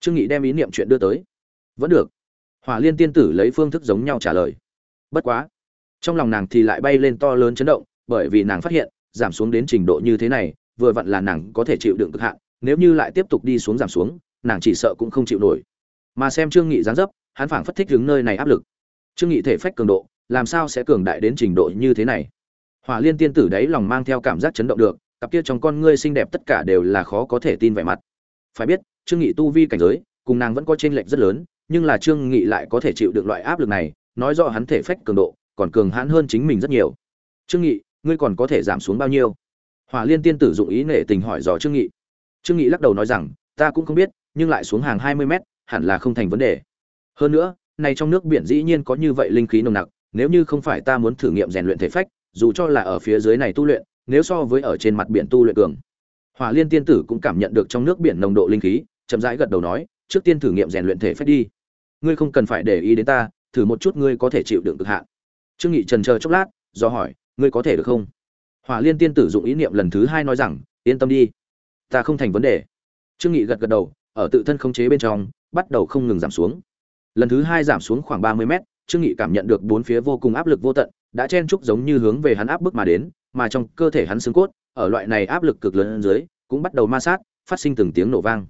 trương nghị đem ý niệm chuyện đưa tới. Vẫn được. Hỏa liên tiên tử lấy phương thức giống nhau trả lời. Bất quá, trong lòng nàng thì lại bay lên to lớn chấn động, bởi vì nàng phát hiện, giảm xuống đến trình độ như thế này, vừa vặn là nàng có thể chịu đựng cực hạn, nếu như lại tiếp tục đi xuống giảm xuống, nàng chỉ sợ cũng không chịu nổi. Mà xem trương nghị dáng dấp, hắn phảng phất thích đứng nơi này áp lực. Trương nghị thể phách cường độ, làm sao sẽ cường đại đến trình độ như thế này? Hỏa liên tiên tử đấy lòng mang theo cảm giác chấn động được, cặp kia trong con ngươi xinh đẹp tất cả đều là khó có thể tin vẻ mặt. Phải biết trương nghị tu vi cảnh giới, cùng nàng vẫn có trên lệnh rất lớn, nhưng là trương nghị lại có thể chịu được loại áp lực này, nói rõ hắn thể phách cường độ, còn cường hãn hơn chính mình rất nhiều. Trương nghị, ngươi còn có thể giảm xuống bao nhiêu? Hỏa liên tiên tử dụng ý nể tình hỏi dò trương nghị. Trương nghị lắc đầu nói rằng, ta cũng không biết, nhưng lại xuống hàng 20 mét, hẳn là không thành vấn đề. Hơn nữa, này trong nước biển dĩ nhiên có như vậy linh khí nồng nặc, nếu như không phải ta muốn thử nghiệm rèn luyện thể phách, dù cho là ở phía dưới này tu luyện, nếu so với ở trên mặt biển tu luyện cường. Hỏa liên tiên tử cũng cảm nhận được trong nước biển nồng độ linh khí chậm rãi gật đầu nói, trước tiên thử nghiệm rèn luyện thể phách đi. Ngươi không cần phải để ý đến ta, thử một chút ngươi có thể chịu đựng cực hạn. Trương nghị trần chờ chốc lát, do hỏi, ngươi có thể được không? Hỏa liên tiên tử dụng ý niệm lần thứ hai nói rằng, yên tâm đi, ta không thành vấn đề. Trương nghị gật gật đầu, ở tự thân khống chế bên trong, bắt đầu không ngừng giảm xuống. Lần thứ hai giảm xuống khoảng 30 mét, trương nghị cảm nhận được bốn phía vô cùng áp lực vô tận, đã chen trúc giống như hướng về hắn áp bức mà đến, mà trong cơ thể hắn xương cốt, ở loại này áp lực cực lớn dưới, cũng bắt đầu ma sát, phát sinh từng tiếng nổ vang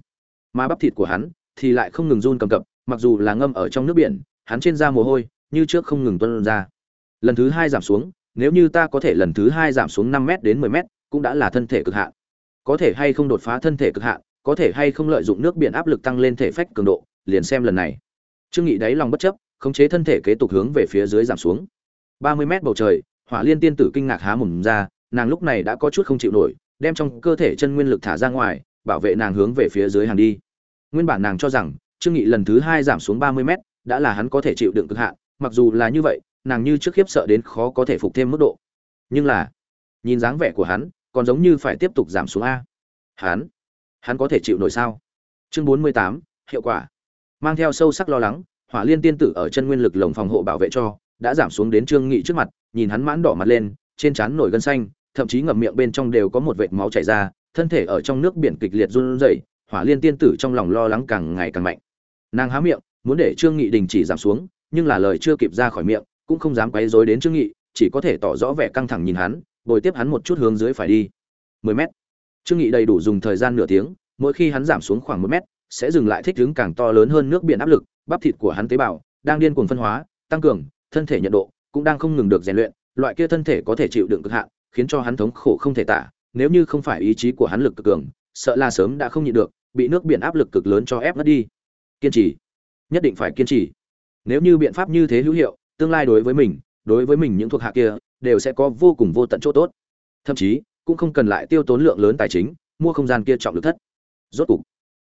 mà bắp thịt của hắn thì lại không ngừng run cầm cập, mặc dù là ngâm ở trong nước biển, hắn trên da mồ hôi như trước không ngừng tuôn ra. Lần thứ hai giảm xuống, nếu như ta có thể lần thứ hai giảm xuống năm m đến mười m cũng đã là thân thể cực hạn. Có thể hay không đột phá thân thể cực hạn, có thể hay không lợi dụng nước biển áp lực tăng lên thể phách cường độ, liền xem lần này. Trương nghị đáy lòng bất chấp, khống chế thân thể kế tục hướng về phía dưới giảm xuống. Ba mươi mét bầu trời, hỏa liên tiên tử kinh ngạc há mồm ra, nàng lúc này đã có chút không chịu nổi, đem trong cơ thể chân nguyên lực thả ra ngoài bảo vệ nàng hướng về phía dưới hàng đi. Nguyên bản nàng cho rằng, trương nghị lần thứ hai giảm xuống ba mươi mét, đã là hắn có thể chịu đựng cực hạn, mặc dù là như vậy, nàng như trước khiếp sợ đến khó có thể phục thêm mức độ. Nhưng là, nhìn dáng vẻ của hắn, còn giống như phải tiếp tục giảm xuống a. Hắn hắn có thể chịu nổi sao? Chương bốn mươi tám, hiệu quả. Mang theo sâu sắc lo lắng, hỏa liên tiên tử ở chân nguyên lực lồng phòng hộ bảo vệ cho, đã giảm xuống đến trương nghị trước mặt, nhìn hắn mãn đỏ mặt lên, trên trán nổi gân xanh, thậm chí ngậm miệng bên trong đều có một vệt máu chảy ra thân thể ở trong nước biển kịch liệt run rẩy, hỏa liên tiên tử trong lòng lo lắng càng ngày càng mạnh. Nàng há miệng, muốn để trương nghị đình chỉ giảm xuống, nhưng là lời chưa kịp ra khỏi miệng, cũng không dám quấy rối đến trương nghị, chỉ có thể tỏ rõ vẻ căng thẳng nhìn hắn, bồi tiếp hắn một chút hướng dưới phải đi. 10 mét. Trương nghị đầy đủ dùng thời gian nửa tiếng, mỗi khi hắn giảm xuống khoảng 1 mét, sẽ dừng lại thích ứng càng to lớn hơn nước biển áp lực, bắp thịt của hắn tế bào, đang điên cuồng phân hóa, tăng cường thân thể nhận độ, cũng đang không ngừng được rèn luyện, loại kia thân thể có thể chịu đựng cực hạn, khiến cho hắn thống khổ không thể tả nếu như không phải ý chí của hắn lực cực cường, sợ là sớm đã không nhịn được, bị nước biển áp lực cực lớn cho ép ngất đi. Kiên trì. Nhất định phải kiên trì. Nếu như biện pháp như thế hữu hiệu, tương lai đối với mình, đối với mình những thuộc hạ kia, đều sẽ có vô cùng vô tận chỗ tốt. Thậm chí, cũng không cần lại tiêu tốn lượng lớn tài chính, mua không gian kia trọng lực thất. Rốt cục,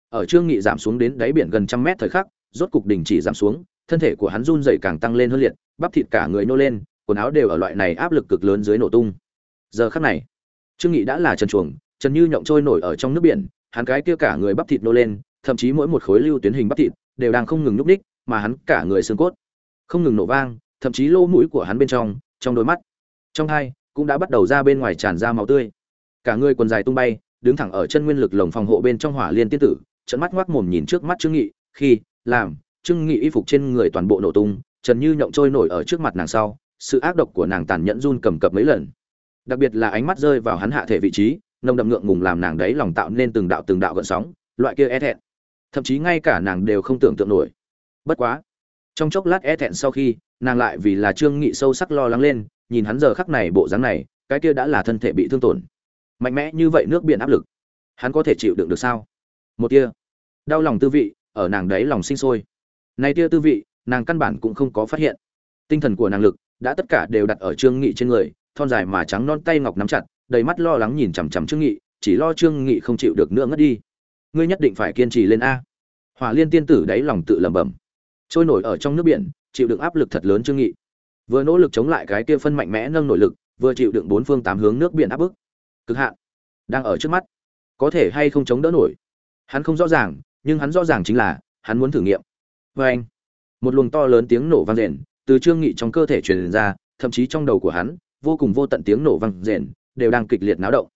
ở trương nghị giảm xuống đến đáy biển gần trăm mét thời khắc, rốt cục đình chỉ giảm xuống, thân thể của hắn run rẩy càng tăng lên hơn liệt, bắp thịt cả người nô lên, quần áo đều ở loại này áp lực cực lớn dưới nổ tung. Giờ khắc này trương nghị đã là trần chuồng, trần như nhộng trôi nổi ở trong nước biển, hắn cái kia cả người bắp thịt nô lên, thậm chí mỗi một khối lưu tuyến hình bắp thịt đều đang không ngừng nhúc ních mà hắn cả người xương cốt không ngừng nổ vang, thậm chí lỗ mũi của hắn bên trong trong đôi mắt, trong hai cũng đã bắt đầu ra bên ngoài tràn ra máu tươi. Cả người quần dài tung bay, đứng thẳng ở chân nguyên lực lồng phòng hộ bên trong hỏa liên tiên tử trận mắt ngoác mồm nhìn trước mắt trương nghị, khi, làm, trương nghị y phục trên người toàn bộ nổ tung, trần như nhộng trôi nổi ở trước mặt nàng sau, sự ác độc của nàng tàn nhẫn run cầm cập mấy lần đặc biệt là ánh mắt rơi vào hắn hạ thể vị trí, nồng đậm ngượng ngùng làm nàng đấy lòng tạo nên từng đạo từng đạo gợn sóng, loại kia e thẹn. Thậm chí ngay cả nàng đều không tưởng tượng nổi. Bất quá, trong chốc lát e thẹn sau khi, nàng lại vì là trương nghị sâu sắc lo lắng lên, nhìn hắn giờ khắc này bộ dáng này, cái kia đã là thân thể bị thương tổn. Mạnh mẽ như vậy nước biển áp lực, hắn có thể chịu đựng được sao? Một tia đau lòng tư vị ở nàng đấy lòng sinh sôi. Này tia tư vị, nàng căn bản cũng không có phát hiện. Tinh thần của nàng lực đã tất cả đều đặt ở trương nghị trên người thon dài mà trắng non tay ngọc nắm chặt, đầy mắt lo lắng nhìn chằm chằm trương nghị, chỉ lo trương nghị không chịu được nữa ngất đi. Ngươi nhất định phải kiên trì lên a. Hỏa liên tiên tử đáy lòng tự lẩm bẩm. Trôi nổi ở trong nước biển, chịu đựng áp lực thật lớn trương nghị. Vừa nỗ lực chống lại cái kia phân mạnh mẽ nâng nội lực, vừa chịu đựng bốn phương tám hướng nước biển áp bức. Cực hạn. Đang ở trước mắt. Có thể hay không chống đỡ nổi? Hắn không rõ ràng, nhưng hắn rõ ràng chính là, hắn muốn thử nghiệm. Vê anh, một luồng to lớn tiếng nổ vang rền, từ trương nghị trong cơ thể truyền ra, thậm chí trong đầu của hắn vô cùng vô tận tiếng nổ vang rền, đều đang kịch liệt náo động.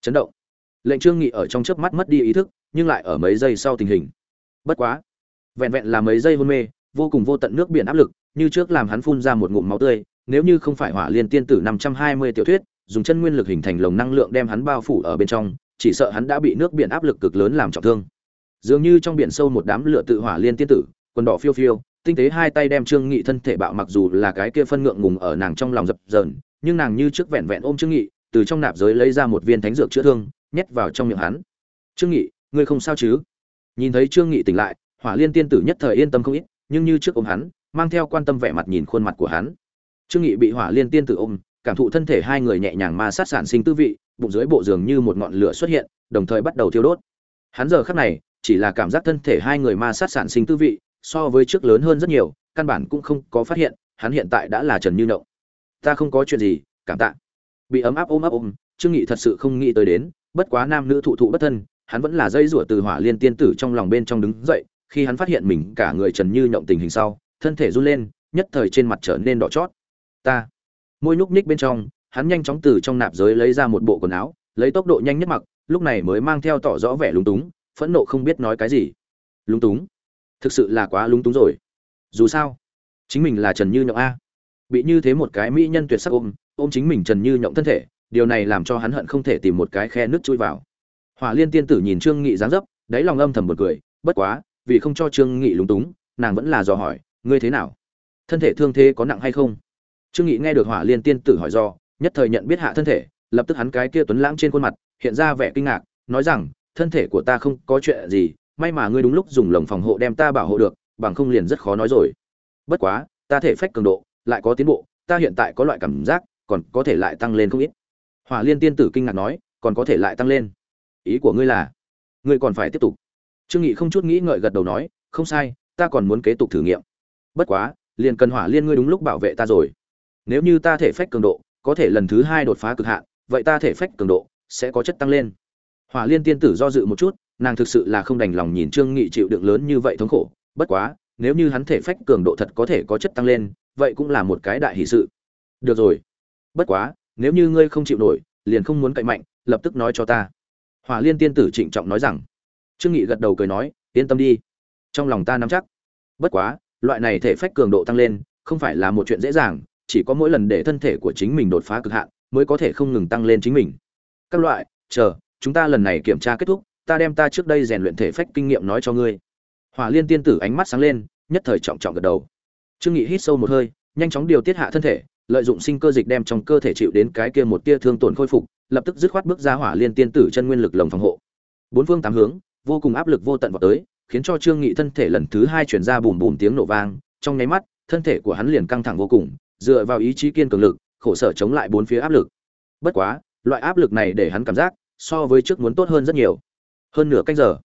Chấn động. Lệnh trương nghị ở trong chớp mắt mất đi ý thức, nhưng lại ở mấy giây sau tình hình. Bất quá, vẹn vẹn là mấy giây hôn mê, vô cùng vô tận nước biển áp lực, như trước làm hắn phun ra một ngụm máu tươi, nếu như không phải hỏa liên tiên tử năm trăm hai mươi tiểu thuyết, dùng chân nguyên lực hình thành lồng năng lượng đem hắn bao phủ ở bên trong, chỉ sợ hắn đã bị nước biển áp lực cực lớn làm trọng thương. Dường như trong biển sâu một đám lửa tự hỏa liên tiên tử, quần đỏ phiêu phiêu, tinh tế hai tay đem trương nghị thân thể bạo mặc dù là cái kia phân ngượng ngùng ở nàng trong lòng dập dờn nhưng nàng như trước vẹn vẹn ôm trương nghị, từ trong nạp giới lấy ra một viên thánh dược chữa thương, nhét vào trong miệng hắn. Trương nghị, ngươi không sao chứ? Nhìn thấy trương nghị tỉnh lại, hỏa liên tiên tử nhất thời yên tâm không ít, nhưng như trước ôm hắn, mang theo quan tâm vẻ mặt nhìn khuôn mặt của hắn. Trương nghị bị hỏa liên tiên tử ôm, cảm thụ thân thể hai người nhẹ nhàng ma sát sản sinh tư vị, bụng dưới bộ giường như một ngọn lửa xuất hiện, đồng thời bắt đầu thiêu đốt. Hắn giờ khắc này, chỉ là cảm giác thân thể hai người ma sát sản sinh tư vị, so với trước lớn hơn rất nhiều, căn bản cũng không có phát hiện, hắn hiện tại đã là trần như nậu ta không có chuyện gì, cảm tạ. Bị ấm áp ôm ấp ôm, trương nghị thật sự không nghĩ tới đến, bất quá nam nữ thụ thụ bất thân, hắn vẫn là dây rủa từ hỏa liên tiên tử trong lòng bên trong đứng dậy, khi hắn phát hiện mình cả người trần như nhộng tình hình sau, thân thể run lên, nhất thời trên mặt trở nên đỏ chót. Ta. Môi nhúc nhích bên trong, hắn nhanh chóng từ trong nạp giới lấy ra một bộ quần áo, lấy tốc độ nhanh nhất mặc, lúc này mới mang theo tỏ rõ vẻ lúng túng, phẫn nộ không biết nói cái gì. Lúng túng? Thực sự là quá lúng túng rồi. Dù sao, chính mình là trần như nhộng a bị như thế một cái mỹ nhân tuyệt sắc ôm ôm chính mình trần như nhộng thân thể, điều này làm cho hắn hận không thể tìm một cái khe nước chui vào. Hỏa liên tiên tử nhìn trương nghị dáng dấp, đáy lòng âm thầm một cười, bất quá, vì không cho trương nghị lúng túng, nàng vẫn là dò hỏi, ngươi thế nào? Thân thể thương thế có nặng hay không? Trương nghị nghe được hỏa liên tiên tử hỏi do, nhất thời nhận biết hạ thân thể, lập tức hắn cái kia tuấn lãng trên khuôn mặt, hiện ra vẻ kinh ngạc, nói rằng, thân thể của ta không có chuyện gì, may mà ngươi đúng lúc dùng lồng phòng hộ đem ta bảo hộ được, bằng không liền rất khó nói rồi. Bất quá, ta thể phách cường độ lại có tiến bộ, ta hiện tại có loại cảm giác, còn có thể lại tăng lên không ít. Hỏa liên tiên tử kinh ngạc nói, còn có thể lại tăng lên. Ý của ngươi là, ngươi còn phải tiếp tục. Trương nghị không chút nghĩ ngợi gật đầu nói, không sai, ta còn muốn kế tục thử nghiệm. Bất quá, liền cần hỏa liên ngươi đúng lúc bảo vệ ta rồi. Nếu như ta thể phách cường độ, có thể lần thứ hai đột phá cực hạn, vậy ta thể phách cường độ sẽ có chất tăng lên. Hỏa liên tiên tử do dự một chút, nàng thực sự là không đành lòng nhìn trương nghị chịu đựng lớn như vậy thống khổ. Bất quá, nếu như hắn thể phách cường độ thật có thể có chất tăng lên vậy cũng là một cái đại hỷ sự. Được rồi. Bất quá, nếu như ngươi không chịu nổi, liền không muốn cậy mạnh, lập tức nói cho ta. Hỏa liên tiên tử trịnh trọng nói rằng. Trương nghị gật đầu cười nói, yên tâm đi. Trong lòng ta nắm chắc. Bất quá, loại này thể phách cường độ tăng lên, không phải là một chuyện dễ dàng, chỉ có mỗi lần để thân thể của chính mình đột phá cực hạn, mới có thể không ngừng tăng lên chính mình. Các loại, chờ, chúng ta lần này kiểm tra kết thúc, ta đem ta trước đây rèn luyện thể phách kinh nghiệm nói cho ngươi. Hỏa liên tiên tử ánh mắt sáng lên, nhất thời trọng trọng gật đầu trương nghị hít sâu một hơi, nhanh chóng điều tiết hạ thân thể, lợi dụng sinh cơ dịch đem trong cơ thể chịu đến cái kia một tia thương tổn khôi phục, lập tức dứt khoát bước ra hỏa liên tiên tử chân nguyên lực lồng phòng hộ. Bốn phương tám hướng, vô cùng áp lực vô tận vào tới, khiến cho trương nghị thân thể lần thứ hai chuyển ra bùm bùm tiếng nổ vang, trong nháy mắt, thân thể của hắn liền căng thẳng vô cùng, dựa vào ý chí kiên cường lực, khổ sở chống lại bốn phía áp lực. Bất quá, loại áp lực này để hắn cảm giác so với trước muốn tốt hơn rất nhiều. Hơn nửa cách giờ,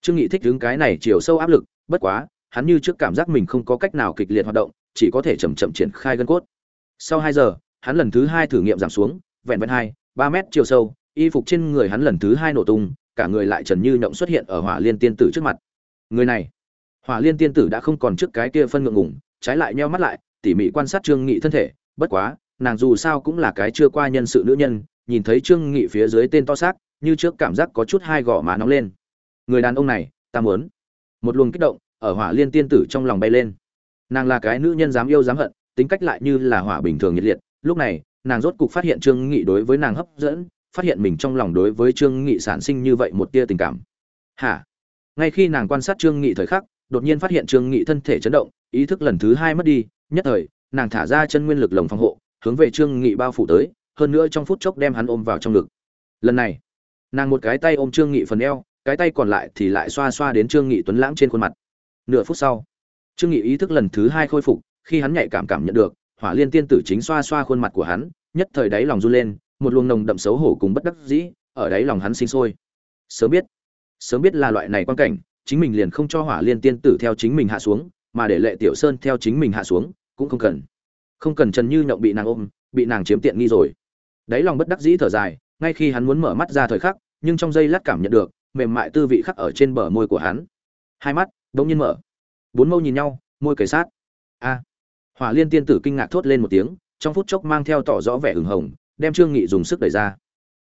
trương nghị thích đứng cái này chiều sâu áp lực, bất quá hắn như trước cảm giác mình không có cách nào kịch liệt hoạt động, chỉ có thể chậm chậm triển khai gân cốt. Sau hai giờ, hắn lần thứ hai thử nghiệm giảm xuống, vẹn vẹn hai, ba mét chiều sâu, y phục trên người hắn lần thứ hai nổ tung, cả người lại trần như nhộng xuất hiện ở hỏa liên tiên tử trước mặt. Người này, hỏa liên tiên tử đã không còn trước cái kia phân ngượng ngùng, trái lại nheo mắt lại, tỉ mỉ quan sát trương nghị thân thể, bất quá, nàng dù sao cũng là cái chưa qua nhân sự nữ nhân, nhìn thấy trương nghị phía dưới tên to xác, như trước cảm giác có chút hai gò má nóng lên. Người đàn ông này, ta muốn. Một luồng kích động ở hỏa liên tiên tử trong lòng bay lên. Nàng là cái nữ nhân dám yêu dám hận, tính cách lại như là hỏa bình thường nhiệt liệt. Lúc này, nàng rốt cục phát hiện trương nghị đối với nàng hấp dẫn, phát hiện mình trong lòng đối với trương nghị sản sinh như vậy một tia tình cảm. Hả? Ngay khi nàng quan sát trương nghị thời khắc, đột nhiên phát hiện trương nghị thân thể chấn động, ý thức lần thứ hai mất đi, nhất thời, nàng thả ra chân nguyên lực lồng phòng hộ, hướng về trương nghị bao phủ tới, hơn nữa trong phút chốc đem hắn ôm vào trong ngực. Lần này, nàng một cái tay ôm trương nghị phần eo, cái tay còn lại thì lại xoa xoa đến trương nghị tuấn lãng trên khuôn mặt nửa phút sau, trương nghị ý thức lần thứ hai khôi phục, khi hắn nhạy cảm cảm nhận được, hỏa liên tiên tử chính xoa xoa khuôn mặt của hắn, nhất thời đáy lòng run lên, một luồng nồng đậm xấu hổ cùng bất đắc dĩ, ở đáy lòng hắn sinh sôi. Sớm biết sớm biết là loại này quan cảnh, chính mình liền không cho hỏa liên tiên tử theo chính mình hạ xuống, mà để lệ tiểu sơn theo chính mình hạ xuống, cũng không cần. Không cần trần như nhộng bị nàng ôm, bị nàng chiếm tiện nghi rồi. Đáy lòng bất đắc dĩ thở dài, ngay khi hắn muốn mở mắt ra thời khắc, nhưng trong giây lát cảm nhận được, mềm mại tư vị khắc ở trên bờ môi của hắn. Hai mắt bỗng nhiên mở. Bốn mâu nhìn nhau, môi cầy sát. A. Hỏa liên tiên tử kinh ngạc thốt lên một tiếng, trong phút chốc mang theo tỏ rõ vẻ hừng hồng, đem trương nghị dùng sức đẩy ra.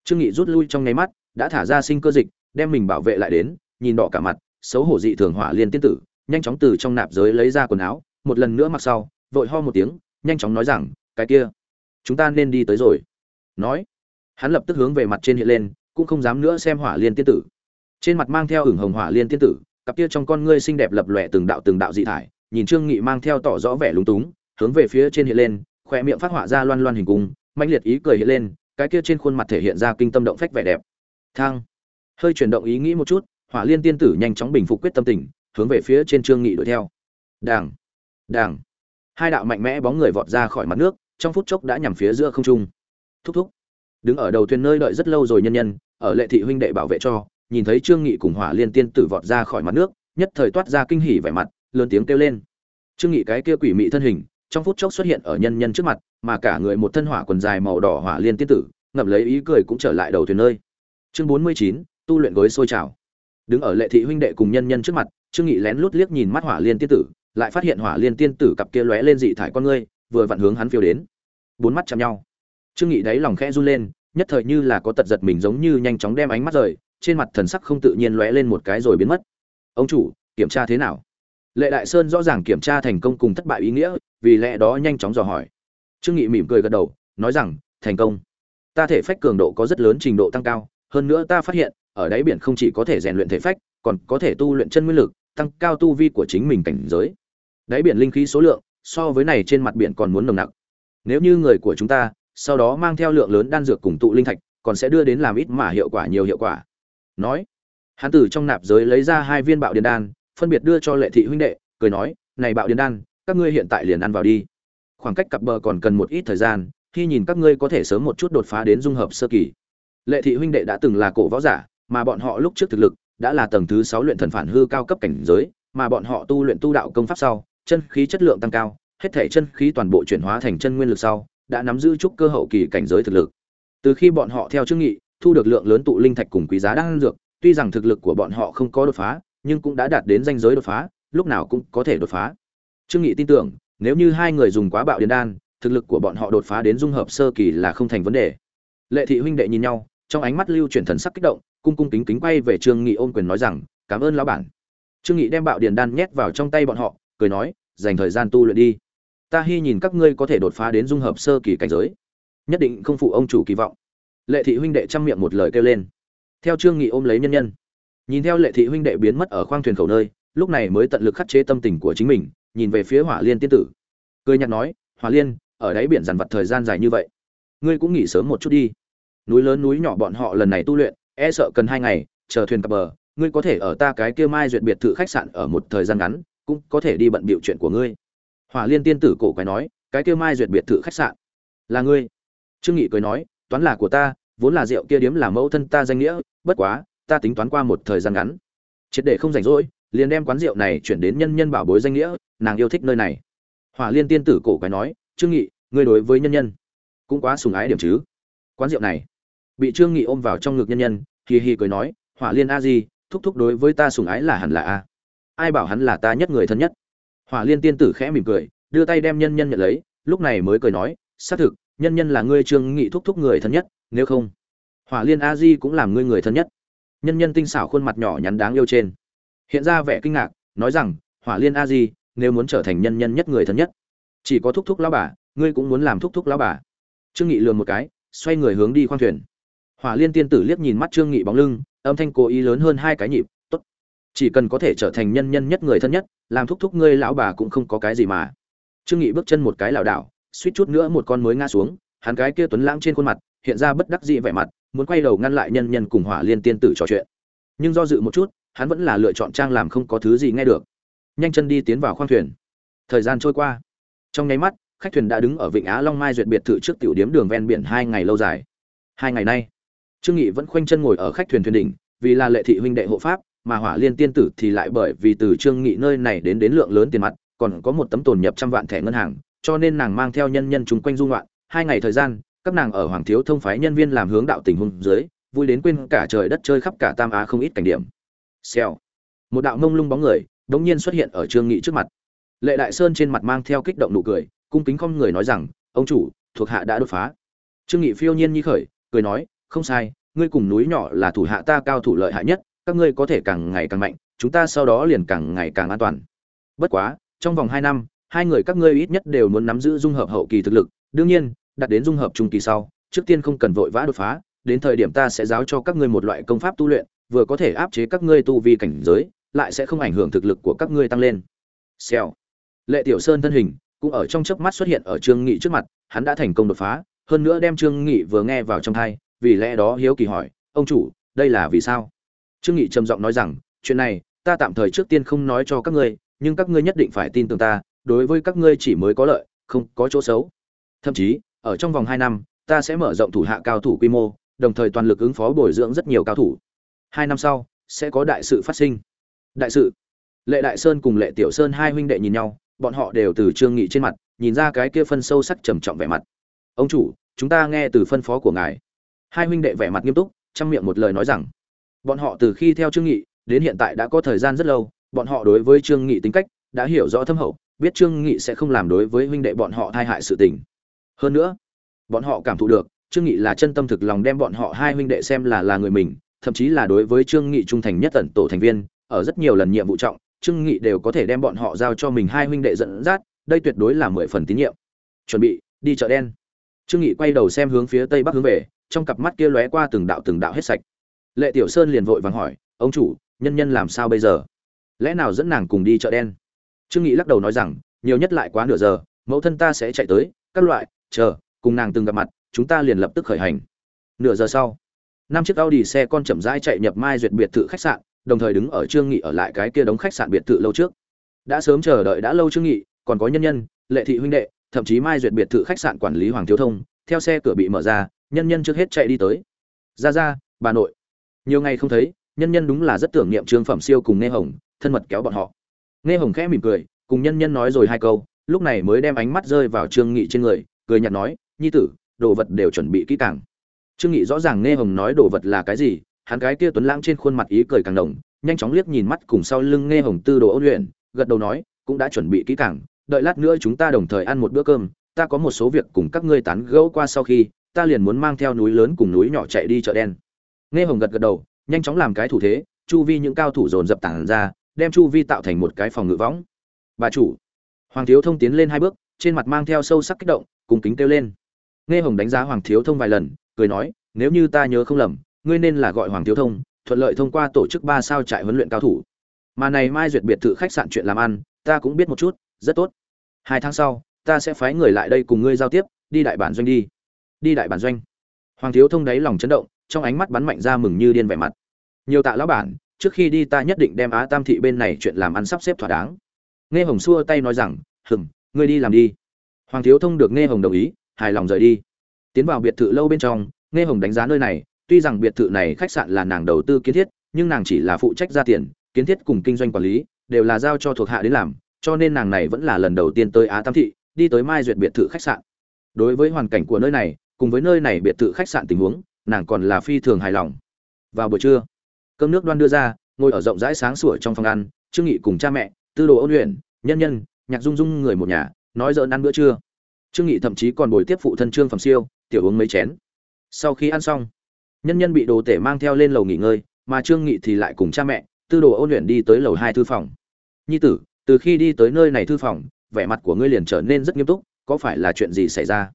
Trương nghị rút lui trong nháy mắt, đã thả ra sinh cơ dịch, đem mình bảo vệ lại đến, nhìn đỏ cả mặt, xấu hổ dị thường hỏa liên tiên tử, nhanh chóng từ trong nạp giới lấy ra quần áo, một lần nữa mặc sau, vội ho một tiếng, nhanh chóng nói rằng, cái kia, chúng ta nên đi tới rồi. Nói, hắn lập tức hướng về mặt trên hiện lên, cũng không dám nữa xem hỏa liên tiên tử. Trên mặt mang theo ửng hồng hỏa liên tiên tử cặp kia trong con ngươi xinh đẹp lập lòe từng đạo từng đạo dị thải, nhìn trương nghị mang theo tỏ rõ vẻ lúng túng, hướng về phía trên hiện lên khoe miệng phát họa ra loan loan hình cung, mãnh liệt ý cười hiện lên, cái kia trên khuôn mặt thể hiện ra kinh tâm động phách vẻ đẹp. Thang. Hơi chuyển động ý nghĩ một chút, hỏa liên tiên tử nhanh chóng bình phục quyết tâm tình, hướng về phía trên trương nghị đuổi theo. Đàng. Đàng. Hai đạo mạnh mẽ bóng người vọt ra khỏi mặt nước, trong phút chốc đã nhằm phía giữa không trung. Thúc thúc. Đứng ở đầu thuyền nơi đợi rất lâu rồi nhân nhân, ở lệ thị huynh đệ bảo vệ cho nhìn thấy trương nghị cùng hỏa liên tiên tử vọt ra khỏi mặt nước, nhất thời toát ra kinh hỉ vẻ mặt, lớn tiếng kêu lên. Trương nghị cái kia quỷ mị thân hình, trong phút chốc xuất hiện ở nhân nhân trước mặt, mà cả người một thân hỏa quần dài màu đỏ hỏa liên tiên tử, ngậm lấy ý cười cũng trở lại đầu thuyền nơi. Chương bốn mươi chín, tu luyện gối sôi trào. Đứng ở lệ thị huynh đệ cùng nhân nhân trước mặt, trương nghị lén lút liếc nhìn mắt hỏa liên tiên tử, lại phát hiện hỏa liên tiên tử cặp kia lóe lên dị thải con ngươi, vừa vặn hướng hắn phiêu đến. Bốn mắt chạm nhau. Trương nghị đáy lòng khẽ run lên, nhất thời như là có tật giật mình giống như nhanh chóng đem ánh mắt rời trên mặt thần sắc không tự nhiên lóe lên một cái rồi biến mất. Ông chủ, kiểm tra thế nào? Lệ đại sơn rõ ràng kiểm tra thành công cùng thất bại ý nghĩa, vì lẽ đó nhanh chóng dò hỏi. Trương nghị mỉm cười gật đầu, nói rằng, thành công. Ta thể phách cường độ có rất lớn trình độ tăng cao, hơn nữa ta phát hiện, ở đáy biển không chỉ có thể rèn luyện thể phách, còn có thể tu luyện chân nguyên lực, tăng cao tu vi của chính mình cảnh giới. Đáy biển linh khí số lượng, so với này trên mặt biển còn muốn nồng nặc. Nếu như người của chúng ta, sau đó mang theo lượng lớn đan dược cùng tụ linh thạch, còn sẽ đưa đến làm ít mà hiệu quả nhiều hiệu quả nói. Hắn từ trong nạp giới lấy ra hai viên bạo điền đan, phân biệt đưa cho lệ thị huynh đệ, cười nói, này bạo điền đan, các ngươi hiện tại liền ăn vào đi. Khoảng cách cặp bờ còn cần một ít thời gian, khi nhìn các ngươi có thể sớm một chút đột phá đến dung hợp sơ kỳ. Lệ thị huynh đệ đã từng là cổ võ giả, mà bọn họ lúc trước thực lực đã là tầng thứ sáu luyện thần phản hư cao cấp cảnh giới, mà bọn họ tu luyện tu đạo công pháp sau, chân khí chất lượng tăng cao, hết thể chân khí toàn bộ chuyển hóa thành chân nguyên lực sau, đã nắm giữ chút cơ hậu kỳ cảnh giới thực lực. Từ khi bọn họ theo chương nghị thu được lượng lớn tụ linh thạch cùng quý giá đang dược, tuy rằng thực lực của bọn họ không có đột phá, nhưng cũng đã đạt đến danh giới đột phá, lúc nào cũng có thể đột phá. Trương nghị tin tưởng, nếu như hai người dùng quá bạo điện đan, thực lực của bọn họ đột phá đến dung hợp sơ kỳ là không thành vấn đề. Lệ thị huynh đệ nhìn nhau, trong ánh mắt lưu chuyển thần sắc kích động, cung cung kính kính quay về trương nghị ôm quyền nói rằng, cảm ơn lão bản. Trương nghị đem bạo điện đan nhét vào trong tay bọn họ, cười nói, dành thời gian tu luyện đi. Ta hy nhìn các ngươi có thể đột phá đến dung hợp sơ kỳ cảnh giới. Nhất định không phụ ông chủ kỳ vọng lệ thị huynh đệ chăm miệng một lời kêu lên. Theo trương nghị ôm lấy nhân nhân. Nhìn theo lệ thị huynh đệ biến mất ở khoang thuyền khẩu nơi, lúc này mới tận lực khắc chế tâm tình của chính mình, nhìn về phía hỏa liên tiên tử. Cười nhạt nói, hỏa liên, ở đáy biển dằn vặt thời gian dài như vậy, ngươi cũng nghỉ sớm một chút đi. Núi lớn núi nhỏ bọn họ lần này tu luyện e sợ cần hai ngày, chờ thuyền cập bờ, ngươi có thể ở ta cái kia mai duyệt biệt thự khách sạn ở một thời gian ngắn, cũng có thể đi bận bịu chuyện của ngươi. Hỏa liên tiên tử cổ quái nói, cái kia mai duyệt biệt thự khách sạn là ngươi? Trương nghị cười nói toán là của ta, vốn là rượu kia điếm là mẫu thân ta danh nghĩa, bất quá, ta tính toán qua một thời gian ngắn. Triệt để không rảnh rỗi, liền đem quán rượu này chuyển đến nhân nhân bảo bối danh nghĩa, nàng yêu thích nơi này. Hỏa liên tiên tử cổ quái nói, trương nghị, ngươi đối với nhân nhân cũng quá sùng ái điểm chứ? Quán rượu này bị trương nghị ôm vào trong ngực nhân nhân, hì hì cười nói, hỏa liên a di, thúc thúc đối với ta sùng ái là hẳn là a. Ai bảo hắn là ta nhất người thân nhất? Hỏa liên tiên tử khẽ mỉm cười, đưa tay đem nhân nhân nhận lấy, lúc này mới cười nói, xác thực nhân nhân là ngươi trương nghị thúc thúc người thân nhất, nếu không, hỏa liên a di cũng làm ngươi người thân nhất. Nhân nhân tinh xảo khuôn mặt nhỏ nhắn đáng yêu trên. Hiện ra vẻ kinh ngạc, nói rằng, hỏa liên a di, nếu muốn trở thành nhân nhân nhất người thân nhất, chỉ có thúc thúc lão bà, ngươi cũng muốn làm thúc thúc lão bà. Trương nghị lườm một cái, xoay người hướng đi khoang thuyền. Hỏa liên tiên tử liếc nhìn mắt trương nghị bóng lưng, âm thanh cố ý lớn hơn hai cái nhịp, tốt, chỉ cần có thể trở thành nhân nhân nhất người thân nhất, làm thúc thúc ngươi lão bà cũng không có cái gì mà. Trương nghị bước chân một cái lảo đảo suýt chút nữa một con mới ngã xuống, hắn cái kia tuấn lãng trên khuôn mặt, hiện ra bất đắc dĩ vẻ mặt, muốn quay đầu ngăn lại nhân nhân cùng hỏa liên tiên tử trò chuyện. Nhưng do dự một chút, hắn vẫn là lựa chọn trang làm không có thứ gì nghe được. Nhanh chân đi tiến vào khoang thuyền. Thời gian trôi qua. Trong nháy mắt, khách thuyền đã đứng ở vịnh á long mai duyệt biệt thự trước tiểu điếm đường ven biển hai ngày lâu dài. Hai ngày nay, trương nghị vẫn khoanh chân ngồi ở khách thuyền thuyền đỉnh, vì là lệ thị huynh đệ hộ pháp, mà hỏa liên tiên tử thì lại bởi vì từ trương nghị nơi này đến đến lượng lớn tiền mặt, còn có một tấm tồn nhập trăm vạn thẻ ngân hàng cho nên nàng mang theo nhân nhân chúng quanh du ngoạn. Hai ngày thời gian, các nàng ở hoàng thiếu thông phái nhân viên làm hướng đạo tình huống dưới, vui đến quên cả trời đất chơi khắp cả tam á không ít cảnh điểm. Xèo. Một đạo mông lung bóng người, đống nhiên xuất hiện ở trương nghị trước mặt. Lệ đại sơn trên mặt mang theo kích động nụ cười, cung kính không người nói rằng, ông chủ, thuộc hạ đã đột phá. Trương nghị phiêu nhiên như khởi, cười nói, không sai, ngươi cùng núi nhỏ là thủ hạ ta cao thủ lợi hại nhất, các ngươi có thể càng ngày càng mạnh, chúng ta sau đó liền càng ngày càng an toàn. Bất quá, trong vòng hai năm hai người các ngươi ít nhất đều muốn nắm giữ dung hợp hậu kỳ thực lực đương nhiên đạt đến dung hợp trung kỳ sau trước tiên không cần vội vã đột phá đến thời điểm ta sẽ giáo cho các ngươi một loại công pháp tu luyện vừa có thể áp chế các ngươi tu vi cảnh giới lại sẽ không ảnh hưởng thực lực của các ngươi tăng lên. Xèo. Lệ tiểu sơn thân hình cũng ở trong chớp mắt xuất hiện ở trương nghị trước mặt hắn đã thành công đột phá hơn nữa đem trương nghị vừa nghe vào trong tai, vì lẽ đó hiếu kỳ hỏi ông chủ đây là vì sao? Trương nghị trầm giọng nói rằng chuyện này ta tạm thời trước tiên không nói cho các ngươi nhưng các ngươi nhất định phải tin tưởng ta đối với các ngươi chỉ mới có lợi, không có chỗ xấu. Thậm chí, ở trong vòng hai năm, ta sẽ mở rộng thủ hạ cao thủ quy mô, đồng thời toàn lực ứng phó bồi dưỡng rất nhiều cao thủ. Hai năm sau, sẽ có đại sự phát sinh. Đại sự. Lệ đại sơn cùng lệ tiểu sơn hai huynh đệ nhìn nhau, bọn họ đều từ trương nghị trên mặt, nhìn ra cái kia phân sâu sắc trầm trọng vẻ mặt. Ông chủ, chúng ta nghe từ phân phó của ngài. Hai huynh đệ vẻ mặt nghiêm túc, trong miệng một lời nói rằng, bọn họ từ khi theo trương nghị đến hiện tại đã có thời gian rất lâu, bọn họ đối với trương nghị tính cách đã hiểu rõ thâm hậu biết trương nghị sẽ không làm đối với huynh đệ bọn họ thai hại sự tình. Hơn nữa, bọn họ cảm thụ được, trương nghị là chân tâm thực lòng đem bọn họ hai huynh đệ xem là là người mình, thậm chí là đối với trương nghị trung thành nhất tận tổ thành viên, ở rất nhiều lần nhiệm vụ trọng, trương nghị đều có thể đem bọn họ giao cho mình hai huynh đệ dẫn dắt, đây tuyệt đối là mười phần tín nhiệm. Chuẩn bị, đi chợ đen. Trương nghị quay đầu xem hướng phía tây bắc hướng về, trong cặp mắt kia lóe qua từng đạo từng đạo hết sạch. Lệ tiểu sơn liền vội vàng hỏi, ông chủ, nhân nhân làm sao bây giờ? Lẽ nào dẫn nàng cùng đi chợ đen? Trương nghị lắc đầu nói rằng, nhiều nhất lại quá nửa giờ, mẫu thân ta sẽ chạy tới, các loại, chờ, cùng nàng từng gặp mặt, chúng ta liền lập tức khởi hành. Nửa giờ sau, năm chiếc audi xe con chậm rãi chạy nhập mai duyệt biệt thự khách sạn, đồng thời đứng ở trương nghị ở lại cái kia đóng khách sạn biệt thự lâu trước. Đã sớm chờ đợi đã lâu trương nghị, còn có nhân nhân, lệ thị huynh đệ, thậm chí mai duyệt biệt thự khách sạn quản lý hoàng thiếu thông, theo xe cửa bị mở ra, nhân nhân trước hết chạy đi tới. Ra ra, bà nội. Nhiều ngày không thấy, nhân nhân đúng là rất tưởng niệm trương phẩm siêu cùng nghe hồng, thân mật kéo bọn họ nghe hồng khẽ mỉm cười, cùng nhân nhân nói rồi hai câu, lúc này mới đem ánh mắt rơi vào trương nghị trên người, cười nhạt nói, nhi tử, đồ vật đều chuẩn bị kỹ càng. Trương nghị rõ ràng nghe hồng nói đồ vật là cái gì, hắn cái kia tuấn lãng trên khuôn mặt ý cười càng đồng nhanh chóng liếc nhìn mắt cùng sau lưng nghe hồng tư đồ ôn luyện, gật đầu nói, cũng đã chuẩn bị kỹ càng, đợi lát nữa chúng ta đồng thời ăn một bữa cơm, ta có một số việc cùng các ngươi tán gẫu qua sau khi, ta liền muốn mang theo núi lớn cùng núi nhỏ chạy đi chợ đen. Nghe hồng gật gật đầu, nhanh chóng làm cái thủ thế, chu vi những cao thủ dồn dập tản ra đem chu vi tạo thành một cái phòng ngự võng. Bà chủ. Hoàng thiếu thông tiến lên hai bước, trên mặt mang theo sâu sắc kích động cùng kính kêu lên. Nghe hồng đánh giá hoàng thiếu thông vài lần, cười nói, nếu như ta nhớ không lầm, ngươi nên là gọi hoàng thiếu thông, thuận lợi thông qua tổ chức ba sao trại huấn luyện cao thủ. Mà này mai duyệt biệt thự khách sạn chuyện làm ăn, ta cũng biết một chút, rất tốt. Hai tháng sau, ta sẽ phái người lại đây cùng ngươi giao tiếp, đi đại bản doanh đi. Đi đại bản doanh. Hoàng thiếu thông đáy lòng chấn động, trong ánh mắt bắn mạnh ra mừng như điên vẻ mặt. Nhiều tạ lão bản trước khi đi ta nhất định đem á tam thị bên này chuyện làm ăn sắp xếp thỏa đáng. Nghe hồng xua tay nói rằng hừng ngươi đi làm đi. Hoàng thiếu thông được nghe hồng đồng ý, hài lòng rời đi. Tiến vào biệt thự lâu bên trong, nghe hồng đánh giá nơi này, tuy rằng biệt thự này khách sạn là nàng đầu tư kiến thiết, nhưng nàng chỉ là phụ trách ra tiền, kiến thiết cùng kinh doanh quản lý, đều là giao cho thuộc hạ đến làm, cho nên nàng này vẫn là lần đầu tiên tới á tam thị, đi tới mai duyệt biệt thự khách sạn. Đối với hoàn cảnh của nơi này, cùng với nơi này biệt thự khách sạn tình huống, nàng còn là phi thường hài lòng. Vào buổi trưa cơm nước đoan đưa ra, ngồi ở rộng rãi sáng sủa trong phòng ăn, trương nghị cùng cha mẹ, tư đồ ôn luyện, nhân nhân, nhạc dung dung người một nhà, nói dỡn ăn bữa trưa. Trương nghị thậm chí còn bồi tiếp phụ thân trương phẩm siêu, tiểu uống mấy chén. Sau khi ăn xong, nhân nhân bị đồ tể mang theo lên lầu nghỉ ngơi, mà trương nghị thì lại cùng cha mẹ, tư đồ ôn luyện đi tới lầu hai thư phòng. Nhi tử, từ khi đi tới nơi này thư phòng, vẻ mặt của ngươi liền trở nên rất nghiêm túc, có phải là chuyện gì xảy ra?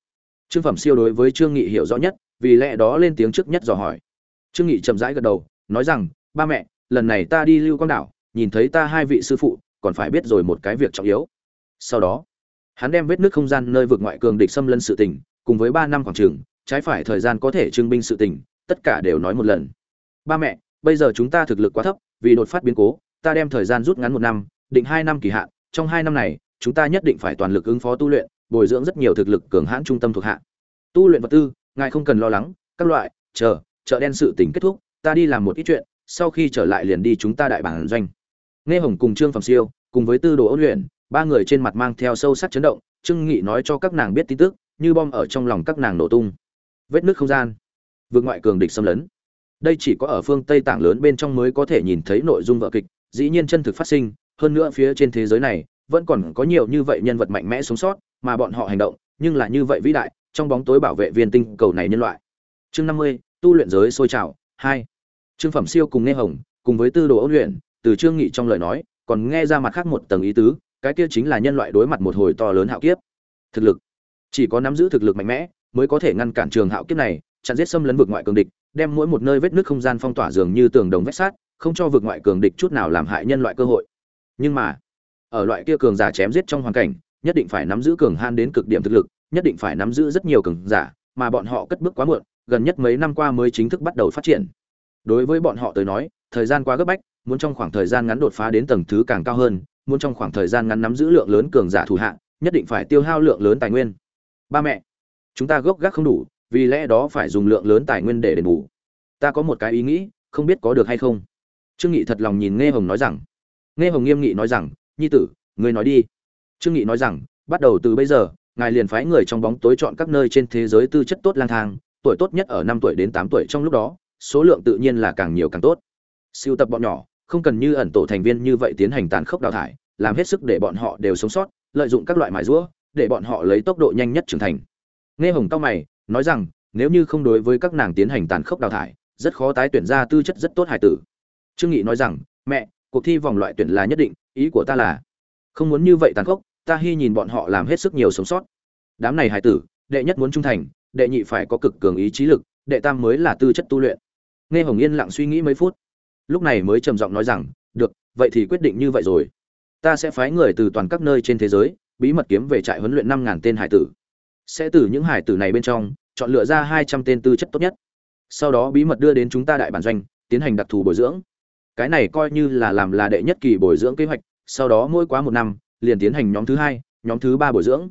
Trương phẩm siêu đối với trương nghị hiểu rõ nhất, vì lẽ đó lên tiếng trước nhất dò hỏi. Trương nghị chậm rãi gật đầu, nói rằng ba mẹ, lần này ta đi lưu quang đảo, nhìn thấy ta hai vị sư phụ, còn phải biết rồi một cái việc trọng yếu. Sau đó, hắn đem vết nước không gian nơi vượt ngoại cường địch xâm lân sự tình, cùng với ba năm khoảng trường, trái phải thời gian có thể trưng binh sự tình, tất cả đều nói một lần. Ba mẹ, bây giờ chúng ta thực lực quá thấp, vì đột phát biến cố, ta đem thời gian rút ngắn một năm, định hai năm kỳ hạn, trong hai năm này, chúng ta nhất định phải toàn lực ứng phó tu luyện, bồi dưỡng rất nhiều thực lực cường hãn trung tâm thuộc hạ. Tu luyện vật tư, ngài không cần lo lắng, các loại, chờ, chợ đen sự tình kết thúc, ta đi làm một ít chuyện sau khi trở lại liền đi chúng ta đại bản doanh. Nghe hồng cùng trương phẩm siêu, cùng với tư đồ ôn luyện, ba người trên mặt mang theo sâu sắc chấn động, trương nghị nói cho các nàng biết tin tức, như bom ở trong lòng các nàng nổ tung. Vết nứt không gian. Vượt ngoại cường địch xâm lấn. Đây chỉ có ở phương tây tảng lớn bên trong mới có thể nhìn thấy nội dung vở kịch, dĩ nhiên chân thực phát sinh, hơn nữa phía trên thế giới này, vẫn còn có nhiều như vậy nhân vật mạnh mẽ sống sót, mà bọn họ hành động, nhưng là như vậy vĩ đại, trong bóng tối bảo vệ viên tinh cầu này nhân loại. Chương năm mươi, tu luyện giới sôi trào, hai trương phẩm siêu cùng nghe hồng, cùng với tư đồ ôn luyện, từ trương nghị trong lời nói, còn nghe ra mặt khác một tầng ý tứ, cái kia chính là nhân loại đối mặt một hồi to lớn hạo kiếp. Thực lực. Chỉ có nắm giữ thực lực mạnh mẽ, mới có thể ngăn cản trường hạo kiếp này, chặn giết xâm lấn vực ngoại cường địch, đem mỗi một nơi vết nứt không gian phong tỏa dường như tường đồng vách sát không cho vực ngoại cường địch chút nào làm hại nhân loại cơ hội. Nhưng mà, ở loại kia cường giả chém giết trong hoàn cảnh, nhất định phải nắm giữ cường han đến cực điểm thực lực, nhất định phải nắm giữ rất nhiều cường giả, mà bọn họ cất bước quá muộn, gần nhất mấy năm qua mới chính thức bắt đầu phát triển đối với bọn họ tới nói, thời gian quá gấp bách, muốn trong khoảng thời gian ngắn đột phá đến tầng thứ càng cao hơn, muốn trong khoảng thời gian ngắn nắm giữ lượng lớn cường giả thủ hạ, nhất định phải tiêu hao lượng lớn tài nguyên. Ba mẹ, chúng ta gốc gác không đủ, vì lẽ đó phải dùng lượng lớn tài nguyên để đền bù. Ta có một cái ý nghĩ, không biết có được hay không. Trương nghị thật lòng nhìn nghe hồng nói rằng. Nghe hồng nghiêm nghị nói rằng, nhi tử, ngươi nói đi. Trương nghị nói rằng, bắt đầu từ bây giờ, ngài liền phái người trong bóng tối chọn các nơi trên thế giới tư chất tốt lang thang, tuổi tốt nhất ở năm tuổi đến tám tuổi trong lúc đó số lượng tự nhiên là càng nhiều càng tốt. Siêu tập bọn nhỏ, không cần như ẩn tổ thành viên như vậy tiến hành tàn khốc đào thải, làm hết sức để bọn họ đều sống sót, lợi dụng các loại mài rũa, để bọn họ lấy tốc độ nhanh nhất trưởng thành. Nghe hồng cao mày, nói rằng, nếu như không đối với các nàng tiến hành tàn khốc đào thải, rất khó tái tuyển ra tư chất rất tốt hải tử. Trương nghị nói rằng, mẹ, cuộc thi vòng loại tuyển là nhất định, ý của ta là, không muốn như vậy tàn khốc, ta hy nhìn bọn họ làm hết sức nhiều sống sót. Đám này hải tử, đệ nhất muốn trung thành, đệ nhị phải có cực cường ý chí lực, đệ tam mới là tư chất tu luyện nghe hồng yên lặng suy nghĩ mấy phút, lúc này mới trầm giọng nói rằng, được, vậy thì quyết định như vậy rồi. Ta sẽ phái người từ toàn các nơi trên thế giới, bí mật kiếm về trại huấn luyện năm ngàn tên hải tử. Sẽ từ những hải tử này bên trong, chọn lựa ra hai trăm tên tư chất tốt nhất. Sau đó bí mật đưa đến chúng ta đại bản doanh, tiến hành đặc thù bồi dưỡng. Cái này coi như là làm là đệ nhất kỳ bồi dưỡng kế hoạch, sau đó mỗi quá một năm, liền tiến hành nhóm thứ hai, nhóm thứ ba bồi dưỡng.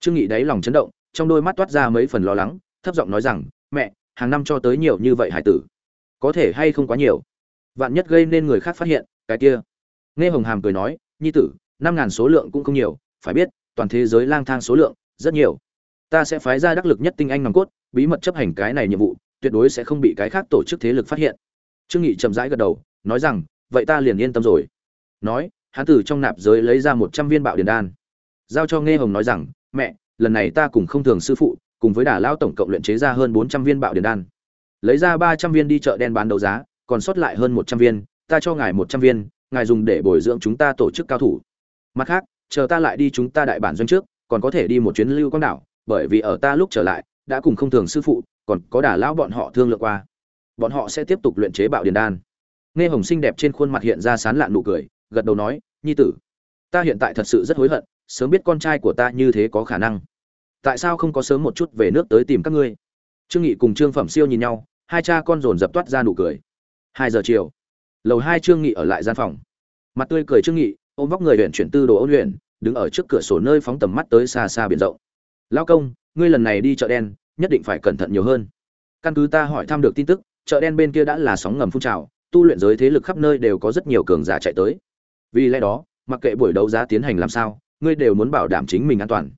Trương nghị đáy lòng chấn động, trong đôi mắt toát ra mấy phần lo lắng, thấp giọng nói rằng, mẹ, hàng năm cho tới nhiều như vậy hải tử có thể hay không quá nhiều. Vạn nhất gây nên người khác phát hiện, cái kia. Nghe hồng hàm cười nói, nhi tử, năm ngàn số lượng cũng không nhiều, phải biết, toàn thế giới lang thang số lượng, rất nhiều. Ta sẽ phái ra đắc lực nhất tinh anh nòng cốt, bí mật chấp hành cái này nhiệm vụ, tuyệt đối sẽ không bị cái khác tổ chức thế lực phát hiện. Trương nghị chậm rãi gật đầu, nói rằng, vậy ta liền yên tâm rồi. Nói, hắn từ trong nạp giới lấy ra một trăm viên bạo điền đan. Giao cho nghe hồng nói rằng, mẹ, lần này ta cùng không thường sư phụ, cùng với đà lao tổng cộng luyện chế ra hơn bốn trăm viên bạo điền đan lấy ra ba trăm viên đi chợ đen bán đấu giá, còn sót lại hơn một trăm viên, ta cho ngài một trăm viên, ngài dùng để bồi dưỡng chúng ta tổ chức cao thủ. Mặt khác, chờ ta lại đi chúng ta đại bản doanh trước, còn có thể đi một chuyến lưu quang đảo, bởi vì ở ta lúc trở lại, đã cùng không thường sư phụ, còn có đả lão bọn họ thương lượng qua. Bọn họ sẽ tiếp tục luyện chế bạo điền đan. Nghe hồng xinh đẹp trên khuôn mặt hiện ra sán lạn nụ cười, gật đầu nói, nhi tử, ta hiện tại thật sự rất hối hận, sớm biết con trai của ta như thế có khả năng. Tại sao không có sớm một chút về nước tới tìm các ngươi? Trương nghị cùng trương phẩm siêu nhìn nhau hai cha con dồn dập toát ra nụ cười. Hai giờ chiều, lầu hai trương nghị ở lại gian phòng. Mặt tươi cười trương nghị, ôm vóc người huyện chuyển tư đồ ôn luyện đứng ở trước cửa sổ nơi phóng tầm mắt tới xa xa biển rộng. Lao công, ngươi lần này đi chợ đen, nhất định phải cẩn thận nhiều hơn. Căn cứ ta hỏi thăm được tin tức, chợ đen bên kia đã là sóng ngầm phun trào, tu luyện giới thế lực khắp nơi đều có rất nhiều cường giả chạy tới. Vì lẽ đó, mặc kệ buổi đấu giá tiến hành làm sao, ngươi đều muốn bảo đảm chính mình an toàn.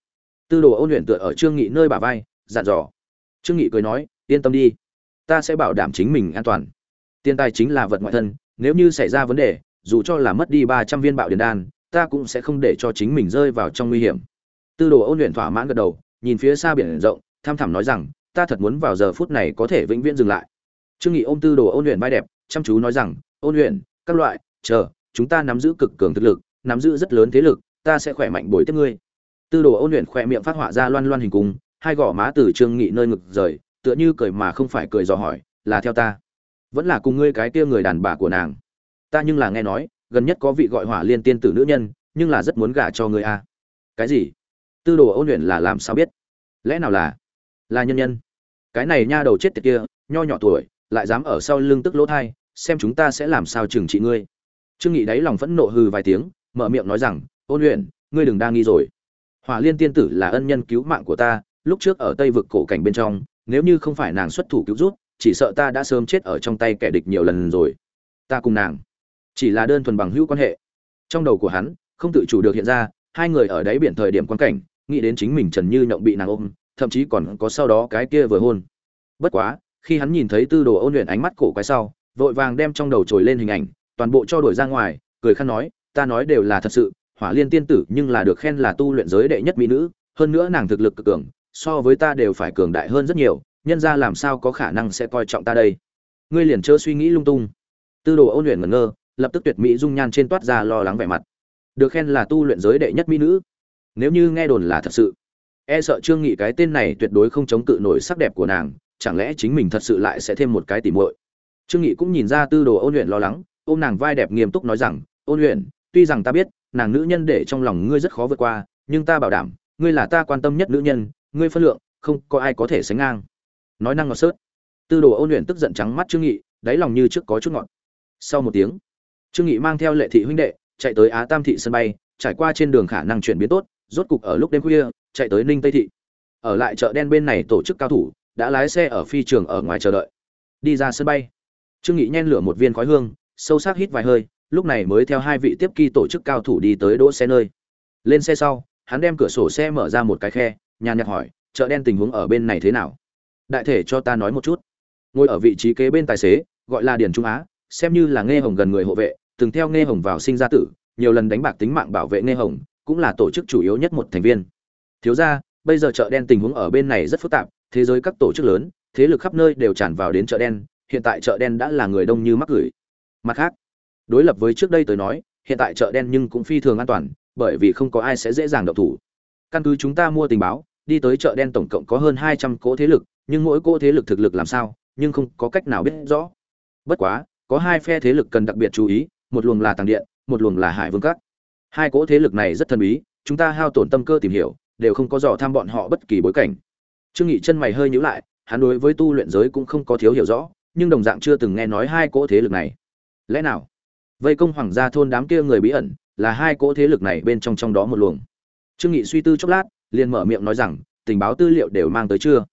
Tư đồ ôn luyện tựa ở trương nghị nơi bả vai, dặn dò. Trương nghị cười nói, yên tâm đi ta sẽ bảo đảm chính mình an toàn. Tiền tài chính là vật ngoại thân, nếu như xảy ra vấn đề, dù cho là mất đi ba trăm viên bạo điền đan, ta cũng sẽ không để cho chính mình rơi vào trong nguy hiểm. Tư đồ ôn luyện thỏa mãn gật đầu, nhìn phía xa biển rộng, tham thẳm nói rằng, ta thật muốn vào giờ phút này có thể vĩnh viễn dừng lại. Trương nghị ôm tư đồ ôn luyện vai đẹp, chăm chú nói rằng, ôn luyện, các loại, chờ, chúng ta nắm giữ cực cường thực lực, nắm giữ rất lớn thế lực, ta sẽ khỏe mạnh bồi tiếp ngươi. Tư đồ ôn luyện khỏe miệng phát họa ra loan loan hình cung, hai gò má từ trương nghị nơi ngực rời tựa như cười mà không phải cười dò hỏi, là theo ta. Vẫn là cùng ngươi cái kia người đàn bà của nàng. Ta nhưng là nghe nói, gần nhất có vị gọi hỏa liên tiên tử nữ nhân, nhưng là rất muốn gả cho ngươi a. Cái gì? Tư đồ ôn luyện là làm sao biết? Lẽ nào là là nhân nhân? Cái này nha đầu chết tiệt kia, nho nhỏ tuổi, lại dám ở sau lưng tức lỗ thai, xem chúng ta sẽ làm sao trừng trị ngươi. Trương nghị đáy lòng phẫn nộ hừ vài tiếng, mở miệng nói rằng, ôn luyện, ngươi đừng đa nghi rồi. Hỏa liên tiên tử là ân nhân cứu mạng của ta, lúc trước ở tây vực cổ cảnh bên trong nếu như không phải nàng xuất thủ cứu rút chỉ sợ ta đã sớm chết ở trong tay kẻ địch nhiều lần rồi. Ta cùng nàng chỉ là đơn thuần bằng hữu quan hệ. Trong đầu của hắn, không tự chủ được hiện ra, hai người ở đáy biển thời điểm quan cảnh, nghĩ đến chính mình trần như nhộng bị nàng ôm, thậm chí còn có sau đó cái kia vừa hôn. Bất quá, khi hắn nhìn thấy tư đồ ôn luyện ánh mắt cổ quái sau, vội vàng đem trong đầu trồi lên hình ảnh, toàn bộ cho đổi ra ngoài, cười khăn nói, ta nói đều là thật sự, hỏa liên tiên tử nhưng là được khen là tu luyện giới đệ nhất mỹ nữ, hơn nữa nàng thực lực cực cường so với ta đều phải cường đại hơn rất nhiều, nhân ra làm sao có khả năng sẽ coi trọng ta đây? Ngươi liền chớ suy nghĩ lung tung. Tư đồ ôn luyện ngẩn ngơ, lập tức tuyệt mỹ dung nhan trên toát ra lo lắng vẻ mặt. Được khen là tu luyện giới đệ nhất mỹ nữ. Nếu như nghe đồn là thật sự e sợ trương nghị cái tên này tuyệt đối không chống cự nổi sắc đẹp của nàng, chẳng lẽ chính mình thật sự lại sẽ thêm một cái tỉ muội? Trương nghị cũng nhìn ra tư đồ ôn luyện lo lắng, ôm nàng vai đẹp nghiêm túc nói rằng, ôn luyện, tuy rằng ta biết, nàng nữ nhân để trong lòng ngươi rất khó vượt qua, nhưng ta bảo đảm, ngươi là ta quan tâm nhất nữ nhân ngươi phân lượng, không có ai có thể sánh ngang. Nói năng ngọt sớt. Tư đồ ôn luyện tức giận trắng mắt trương nghị, đáy lòng như trước có chút ngọt. Sau một tiếng, trương nghị mang theo lệ thị huynh đệ, chạy tới á tam thị sân bay, trải qua trên đường khả năng chuyển biến tốt, rốt cục ở lúc đêm khuya, chạy tới ninh tây thị. Ở lại chợ đen bên này tổ chức cao thủ, đã lái xe ở phi trường ở ngoài chờ đợi. Đi ra sân bay, trương nghị nhen lửa một viên khói hương, sâu sắc hít vài hơi, lúc này mới theo hai vị tiếp kỳ tổ chức cao thủ đi tới đỗ xe nơi. Lên xe sau, hắn đem cửa sổ xe mở ra một cái khe nhàn nhạt hỏi, chợ đen tình huống ở bên này thế nào? Đại thể cho ta nói một chút. Ngồi ở vị trí kế bên tài xế, gọi là điền trung á, xem như là nghe hồng gần người hộ vệ, từng theo nghe hồng vào sinh ra tử, nhiều lần đánh bạc tính mạng bảo vệ nghe hồng, cũng là tổ chức chủ yếu nhất một thành viên. Thiếu ra bây giờ chợ đen tình huống ở bên này rất phức tạp, thế giới các tổ chức lớn, thế lực khắp nơi đều tràn vào đến chợ đen, hiện tại chợ đen đã là người đông như mắc gửi. Mặt khác, đối lập với trước đây tới nói, hiện tại chợ đen nhưng cũng phi thường an toàn, bởi vì không có ai sẽ dễ dàng động thủ căn cứ chúng ta mua tình báo, đi tới chợ đen tổng cộng có hơn hai trăm cỗ thế lực, nhưng mỗi cỗ thế lực thực lực làm sao, nhưng không có cách nào biết rõ. Bất quá, có hai phe thế lực cần đặc biệt chú ý, một luồng là tàng điện, một luồng là hải vương các. Hai cỗ thế lực này rất thần bí, chúng ta hao tổn tâm cơ tìm hiểu, đều không có dò tham bọn họ bất kỳ bối cảnh. Trương nghị chân mày hơi nhíu lại, hắn đối với tu luyện giới cũng không có thiếu hiểu rõ, nhưng đồng dạng chưa từng nghe nói hai cỗ thế lực này. Lẽ nào? Vây công hoàng gia thôn đám kia người bí ẩn, là hai cỗ thế lực này bên trong trong đó một luồng trương nghị suy tư chốc lát, liền mở miệng nói rằng, tình báo tư liệu đều mang tới chưa?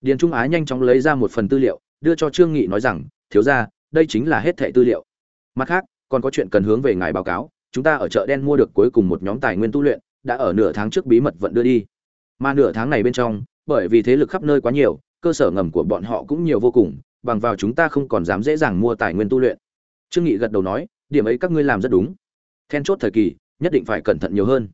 Điền trung á nhanh chóng lấy ra một phần tư liệu, đưa cho trương nghị nói rằng, thiếu gia, đây chính là hết thẻ tư liệu. Mặt khác, còn có chuyện cần hướng về ngài báo cáo, chúng ta ở chợ đen mua được cuối cùng một nhóm tài nguyên tu luyện, đã ở nửa tháng trước bí mật vận đưa đi. Mà nửa tháng này bên trong, bởi vì thế lực khắp nơi quá nhiều, cơ sở ngầm của bọn họ cũng nhiều vô cùng, bằng vào chúng ta không còn dám dễ dàng mua tài nguyên tu luyện. Trương nghị gật đầu nói, điểm ấy các ngươi làm rất đúng. Then chốt thời kỳ, nhất định phải cẩn thận nhiều hơn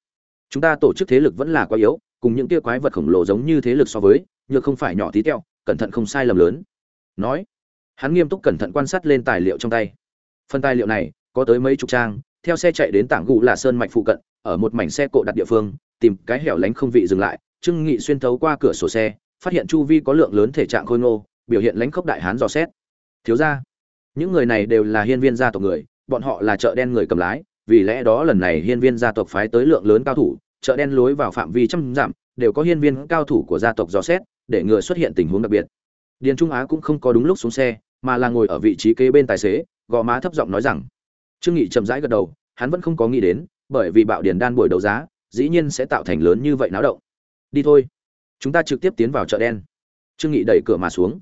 chúng ta tổ chức thế lực vẫn là quá yếu, cùng những kia quái vật khổng lồ giống như thế lực so với nhưng không phải nhỏ tí teo, cẩn thận không sai lầm lớn. Nói, hắn nghiêm túc cẩn thận quan sát lên tài liệu trong tay. Phần tài liệu này, có tới mấy chục trang, theo xe chạy đến tảng gù là sơn mạch phụ cận, ở một mảnh xe cộ đặt địa phương, tìm cái hẻo lánh không vị dừng lại trưng nghị xuyên thấu qua cửa sổ xe, phát hiện chu vi có lượng lớn thể trạng khôi ngô, biểu hiện lãnh khốc đại hán dò xét. Thiếu gia, những người này đều là hiên viên gia tộc người, bọn họ là chợ đen người cầm lái vì lẽ đó lần này hiên viên gia tộc phái tới lượng lớn cao thủ, chợ đen lối vào phạm vi trăm dặm, đều có hiên viên cao thủ của gia tộc dò xét, để ngừa xuất hiện tình huống đặc biệt. Điền trung á cũng không có đúng lúc xuống xe, mà là ngồi ở vị trí kế bên tài xế gò má thấp giọng nói rằng, trương nghị chậm rãi gật đầu, hắn vẫn không có nghĩ đến, bởi vì bạo điền đan buổi đấu giá, dĩ nhiên sẽ tạo thành lớn như vậy náo động. Đi thôi, chúng ta trực tiếp tiến vào chợ đen. Trương nghị đẩy cửa mà xuống.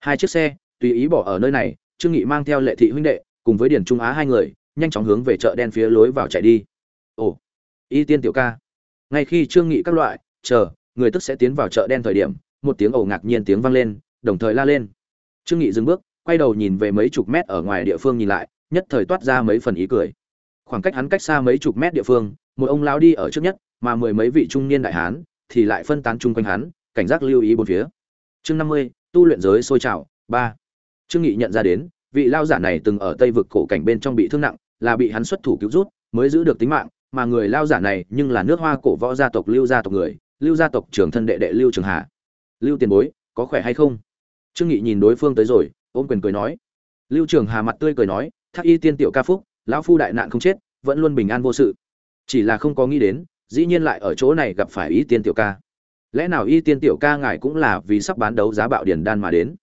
Hai chiếc xe, tùy ý bỏ ở nơi này, trương nghị mang theo lệ thị huynh đệ, cùng với điền trung á hai người nhanh chóng hướng về chợ đen phía lối vào chạy đi. Ồ, y tiên tiểu ca. Ngay khi trương nghị các loại, chờ, người tức sẽ tiến vào chợ đen thời điểm, một tiếng ồ ngạc nhiên tiếng vang lên, đồng thời la lên. Trương nghị dừng bước, quay đầu nhìn về mấy chục mét ở ngoài địa phương nhìn lại, nhất thời toát ra mấy phần ý cười. Khoảng cách hắn cách xa mấy chục mét địa phương, một ông lão đi ở trước nhất, mà mười mấy vị trung niên đại hán thì lại phân tán chung quanh hắn, cảnh giác lưu ý bốn phía. Chương năm mươi, tu luyện giới sôi trào, ba. Trương nghị nhận ra đến, vị lao giả này từng ở tây vực cổ cảnh bên trong bị thương nặng là bị hắn xuất thủ cứu rút, mới giữ được tính mạng, mà người lao giả này nhưng là nước hoa cổ võ gia tộc lưu gia tộc người, lưu gia tộc trưởng thân đệ đệ lưu trường hà. Lưu tiền bối, có khỏe hay không? Trương nghị nhìn đối phương tới rồi, ôm quyền cười nói. Lưu trường hà mặt tươi cười nói, thác y tiên tiểu ca phúc, lão phu đại nạn không chết, vẫn luôn bình an vô sự. Chỉ là không có nghĩ đến, dĩ nhiên lại ở chỗ này gặp phải y tiên tiểu ca. Lẽ nào y tiên tiểu ca ngài cũng là vì sắp bán đấu giá bạo điền đan mà đến?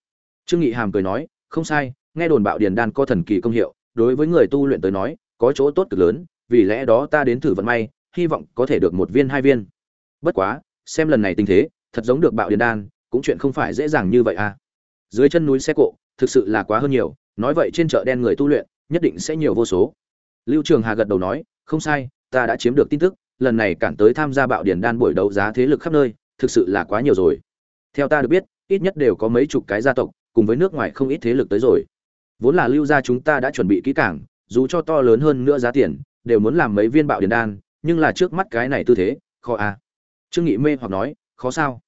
Trương nghị hàm cười nói, không sai, nghe đồn bạo điền đan có thần kỳ công hiệu đối với người tu luyện tới nói, có chỗ tốt cực lớn, vì lẽ đó ta đến thử vận may, hy vọng có thể được một viên, hai viên. Bất quá, xem lần này tình thế, thật giống được bạo điện đan, cũng chuyện không phải dễ dàng như vậy à. Dưới chân núi xe cộ thực sự là quá hơn nhiều, nói vậy trên chợ đen người tu luyện, nhất định sẽ nhiều vô số. Lưu trường hà gật đầu nói, không sai, ta đã chiếm được tin tức, lần này cản tới tham gia bạo điển đan buổi đấu giá thế lực khắp nơi, thực sự là quá nhiều rồi. Theo ta được biết, ít nhất đều có mấy chục cái gia tộc, cùng với nước ngoài không ít thế lực tới rồi vốn là lưu gia chúng ta đã chuẩn bị kỹ càng, dù cho to lớn hơn nữa giá tiền, đều muốn làm mấy viên bạo điển đan, nhưng là trước mắt cái này tư thế, khó à. trương nghị mê hoặc nói, khó sao?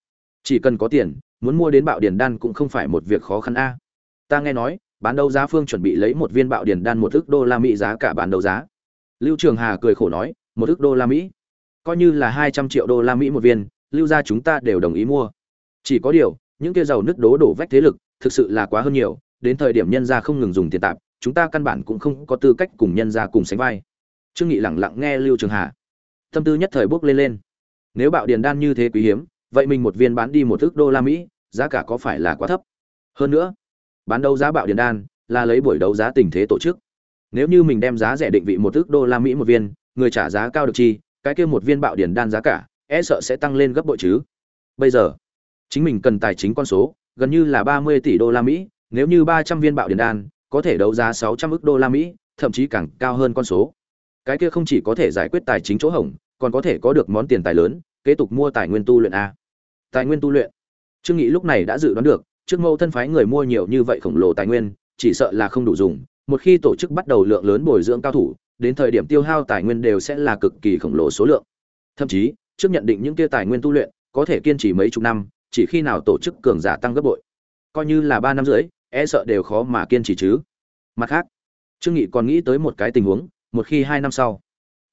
Chỉ cần có tiền, muốn mua đến bạo điển đan cũng không phải một việc khó khăn a. Ta nghe nói, bán đấu giá phương chuẩn bị lấy một viên bạo điền đan một ức đô la mỹ giá cả bán đấu giá. Lưu trường hà cười khổ nói, một ức đô la mỹ? Coi như là hai trăm triệu đô la mỹ một viên, lưu gia chúng ta đều đồng ý mua. Chỉ có điều, những kia giàu nứt đố đổ vách thế lực, thực sự là quá hơn nhiều đến thời điểm nhân gia không ngừng dùng tiền tạp, chúng ta căn bản cũng không có tư cách cùng nhân gia cùng sánh vai. Trương nghị lặng lặng nghe lưu trường hà. Tâm tư nhất thời bước lên lên. Nếu bạo điền đan như thế quý hiếm, vậy mình một viên bán đi một thước đô la mỹ, giá cả có phải là quá thấp? Hơn nữa, bán đấu giá bạo điền đan là lấy buổi đấu giá tình thế tổ chức. Nếu như mình đem giá rẻ định vị một thước đô la mỹ một viên, người trả giá cao được chi, cái kia một viên bạo điền đan giá cả e sợ sẽ tăng lên gấp bội chứ. Bây giờ, chính mình cần tài chính con số, gần như là ba mươi tỷ đô la mỹ nếu như ba trăm viên bạo điển đan, có thể đấu giá sáu trăm ức đô la mỹ, thậm chí càng cao hơn con số. Cái kia không chỉ có thể giải quyết tài chính chỗ hỏng, còn có thể có được món tiền tài lớn, kế tục mua tài nguyên tu luyện a. Tài nguyên tu luyện. Trương nghị lúc này đã dự đoán được, trước mâu thân phái người mua nhiều như vậy khổng lồ tài nguyên, chỉ sợ là không đủ dùng. Một khi tổ chức bắt đầu lượng lớn bồi dưỡng cao thủ, đến thời điểm tiêu hao tài nguyên đều sẽ là cực kỳ khổng lồ số lượng. Thậm chí, trước nhận định những kia tài nguyên tu luyện, có thể kiên trì mấy chục năm, chỉ khi nào tổ chức cường giả tăng gấp bội. Coi như là ba năm rưỡi e sợ đều khó mà kiên trì chứ. Mặt khác, trương nghị còn nghĩ tới một cái tình huống, một khi hai năm sau,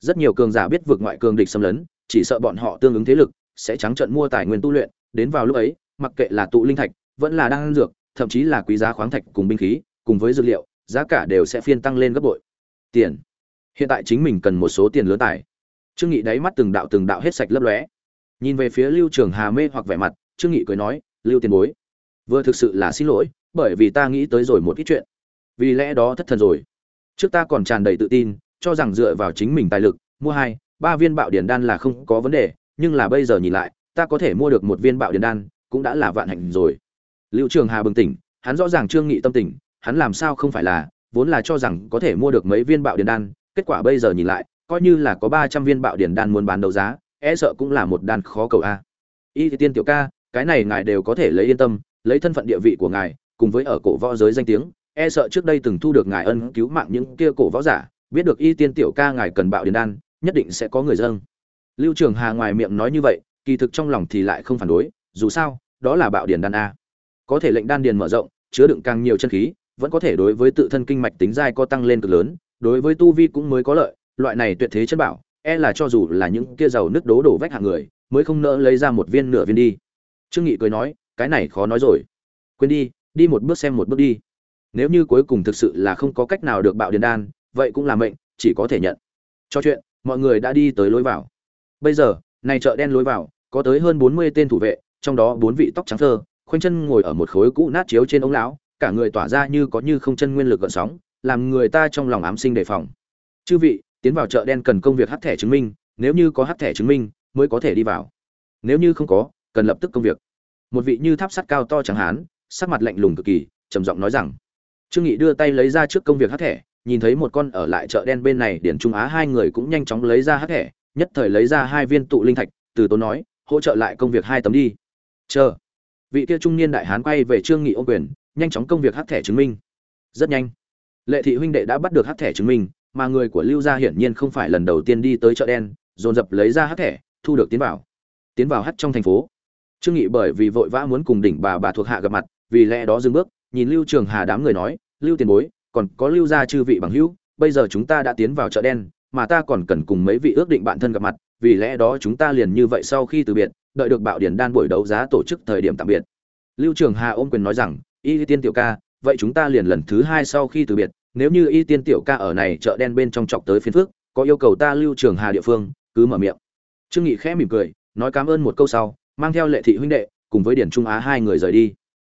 rất nhiều cường giả biết vượt ngoại cường địch xâm lấn, chỉ sợ bọn họ tương ứng thế lực sẽ trắng trợn mua tài nguyên tu luyện, đến vào lúc ấy, mặc kệ là tụ linh thạch, vẫn là đang dược, thậm chí là quý giá khoáng thạch cùng binh khí, cùng với dược liệu, giá cả đều sẽ phiên tăng lên gấp bội. Tiền. Hiện tại chính mình cần một số tiền lớn tài. Trương nghị đáy mắt từng đạo từng đạo hết sạch lấp lóe. Nhìn về phía lưu trường hà mê hoặc vẻ mặt, trương nghị cười nói, lưu tiền bối, vừa thực sự là xin lỗi bởi vì ta nghĩ tới rồi một ít chuyện. Vì lẽ đó thất thần rồi. Trước ta còn tràn đầy tự tin, cho rằng dựa vào chính mình tài lực, mua hai, ba viên bạo điển đan là không có vấn đề, nhưng là bây giờ nhìn lại, ta có thể mua được một viên bạo điển đan, cũng đã là vạn hạnh rồi. Liệu trường hà bừng tỉnh, hắn rõ ràng trương nghị tâm tình, hắn làm sao không phải là, vốn là cho rằng có thể mua được mấy viên bạo điển đan, kết quả bây giờ nhìn lại, coi như là có ba trăm viên bạo điển đan muốn bán đấu giá e sợ cũng là một đan khó cầu a. Y thì tiên tiểu ca, cái này ngài đều có thể lấy yên tâm, lấy thân phận địa vị của ngài cùng với ở cổ võ giới danh tiếng e sợ trước đây từng thu được ngài ân cứu mạng những kia cổ võ giả, biết được y tiên tiểu ca ngài cần bạo điển đan, nhất định sẽ có người dâng. Lưu trường hà ngoài miệng nói như vậy, kỳ thực trong lòng thì lại không phản đối, dù sao, đó là bạo điển đan a. Có thể lệnh đan điền mở rộng, chứa đựng càng nhiều chân khí, vẫn có thể đối với tự thân kinh mạch tính dai có tăng lên cực lớn, đối với tu vi cũng mới có lợi, loại này tuyệt thế chân bảo e là cho dù là những kia giàu nước đố đổ vách hạng người, mới không nỡ lấy ra một viên nửa viên đi. Trương nghị cười nói, cái này khó nói rồi. Quên đi đi một bước xem một bước đi. Nếu như cuối cùng thực sự là không có cách nào được bạo điền đan, vậy cũng là mệnh, chỉ có thể nhận. Cho chuyện, mọi người đã đi tới lối vào. Bây giờ, này chợ đen lối vào, có tới hơn bốn mươi tên thủ vệ, trong đó bốn vị tóc trắng thơ, khoanh chân ngồi ở một khối cũ nát chiếu trên ống lão, cả người tỏa ra như có như không chân nguyên lực gợn sóng, làm người ta trong lòng ám sinh đề phòng. Chư vị, tiến vào chợ đen cần công việc hắt thẻ chứng minh, nếu như có hắt thẻ chứng minh, mới có thể đi vào. Nếu như không có, cần lập tức công việc. Một vị như tháp sắt cao to chẳng hán sắc mặt lạnh lùng cực kỳ, trầm giọng nói rằng, trương nghị đưa tay lấy ra trước công việc hắt thẻ, nhìn thấy một con ở lại chợ đen bên này, điển trung á hai người cũng nhanh chóng lấy ra hắt thẻ, nhất thời lấy ra hai viên tụ linh thạch, từ tốn nói, hỗ trợ lại công việc hai tấm đi. Chờ. Vị kia trung niên đại hán quay về trương nghị ô quyền, nhanh chóng công việc hắt thẻ chứng minh. Rất nhanh. Lệ thị huynh đệ đã bắt được hắt thẻ chứng minh, mà người của lưu gia hiển nhiên không phải lần đầu tiên đi tới chợ đen, dồn dập lấy ra hắt thẻ, thu được tiến vào tiến vào hắt trong thành phố. Trương nghị bởi vì vội vã muốn cùng đỉnh bà bà thuộc hạ gặp mặt vì lẽ đó dừng bước, nhìn lưu trường hà đám người nói, lưu tiền bối, còn có lưu gia chư vị bằng hữu, bây giờ chúng ta đã tiến vào chợ đen, mà ta còn cần cùng mấy vị ước định bạn thân gặp mặt, vì lẽ đó chúng ta liền như vậy sau khi từ biệt, đợi được bạo điển đan buổi đấu giá tổ chức thời điểm tạm biệt. Lưu trường hà ôm quyền nói rằng, y tiên tiểu ca, vậy chúng ta liền lần thứ hai sau khi từ biệt, nếu như y tiên tiểu ca ở này chợ đen bên trong chọc tới phiên phước có yêu cầu ta lưu trường hà địa phương, cứ mở miệng. Trương nghị khẽ mỉm cười, nói cảm ơn một câu sau, mang theo lệ thị huynh đệ, cùng với điển trung á hai người rời đi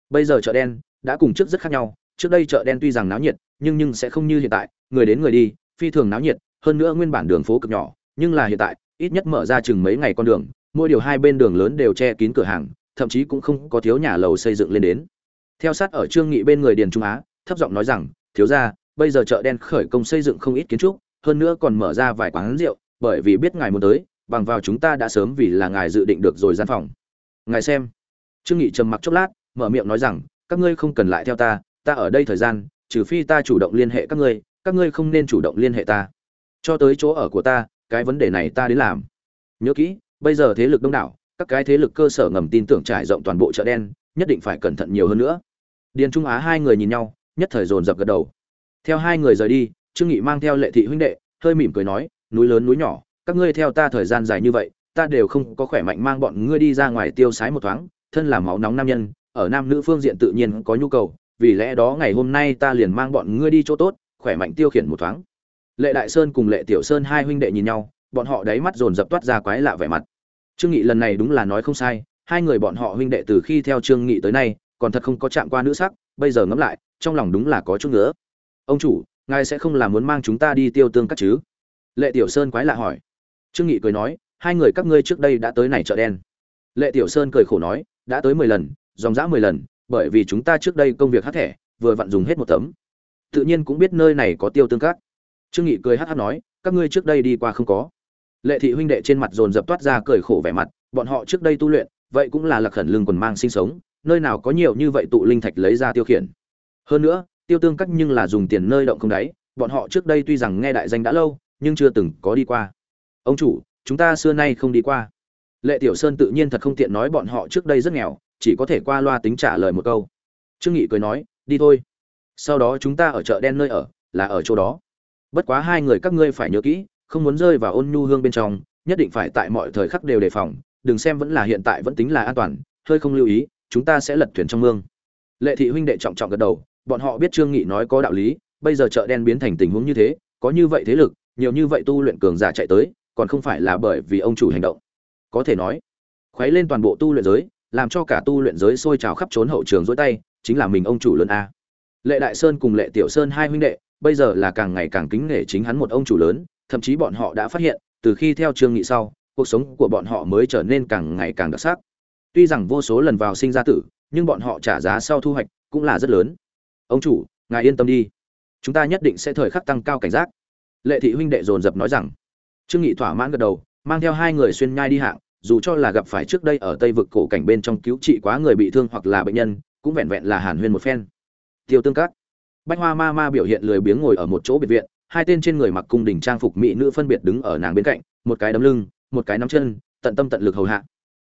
bây giờ chợ đen đã cùng trước rất khác nhau. Trước đây chợ đen tuy rằng náo nhiệt, nhưng nhưng sẽ không như hiện tại. Người đến người đi, phi thường náo nhiệt. Hơn nữa nguyên bản đường phố cực nhỏ, nhưng là hiện tại, ít nhất mở ra chừng mấy ngày con đường, mỗi điều hai bên đường lớn đều che kín cửa hàng, thậm chí cũng không có thiếu nhà lầu xây dựng lên đến. Theo sát ở trương nghị bên người điền trung á, thấp giọng nói rằng, thiếu gia, bây giờ chợ đen khởi công xây dựng không ít kiến trúc, hơn nữa còn mở ra vài quán rượu, bởi vì biết ngài muốn tới, bằng vào chúng ta đã sớm vì là ngài dự định được rồi gian phòng. Ngài xem. Trương nghị trầm mặc chốc lát mở miệng nói rằng, các ngươi không cần lại theo ta ta ở đây thời gian, trừ phi ta chủ động liên hệ các ngươi các ngươi không nên chủ động liên hệ ta. Cho tới chỗ ở của ta, cái vấn đề này ta đến làm. Nhớ kỹ, bây giờ thế lực đông đảo, các cái thế lực cơ sở ngầm tin tưởng trải rộng toàn bộ chợ đen, nhất định phải cẩn thận nhiều hơn nữa. Điền trung á hai người nhìn nhau, nhất thời dồn dập gật đầu. Theo hai người rời đi, trương nghị mang theo lệ thị huynh đệ, hơi mỉm cười nói, núi lớn núi nhỏ, các ngươi theo ta thời gian dài như vậy, ta đều không có khỏe mạnh mang bọn ngươi đi ra ngoài tiêu sái một thoáng, thân là máu nóng nam nhân ở nam nữ phương diện tự nhiên có nhu cầu, vì lẽ đó ngày hôm nay ta liền mang bọn ngươi đi chỗ tốt, khỏe mạnh tiêu khiển một thoáng. Lệ đại sơn cùng lệ tiểu sơn hai huynh đệ nhìn nhau, bọn họ đáy mắt dồn dập toát ra quái lạ vẻ mặt. Trương nghị lần này đúng là nói không sai, hai người bọn họ huynh đệ từ khi theo trương nghị tới nay, còn thật không có chạm qua nữ sắc, bây giờ ngẫm lại, trong lòng đúng là có chút nữa ông chủ, ngài sẽ không là muốn mang chúng ta đi tiêu tương các chứ? Lệ tiểu sơn quái lạ hỏi. Trương nghị cười nói, hai người các ngươi trước đây đã tới này chợ đen. Lệ tiểu sơn cười khổ nói, đã tới mười lần dòng dã mười lần, bởi vì chúng ta trước đây công việc hát thẻ, vừa vặn dùng hết một tấm. Tự nhiên cũng biết nơi này có tiêu tương các. Trương nghị cười hát hát nói, các ngươi trước đây đi qua không có. Lệ thị huynh đệ trên mặt dồn dập toát ra cười khổ vẻ mặt, bọn họ trước đây tu luyện, vậy cũng là lạc khẩn lương quần mang sinh sống, nơi nào có nhiều như vậy tụ linh thạch lấy ra tiêu khiển. Hơn nữa, tiêu tương các nhưng là dùng tiền nơi động không đáy, bọn họ trước đây tuy rằng nghe đại danh đã lâu, nhưng chưa từng có đi qua. Ông chủ, chúng ta xưa nay không đi qua. Lệ tiểu sơn tự nhiên thật không tiện nói bọn họ trước đây rất nghèo chỉ có thể qua loa tính trả lời một câu. Trương nghị cười nói, đi thôi. Sau đó chúng ta ở chợ đen nơi ở, là ở chỗ đó. Bất quá hai người các ngươi phải nhớ kỹ, không muốn rơi vào ôn nhu hương bên trong, nhất định phải tại mọi thời khắc đều đề phòng, đừng xem vẫn là hiện tại vẫn tính là an toàn, hơi không lưu ý, chúng ta sẽ lật thuyền trong mương. Lệ thị huynh đệ trọng trọng gật đầu, bọn họ biết trương nghị nói có đạo lý, bây giờ chợ đen biến thành tình huống như thế, có như vậy thế lực, nhiều như vậy tu luyện cường giả chạy tới, còn không phải là bởi vì ông chủ hành động. Có thể nói, khuấy lên toàn bộ tu luyện giới làm cho cả tu luyện giới sôi trào khắp trốn hậu trường dối tay, chính là mình ông chủ lớn a. Lệ đại sơn cùng lệ tiểu sơn hai huynh đệ, bây giờ là càng ngày càng kính nể chính hắn một ông chủ lớn, thậm chí bọn họ đã phát hiện, từ khi theo trương nghị sau, cuộc sống của bọn họ mới trở nên càng ngày càng đặc sắc. Tuy rằng vô số lần vào sinh ra tử, nhưng bọn họ trả giá sau thu hoạch cũng là rất lớn. Ông chủ, ngài yên tâm đi. Chúng ta nhất định sẽ thời khắc tăng cao cảnh giác. Lệ thị huynh đệ dồn dập nói rằng. Trương nghị thỏa mãn gật đầu, mang theo hai người xuyên nhai đi hạng dù cho là gặp phải trước đây ở tây vực cổ cảnh bên trong cứu trị quá người bị thương hoặc là bệnh nhân, cũng vẹn vẹn là hàn huyên một phen. Tiêu tương cát bách hoa ma ma biểu hiện lười biếng ngồi ở một chỗ biệt viện, hai tên trên người mặc cung đình trang phục mỹ nữ phân biệt đứng ở nàng bên cạnh, một cái đấm lưng, một cái nắm chân, tận tâm tận lực hầu hạ.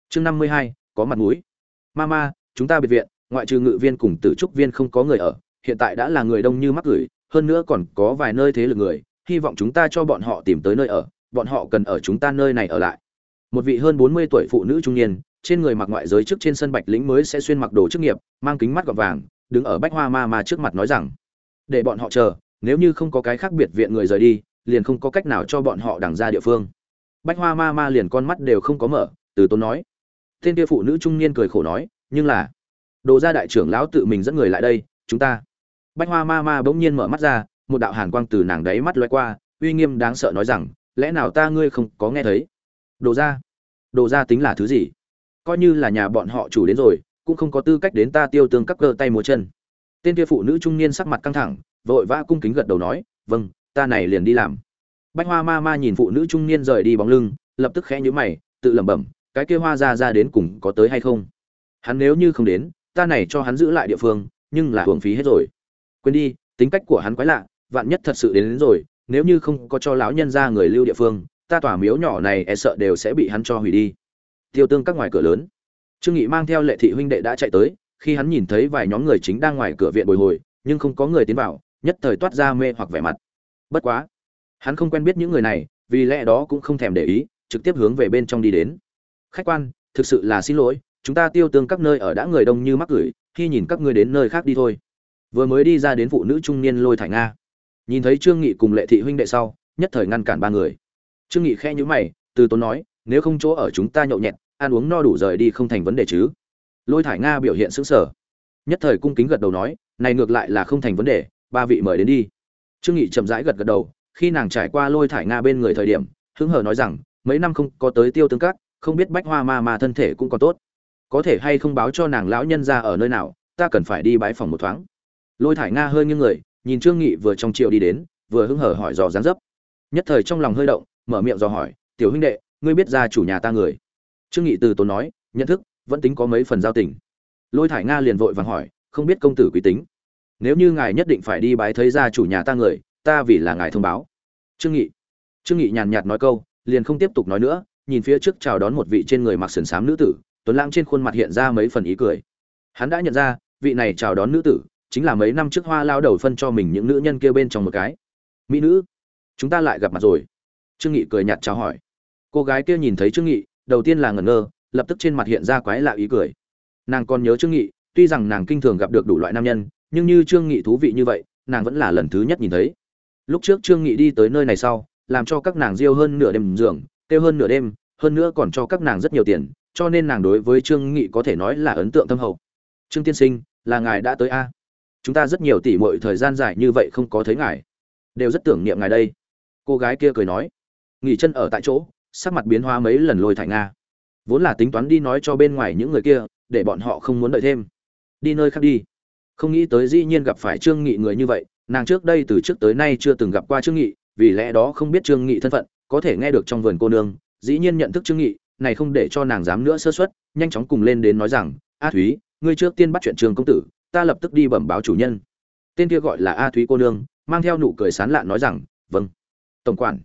Chương năm mươi hai, có mặt mũi. Ma ma, chúng ta biệt viện, ngoại trừ ngự viên cùng tử trúc viên không có người ở, hiện tại đã là người đông như mắc gửi, hơn nữa còn có vài nơi thế lực người, hy vọng chúng ta cho bọn họ tìm tới nơi ở, bọn họ cần ở chúng ta nơi này ở lại một vị hơn bốn mươi tuổi phụ nữ trung niên, trên người mặc ngoại giới trước trên sân bạch lĩnh mới sẽ xuyên mặc đồ chức nghiệp, mang kính mắt gọt vàng, đứng ở bách hoa ma ma trước mặt nói rằng, để bọn họ chờ, nếu như không có cái khác biệt viện người rời đi, liền không có cách nào cho bọn họ đằng ra địa phương. Bách hoa ma ma liền con mắt đều không có mở, từ tốn nói. Tên kia phụ nữ trung niên cười khổ nói, nhưng là, đồ gia đại trưởng lão tự mình dẫn người lại đây, chúng ta. Bách hoa ma ma bỗng nhiên mở mắt ra, một đạo hàn quang từ nàng đáy mắt loay qua, uy nghiêm đáng sợ nói rằng, lẽ nào ta ngươi không có nghe thấy? Đồ gia. Đồ gia tính là thứ gì? Coi như là nhà bọn họ chủ đến rồi cũng không có tư cách đến ta tiêu tương các cơ tay múa chân. Tên kia phụ nữ trung niên sắc mặt căng thẳng vội vã cung kính gật đầu nói vâng ta này liền đi làm. Bách hoa ma ma nhìn phụ nữ trung niên rời đi bóng lưng lập tức khẽ nhíu mày tự lẩm bẩm cái kia hoa ra ra đến cùng có tới hay không? Hắn nếu như không đến ta này cho hắn giữ lại địa phương nhưng là hưởng phí hết rồi. Quên đi tính cách của hắn quái lạ vạn nhất thật sự đến, đến rồi nếu như không có cho lão nhân ra người lưu địa phương ta tỏa miếu nhỏ này e sợ đều sẽ bị hắn cho hủy đi. Tiêu tương các ngoài cửa lớn. Trương nghị mang theo lệ thị huynh đệ đã chạy tới, khi hắn nhìn thấy vài nhóm người chính đang ngoài cửa viện bồi hồi, nhưng không có người tiến vào, nhất thời toát ra mê hoặc vẻ mặt. Bất quá, hắn không quen biết những người này, vì lẽ đó cũng không thèm để ý, trực tiếp hướng về bên trong đi đến. Khách quan, thực sự là xin lỗi, chúng ta tiêu tương các nơi ở đã người đông như mắc gửi khi nhìn các ngươi đến nơi khác đi thôi. Vừa mới đi ra đến phụ nữ trung niên lôi thải nga. Nhìn thấy trương nghị cùng lệ thị huynh đệ sau, nhất thời ngăn cản ba người trương nghị khe nhíu mày, từ tốn nói, nếu không chỗ ở chúng ta nhậu nhẹt, ăn uống no đủ rời đi không thành vấn đề chứ. Lôi thải nga biểu hiện sững sờ. Nhất thời cung kính gật đầu nói, này ngược lại là không thành vấn đề, ba vị mời đến đi. Trương nghị chậm rãi gật gật đầu, khi nàng trải qua lôi thải nga bên người thời điểm, hứng hờ nói rằng, mấy năm không có tới tiêu tương cát không biết bách hoa ma ma thân thể cũng còn tốt. Có thể hay không báo cho nàng lão nhân ra ở nơi nào, ta cần phải đi bái phòng một thoáng. Lôi thải nga hơi nghiêng người, nhìn trương nghị vừa trong triệu đi đến, vừa hứng hở hỏi dò dáng dấp. Nhất thời trong lòng hơi động mở miệng dò hỏi, tiểu huynh đệ, ngươi biết ra chủ nhà ta người? Trương nghị từ tốn nói, nhận thức, vẫn tính có mấy phần giao tình. Lôi thải nga liền vội vàng hỏi, không biết công tử quý tính? Nếu như ngài nhất định phải đi bái thấy ra chủ nhà ta người, ta vì là ngài thông báo. Trương nghị trương nghị nhàn nhạt nói câu, liền không tiếp tục nói nữa, nhìn phía trước chào đón một vị trên người mặc sườn xám nữ tử, tuấn lãng trên khuôn mặt hiện ra mấy phần ý cười. Hắn đã nhận ra, vị này chào đón nữ tử chính là mấy năm trước hoa lao đầu phân cho mình những nữ nhân kia bên trong một cái. Mỹ nữ, chúng ta lại gặp mặt rồi trương nghị cười nhạt chào hỏi. Cô gái kia nhìn thấy trương nghị, đầu tiên là ngẩn ngơ, lập tức trên mặt hiện ra quái lạ ý cười. Nàng còn nhớ trương nghị, tuy rằng nàng kinh thường gặp được đủ loại nam nhân, nhưng như trương nghị thú vị như vậy, nàng vẫn là lần thứ nhất nhìn thấy. Lúc trước trương nghị đi tới nơi này sau, làm cho các nàng riêu hơn nửa đêm giường tiêu hơn nửa đêm, hơn nữa còn cho các nàng rất nhiều tiền, cho nên nàng đối với trương nghị có thể nói là ấn tượng thâm hậu. Trương tiên sinh, là ngài đã tới a? Chúng ta rất nhiều tỷ muội thời gian dài như vậy không có thấy ngài. Đều rất tưởng niệm ngài đây. Cô gái kia cười nói nghỉ chân ở tại chỗ, sắc mặt biến hóa mấy lần lôi thải nga. Vốn là tính toán đi nói cho bên ngoài những người kia, để bọn họ không muốn đợi thêm. Đi nơi khác đi. Không nghĩ tới dĩ nhiên gặp phải trương nghị người như vậy, nàng trước đây từ trước tới nay chưa từng gặp qua trương nghị, vì lẽ đó không biết trương nghị thân phận, có thể nghe được trong vườn cô nương, dĩ nhiên nhận thức trương nghị, này không để cho nàng dám nữa sơ suất, nhanh chóng cùng lên đến nói rằng, a thúy, ngươi trước tiên bắt chuyện trương công tử, ta lập tức đi bẩm báo chủ nhân. Tên kia gọi là a thúy cô nương, mang theo nụ cười sán lạn nói rằng vâng. Tổng quản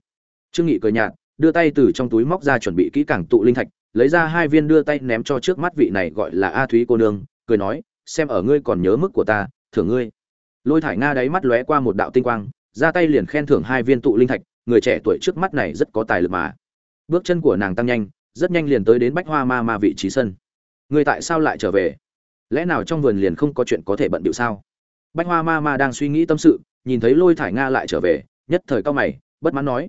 trương nghị cười nhạt, đưa tay từ trong túi móc ra chuẩn bị kỹ càng tụ linh thạch, lấy ra hai viên đưa tay ném cho trước mắt vị này gọi là a thúy cô nương, cười nói, xem ở ngươi còn nhớ mức của ta, thưởng ngươi. Lôi thải nga đáy mắt lóe qua một đạo tinh quang, ra tay liền khen thưởng hai viên tụ linh thạch, người trẻ tuổi trước mắt này rất có tài lực mà. Bước chân của nàng tăng nhanh, rất nhanh liền tới đến bách hoa ma ma vị trí sân. Người tại sao lại trở về? Lẽ nào trong vườn liền không có chuyện có thể bận điệu sao? Bách hoa ma ma đang suy nghĩ tâm sự, nhìn thấy lôi thải nga lại trở về, nhất thời cao mày, bất mãn nói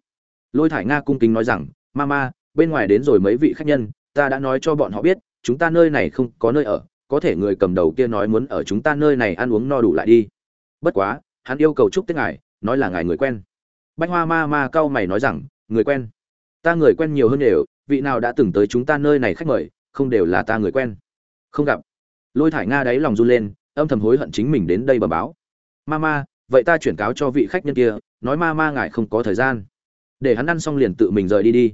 lôi thải nga cung kính nói rằng ma ma bên ngoài đến rồi mấy vị khách nhân, ta đã nói cho bọn họ biết, chúng ta nơi này không có nơi ở, có thể người cầm đầu kia nói muốn ở chúng ta nơi này ăn uống no đủ lại đi. Bất quá, hắn yêu cầu chúc tết ngài, nói là ngài người quen. Bách hoa ma ma cau mày nói rằng, người quen? Ta người quen nhiều hơn đều, vị nào đã từng tới chúng ta nơi này khách mời, không đều là ta người quen. Không gặp. Lôi thải nga đáy lòng run lên, âm thầm hối hận chính mình đến đây bờ báo. Ma ma vậy ta chuyển cáo cho vị khách nhân kia, nói ma ma ngài không có thời gian để hắn ăn xong liền tự mình rời đi đi.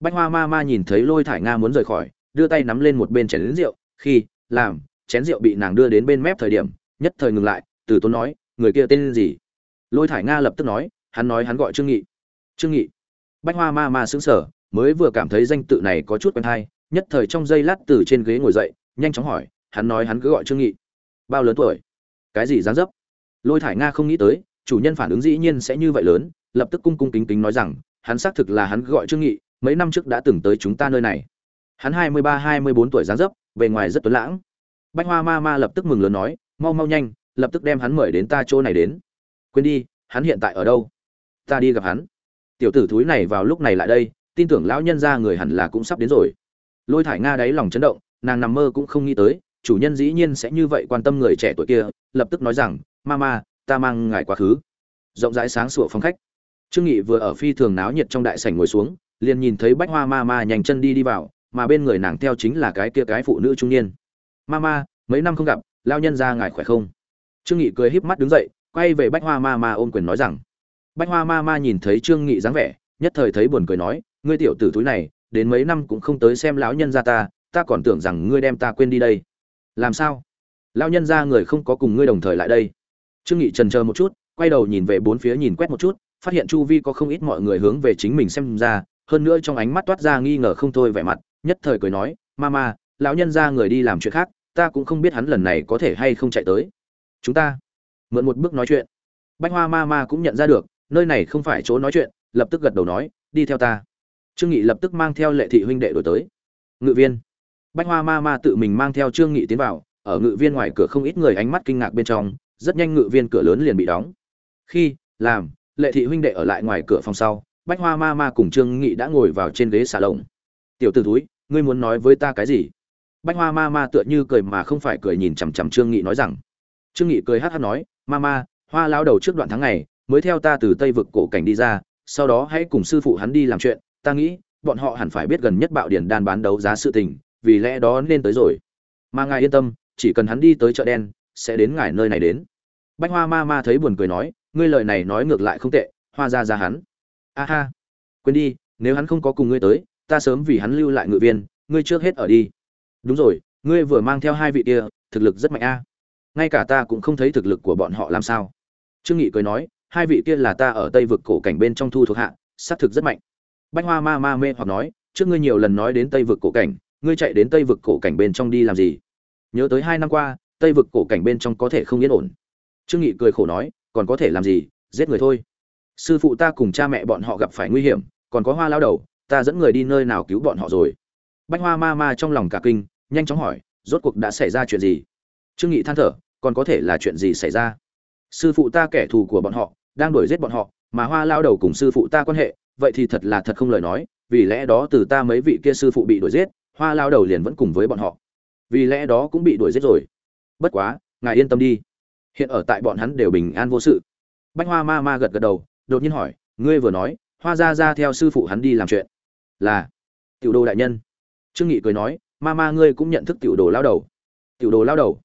Bách hoa ma ma nhìn thấy lôi thải nga muốn rời khỏi, đưa tay nắm lên một bên chén rượu, khi, làm, chén rượu bị nàng đưa đến bên mép thời điểm, nhất thời ngừng lại, từ tốn nói, người kia tên gì? Lôi thải nga lập tức nói, hắn nói hắn gọi trương nghị. Trương nghị. Bách hoa ma ma sững sờ, mới vừa cảm thấy danh tự này có chút quen hay, nhất thời trong giây lát từ trên ghế ngồi dậy, nhanh chóng hỏi, hắn nói hắn cứ gọi trương nghị. Bao lớn tuổi? Cái gì dáng dấp? Lôi thải nga không nghĩ tới, chủ nhân phản ứng dĩ nhiên sẽ như vậy lớn lập tức cung cung kính kính nói rằng, hắn xác thực là hắn gọi trương nghị, mấy năm trước đã từng tới chúng ta nơi này. Hắn hai mươi ba, hai mươi bốn tuổi dáng dấp, bề ngoài rất tuấn lãng. Bách hoa ma ma lập tức mừng lớn nói, mau mau nhanh, lập tức đem hắn mời đến ta chỗ này đến. Quên đi, hắn hiện tại ở đâu? Ta đi gặp hắn. Tiểu tử thúi này vào lúc này lại đây, tin tưởng lão nhân ra người hẳn là cũng sắp đến rồi. Lôi thải nga đáy lòng chấn động, nàng nằm mơ cũng không nghĩ tới, chủ nhân dĩ nhiên sẽ như vậy quan tâm người trẻ tuổi kia, lập tức nói rằng, ma ma, ta mang ngài quá khứ. Rộng rãi sáng sủa phong khách trương nghị vừa ở phi thường náo nhiệt trong đại sảnh ngồi xuống, liền nhìn thấy bách hoa ma ma nhanh chân đi đi vào, mà bên người nàng theo chính là cái kia cái phụ nữ trung niên. Ma ma, mấy năm không gặp lao nhân ra ngài khỏe không? Trương nghị cười híp mắt đứng dậy, quay về bách hoa ma ma ôm quyền nói rằng, bách hoa ma ma nhìn thấy trương nghị dáng vẻ, nhất thời thấy buồn cười nói, ngươi tiểu tử túi này, đến mấy năm cũng không tới xem lão nhân gia ta ta còn tưởng rằng ngươi đem ta quên đi đây. Làm sao? Lão nhân gia người không có cùng ngươi đồng thời lại đây? Trương nghị trần chờ một chút, quay đầu nhìn về bốn phía nhìn quét một chút phát hiện chu vi có không ít mọi người hướng về chính mình xem ra, hơn nữa trong ánh mắt toát ra nghi ngờ không thôi vẻ mặt, nhất thời cười nói mama lão nhân gia người đi làm chuyện khác, ta cũng không biết hắn lần này có thể hay không chạy tới. Chúng ta mượn một bước nói chuyện. Bách hoa ma ma cũng nhận ra được, nơi này không phải chỗ nói chuyện, lập tức gật đầu nói, đi theo ta. Trương nghị lập tức mang theo lệ thị huynh đệ đổi tới. Ngự viên. Bách hoa ma ma tự mình mang theo trương nghị tiến vào, ở ngự viên ngoài cửa không ít người ánh mắt kinh ngạc bên trong, rất nhanh ngự viên cửa lớn liền bị đóng. Khi, làm lệ thị huynh đệ ở lại ngoài cửa phòng sau, bách hoa ma ma cùng trương nghị đã ngồi vào trên ghế xà lồng. Tiểu tử túi ngươi muốn nói với ta cái gì? Bách hoa ma ma tựa như cười mà không phải cười nhìn chằm chằm trương nghị nói rằng. Trương nghị cười hát hát nói, ma ma, hoa lao đầu trước đoạn tháng này mới theo ta từ tây vực cổ cảnh đi ra, sau đó hãy cùng sư phụ hắn đi làm chuyện. Ta nghĩ, bọn họ hẳn phải biết gần nhất bạo điển đan bán đấu giá sự tình, vì lẽ đó nên tới rồi. Mà ngài yên tâm, chỉ cần hắn đi tới chợ đen, sẽ đến ngài nơi này đến. Bách hoa ma ma thấy buồn cười nói ngươi lời này nói ngược lại không tệ, hoa ra ra hắn. A ha. Quên đi, nếu hắn không có cùng ngươi tới, ta sớm vì hắn lưu lại ngự viên, ngươi trước hết ở đi. Đúng rồi, ngươi vừa mang theo hai vị kia, thực lực rất mạnh a. Ngay cả ta cũng không thấy thực lực của bọn họ làm sao. Trương nghị cười nói, hai vị kia là ta ở tây vực cổ cảnh bên trong thu thuộc hạ xác thực rất mạnh. Bách hoa ma ma mê hoặc nói, trước ngươi nhiều lần nói đến tây vực cổ cảnh, ngươi chạy đến tây vực cổ cảnh bên trong đi làm gì? Nhớ tới hai năm qua, tây vực cổ cảnh bên trong có thể không yên ổn. Trương nghị cười khổ nói còn có thể làm gì, giết người thôi. Sư phụ ta cùng cha mẹ bọn họ gặp phải nguy hiểm, còn có hoa lao đầu, ta dẫn người đi nơi nào cứu bọn họ rồi. Bách hoa ma ma trong lòng cả kinh, nhanh chóng hỏi, rốt cuộc đã xảy ra chuyện gì? Trương nghị than thở, còn có thể là chuyện gì xảy ra? Sư phụ ta kẻ thù của bọn họ, đang đuổi giết bọn họ, mà hoa lao đầu cùng sư phụ ta quan hệ, vậy thì thật là thật không lời nói, vì lẽ đó từ ta mấy vị kia sư phụ bị đuổi giết, hoa lao đầu liền vẫn cùng với bọn họ. Vì lẽ đó cũng bị đuổi giết rồi. Bất quá, ngài yên tâm đi hiện ở tại bọn hắn đều bình an vô sự. Bách hoa ma ma gật gật đầu, đột nhiên hỏi, ngươi vừa nói, hoa ra ra theo sư phụ hắn đi làm chuyện là tiểu đồ đại nhân. Trương nghị cười nói, ma ma ngươi cũng nhận thức tiểu đồ lao đầu. Tiểu đồ lao đầu?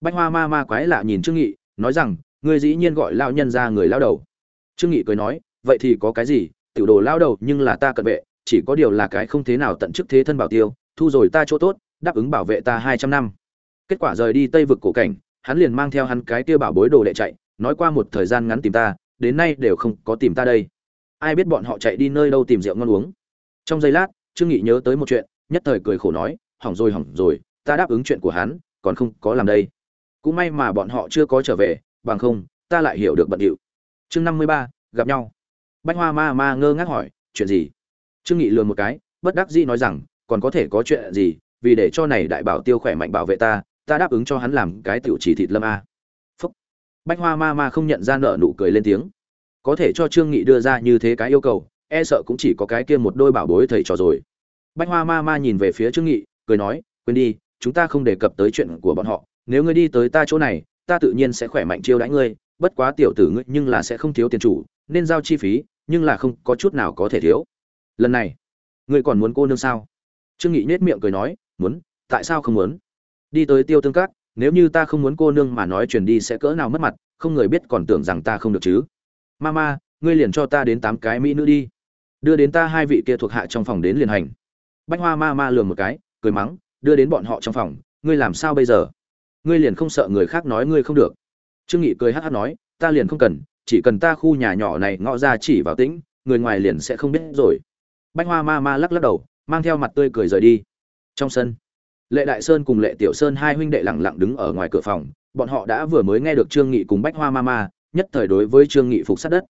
Bách hoa ma ma quái lạ nhìn trương nghị, nói rằng, ngươi dĩ nhiên gọi lao nhân ra người lao đầu. Trương nghị cười nói, vậy thì có cái gì? Tiểu đồ lao đầu nhưng là ta cận vệ, chỉ có điều là cái không thế nào tận chức thế thân bảo tiêu, thu rồi ta chỗ tốt, đáp ứng bảo vệ ta hai trăm năm. Kết quả rời đi tây vực cổ cảnh hắn liền mang theo hắn cái kia bảo bối đồ đệ chạy, nói qua một thời gian ngắn tìm ta, đến nay đều không có tìm ta đây. Ai biết bọn họ chạy đi nơi đâu tìm rượu ngon uống. Trong giây lát, trương nghị nhớ tới một chuyện, nhất thời cười khổ nói, hỏng rồi hỏng rồi, ta đáp ứng chuyện của hắn, còn không có làm đây. Cũng may mà bọn họ chưa có trở về, bằng không, ta lại hiểu được bận điệu. Chương năm mươi ba, gặp nhau. Bạch hoa ma ma ngơ ngác hỏi, chuyện gì? Trương nghị lườm một cái, bất đắc dĩ nói rằng, còn có thể có chuyện gì, vì để cho này đại bảo tiêu khỏe mạnh bảo vệ ta ta đáp ứng cho hắn làm cái tiểu chỉ thịt lâm a. Phúc. Bách hoa ma ma không nhận ra nợ nụ cười lên tiếng. Có thể cho trương nghị đưa ra như thế cái yêu cầu e sợ cũng chỉ có cái kia một đôi bảo bối thầy trò rồi. Bách hoa ma ma nhìn về phía trương nghị, cười nói, quên đi, chúng ta không đề cập tới chuyện của bọn họ. Nếu ngươi đi tới ta chỗ này, ta tự nhiên sẽ khỏe mạnh chiêu đãi ngươi. Bất quá tiểu tử ngươi nhưng là sẽ không thiếu tiền chủ, nên giao chi phí, nhưng là không có chút nào có thể thiếu. Lần này, ngươi còn muốn cô nương sao? Trương nghị nhếch miệng cười nói, muốn, tại sao không muốn? Đi tới tiêu tương cát, nếu như ta không muốn cô nương mà nói truyền đi sẽ cỡ nào mất mặt không người biết còn tưởng rằng ta không được chứ. Mama ngươi liền cho ta đến tám cái mỹ nữ đi. Đưa đến ta hai vị kia thuộc hạ trong phòng đến liền hành. Bách hoa ma ma lườm một cái cười mắng đưa đến bọn họ trong phòng ngươi làm sao bây giờ? Ngươi liền không sợ người khác nói ngươi không được. Trương nghị cười hát hát nói ta liền không cần chỉ cần ta khu nhà nhỏ này ngõ ra chỉ vào tĩnh người ngoài liền sẽ không biết rồi. Bách hoa ma ma lắc lắc đầu mang theo mặt tươi cười rời đi. Trong sân lệ đại sơn cùng lệ tiểu sơn hai huynh đệ lẳng lặng đứng ở ngoài cửa phòng, bọn họ đã vừa mới nghe được trương nghị cùng bách hoa ma ma, nhất thời đối với trương nghị phục sát đất.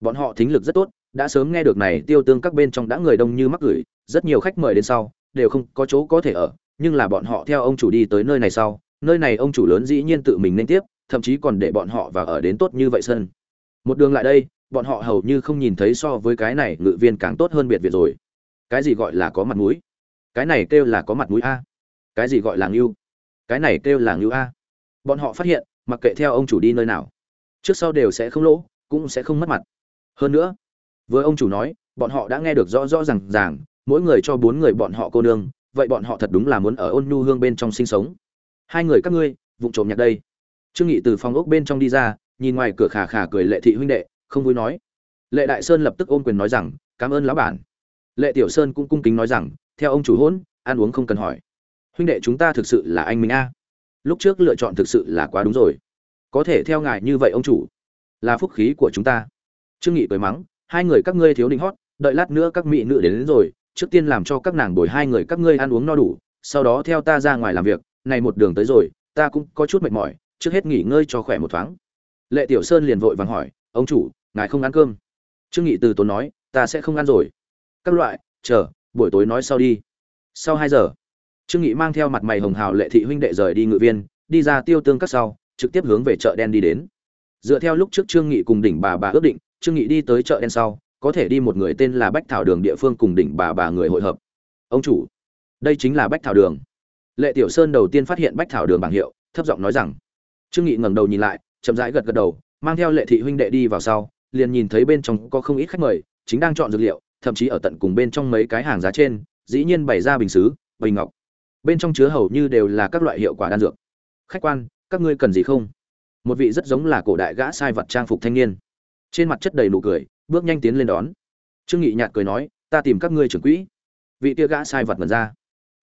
Bọn họ thính lực rất tốt, đã sớm nghe được này tiêu tương các bên trong đã người đông như mắc gửi, rất nhiều khách mời đến sau, đều không có chỗ có thể ở, nhưng là bọn họ theo ông chủ đi tới nơi này sau, nơi này ông chủ lớn dĩ nhiên tự mình nên tiếp, thậm chí còn để bọn họ vào ở đến tốt như vậy sân. Một đường lại đây, bọn họ hầu như không nhìn thấy so với cái này ngự viên càng tốt hơn biệt viện rồi. Cái gì gọi là có mặt mũi? Cái này kêu là có mặt mũi a cái gì gọi là ngưu? Cái này kêu là ngưu a. Bọn họ phát hiện, mặc kệ theo ông chủ đi nơi nào, trước sau đều sẽ không lỗ, cũng sẽ không mất mặt. Hơn nữa, với ông chủ nói, bọn họ đã nghe được rõ rõ rằng ràng, mỗi người cho bốn người bọn họ cô nương, vậy bọn họ thật đúng là muốn ở ôn nhu hương bên trong sinh sống. Hai người các ngươi, vụng trộm nhạc đây. Trương nghị từ phòng ốc bên trong đi ra, nhìn ngoài cửa khà khà cười lệ thị huynh đệ, không vui nói. Lệ đại sơn lập tức ôm quyền nói rằng, cảm ơn lão bản. Lệ tiểu sơn cũng cung kính nói rằng, theo ông chủ hôn, ăn uống không cần hỏi huynh đệ chúng ta thực sự là anh minh a. Lúc trước lựa chọn thực sự là quá đúng rồi. Có thể theo ngài như vậy ông chủ. Là phúc khí của chúng ta. Trương nghị cười mắng hai người các ngươi thiếu định hót đợi lát nữa các mỹ nữ đến, đến rồi trước tiên làm cho các nàng bồi hai người các ngươi ăn uống no đủ sau đó theo ta ra ngoài làm việc này một đường tới rồi ta cũng có chút mệt mỏi trước hết nghỉ ngơi cho khỏe một thoáng. Lệ tiểu sơn liền vội vàng hỏi ông chủ ngài không ăn cơm? Trương nghị từ tốn nói ta sẽ không ăn rồi. Các loại chờ buổi tối nói sau đi. Sau hai giờ trương nghị mang theo mặt mày hồng hào lệ thị huynh đệ rời đi ngự viên, đi ra tiêu tương các sau, trực tiếp hướng về chợ đen đi đến. Dựa theo lúc trước trương nghị cùng đỉnh bà bà ước định, trương nghị đi tới chợ đen sau, có thể đi một người tên là bách thảo đường địa phương cùng đỉnh bà bà người hội hợp. Ông chủ, đây chính là bách thảo đường. Lệ tiểu sơn đầu tiên phát hiện bách thảo đường bảng hiệu, thấp giọng nói rằng. Trương nghị ngẩng đầu nhìn lại, chậm rãi gật gật đầu, mang theo lệ thị huynh đệ đi vào sau, liền nhìn thấy bên trong có không ít khách mời, chính đang chọn dược liệu, thậm chí ở tận cùng bên trong mấy cái hàng giá trên, dĩ nhiên bày ra bình sứ bình ngọc bên trong chứa hầu như đều là các loại hiệu quả đan dược. Khách quan các ngươi cần gì không? Một vị rất giống là cổ đại gã sai vật trang phục thanh niên. Trên mặt chất đầy nụ cười bước nhanh tiến lên đón. Trương nghị nhạt cười nói ta tìm các ngươi trưởng quỹ. Vị kia gã sai vật mở ra.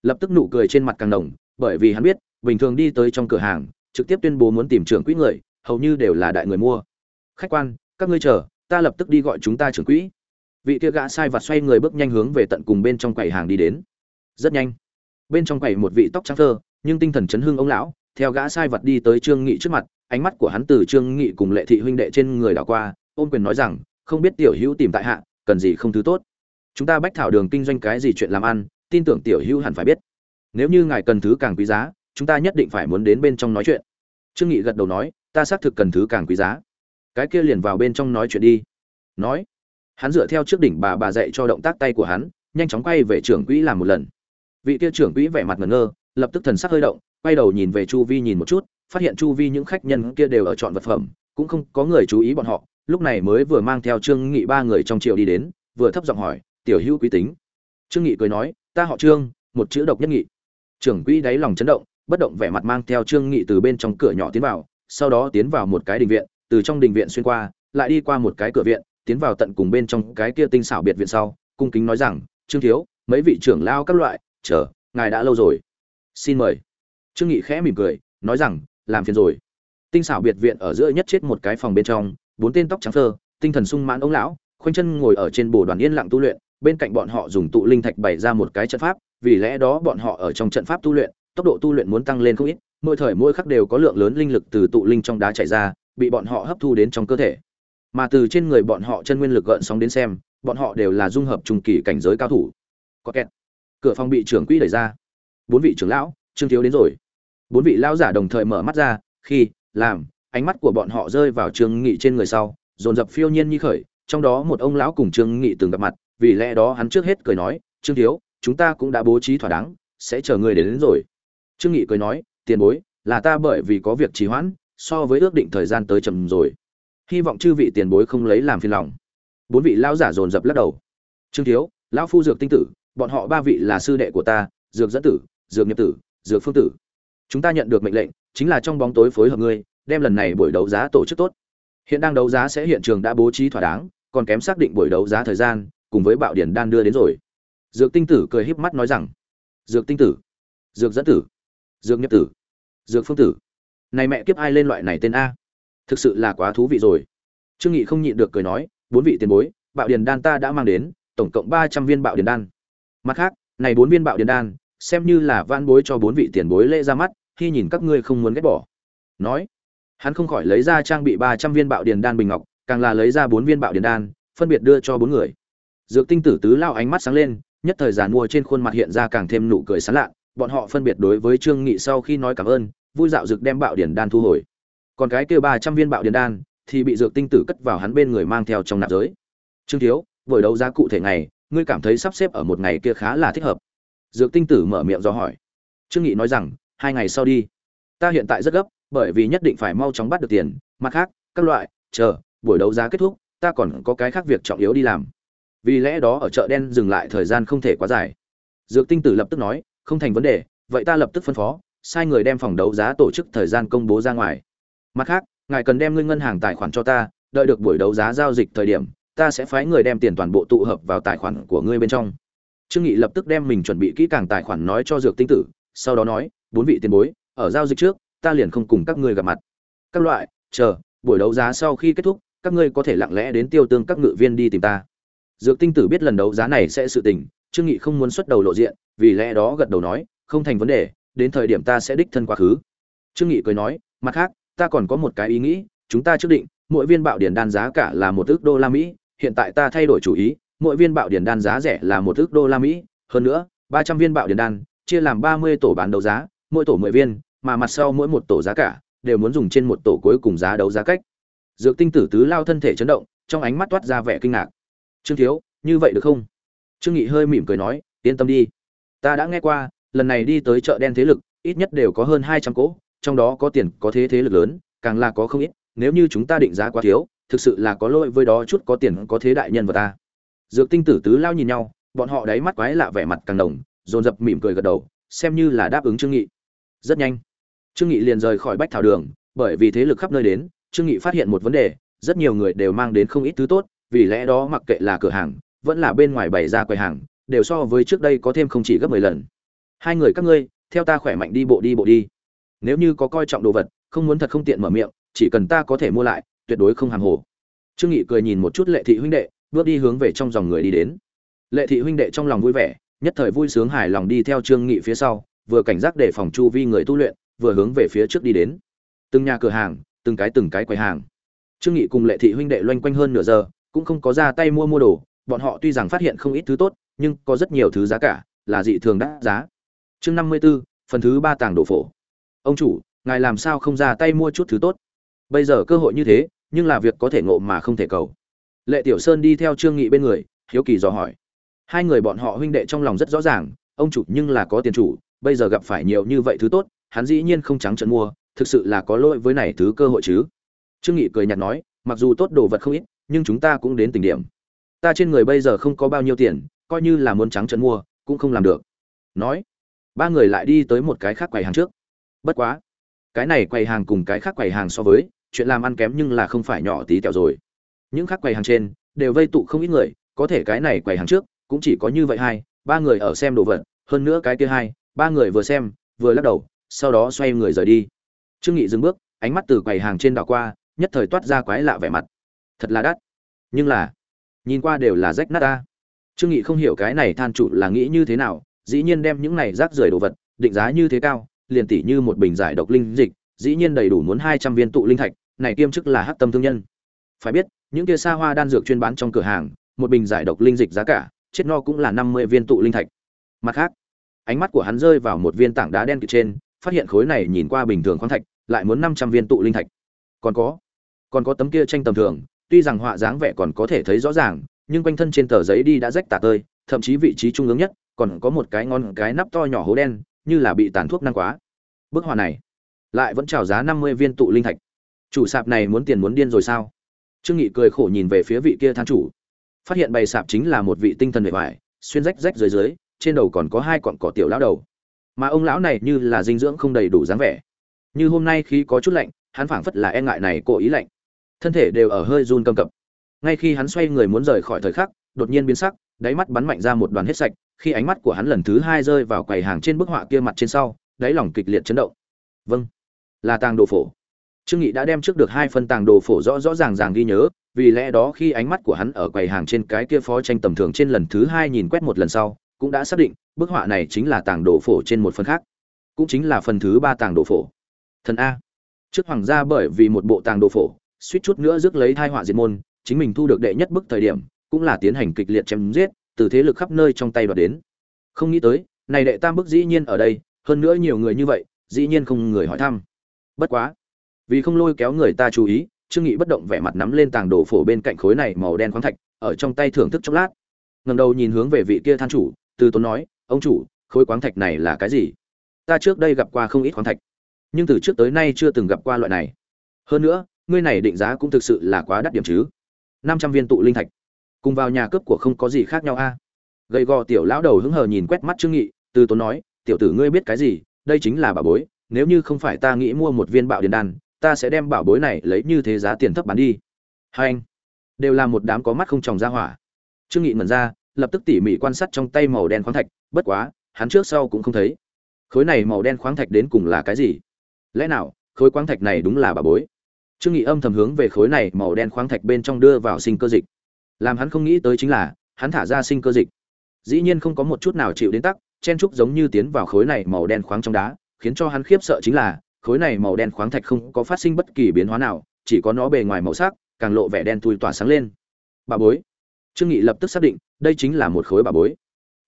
Lập tức nụ cười trên mặt càng nồng, bởi vì hắn biết bình thường đi tới trong cửa hàng trực tiếp tuyên bố muốn tìm trưởng quỹ người hầu như đều là đại người mua. Khách quan các ngươi chờ ta lập tức đi gọi chúng ta trưởng quỹ. Vị kia gã sai vặt xoay người bước nhanh hướng về tận cùng bên trong quầy hàng đi đến. Rất nhanh bên trong quầy một vị tóc trắng thơ, nhưng tinh thần chấn hương ông lão, theo gã sai vật đi tới trương nghị trước mặt, ánh mắt của hắn từ trương nghị cùng lệ thị huynh đệ trên người đảo qua, ôm quyền nói rằng, không biết tiểu hữu tìm tại hạ, cần gì không thứ tốt. Chúng ta bách thảo đường kinh doanh cái gì chuyện làm ăn, tin tưởng tiểu hữu hẳn phải biết. Nếu như ngài cần thứ càng quý giá, chúng ta nhất định phải muốn đến bên trong nói chuyện. Trương nghị gật đầu nói, ta xác thực cần thứ càng quý giá. Cái kia liền vào bên trong nói chuyện đi. Nói, hắn dựa theo trước đỉnh bà bà dạy cho động tác tay của hắn, nhanh chóng quay về trưởng quỹ làm một lần vị kia trưởng quỹ vẻ mặt ngẩn ngơ, lập tức thần sắc hơi động, quay đầu nhìn về chu vi nhìn một chút, phát hiện chu vi những khách nhân kia đều ở chọn vật phẩm, cũng không có người chú ý bọn họ, lúc này mới vừa mang theo trương nghị ba người trong triều đi đến, vừa thấp giọng hỏi, tiểu hữu quý tính. Trương nghị cười nói, ta họ trương, một chữ độc nhất nghị. Trưởng quỹ đáy lòng chấn động, bất động vẻ mặt mang theo trương nghị từ bên trong cửa nhỏ tiến vào, sau đó tiến vào một cái đình viện, từ trong đình viện xuyên qua, lại đi qua một cái cửa viện, tiến vào tận cùng bên trong cái kia tinh xảo biệt viện sau, cung kính nói rằng, trương thiếu, mấy vị trưởng lao các loại chờ, ngài đã lâu rồi. Xin mời. Trương nghị khẽ mỉm cười, nói rằng, làm phiền rồi. Tinh xảo biệt viện ở giữa nhất chết một cái phòng bên trong, bốn tên tóc trắng phơ, tinh thần sung mãn ông lão, khoanh chân ngồi ở trên bồ đoàn yên lặng tu luyện, bên cạnh bọn họ dùng tụ linh thạch bày ra một cái trận pháp, vì lẽ đó bọn họ ở trong trận pháp tu luyện, tốc độ tu luyện muốn tăng lên không ít, mỗi thời mỗi khắc đều có lượng lớn linh lực từ tụ linh trong đá chảy ra, bị bọn họ hấp thu đến trong cơ thể. Mà từ trên người bọn họ chân nguyên lực gợn sóng đến xem, bọn họ đều là dung hợp trùng kỳ cảnh giới cao thủ. Có kẹt cửa phòng bị trưởng quỹ đẩy ra. Bốn vị trưởng lão trương thiếu đến rồi. Bốn vị lão giả đồng thời mở mắt ra khi làm ánh mắt của bọn họ rơi vào trương nghị trên người sau dồn dập phiêu nhiên như khởi trong đó một ông lão cùng trương nghị từng gặp mặt vì lẽ đó hắn trước hết cười nói trương thiếu chúng ta cũng đã bố trí thỏa đáng sẽ chờ người đến, đến rồi. Trương nghị cười nói tiền bối là ta bởi vì có việc trì hoãn so với ước định thời gian tới chậm rồi. Hy vọng chư vị tiền bối không lấy làm phiền lòng. Bốn vị lão giả dồn dập lắc đầu. Trương thiếu lão phu dược tinh tử bọn họ ba vị là sư đệ của ta, dược dẫn tử, dược nghiệp tử, dược phương tử. Chúng ta nhận được mệnh lệnh, chính là trong bóng tối phối hợp ngươi, đem lần này buổi đấu giá tổ chức tốt. Hiện đang đấu giá sẽ hiện trường đã bố trí thỏa đáng, còn kém xác định buổi đấu giá thời gian, cùng với bạo điển đan đưa đến rồi. Dược tinh tử cười híp mắt nói rằng, dược tinh tử, dược dẫn tử, dược nghiệp tử, dược phương tử. Này mẹ kiếp ai lên loại này tên a? Thực sự là quá thú vị rồi. Trương nghị không nhịn được cười nói, bốn vị tiền bối, bạo điển đan ta đã mang đến, tổng cộng ba trăm viên bạo điển đan mặt khác, này bốn viên bạo điển đan, xem như là van bối cho bốn vị tiền bối lễ ra mắt, khi nhìn các ngươi không muốn ghét bỏ. Nói, hắn không khỏi lấy ra trang bị ba trăm viên bạo điển đan bình ngọc, càng là lấy ra bốn viên bạo điển đan, phân biệt đưa cho bốn người. Dược tinh tử tứ lao ánh mắt sáng lên, nhất thời giàn mua trên khuôn mặt hiện ra càng thêm nụ cười sán lạ, bọn họ phân biệt đối với trương nghị sau khi nói cảm ơn, vui dạo dược đem bạo điển đan thu hồi. Còn cái kia ba trăm viên bạo điển đan, thì bị dược tinh tử cất vào hắn bên người mang theo trong nạp giới. Trương thiếu, buổi đấu giá cụ thể ngày ngươi cảm thấy sắp xếp ở một ngày kia khá là thích hợp. Dược tinh tử mở miệng do hỏi. Trương nghị nói rằng, hai ngày sau đi. Ta hiện tại rất gấp, bởi vì nhất định phải mau chóng bắt được tiền. Mặt khác, các loại, chờ, buổi đấu giá kết thúc, ta còn có cái khác việc trọng yếu đi làm. Vì lẽ đó ở chợ đen dừng lại thời gian không thể quá dài. Dược tinh tử lập tức nói, không thành vấn đề, vậy ta lập tức phân phó, sai người đem phòng đấu giá tổ chức thời gian công bố ra ngoài. Mặt khác, ngài cần đem ngươi ngân hàng tài khoản cho ta, đợi được buổi đấu giá giao dịch thời điểm ta sẽ phái người đem tiền toàn bộ tụ hợp vào tài khoản của ngươi bên trong. Trương nghị lập tức đem mình chuẩn bị kỹ càng tài khoản nói cho dược tinh tử, sau đó nói, bốn vị tiền bối, ở giao dịch trước, ta liền không cùng các ngươi gặp mặt. Các loại, chờ, buổi đấu giá sau khi kết thúc, các ngươi có thể lặng lẽ đến tiêu tương các ngự viên đi tìm ta. Dược tinh tử biết lần đấu giá này sẽ sự tình, trương nghị không muốn xuất đầu lộ diện, vì lẽ đó gật đầu nói, không thành vấn đề, đến thời điểm ta sẽ đích thân quá khứ. Trương nghị cười nói, mặt khác, ta còn có một cái ý nghĩ, chúng ta trước định, mỗi viên bạo điển đan giá cả là một ước đô la mỹ hiện tại ta thay đổi chủ ý, mỗi viên bạo điển đan giá rẻ là một ức đô la mỹ, hơn nữa, ba trăm viên bạo điển đan, chia làm ba mươi tổ bán đấu giá, mỗi tổ mười viên, mà mặt sau mỗi một tổ giá cả, đều muốn dùng trên một tổ cuối cùng giá đấu giá cách. Dược tinh tử tứ lao thân thể chấn động, trong ánh mắt toát ra vẻ kinh ngạc. Trương thiếu, như vậy được không? Trương nghị hơi mỉm cười nói, yên tâm đi. Ta đã nghe qua, lần này đi tới chợ đen thế lực, ít nhất đều có hơn hai trăm cỗ, trong đó có tiền, có thế thế lực lớn, càng là có không ít, nếu như chúng ta định giá quá thiếu thực sự là có lỗi với đó chút có tiền có thế đại nhân vật ta. Dược tinh tử tứ lao nhìn nhau, bọn họ đáy mắt quái lạ vẻ mặt càng đồng dồn dập mỉm cười gật đầu, xem như là đáp ứng trương nghị. Rất nhanh, trương nghị liền rời khỏi bách thảo đường, bởi vì thế lực khắp nơi đến, trương nghị phát hiện một vấn đề, rất nhiều người đều mang đến không ít thứ tốt, vì lẽ đó mặc kệ là cửa hàng, vẫn là bên ngoài bày ra quầy hàng, đều so với trước đây có thêm không chỉ gấp 10 lần. Hai người, các ngươi, theo ta khỏe mạnh đi bộ đi bộ đi. Nếu như có coi trọng đồ vật, không muốn thật không tiện mở miệng, chỉ cần ta có thể mua lại tuyệt đối không hàng hồ. Trương nghị cười nhìn một chút lệ thị huynh đệ bước đi hướng về trong dòng người đi đến. Lệ thị huynh đệ trong lòng vui vẻ nhất thời vui sướng hài lòng đi theo trương nghị phía sau vừa cảnh giác để phòng chu vi người tu luyện vừa hướng về phía trước đi đến. Từng nhà cửa hàng từng cái từng cái quầy hàng. Trương nghị cùng lệ thị huynh đệ loanh quanh hơn nửa giờ cũng không có ra tay mua mua đồ bọn họ tuy rằng phát hiện không ít thứ tốt nhưng có rất nhiều thứ giá cả là dị thường đắt giá. Chương năm mươi 54, phần thứ ba tàng đồ phổ. Ông chủ ngài làm sao không ra tay mua chút thứ tốt? Bây giờ cơ hội như thế nhưng là việc có thể ngộ mà không thể cầu. Lệ tiểu sơn đi theo trương nghị bên người, hiếu kỳ dò hỏi. Hai người bọn họ huynh đệ trong lòng rất rõ ràng, ông chủ nhưng là có tiền chủ, bây giờ gặp phải nhiều như vậy thứ tốt, hắn dĩ nhiên không trắng trợn mua, thực sự là có lỗi với này thứ cơ hội chứ. Trương nghị cười nhạt nói, mặc dù tốt đồ vật không ít, nhưng chúng ta cũng đến tình điểm. Ta trên người bây giờ không có bao nhiêu tiền, coi như là muốn trắng trợn mua, cũng không làm được. Nói, ba người lại đi tới một cái khác quầy hàng trước. Bất quá, cái này quầy hàng cùng cái khác quầy hàng so với chuyện làm ăn kém nhưng là không phải nhỏ tí tẹo rồi. Những khác quầy hàng trên đều vây tụ không ít người, có thể cái này quầy hàng trước cũng chỉ có như vậy hai, ba người ở xem đồ vật, hơn nữa cái kia hai, ba người vừa xem, vừa lắc đầu, sau đó xoay người rời đi. Trương nghị dừng bước, ánh mắt từ quầy hàng trên đảo qua, nhất thời toát ra quái lạ vẻ mặt. Thật là đắt. Nhưng là, nhìn qua đều là rách nát ta. Trương nghị không hiểu cái này than chủ là nghĩ như thế nào, dĩ nhiên đem những này rác rưởi đồ vật định giá như thế cao, liền tỷ như một bình giải độc linh dịch dĩ nhiên đầy đủ muốn hai trăm viên tụ linh thạch, này kiêm chức là hắc tâm thương nhân. Phải biết, những kia xa hoa đan dược chuyên bán trong cửa hàng, một bình giải độc linh dịch giá cả, chết no cũng là năm mươi viên tụ linh thạch. Mặt khác, ánh mắt của hắn rơi vào một viên tảng đá đen kịt trên, phát hiện khối này nhìn qua bình thường khoáng thạch, lại muốn năm trăm viên tụ linh thạch. Còn có còn có tấm kia tranh tầm thường, tuy rằng họa dáng vẻ còn có thể thấy rõ ràng, nhưng quanh thân trên tờ giấy đi đã rách tả tơi, thậm chí vị trí trung ương nhất, còn có một cái ngon cái nắp to nhỏ hố đen, như là bị tàn thuốc năng quá. Bức họa này lại vẫn trào giá năm mươi viên tụ linh thạch. Chủ sạp này muốn tiền muốn điên rồi sao? Trương nghị cười khổ nhìn về phía vị kia than chủ. Phát hiện bày sạp chính là một vị tinh thần bề ngoài, xuyên rách rách dưới dưới, trên đầu còn có hai cọn cỏ tiểu lão đầu. Mà ông lão này như là dinh dưỡng không đầy đủ dáng vẻ. Như hôm nay khi có chút lạnh, hắn phảng phất là e ngại này cố ý lạnh. Thân thể đều ở hơi run cầm cập. Ngay khi hắn xoay người muốn rời khỏi thời khắc, đột nhiên biến sắc, đáy mắt bắn mạnh ra một đoàn hết sạch, khi ánh mắt của hắn lần thứ hai rơi vào quầy hàng trên bức họa kia mặt trên sau, đáy lòng kịch liệt chấn động. Vâng là tàng đồ phổ. Trương nghị đã đem trước được hai phân tàng đồ phổ rõ rõ ràng ràng ghi nhớ, vì lẽ đó khi ánh mắt của hắn ở quầy hàng trên cái kia phó tranh tầm thường trên lần thứ hai nhìn quét một lần sau, cũng đã xác định, bức họa này chính là tàng đồ phổ trên một phần khác, cũng chính là phần thứ ba tàng đồ phổ. Thần a. Trước hoàng gia bởi vì một bộ tàng đồ phổ, suýt chút nữa rước lấy thai họa diệt môn, chính mình thu được đệ nhất bức thời điểm, cũng là tiến hành kịch liệt chém giết, từ thế lực khắp nơi trong tay đoạt đến. Không nghĩ tới, này đệ tam bức dĩ nhiên ở đây, hơn nữa nhiều người như vậy, dĩ nhiên không người hỏi thăm bất quá, vì không lôi kéo người ta chú ý, trương nghị bất động vẻ mặt nắm lên tàng đồ phổ bên cạnh khối này màu đen khoáng thạch, ở trong tay thưởng thức chốc lát. Ngẩng đầu nhìn hướng về vị kia than chủ, từ tốn nói, ông chủ, khối khoáng thạch này là cái gì? Ta trước đây gặp qua không ít khoáng thạch, nhưng từ trước tới nay chưa từng gặp qua loại này. Hơn nữa, ngươi này định giá cũng thực sự là quá đắt điểm chứ. Năm trăm viên tụ linh thạch, cùng vào nhà cướp của không có gì khác nhau a. Gầy gò tiểu lão đầu hứng hờ nhìn quét mắt trương nghị, từ tốn nói, tiểu tử ngươi biết cái gì? Đây chính là bảo bối nếu như không phải ta nghĩ mua một viên bạo điện đan, ta sẽ đem bảo bối này lấy như thế giá tiền thấp bán đi. Hai anh, đều là một đám có mắt không tròng ra hỏa. Trương nghị mẩn ra, lập tức tỉ mỉ quan sát trong tay màu đen khoáng thạch, bất quá, hắn trước sau cũng không thấy. Khối này màu đen khoáng thạch đến cùng là cái gì? Lẽ nào, khối khoáng thạch này đúng là bảo bối? Trương nghị âm thầm hướng về khối này màu đen khoáng thạch bên trong đưa vào sinh cơ dịch. Làm hắn không nghĩ tới chính là, hắn thả ra sinh cơ dịch. Dĩ nhiên không có một chút nào chịu đến tắc, chen trúc giống như tiến vào khối này màu đen khoáng trong đá khiến cho hắn khiếp sợ chính là, khối này màu đen khoáng thạch không có phát sinh bất kỳ biến hóa nào, chỉ có nó bề ngoài màu sắc, càng lộ vẻ đen thui tỏa sáng lên. Bà bối. Trương nghị lập tức xác định, đây chính là một khối bà bối.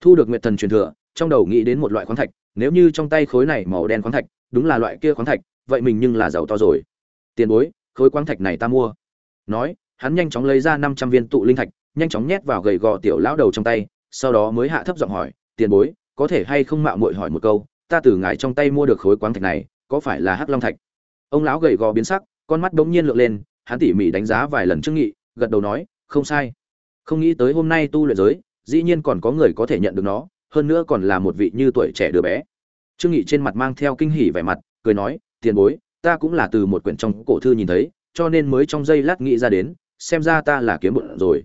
Thu được nguyệt thần truyền thừa, trong đầu nghĩ đến một loại khoáng thạch, nếu như trong tay khối này màu đen khoáng thạch, đúng là loại kia khoáng thạch, vậy mình nhưng là giàu to rồi. Tiền bối, khối khoáng thạch này ta mua. Nói, hắn nhanh chóng lấy ra năm trăm viên tụ linh thạch, nhanh chóng nhét vào gầy gò tiểu lão đầu trong tay, sau đó mới hạ thấp giọng hỏi, tiền bối, có thể hay không mạo muội hỏi một câu ta từ ngài trong tay mua được khối quáng thạch này, có phải là hắc long thạch? Ông lão gầy gò biến sắc, con mắt bỗng nhiên lượn lên, hắn tỉ mỉ đánh giá vài lần trước nghị, gật đầu nói, không sai. Không nghĩ tới hôm nay tu luyện giới, dĩ nhiên còn có người có thể nhận được nó, hơn nữa còn là một vị như tuổi trẻ đứa bé. Trương nghị trên mặt mang theo kinh hỉ vẻ mặt, cười nói, tiền bối, ta cũng là từ một quyển trong cổ thư nhìn thấy, cho nên mới trong giây lát nghĩ ra đến, xem ra ta là kiếm bụng rồi.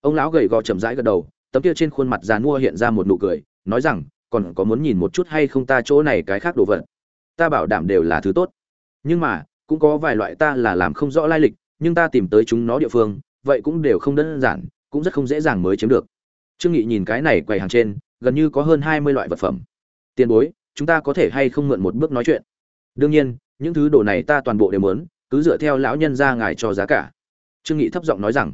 Ông lão gầy gò chậm rãi gật đầu, tấm kia trên khuôn mặt già nua hiện ra một nụ cười, nói rằng còn có muốn nhìn một chút hay không ta chỗ này cái khác đồ vật. Ta bảo đảm đều là thứ tốt. Nhưng mà, cũng có vài loại ta là làm không rõ lai lịch, nhưng ta tìm tới chúng nó địa phương, vậy cũng đều không đơn giản, cũng rất không dễ dàng mới chiếm được. Trương nghị nhìn cái này quầy hàng trên, gần như có hơn hai mươi loại vật phẩm. Tiền bối, chúng ta có thể hay không mượn một bước nói chuyện? Đương nhiên, những thứ đồ này ta toàn bộ đều muốn, cứ dựa theo lão nhân ra ngài cho giá cả. Trương nghị thấp giọng nói rằng,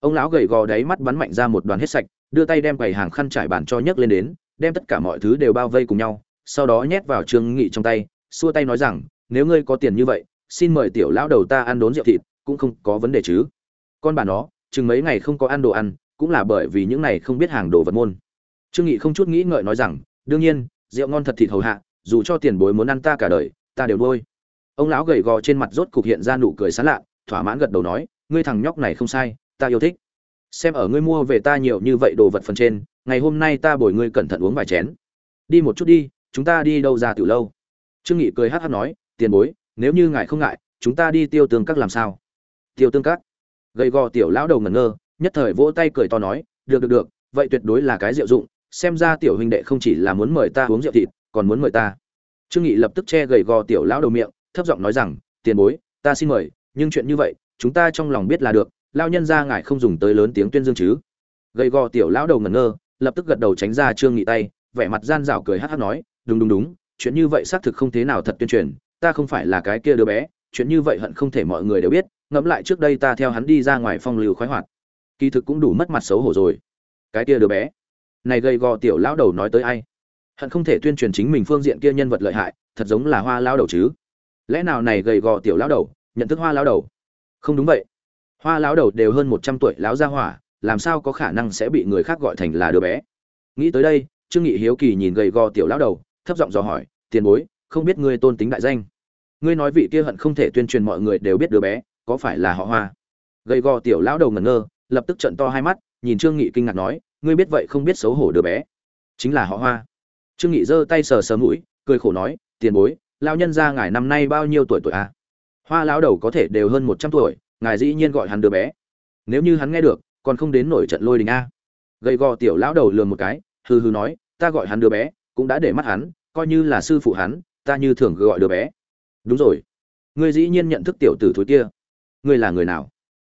ông lão gầy gò đáy mắt bắn mạnh ra một đoàn hết sạch, đưa tay đem quầy hàng khăn trải bàn cho nhấc lên đến đem tất cả mọi thứ đều bao vây cùng nhau, sau đó nhét vào trương nghị trong tay, xua tay nói rằng, nếu ngươi có tiền như vậy, xin mời tiểu lão đầu ta ăn đốn rượu thịt, cũng không có vấn đề chứ. Con bà nó, chừng mấy ngày không có ăn đồ ăn, cũng là bởi vì những này không biết hàng đồ vật môn. Trương nghị không chút nghĩ ngợi nói rằng, đương nhiên, rượu ngon thật thịt hầu hạ, dù cho tiền bối muốn ăn ta cả đời, ta đều nuôi. Ông lão gầy gò trên mặt rốt cục hiện ra nụ cười sán lạ, thỏa mãn gật đầu nói, ngươi thằng nhóc này không sai, ta yêu thích. Xem ở ngươi mua về ta nhiều như vậy đồ vật phần trên ngày hôm nay ta bồi ngươi cẩn thận uống vài chén. Đi một chút đi, chúng ta đi đâu ra từ lâu? Trương nghị cười hát hát nói, tiền bối, nếu như ngài không ngại, chúng ta đi tiêu tương các làm sao? Tiêu tương các. Gầy gò tiểu lão đầu ngẩn ngơ, nhất thời vỗ tay cười to nói, được được được, vậy tuyệt đối là cái rượu dụng, xem ra tiểu huynh đệ không chỉ là muốn mời ta uống rượu thịt, còn muốn mời ta. Trương nghị lập tức che gầy gò tiểu lão đầu miệng, thấp giọng nói rằng, tiền bối, ta xin mời, nhưng chuyện như vậy, chúng ta trong lòng biết là được lao nhân ra ngài không dùng tới lớn tiếng tuyên dương chứ. Gầy gò tiểu lão đầu ngẩn ngơ lập tức gật đầu tránh ra trương nghị tay, vẻ mặt gian dảo cười hắt hắt nói, đúng đúng đúng, chuyện như vậy xác thực không thế nào thật tuyên truyền, ta không phải là cái kia đứa bé, chuyện như vậy hận không thể mọi người đều biết, ngẫm lại trước đây ta theo hắn đi ra ngoài phong lưu khoái hoạt, kỳ thực cũng đủ mất mặt xấu hổ rồi. Cái kia đứa bé? Này gầy gò tiểu lão đầu nói tới ai? Hận không thể tuyên truyền chính mình phương diện kia nhân vật lợi hại, thật giống là hoa lão đầu chứ. Lẽ nào này gầy gò tiểu lão đầu nhận thức hoa lão đầu? Không đúng vậy. Hoa lão đầu đều hơn một trăm tuổi lão gia hỏa làm sao có khả năng sẽ bị người khác gọi thành là đứa bé? Nghĩ tới đây, trương nghị hiếu kỳ nhìn gầy gò tiểu lão đầu, thấp giọng dò hỏi, tiền bối, không biết ngươi tôn tính đại danh? Ngươi nói vị kia hận không thể tuyên truyền mọi người đều biết đứa bé, có phải là họ hoa? Gầy gò tiểu lão đầu ngẩn ngơ, lập tức trận to hai mắt, nhìn trương nghị kinh ngạc nói, ngươi biết vậy không biết xấu hổ đứa bé. Chính là họ hoa. Trương nghị giơ tay sờ sờ mũi, cười khổ nói, tiền bối, lão nhân gia ngài năm nay bao nhiêu tuổi tuổi a à? hoa lão đầu có thể đều hơn một trăm tuổi, ngài dĩ nhiên gọi hắn đứa bé. Nếu như hắn nghe được còn không đến nổi trận lôi đình a. Gầy gò tiểu lão đầu lườm một cái, hừ hừ nói, ta gọi hắn đứa bé, cũng đã để mắt hắn, coi như là sư phụ hắn, ta như thường gọi đứa bé. Đúng rồi. Ngươi dĩ nhiên nhận thức tiểu tử thối kia. Ngươi là người nào?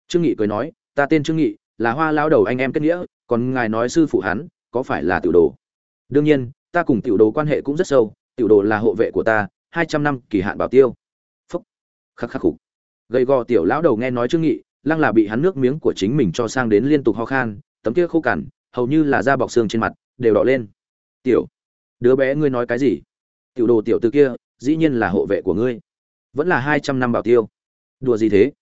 Trương nghị cười nói, ta tên trương nghị, là hoa lão đầu anh em kết nghĩa, còn ngài nói sư phụ hắn, có phải là tiểu đồ? Đương nhiên, ta cùng tiểu đồ quan hệ cũng rất sâu, tiểu đồ là hộ vệ của ta, hai trăm năm kỳ hạn bảo tiêu. Phúc. Khắc khắc khục. Gầy gò tiểu lão đầu nghe nói trương nghị lăng là bị hắn nước miếng của chính mình cho sang đến liên tục ho khan, tấm kia khô cằn, hầu như là da bọc xương trên mặt, đều đỏ lên. Tiểu, đứa bé ngươi nói cái gì? Tiểu đồ tiểu từ kia, dĩ nhiên là hộ vệ của ngươi. Vẫn là hai trăm năm bảo tiêu. Đùa gì thế?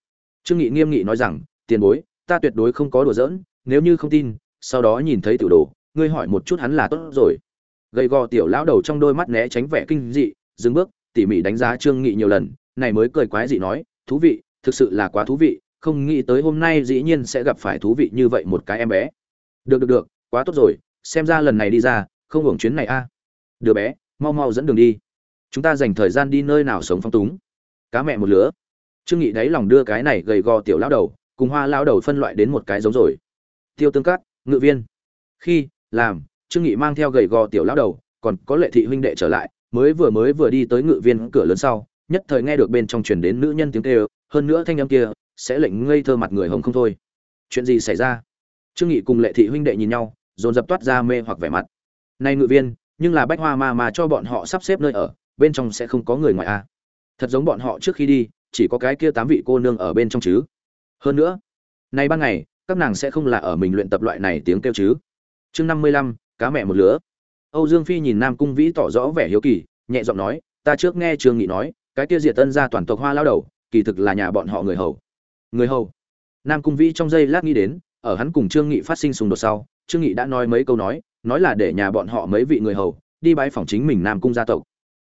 Trương nghị nghiêm nghị nói rằng, tiền bối, ta tuyệt đối không có đùa giỡn, nếu như không tin, sau đó nhìn thấy tiểu đồ, ngươi hỏi một chút hắn là tốt rồi. Gầy gò tiểu lão đầu trong đôi mắt né tránh vẻ kinh dị, dừng bước, tỉ mỉ đánh giá trương nghị nhiều lần, này mới cười quái dị nói, thú vị, thực sự là quá thú vị không nghĩ tới hôm nay dĩ nhiên sẽ gặp phải thú vị như vậy một cái em bé. Được được được, quá tốt rồi, xem ra lần này đi ra, không hưởng chuyến này a. À. đứa bé, mau mau dẫn đường đi. Chúng ta dành thời gian đi nơi nào sống phong túng. Cá mẹ một lứa. Trương nghị đáy lòng đưa cái này gầy gò tiểu lão đầu, cùng hoa lão đầu phân loại đến một cái giống rồi. Tiêu tương cát, ngự viên. Khi, làm, trương nghị mang theo gầy gò tiểu lão đầu, còn có lệ thị huynh đệ trở lại, mới vừa mới vừa đi tới ngự viên cửa lớn sau, nhất thời nghe được bên trong truyền đến nữ nhân tiếng kêu, hơn nữa thanh âm kia sẽ lệnh ngây thơ mặt người hồng không thôi. Chuyện gì xảy ra? Trương nghị cùng lệ thị huynh đệ nhìn nhau, dồn dập toát ra mê hoặc vẻ mặt. Nay ngự viên, nhưng là bách hoa mà mà cho bọn họ sắp xếp nơi ở, bên trong sẽ không có người ngoài a à. thật giống bọn họ trước khi đi, chỉ có cái kia tám vị cô nương ở bên trong chứ. Hơn nữa, nay ban ngày, các nàng sẽ không là ở mình luyện tập loại này tiếng kêu chứ. Chương năm mươi lăm, cá mẹ một lứa. Âu dương phi nhìn nam cung vĩ tỏ rõ vẻ hiếu kỳ, nhẹ giọng nói, ta trước nghe trương nghị nói, cái kia diệt tân gia toàn tộc hoa lao đầu, kỳ thực là nhà bọn họ người hầu người hầu. Nam cung vĩ trong giây lát nghĩ đến, ở hắn cùng trương nghị phát sinh xung đột sau, trương nghị đã nói mấy câu nói nói là để nhà bọn họ mấy vị người hầu, đi bái phòng chính mình nam cung gia tộc.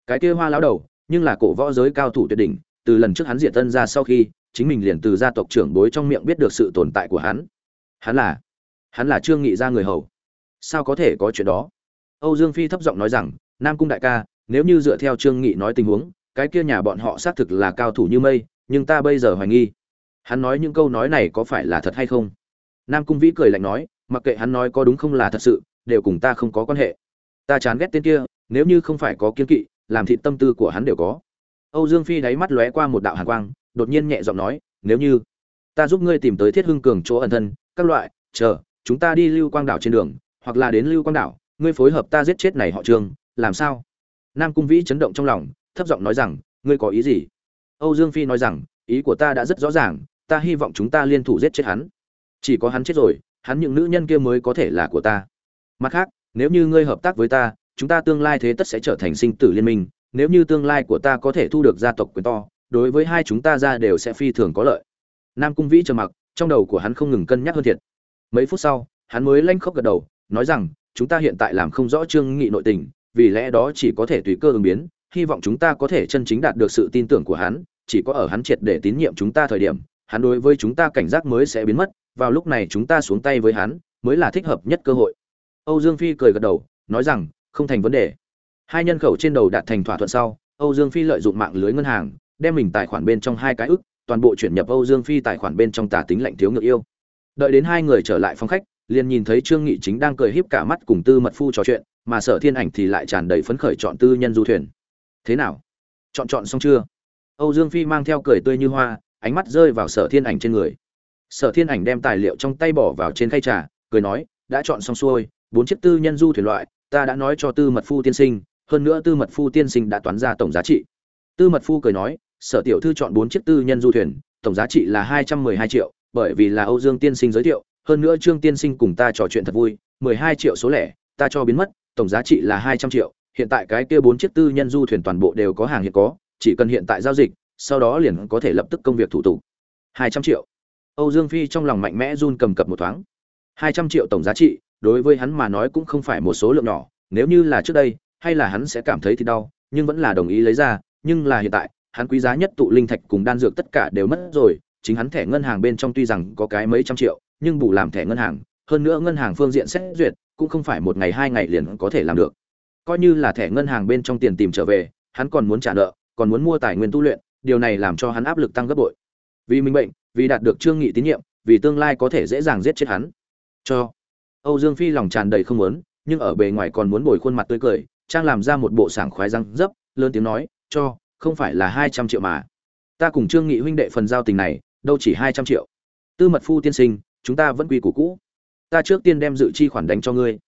Cái kia hoa lão đầu, nhưng là cổ võ giới cao thủ tuyệt đỉnh, từ lần trước hắn diệt tân ra sau khi, chính mình liền từ gia tộc trưởng bối trong miệng biết được sự tồn tại của hắn. Hắn là hắn là trương nghị gia người hầu. Sao có thể có chuyện đó? Âu dương phi thấp giọng nói rằng, nam cung đại ca, nếu như dựa theo trương nghị nói tình huống, cái kia nhà bọn họ xác thực là cao thủ như mây, nhưng ta bây giờ hoài nghi hắn nói những câu nói này có phải là thật hay không? Nam cung vĩ cười lạnh nói, mặc kệ hắn nói có đúng không là thật sự, đều cùng ta không có quan hệ. Ta chán ghét tên kia, nếu như không phải có kiên kỵ, làm thịt tâm tư của hắn đều có. Âu dương phi đáy mắt lóe qua một đạo hàn quang, đột nhiên nhẹ giọng nói, nếu như ta giúp ngươi tìm tới thiết hưng cường chỗ ẩn thân, các loại, chờ, chúng ta đi lưu quang đảo trên đường, hoặc là đến lưu quang đảo, ngươi phối hợp ta giết chết này họ trương làm sao? Nam cung vĩ chấn động trong lòng, thấp giọng nói rằng, ngươi có ý gì? Âu dương phi nói rằng, ý của ta đã rất rõ ràng ta hy vọng chúng ta liên thủ giết chết hắn. Chỉ có hắn chết rồi, hắn những nữ nhân kia mới có thể là của ta. Mặt khác, nếu như ngươi hợp tác với ta, chúng ta tương lai thế tất sẽ trở thành sinh tử liên minh. Nếu như tương lai của ta có thể thu được gia tộc quyền to, đối với hai chúng ta ra đều sẽ phi thường có lợi. Nam cung vĩ trầm mặc, trong đầu của hắn không ngừng cân nhắc hơn thiệt. Mấy phút sau, hắn mới lanh khóc gật đầu, nói rằng, chúng ta hiện tại làm không rõ trương nghị nội tình, vì lẽ đó chỉ có thể tùy cơ ứng biến. Hy vọng chúng ta có thể chân chính đạt được sự tin tưởng của hắn, chỉ có ở hắn triệt để tín nhiệm chúng ta thời điểm hắn đối với chúng ta cảnh giác mới sẽ biến mất, vào lúc này chúng ta xuống tay với hắn, mới là thích hợp nhất cơ hội. Âu dương phi cười gật đầu, nói rằng, không thành vấn đề. Hai nhân khẩu trên đầu đạt thành thỏa thuận sau, âu dương phi lợi dụng mạng lưới ngân hàng, đem mình tài khoản bên trong hai cái ức, toàn bộ chuyển nhập âu dương phi tài khoản bên trong tà tính lạnh thiếu ngược yêu. Đợi đến hai người trở lại phòng khách, liền nhìn thấy trương nghị chính đang cười híp cả mắt cùng tư mật phu trò chuyện, mà sở thiên ảnh thì lại tràn đầy phấn khởi chọn tư nhân du thuyền. Thế nào? Chọn chọn xong chưa? Âu dương phi mang theo cười tươi như hoa ánh mắt rơi vào sở thiên ảnh trên người. Sở thiên ảnh đem tài liệu trong tay bỏ vào trên khay trà, cười nói, đã chọn xong xuôi, bốn chiếc tư nhân du thuyền loại, ta đã nói cho tư mật phu tiên sinh, hơn nữa tư mật phu tiên sinh đã toán ra tổng giá trị. Tư mật phu cười nói, sở tiểu thư chọn bốn chiếc tư nhân du thuyền, tổng giá trị là hai trăm mười hai triệu, bởi vì là âu dương tiên sinh giới thiệu, hơn nữa trương tiên sinh cùng ta trò chuyện thật vui, mười hai triệu số lẻ, ta cho biến mất, tổng giá trị là hai trăm triệu, hiện tại cái kia bốn chiếc tư nhân du thuyền toàn bộ đều có hàng hiện có, chỉ cần hiện tại giao dịch sau đó liền có thể lập tức công việc thủ tục. Hai trăm triệu. Âu dương phi trong lòng mạnh mẽ run cầm cập một thoáng. Hai trăm triệu tổng giá trị, đối với hắn mà nói cũng không phải một số lượng nhỏ, nếu như là trước đây, hay là hắn sẽ cảm thấy thì đau, nhưng vẫn là đồng ý lấy ra, nhưng là hiện tại, hắn quý giá nhất tụ linh thạch cùng đan dược tất cả đều mất rồi, chính hắn thẻ ngân hàng bên trong tuy rằng có cái mấy trăm triệu, nhưng bù làm thẻ ngân hàng, hơn nữa ngân hàng phương diện xét duyệt, cũng không phải một ngày hai ngày liền có thể làm được. Coi như là thẻ ngân hàng bên trong tiền tìm trở về, hắn còn muốn trả nợ, còn muốn mua tài nguyên tu luyện điều này làm cho hắn áp lực tăng gấp bội. Vì minh bệnh, vì đạt được trương nghị tín nhiệm, vì tương lai có thể dễ dàng giết chết hắn. Cho âu dương phi lòng tràn đầy không muốn, nhưng ở bề ngoài còn muốn bồi khuôn mặt tươi cười, trang làm ra một bộ sảng khoái răng dấp, lớn tiếng nói, cho, không phải là hai trăm triệu mà. Ta cùng trương nghị huynh đệ phần giao tình này, đâu chỉ hai trăm triệu. Tư mật phu tiên sinh, chúng ta vẫn quy củ cũ. Ta trước tiên đem dự chi khoản đánh cho ngươi.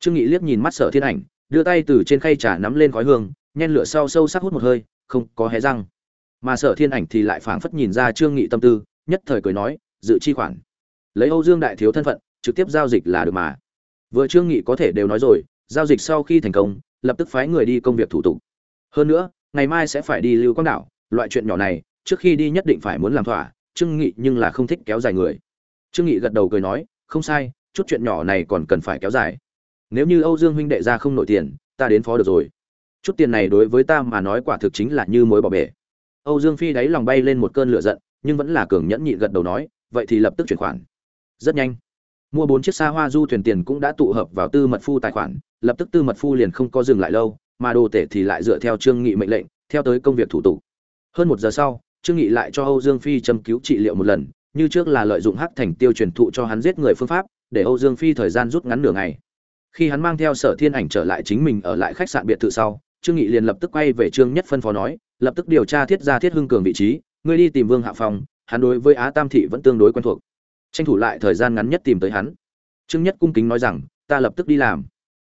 Trương nghị liếc nhìn mắt sở thiên ảnh, đưa tay từ trên khay trà nắm lên khói hương, nhen lửa sau sâu sắc hút một hơi, không có hé răng mà sở thiên ảnh thì lại phảng phất nhìn ra trương nghị tâm tư, nhất thời cười nói, dự chi khoản. Lấy âu dương đại thiếu thân phận, trực tiếp giao dịch là được mà. Vừa trương nghị có thể đều nói rồi, giao dịch sau khi thành công, lập tức phái người đi công việc thủ tục. Hơn nữa, ngày mai sẽ phải đi lưu quang đảo, loại chuyện nhỏ này, trước khi đi nhất định phải muốn làm thỏa, trương nghị nhưng là không thích kéo dài người. Trương nghị gật đầu cười nói, không sai, chút chuyện nhỏ này còn cần phải kéo dài. Nếu như âu dương huynh đệ ra không nổi tiền, ta đến phó được rồi. Chút tiền này đối với ta mà nói quả thực chính là như mối bỏ bể âu dương phi đáy lòng bay lên một cơn lửa giận, nhưng vẫn là cường nhẫn nhịn gật đầu nói, vậy thì lập tức chuyển khoản. Rất nhanh. Mua bốn chiếc xa hoa du thuyền tiền cũng đã tụ hợp vào tư mật phu tài khoản, lập tức tư mật phu liền không có dừng lại lâu, mà đồ tể thì lại dựa theo trương nghị mệnh lệnh, theo tới công việc thủ tục. Hơn một giờ sau, trương nghị lại cho âu dương phi châm cứu trị liệu một lần, như trước là lợi dụng hắc thành tiêu truyền thụ cho hắn giết người phương pháp, để âu dương phi thời gian rút ngắn nửa ngày. Khi hắn mang theo sở thiên ảnh trở lại chính mình ở lại khách sạn biệt thự sau, trương nghị liền lập tức quay về trương nhất phân phó nói lập tức điều tra thiết gia thiết hưng cường vị trí, ngươi đi tìm vương hạ phong, hắn đối với á tam thị vẫn tương đối quen thuộc. Tranh thủ lại thời gian ngắn nhất tìm tới hắn. Trương nhất cung kính nói rằng, ta lập tức đi làm.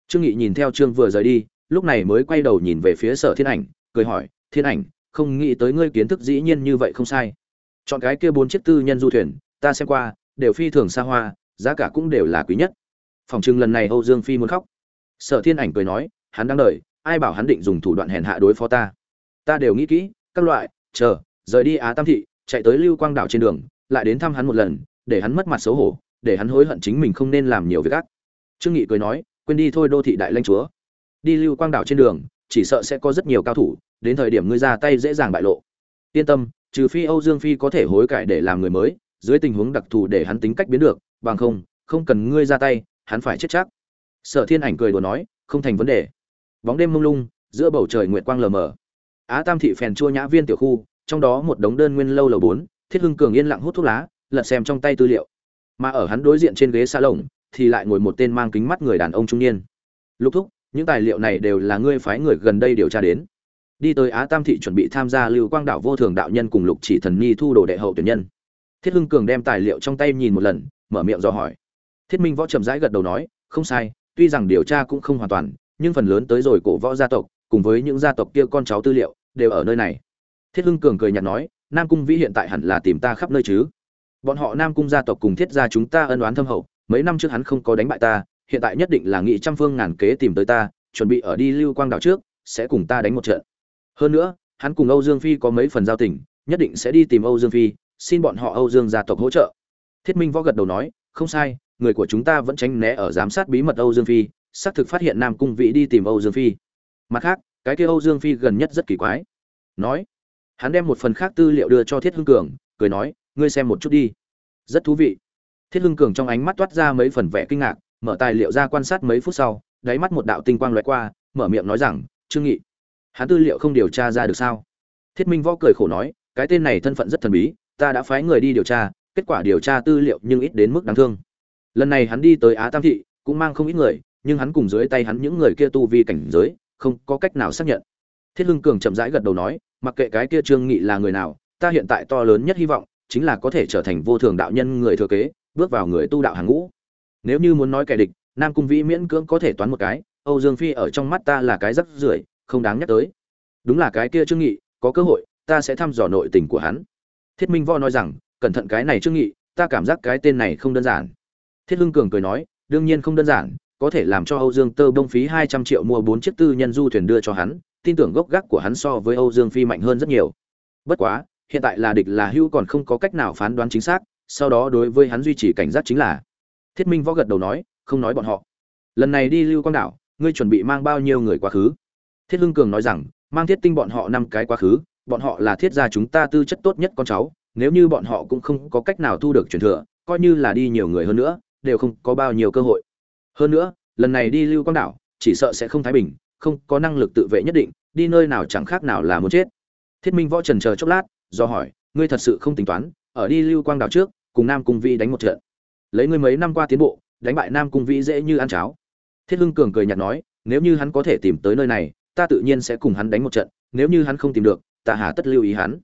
Trương nghị nhìn theo trương vừa rời đi, lúc này mới quay đầu nhìn về phía sở thiên ảnh, cười hỏi, thiên ảnh, không nghĩ tới ngươi kiến thức dĩ nhiên như vậy không sai. Chọn cái kia bốn chiếc tư nhân du thuyền, ta xem qua, đều phi thường xa hoa, giá cả cũng đều là quý nhất. Phòng trưng lần này âu dương phi muốn khóc. Sở thiên ảnh cười nói, hắn đang đợi, ai bảo hắn định dùng thủ đoạn hèn hạ đối phó ta? Ta đều nghĩ kỹ, các loại, chờ, rời đi á tam thị, chạy tới lưu quang đảo trên đường, lại đến thăm hắn một lần, để hắn mất mặt xấu hổ, để hắn hối hận chính mình không nên làm nhiều việc ác. Trương nghị cười nói, quên đi thôi, đô thị đại lãnh chúa. Đi lưu quang đảo trên đường, chỉ sợ sẽ có rất nhiều cao thủ, đến thời điểm ngươi ra tay dễ dàng bại lộ. Yên tâm, trừ phi âu dương phi có thể hối cải để làm người mới, dưới tình huống đặc thù để hắn tính cách biến được, bằng không không cần ngươi ra tay, hắn phải chết chắc. Sở thiên ảnh cười đùa nói, không thành vấn đề. Bóng đêm mông lung, giữa bầu trời nguyệt quang lờ mờ á tam thị phèn chua nhã viên tiểu khu, trong đó một đống đơn nguyên lâu lầu bốn, thiết hưng cường yên lặng hút thuốc lá, lật xem trong tay tư liệu. Mà ở hắn đối diện trên ghế xa lồng, thì lại ngồi một tên mang kính mắt người đàn ông trung niên. Lục thúc, những tài liệu này đều là ngươi phái người gần đây điều tra đến. Đi tới á tam thị chuẩn bị tham gia lưu quang đạo vô thường đạo nhân cùng lục chỉ thần Nhi thu đồ đệ hậu tuyển nhân. Thiết hưng cường đem tài liệu trong tay nhìn một lần, mở miệng do hỏi. Thiết minh võ trầm rãi gật đầu nói, không sai, tuy rằng điều tra cũng không hoàn toàn, nhưng phần lớn tới rồi cổ võ gia tộc, cùng với những gia tộc kia con cháu tư liệu đều ở nơi này. Thiết hưng cường cười nhạt nói, nam cung vĩ hiện tại hẳn là tìm ta khắp nơi chứ. Bọn họ nam cung gia tộc cùng thiết gia chúng ta ân oán thâm hậu, mấy năm trước hắn không có đánh bại ta, hiện tại nhất định là nghị trăm phương ngàn kế tìm tới ta, chuẩn bị ở đi lưu quang đảo trước, sẽ cùng ta đánh một trận. Hơn nữa, hắn cùng âu dương phi có mấy phần giao tình, nhất định sẽ đi tìm âu dương phi, xin bọn họ âu dương gia tộc hỗ trợ. Thiết minh võ gật đầu nói, không sai, người của chúng ta vẫn tránh né ở giám sát bí mật âu dương phi, xác thực phát hiện nam cung vĩ đi tìm âu dương phi. Mặt khác cái kia âu dương phi gần nhất rất kỳ quái. Nói, hắn đem một phần khác tư liệu đưa cho thiết hưng cường, cười nói, ngươi xem một chút đi. Rất thú vị. Thiết hưng cường trong ánh mắt toát ra mấy phần vẻ kinh ngạc, mở tài liệu ra quan sát mấy phút sau, đáy mắt một đạo tinh quang lóe qua, mở miệng nói rằng, trương nghị, hắn tư liệu không điều tra ra được sao? Thiết minh võ cười khổ nói, cái tên này thân phận rất thần bí, ta đã phái người đi điều tra, kết quả điều tra tư liệu nhưng ít đến mức đáng thương. Lần này hắn đi tới á tam thị, cũng mang không ít người, nhưng hắn cùng dưới tay hắn những người kia tu vi cảnh giới không có cách nào xác nhận. Thiết hưng cường chậm rãi gật đầu nói, mặc kệ cái kia trương nghị là người nào, ta hiện tại to lớn nhất hy vọng chính là có thể trở thành vô thường đạo nhân người thừa kế, bước vào người tu đạo hàng ngũ. Nếu như muốn nói kẻ địch, nam cung vĩ miễn cưỡng có thể toán một cái, âu dương phi ở trong mắt ta là cái rắc rưởi, không đáng nhắc tới. Đúng là cái kia trương nghị, có cơ hội, ta sẽ thăm dò nội tình của hắn. Thiết minh võ nói rằng, cẩn thận cái này trương nghị, ta cảm giác cái tên này không đơn giản. Thiết hưng cường cười nói, đương nhiên không đơn giản có thể làm cho âu dương tơ bông phí hai trăm triệu mua bốn chiếc tư nhân du thuyền đưa cho hắn, tin tưởng gốc gác của hắn so với âu dương phi mạnh hơn rất nhiều. Bất quá, hiện tại là địch là hữu còn không có cách nào phán đoán chính xác, sau đó đối với hắn duy trì cảnh giác chính là thiết minh võ gật đầu nói, không nói bọn họ. Lần này đi lưu quang đảo, ngươi chuẩn bị mang bao nhiêu người quá khứ? Thiết hưng cường nói rằng, mang thiết tinh bọn họ năm cái quá khứ, bọn họ là thiết gia chúng ta tư chất tốt nhất con cháu, nếu như bọn họ cũng không có cách nào thu được truyền thừa, coi như là đi nhiều người hơn nữa, đều không có bao nhiêu cơ hội hơn nữa, lần này đi lưu quang đảo, chỉ sợ sẽ không thái bình, không có năng lực tự vệ nhất định, đi nơi nào chẳng khác nào là muốn chết. Thiết minh võ trần chờ chốc lát, do hỏi, ngươi thật sự không tính toán, ở đi lưu quang đảo trước, cùng nam cung Vi đánh một trận? Lấy ngươi mấy năm qua tiến bộ, đánh bại nam cung Vi dễ như ăn cháo. Thiết hưng cường cười nhạt nói, nếu như hắn có thể tìm tới nơi này, ta tự nhiên sẽ cùng hắn đánh một trận, nếu như hắn không tìm được, ta hà tất lưu ý hắn.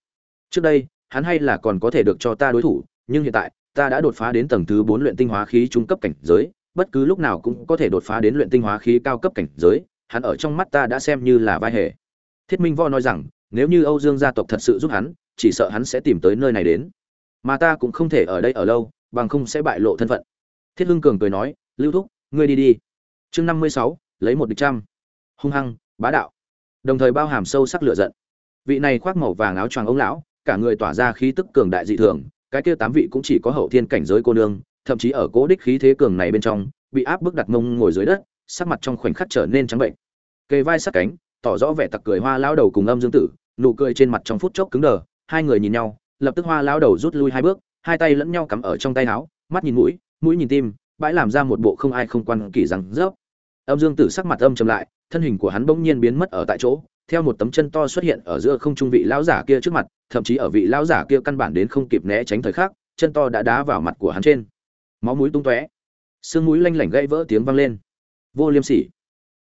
Trước đây, hắn hay là còn có thể được cho ta đối thủ, nhưng hiện tại, ta đã đột phá đến tầng thứ bốn luyện tinh hóa khí trung cấp cảnh giới bất cứ lúc nào cũng có thể đột phá đến luyện tinh hóa khí cao cấp cảnh giới, hắn ở trong mắt ta đã xem như là vai hề. Thiết minh Võ nói rằng, nếu như âu dương gia tộc thật sự giúp hắn, chỉ sợ hắn sẽ tìm tới nơi này đến. Mà ta cũng không thể ở đây ở lâu, bằng không sẽ bại lộ thân phận. Thiết hưng cường cười nói, lưu thúc, ngươi đi đi. Chương năm mươi sáu, lấy một địch trăm. Hung hăng, bá đạo. Đồng thời bao hàm sâu sắc lửa giận. Vị này khoác màu vàng áo choàng ông lão, cả người tỏa ra khí tức cường đại dị thường, cái kia tám vị cũng chỉ có hậu thiên cảnh giới cô nương thậm chí ở cố đích khí thế cường này bên trong, bị áp bức đặt mông ngồi dưới đất, sắc mặt trong khoảnh khắc trở nên trắng bệnh. Kề vai sát cánh, tỏ rõ vẻ tặc cười hoa lao đầu cùng âm dương tử, nụ cười trên mặt trong phút chốc cứng đờ, hai người nhìn nhau, lập tức hoa lao đầu rút lui hai bước, hai tay lẫn nhau cắm ở trong tay áo, mắt nhìn mũi mũi nhìn tim, bãi làm ra một bộ không ai không quan kỳ rằng rớp. Âm dương tử sắc mặt âm trầm lại, thân hình của hắn bỗng nhiên biến mất ở tại chỗ, theo một tấm chân to xuất hiện ở giữa không trung vị lão giả kia trước mặt, thậm chí ở vị lão giả kia căn bản đến không kịp né tránh thời khắc, chân to đã đá vào mặt của hắn trên máu mũi tung tóe, xương mũi lanh lảnh gãy vỡ tiếng vang lên. Vô liêm sỉ.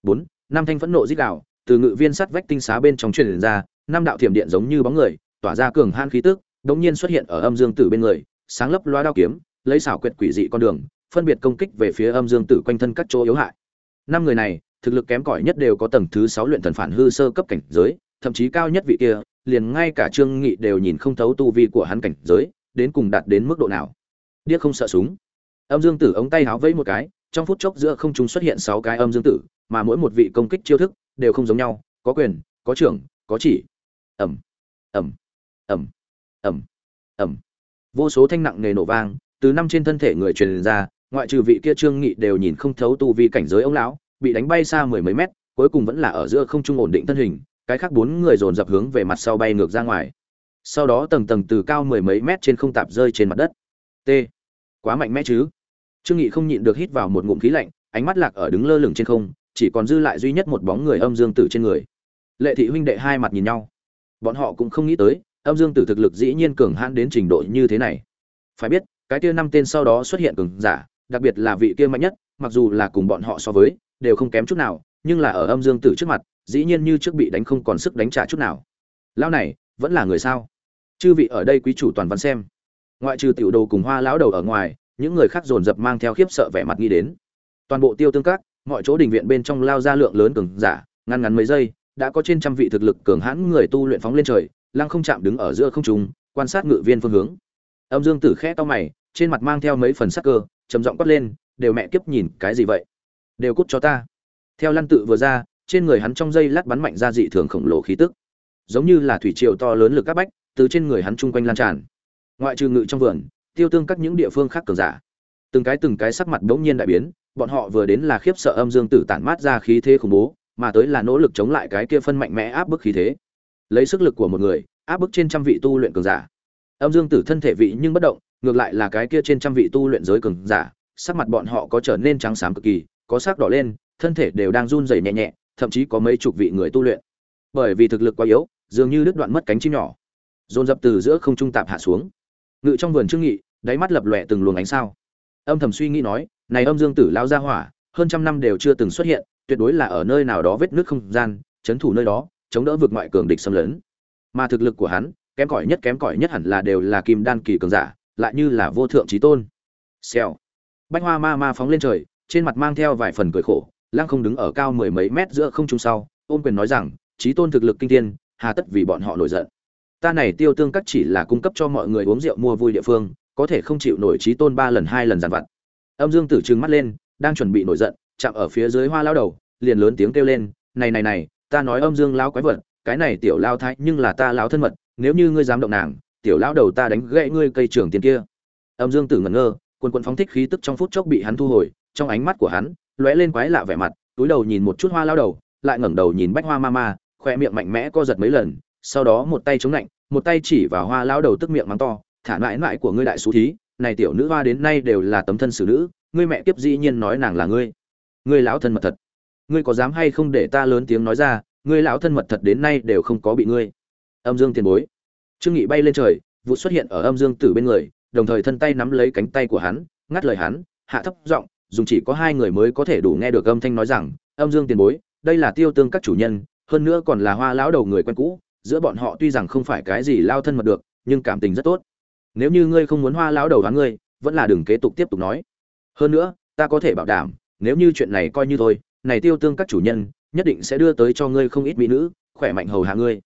Bốn, năm thanh phẫn nộ dích đạo từ ngự viên sắt vách tinh xá bên trong truyền ra, năm đạo thiểm điện giống như bóng người, tỏa ra cường han khí tức, đống nhiên xuất hiện ở âm dương tử bên người, sáng lấp loa đao kiếm, lấy xảo quyệt quỷ dị con đường, phân biệt công kích về phía âm dương tử quanh thân các chỗ yếu hại. Năm người này, thực lực kém cỏi nhất đều có tầng thứ sáu luyện thần phản hư sơ cấp cảnh giới, thậm chí cao nhất vị kia, liền ngay cả trương nghị đều nhìn không thấu tu vi của hắn cảnh giới, đến cùng đạt đến mức độ nào. Điếc không sợ súng âm dương tử ống tay háo vẫy một cái, trong phút chốc giữa không trung xuất hiện sáu cái âm dương tử, mà mỗi một vị công kích chiêu thức đều không giống nhau, có quyền, có trưởng, có chỉ. Ẩm ẩm ẩm ẩm ẩm vô số thanh nặng nề nổ vang, từ năm trên thân thể người truyền ra, ngoại trừ vị kia trương nghị đều nhìn không thấu tu vi cảnh giới ông lão, bị đánh bay xa mười mấy mét, cuối cùng vẫn là ở giữa không trung ổn định thân hình, cái khác bốn người dồn dập hướng về mặt sau bay ngược ra ngoài. Sau đó tầng tầng từ cao mười mấy mét trên không tạp rơi trên mặt đất. T. Quá mạnh mẽ chứ? Trương nghị không nhịn được hít vào một ngụm khí lạnh, ánh mắt lạc ở đứng lơ lửng trên không, chỉ còn dư lại duy nhất một bóng người âm dương tử trên người. Lệ thị huynh đệ hai mặt nhìn nhau. Bọn họ cũng không nghĩ tới, âm dương tử thực lực dĩ nhiên cường hãn đến trình độ như thế này. Phải biết, cái kia năm tên sau đó xuất hiện cường giả, đặc biệt là vị kia mạnh nhất, mặc dù là cùng bọn họ so với, đều không kém chút nào, nhưng là ở âm dương tử trước mặt, dĩ nhiên như trước bị đánh không còn sức đánh trả chút nào. Lão này, vẫn là người sao? Chư vị ở đây quý chủ toàn văn xem. Ngoại trừ tiểu đồ cùng hoa lão đầu ở ngoài những người khác dồn dập mang theo khiếp sợ vẻ mặt nghĩ đến. Toàn bộ tiêu tương các, mọi chỗ đình viện bên trong lao ra lượng lớn cường giả, ngăn ngắn mấy giây, đã có trên trăm vị thực lực cường hãn người tu luyện phóng lên trời, lăng không chạm đứng ở giữa không trung, quan sát ngự viên phương hướng. Âm dương tử khẽ to mày, trên mặt mang theo mấy phần sắc cơ, trầm giọng quát lên, đều mẹ kiếp nhìn cái gì vậy? Đều cút cho ta. Theo lăn tự vừa ra, trên người hắn trong dây lát bắn mạnh ra dị thường khổng lồ khí tức. Giống như là thủy triều to lớn lực các bách, từ trên người hắn chung quanh lan tràn. Ngoại trừ ngự trong vườn tiêu tương các những địa phương khác cường giả. Từng cái từng cái sắc mặt bỗng nhiên đại biến, bọn họ vừa đến là khiếp sợ âm dương tử tản mát ra khí thế khủng bố, mà tới là nỗ lực chống lại cái kia phân mạnh mẽ áp bức khí thế. Lấy sức lực của một người, áp bức trên trăm vị tu luyện cường giả. Âm dương tử thân thể vị nhưng bất động, ngược lại là cái kia trên trăm vị tu luyện giới cường giả, sắc mặt bọn họ có trở nên trắng xám cực kỳ, có sắc đỏ lên, thân thể đều đang run rẩy nhẹ nhẹ, thậm chí có mấy chục vị người tu luyện. Bởi vì thực lực quá yếu, dường như đứt đoạn mất cánh chim nhỏ. Dồn dập từ giữa không trung tạp hạ xuống. Ngự trong vườn trương nghị đáy mắt lập lòe từng luồng ánh sao. Âm thầm suy nghĩ nói, này âm dương tử lao ra hỏa, hơn trăm năm đều chưa từng xuất hiện, tuyệt đối là ở nơi nào đó vết nước không gian, chấn thủ nơi đó, chống đỡ vượt ngoại cường địch xâm lấn. Mà thực lực của hắn, kém cỏi nhất kém cỏi nhất hẳn là đều là kim đan kỳ cường giả, lại như là vô thượng trí tôn. Xèo. Bách hoa ma ma phóng lên trời, trên mặt mang theo vài phần cười khổ, lăng không đứng ở cao mười mấy mét giữa không trung sau, ôm quyền nói rằng trí tôn thực lực kinh thiên, hà tất vì bọn họ nổi giận. Ta này tiêu tương các chỉ là cung cấp cho mọi người uống rượu mua vui địa phương có thể không chịu nổi trí tôn ba lần hai lần giàn vặt. Âm dương tử trừng mắt lên, đang chuẩn bị nổi giận, chạm ở phía dưới hoa lao đầu, liền lớn tiếng kêu lên, này này này, ta nói âm dương lao quái vật, cái này tiểu lao thái nhưng là ta lao thân mật, nếu như ngươi dám động nàng, tiểu lao đầu ta đánh gãy ngươi cây trường tiền kia. Âm dương tử ngẩn ngơ, quần quần phóng thích khí tức trong phút chốc bị hắn thu hồi, trong ánh mắt của hắn, lóe lên quái lạ vẻ mặt, túi đầu nhìn một chút hoa lao đầu, lại ngẩng đầu nhìn bách hoa ma ma khoe miệng mạnh mẽ co giật mấy lần, sau đó một tay chống lạnh, một tay chỉ vào hoa lao đầu tức miệng mắng to thả mãi mãi của ngươi đại xú thí, này tiểu nữ hoa đến nay đều là tấm thân xử nữ, ngươi mẹ tiếp dĩ nhiên nói nàng là ngươi. Ngươi lão thân mật thật. Ngươi có dám hay không để ta lớn tiếng nói ra, ngươi lão thân mật thật đến nay đều không có bị ngươi. Âm dương tiền bối. Trương nghị bay lên trời vụ xuất hiện ở âm dương tử bên người, đồng thời thân tay nắm lấy cánh tay của hắn, ngắt lời hắn, hạ thấp giọng, dùng chỉ có hai người mới có thể đủ nghe được âm thanh nói rằng, âm dương tiền bối, đây là tiêu tương các chủ nhân, hơn nữa còn là hoa lão đầu người quen cũ, giữa bọn họ tuy rằng không phải cái gì lao thân mật được, nhưng cảm tình rất tốt nếu như ngươi không muốn hoa lão đầu đoán ngươi, vẫn là đừng kế tục tiếp tục nói. Hơn nữa, ta có thể bảo đảm, nếu như chuyện này coi như thôi, này tiêu tương các chủ nhân, nhất định sẽ đưa tới cho ngươi không ít mỹ nữ, khỏe mạnh hầu hạ ngươi.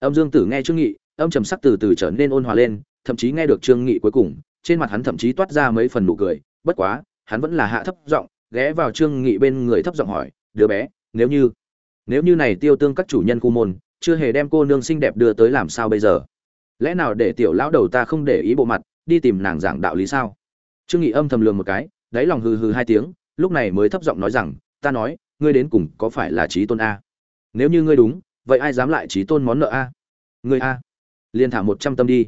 Âm dương tử nghe trương nghị, âm trầm sắc từ từ trở nên ôn hòa lên, thậm chí nghe được trương nghị cuối cùng, trên mặt hắn thậm chí toát ra mấy phần nụ cười, bất quá, hắn vẫn là hạ thấp giọng, ghé vào trương nghị bên người thấp giọng hỏi, đứa bé, nếu như nếu như này tiêu tương các chủ nhân khu môn, chưa hề đem cô nương xinh đẹp đưa tới làm sao bây giờ? Lẽ nào để tiểu lão đầu ta không để ý bộ mặt, đi tìm nàng giảng đạo lý sao? Trương nghị âm thầm lường một cái, đáy lòng hừ hừ hai tiếng, lúc này mới thấp giọng nói rằng, ta nói, ngươi đến cùng có phải là trí tôn a? Nếu như ngươi đúng, vậy ai dám lại trí tôn món nợ a? Ngươi a? Liên thả một trăm tâm đi.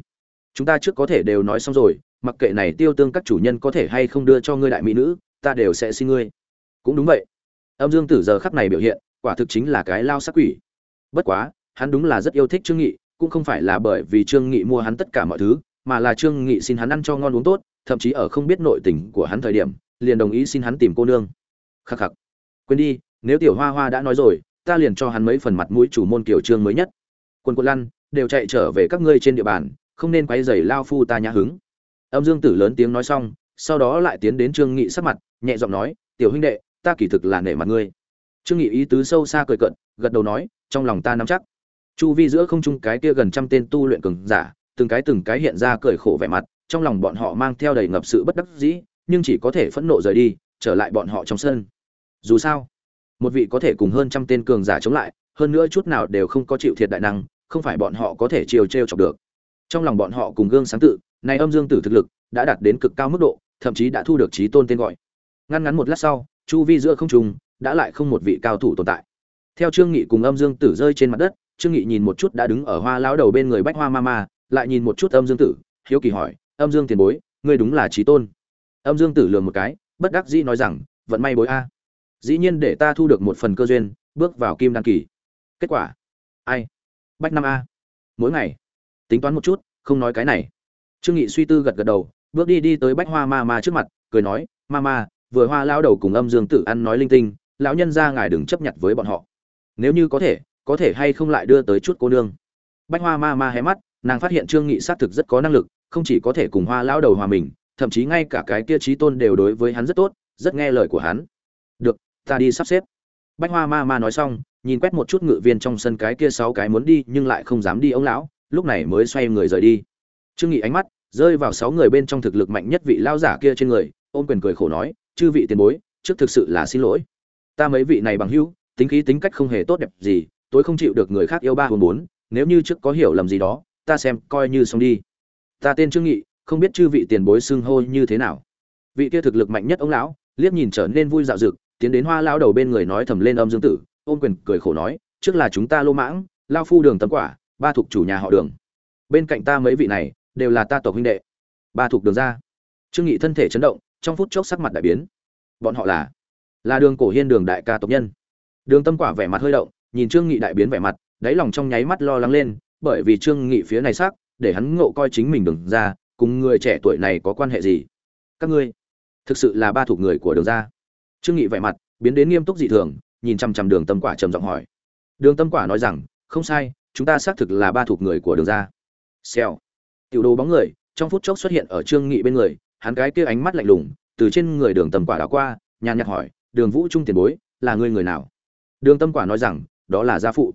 Chúng ta trước có thể đều nói xong rồi, mặc kệ này tiêu tương các chủ nhân có thể hay không đưa cho ngươi đại mỹ nữ, ta đều sẽ xin ngươi. Cũng đúng vậy. Âm dương tử giờ khắc này biểu hiện, quả thực chính là cái lao sắc quỷ. Bất quá, hắn đúng là rất yêu thích trương nghị cũng không phải là bởi vì trương nghị mua hắn tất cả mọi thứ, mà là trương nghị xin hắn ăn cho ngon uống tốt, thậm chí ở không biết nội tình của hắn thời điểm, liền đồng ý xin hắn tìm cô nương. Khắc khắc. Quên đi, nếu tiểu hoa hoa đã nói rồi, ta liền cho hắn mấy phần mặt mũi chủ môn kiểu trương mới nhất. Quân quân lăn, đều chạy trở về các ngươi trên địa bàn, không nên quấy rầy lao phu ta nhã hứng. Âm dương tử lớn tiếng nói xong, sau đó lại tiến đến trương nghị sắc mặt, nhẹ giọng nói, tiểu huynh đệ, ta kỳ thực là nể mặt ngươi. Trương nghị ý tứ sâu xa cười cận, gật đầu nói, trong lòng ta nắm chắc chu vi giữa không trung cái kia gần trăm tên tu luyện cường giả, từng cái từng cái hiện ra cười khổ vẻ mặt, trong lòng bọn họ mang theo đầy ngập sự bất đắc dĩ, nhưng chỉ có thể phẫn nộ rời đi, trở lại bọn họ trong sân. Dù sao, một vị có thể cùng hơn trăm tên cường giả chống lại, hơn nữa chút nào đều không có chịu thiệt đại năng, không phải bọn họ có thể chiều trêu chọc được. Trong lòng bọn họ cùng gương sáng tự nay âm dương tử thực lực đã đạt đến cực cao mức độ, thậm chí đã thu được trí tôn tên gọi. Ngăn ngắn một lát sau, chu vi giữa không trung đã lại không một vị cao thủ tồn tại. Theo trương nghị cùng âm dương tử rơi trên mặt đất trương nghị nhìn một chút đã đứng ở hoa lão đầu bên người bách hoa ma ma, lại nhìn một chút âm dương tử, hiếu kỳ hỏi, âm dương tiền bối, ngươi đúng là trí tôn. Âm dương tử lườm một cái, bất đắc dĩ nói rằng, vận may bối a. Dĩ nhiên để ta thu được một phần cơ duyên, bước vào kim đăng kỳ. Kết quả? Ai? Bách năm a. Mỗi ngày. Tính toán một chút, không nói cái này. Trương nghị suy tư gật gật đầu, bước đi đi tới bách hoa ma ma trước mặt, cười nói, ma ma, vừa hoa lão đầu cùng âm dương tử ăn nói linh tinh, lão nhân ra ngài đừng chấp nhận với bọn họ. Nếu như có thể có thể hay không lại đưa tới chút cô nương. Bách hoa ma ma hé mắt, nàng phát hiện trương nghị xác thực rất có năng lực, không chỉ có thể cùng hoa lão đầu hòa mình, thậm chí ngay cả cái kia trí tôn đều đối với hắn rất tốt, rất nghe lời của hắn. Được, ta đi sắp xếp. Bách hoa ma ma nói xong, nhìn quét một chút ngự viên trong sân cái kia sáu cái muốn đi nhưng lại không dám đi ông lão, lúc này mới xoay người rời đi. Trương nghị ánh mắt rơi vào sáu người bên trong thực lực mạnh nhất vị lao giả kia trên người, ôm quyền cười khổ nói, chư vị tiền bối, trước thực sự là xin lỗi. Ta mấy vị này bằng hữu, tính khí tính cách không hề tốt đẹp gì tôi không chịu được người khác yêu ba hồn bốn, nếu như trước có hiểu lầm gì đó, ta xem coi như xong đi. Ta tên trương nghị, không biết chư vị tiền bối xưng hô như thế nào. Vị kia thực lực mạnh nhất ông lão, liếc nhìn trở nên vui dạo dực, tiến đến hoa lão đầu bên người nói thầm lên âm dương tử, ôm quyền cười khổ nói, trước là chúng ta lô mãng, lao phu đường tấm quả, ba thuộc chủ nhà họ đường. Bên cạnh ta mấy vị này, đều là ta tổ huynh đệ. Ba thuộc đường ra. Trương nghị thân thể chấn động, trong phút chốc sắc mặt đại biến. Bọn họ là là đường cổ hiên đường đại ca tộc nhân. Đường tâm quả vẻ mặt hơi động nhìn trương nghị đại biến vẻ mặt, đáy lòng trong nháy mắt lo lắng lên, bởi vì trương nghị phía này sắc để hắn ngộ coi chính mình đường ra, cùng người trẻ tuổi này có quan hệ gì? Các ngươi, thực sự là ba thuộc người của đường ra. Trương nghị vẻ mặt, biến đến nghiêm túc dị thường, nhìn chăm chăm đường tâm quả trầm giọng hỏi. Đường tâm quả nói rằng, không sai, chúng ta xác thực là ba thuộc người của đường ra. Xèo. Tiểu đồ bóng người, trong phút chốc xuất hiện ở trương nghị bên người, hắn gái kia ánh mắt lạnh lùng, từ trên người đường tâm quả đã qua, nhàn nhạt hỏi, đường vũ trung tiền bối, là người người nào? Đường tâm quả nói rằng đó là gia phụ.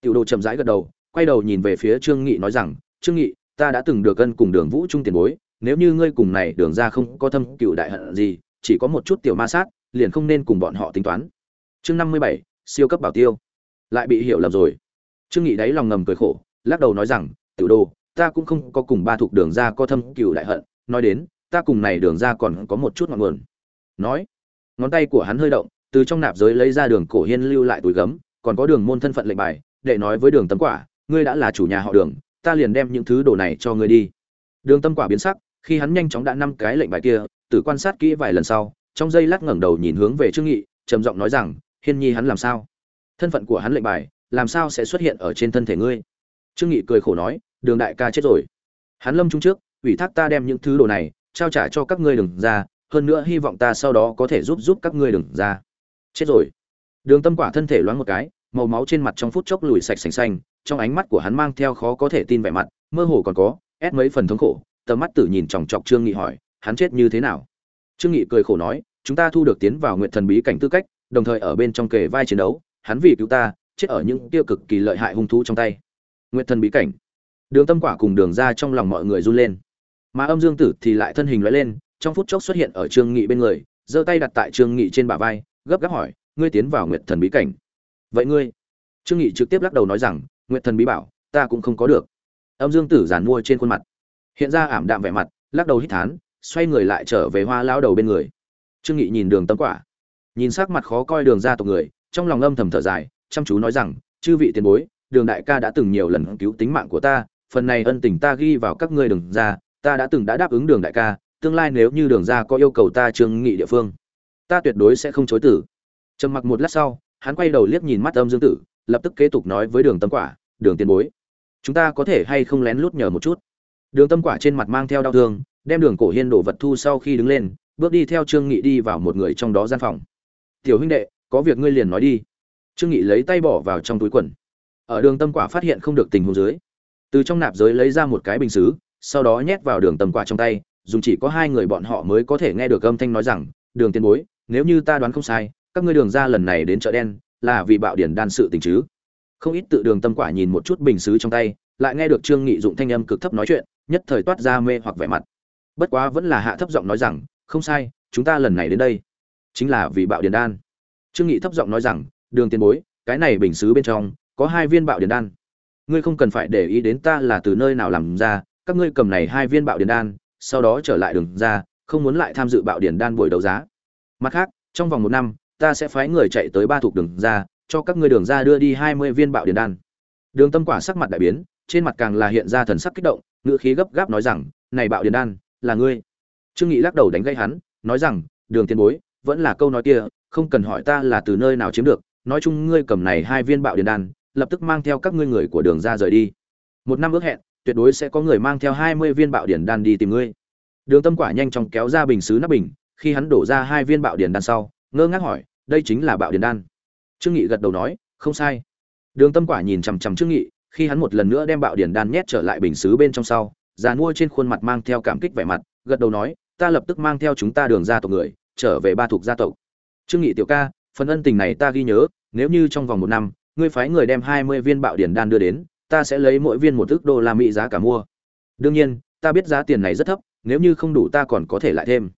Tiểu đồ chậm rãi gật đầu, quay đầu nhìn về phía trương nghị nói rằng, trương nghị, ta đã từng được cân cùng đường vũ trung tiền bối, nếu như ngươi cùng này đường ra không có thâm cựu đại hận gì, chỉ có một chút tiểu ma sát, liền không nên cùng bọn họ tính toán. Chương năm mươi bảy, siêu cấp bảo tiêu. Lại bị hiểu lầm rồi. Trương nghị đáy lòng ngầm cười khổ, lắc đầu nói rằng, tiểu đồ, ta cũng không có cùng ba thuộc đường ra có thâm cựu đại hận, nói đến, ta cùng này đường ra còn có một chút ngọn nguồn. Nói, ngón tay của hắn hơi động, từ trong nạp giới lấy ra đường cổ hiên lưu lại túi gấm còn có đường môn thân phận lệnh bài, để nói với đường tâm quả, ngươi đã là chủ nhà họ đường, ta liền đem những thứ đồ này cho ngươi đi. Đường tâm quả biến sắc, khi hắn nhanh chóng đã năm cái lệnh bài kia tự quan sát kỹ vài lần sau, trong giây lát ngẩng đầu nhìn hướng về trương nghị, trầm giọng nói rằng, hiên nhi hắn làm sao? Thân phận của hắn lệnh bài, làm sao sẽ xuất hiện ở trên thân thể ngươi? Trương nghị cười khổ nói, đường đại ca chết rồi. Hắn lâm trung trước, ủy thác ta đem những thứ đồ này, trao trả cho các ngươi đừng ra, hơn nữa hy vọng ta sau đó có thể giúp giúp các ngươi đừng ra. Chết rồi đường tâm quả thân thể loáng một cái, màu máu trên mặt trong phút chốc lùi sạch sành xanh, trong ánh mắt của hắn mang theo khó có thể tin vẻ mặt, mơ hồ còn có, ép mấy phần thống khổ, tầm mắt tử nhìn chòng chọc trương nghị hỏi, hắn chết như thế nào? Trương nghị cười khổ nói, chúng ta thu được tiến vào nguyện thần bí cảnh tư cách, đồng thời ở bên trong kề vai chiến đấu, hắn vì cứu ta, chết ở những tiêu cực kỳ lợi hại hung thú trong tay. Nguyện thần bí cảnh. Đường tâm quả cùng đường ra trong lòng mọi người run lên. Mà âm dương tử thì lại thân hình lóe lên, trong phút chốc xuất hiện ở trương nghị bên người, giơ tay đặt tại trương nghị trên bả vai, gấp gáp hỏi ngươi tiến vào nguyệt thần bí cảnh. Vậy ngươi? Trương nghị trực tiếp lắc đầu nói rằng, nguyệt thần bí bảo, ta cũng không có được. Âm dương tử giàn mua trên khuôn mặt. Hiện ra ảm đạm vẻ mặt, lắc đầu hít thán xoay người lại trở về hoa lao đầu bên người. Trương nghị nhìn đường tâm quả. Nhìn sắc mặt khó coi đường ra tộc người, trong lòng âm thầm thở dài, chăm chú nói rằng, chư vị tiền bối, đường đại ca đã từng nhiều lần cứu tính mạng của ta, phần này ân tình ta ghi vào các ngươi đường ra ta đã từng đã đáp ứng đường đại ca, tương lai nếu như đường ra có yêu cầu ta trương nghị địa phương, ta tuyệt đối sẽ không chối từ trầm mặc một lát sau, hắn quay đầu liếc nhìn mắt âm dương tử, lập tức kế tục nói với đường tâm quả, đường tiền bối, chúng ta có thể hay không lén lút nhờ một chút? Đường tâm quả trên mặt mang theo đau thương, đem đường cổ hiên đổ vật thu sau khi đứng lên, bước đi theo trương nghị đi vào một người trong đó gian phòng. Tiểu huynh đệ, có việc ngươi liền nói đi. Trương nghị lấy tay bỏ vào trong túi quần. Ở đường tâm quả phát hiện không được tình huống dưới, từ trong nạp giới lấy ra một cái bình xứ, sau đó nhét vào đường tâm quả trong tay, dùng chỉ có hai người bọn họ mới có thể nghe được âm thanh nói rằng, đường tiên bối, nếu như ta đoán không sai các ngươi đường ra lần này đến chợ đen, là vì bạo điển đan sự tình chứ? Không ít tự đường tâm quả nhìn một chút bình xứ trong tay, lại nghe được trương nghị dụng thanh âm cực thấp nói chuyện, nhất thời toát ra mê hoặc vẻ mặt. Bất quá vẫn là hạ thấp giọng nói rằng, không sai, chúng ta lần này đến đây chính là vì bạo điển đan. Trương nghị thấp giọng nói rằng, đường tiền bối, cái này bình xứ bên trong có hai viên bạo điển đan. Ngươi không cần phải để ý đến ta là từ nơi nào làm ra, các ngươi cầm này hai viên bạo điển đan, sau đó trở lại đường ra, không muốn lại tham dự bạo điển đan buổi đấu giá. Mặt khác, trong vòng một năm ta sẽ phái người chạy tới ba thuộc đường ra, cho các ngươi đường ra đưa đi hai mươi viên bạo điển đan. Đường tâm quả sắc mặt đại biến, trên mặt càng là hiện ra thần sắc kích động, ngữ khí gấp gáp nói rằng, này bạo điển đan, là ngươi. Trương nghị lắc đầu đánh gãy hắn, nói rằng, đường tiền bối, vẫn là câu nói kia, không cần hỏi ta là từ nơi nào chiếm được, nói chung ngươi cầm này hai viên bạo điển đan, lập tức mang theo các ngươi người của đường ra rời đi. Một năm ước hẹn, tuyệt đối sẽ có người mang theo hai mươi viên bạo điển đan đi tìm ngươi. Đường tâm quả nhanh chóng kéo ra bình sứ nắp bình, khi hắn đổ ra hai viên bạo điển đan sau, ngơ ngác hỏi đây chính là bạo điển đan. Trương nghị gật đầu nói, không sai. Đường tâm quả nhìn chằm chằm trương nghị, khi hắn một lần nữa đem bạo điển đan nhét trở lại bình xứ bên trong sau, già mua trên khuôn mặt mang theo cảm kích vẻ mặt, gật đầu nói, ta lập tức mang theo chúng ta đường ra tộc người, trở về ba thuộc gia tộc. Trương nghị tiểu ca, phần ân tình này ta ghi nhớ, nếu như trong vòng một năm, ngươi phái người đem hai mươi viên bạo điển đan đưa đến, ta sẽ lấy mỗi viên một ức đô la mỹ giá cả mua. Đương nhiên, ta biết giá tiền này rất thấp, nếu như không đủ ta còn có thể lại thêm.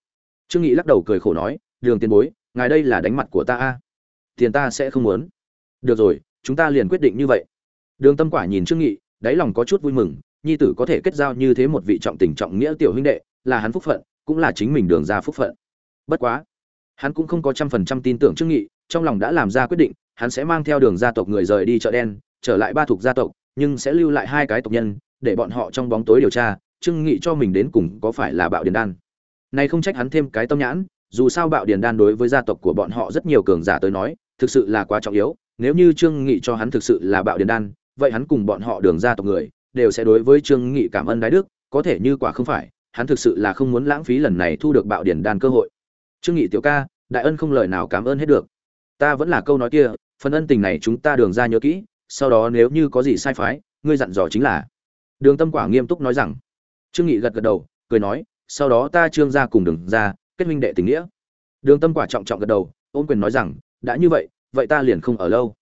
Trương nghị lắc đầu cười khổ nói, đường tiền bối ngài đây là đánh mặt của ta a. Tiền ta sẽ không muốn. Được rồi, chúng ta liền quyết định như vậy. Đường tâm quả nhìn trương nghị, đáy lòng có chút vui mừng, nhi tử có thể kết giao như thế một vị trọng tình trọng nghĩa tiểu huynh đệ, là hắn phúc phận, cũng là chính mình đường ra phúc phận. Bất quá, hắn cũng không có trăm phần trăm tin tưởng trương nghị, trong lòng đã làm ra quyết định, hắn sẽ mang theo đường gia tộc người rời đi chợ đen, trở lại ba thuộc gia tộc, nhưng sẽ lưu lại hai cái tộc nhân, để bọn họ trong bóng tối điều tra, trương nghị cho mình đến cùng có phải là bạo điền đan. Này không trách hắn thêm cái tâm nhãn dù sao bạo điền đan đối với gia tộc của bọn họ rất nhiều cường giả tới nói, thực sự là quá trọng yếu. Nếu như trương nghị cho hắn thực sự là bạo điền đan, vậy hắn cùng bọn họ đường gia tộc người đều sẽ đối với trương nghị cảm ơn đái đức, có thể như quả không phải, hắn thực sự là không muốn lãng phí lần này thu được bạo điền đan cơ hội. Trương nghị tiểu ca, đại ân không lời nào cảm ơn hết được. Ta vẫn là câu nói kia, phần ân tình này chúng ta đường ra nhớ kỹ, sau đó nếu như có gì sai phái, ngươi dặn dò chính là. Đường tâm quả nghiêm túc nói rằng. Trương nghị gật gật đầu, cười nói, sau đó ta trương gia cùng đường ra kết minh đệ tình nghĩa. Đường tâm quả trọng trọng gật đầu ôn quyền nói rằng, đã như vậy vậy ta liền không ở lâu.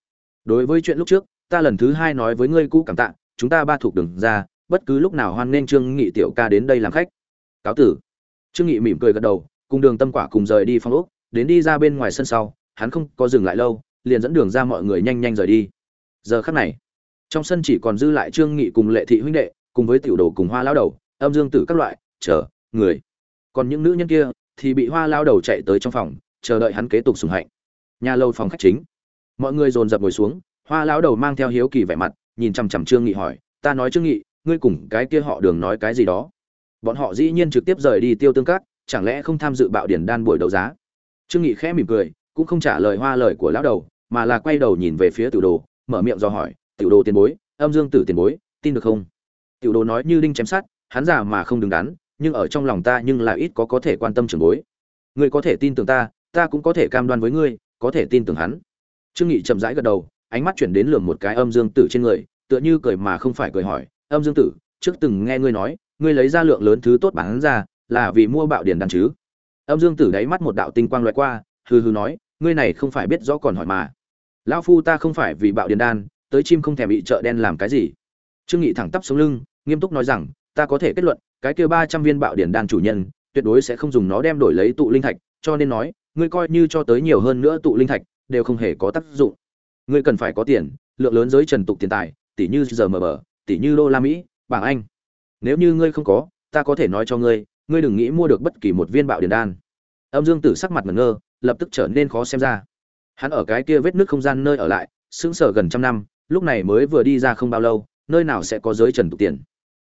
Đối với chuyện lúc trước, ta lần thứ hai nói với ngươi cũ cảm tạ, chúng ta ba thuộc đường ra, bất cứ lúc nào hoan nên trương nghị tiểu ca đến đây làm khách. Cáo tử. Trương nghị mỉm cười gật đầu, cùng đường tâm quả cùng rời đi phòng ốc, đến đi ra bên ngoài sân sau, hắn không có dừng lại lâu, liền dẫn đường ra mọi người nhanh nhanh rời đi. Giờ khắc này, trong sân chỉ còn dư lại trương nghị cùng lệ thị huynh đệ, cùng với tiểu đồ cùng hoa lão đầu, âm dương tử các loại, chờ, người. Còn những nữ nhân kia thì bị hoa lao đầu chạy tới trong phòng, chờ đợi hắn kế tục sùng hạnh. Nhà lâu phòng khách chính. Mọi người dồn dập ngồi xuống, hoa lao đầu mang theo hiếu kỳ vẻ mặt, nhìn chằm chằm trương nghị hỏi, ta nói trương nghị, ngươi cùng cái kia họ đường nói cái gì đó? Bọn họ dĩ nhiên trực tiếp rời đi tiêu tương cát, chẳng lẽ không tham dự bạo điển đan buổi đấu giá? Trương nghị khẽ mỉm cười, cũng không trả lời hoa lời của lão đầu, mà là quay đầu nhìn về phía tiểu đồ, mở miệng do hỏi, tiểu đồ tiền bối, âm dương tử tiền bối, tin được không? Tiểu đồ nói như đinh chém sát hắn già mà không đứng đắn nhưng ở trong lòng ta nhưng là ít có có thể quan tâm trưởng bối. Ngươi có thể tin tưởng ta ta cũng có thể cam đoan với ngươi, có thể tin tưởng hắn. Trương nghị chậm rãi gật đầu, ánh mắt chuyển đến lườm một cái âm dương tử trên người, tựa như cười mà không phải cười hỏi, âm dương tử, trước từng nghe ngươi nói, ngươi lấy ra lượng lớn thứ tốt bán ra, là vì mua bạo điển đan chứ? Âm dương tử đáy mắt một đạo tinh quang loại qua, hừ hừ nói, ngươi này không phải biết rõ còn hỏi mà. Lão phu ta không phải vì bạo điển đan, tới chim không thèm bị chợ đen làm cái gì. Trương nghị thẳng tắp sống lưng, nghiêm túc nói rằng ta có thể kết luận, cái kia ba trăm viên bạo điển đan chủ nhân, tuyệt đối sẽ không dùng nó đem đổi lấy tụ linh thạch, cho nên nói, ngươi coi như cho tới nhiều hơn nữa tụ linh thạch, đều không hề có tác dụng. Ngươi cần phải có tiền, lượng lớn giới trần tục tiền tài, tỷ như giờ mờ bờ, tỷ như đô la mỹ, bảng anh. Nếu như ngươi không có, ta có thể nói cho ngươi ngươi đừng nghĩ mua được bất kỳ một viên bạo điển đan. Âm dương tử sắc mặt ngẩn ngơ, lập tức trở nên khó xem ra. Hắn ở cái kia vết nước không gian nơi ở lại, sững sờ gần trăm năm, lúc này mới vừa đi ra không bao lâu, nơi nào sẽ có giới trần tục tiền.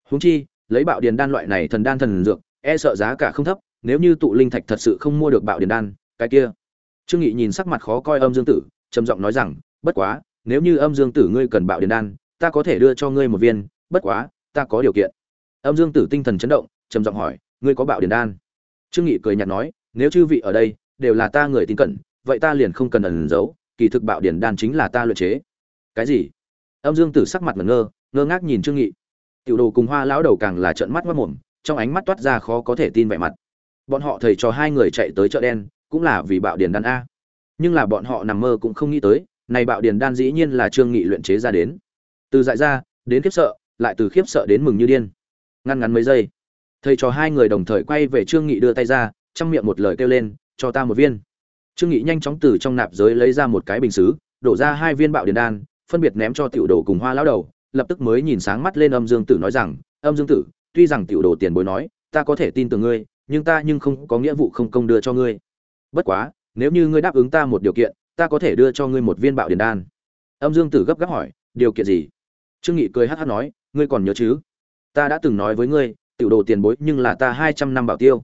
Huống chi lấy bạo điền đan loại này thần đan thần dược e sợ giá cả không thấp, nếu như tụ linh thạch thật sự không mua được bạo điền đan, cái kia. Trương nghị nhìn sắc mặt khó coi âm dương tử, trầm giọng nói rằng, bất quá, nếu như âm dương tử ngươi cần bạo điền đan, ta có thể đưa cho ngươi một viên, bất quá, ta có điều kiện. Âm dương tử tinh thần chấn động, trầm giọng hỏi, ngươi có bạo điền đan? Trương nghị cười nhạt nói, nếu chư vị ở đây đều là ta người tin cẩn, vậy ta liền không cần ẩn giấu, kỳ thực bạo điển đan chính là ta luyện chế. Cái gì? Âm dương tử sắc mặt ngẩn ngơ ngơ ngác nhìn trương nghị tiểu đồ cùng hoa lão đầu càng là trợn mắt mất mồm trong ánh mắt toát ra khó có thể tin vẻ mặt. Bọn họ thầy cho hai người chạy tới chợ đen, cũng là vì bạo điển đan a. Nhưng là bọn họ nằm mơ cũng không nghĩ tới, này bạo điển đan dĩ nhiên là trương nghị luyện chế ra đến. Từ dại ra, đến khiếp sợ, lại từ khiếp sợ đến mừng như điên. Ngăn ngắn mấy giây, thầy cho hai người đồng thời quay về trương nghị đưa tay ra, trong miệng một lời kêu lên, cho ta một viên. Trương nghị nhanh chóng từ trong nạp giới lấy ra một cái bình sứ đổ ra hai viên bạo điền đan, phân biệt ném cho tiểu đồ cùng hoa lão đầu lập tức mới nhìn sáng mắt lên âm dương tử nói rằng, âm dương tử, tuy rằng tiểu đồ tiền bối nói, ta có thể tin tưởng ngươi, nhưng ta nhưng không có nghĩa vụ không công đưa cho ngươi. Bất quá, nếu như ngươi đáp ứng ta một điều kiện, ta có thể đưa cho ngươi một viên bạo điền đan. Âm dương tử gấp gáp hỏi, điều kiện gì? Trương nghị cười hắt hắt nói, ngươi còn nhớ chứ? Ta đã từng nói với ngươi, tiểu đồ tiền bối nhưng là ta hai trăm năm bảo tiêu.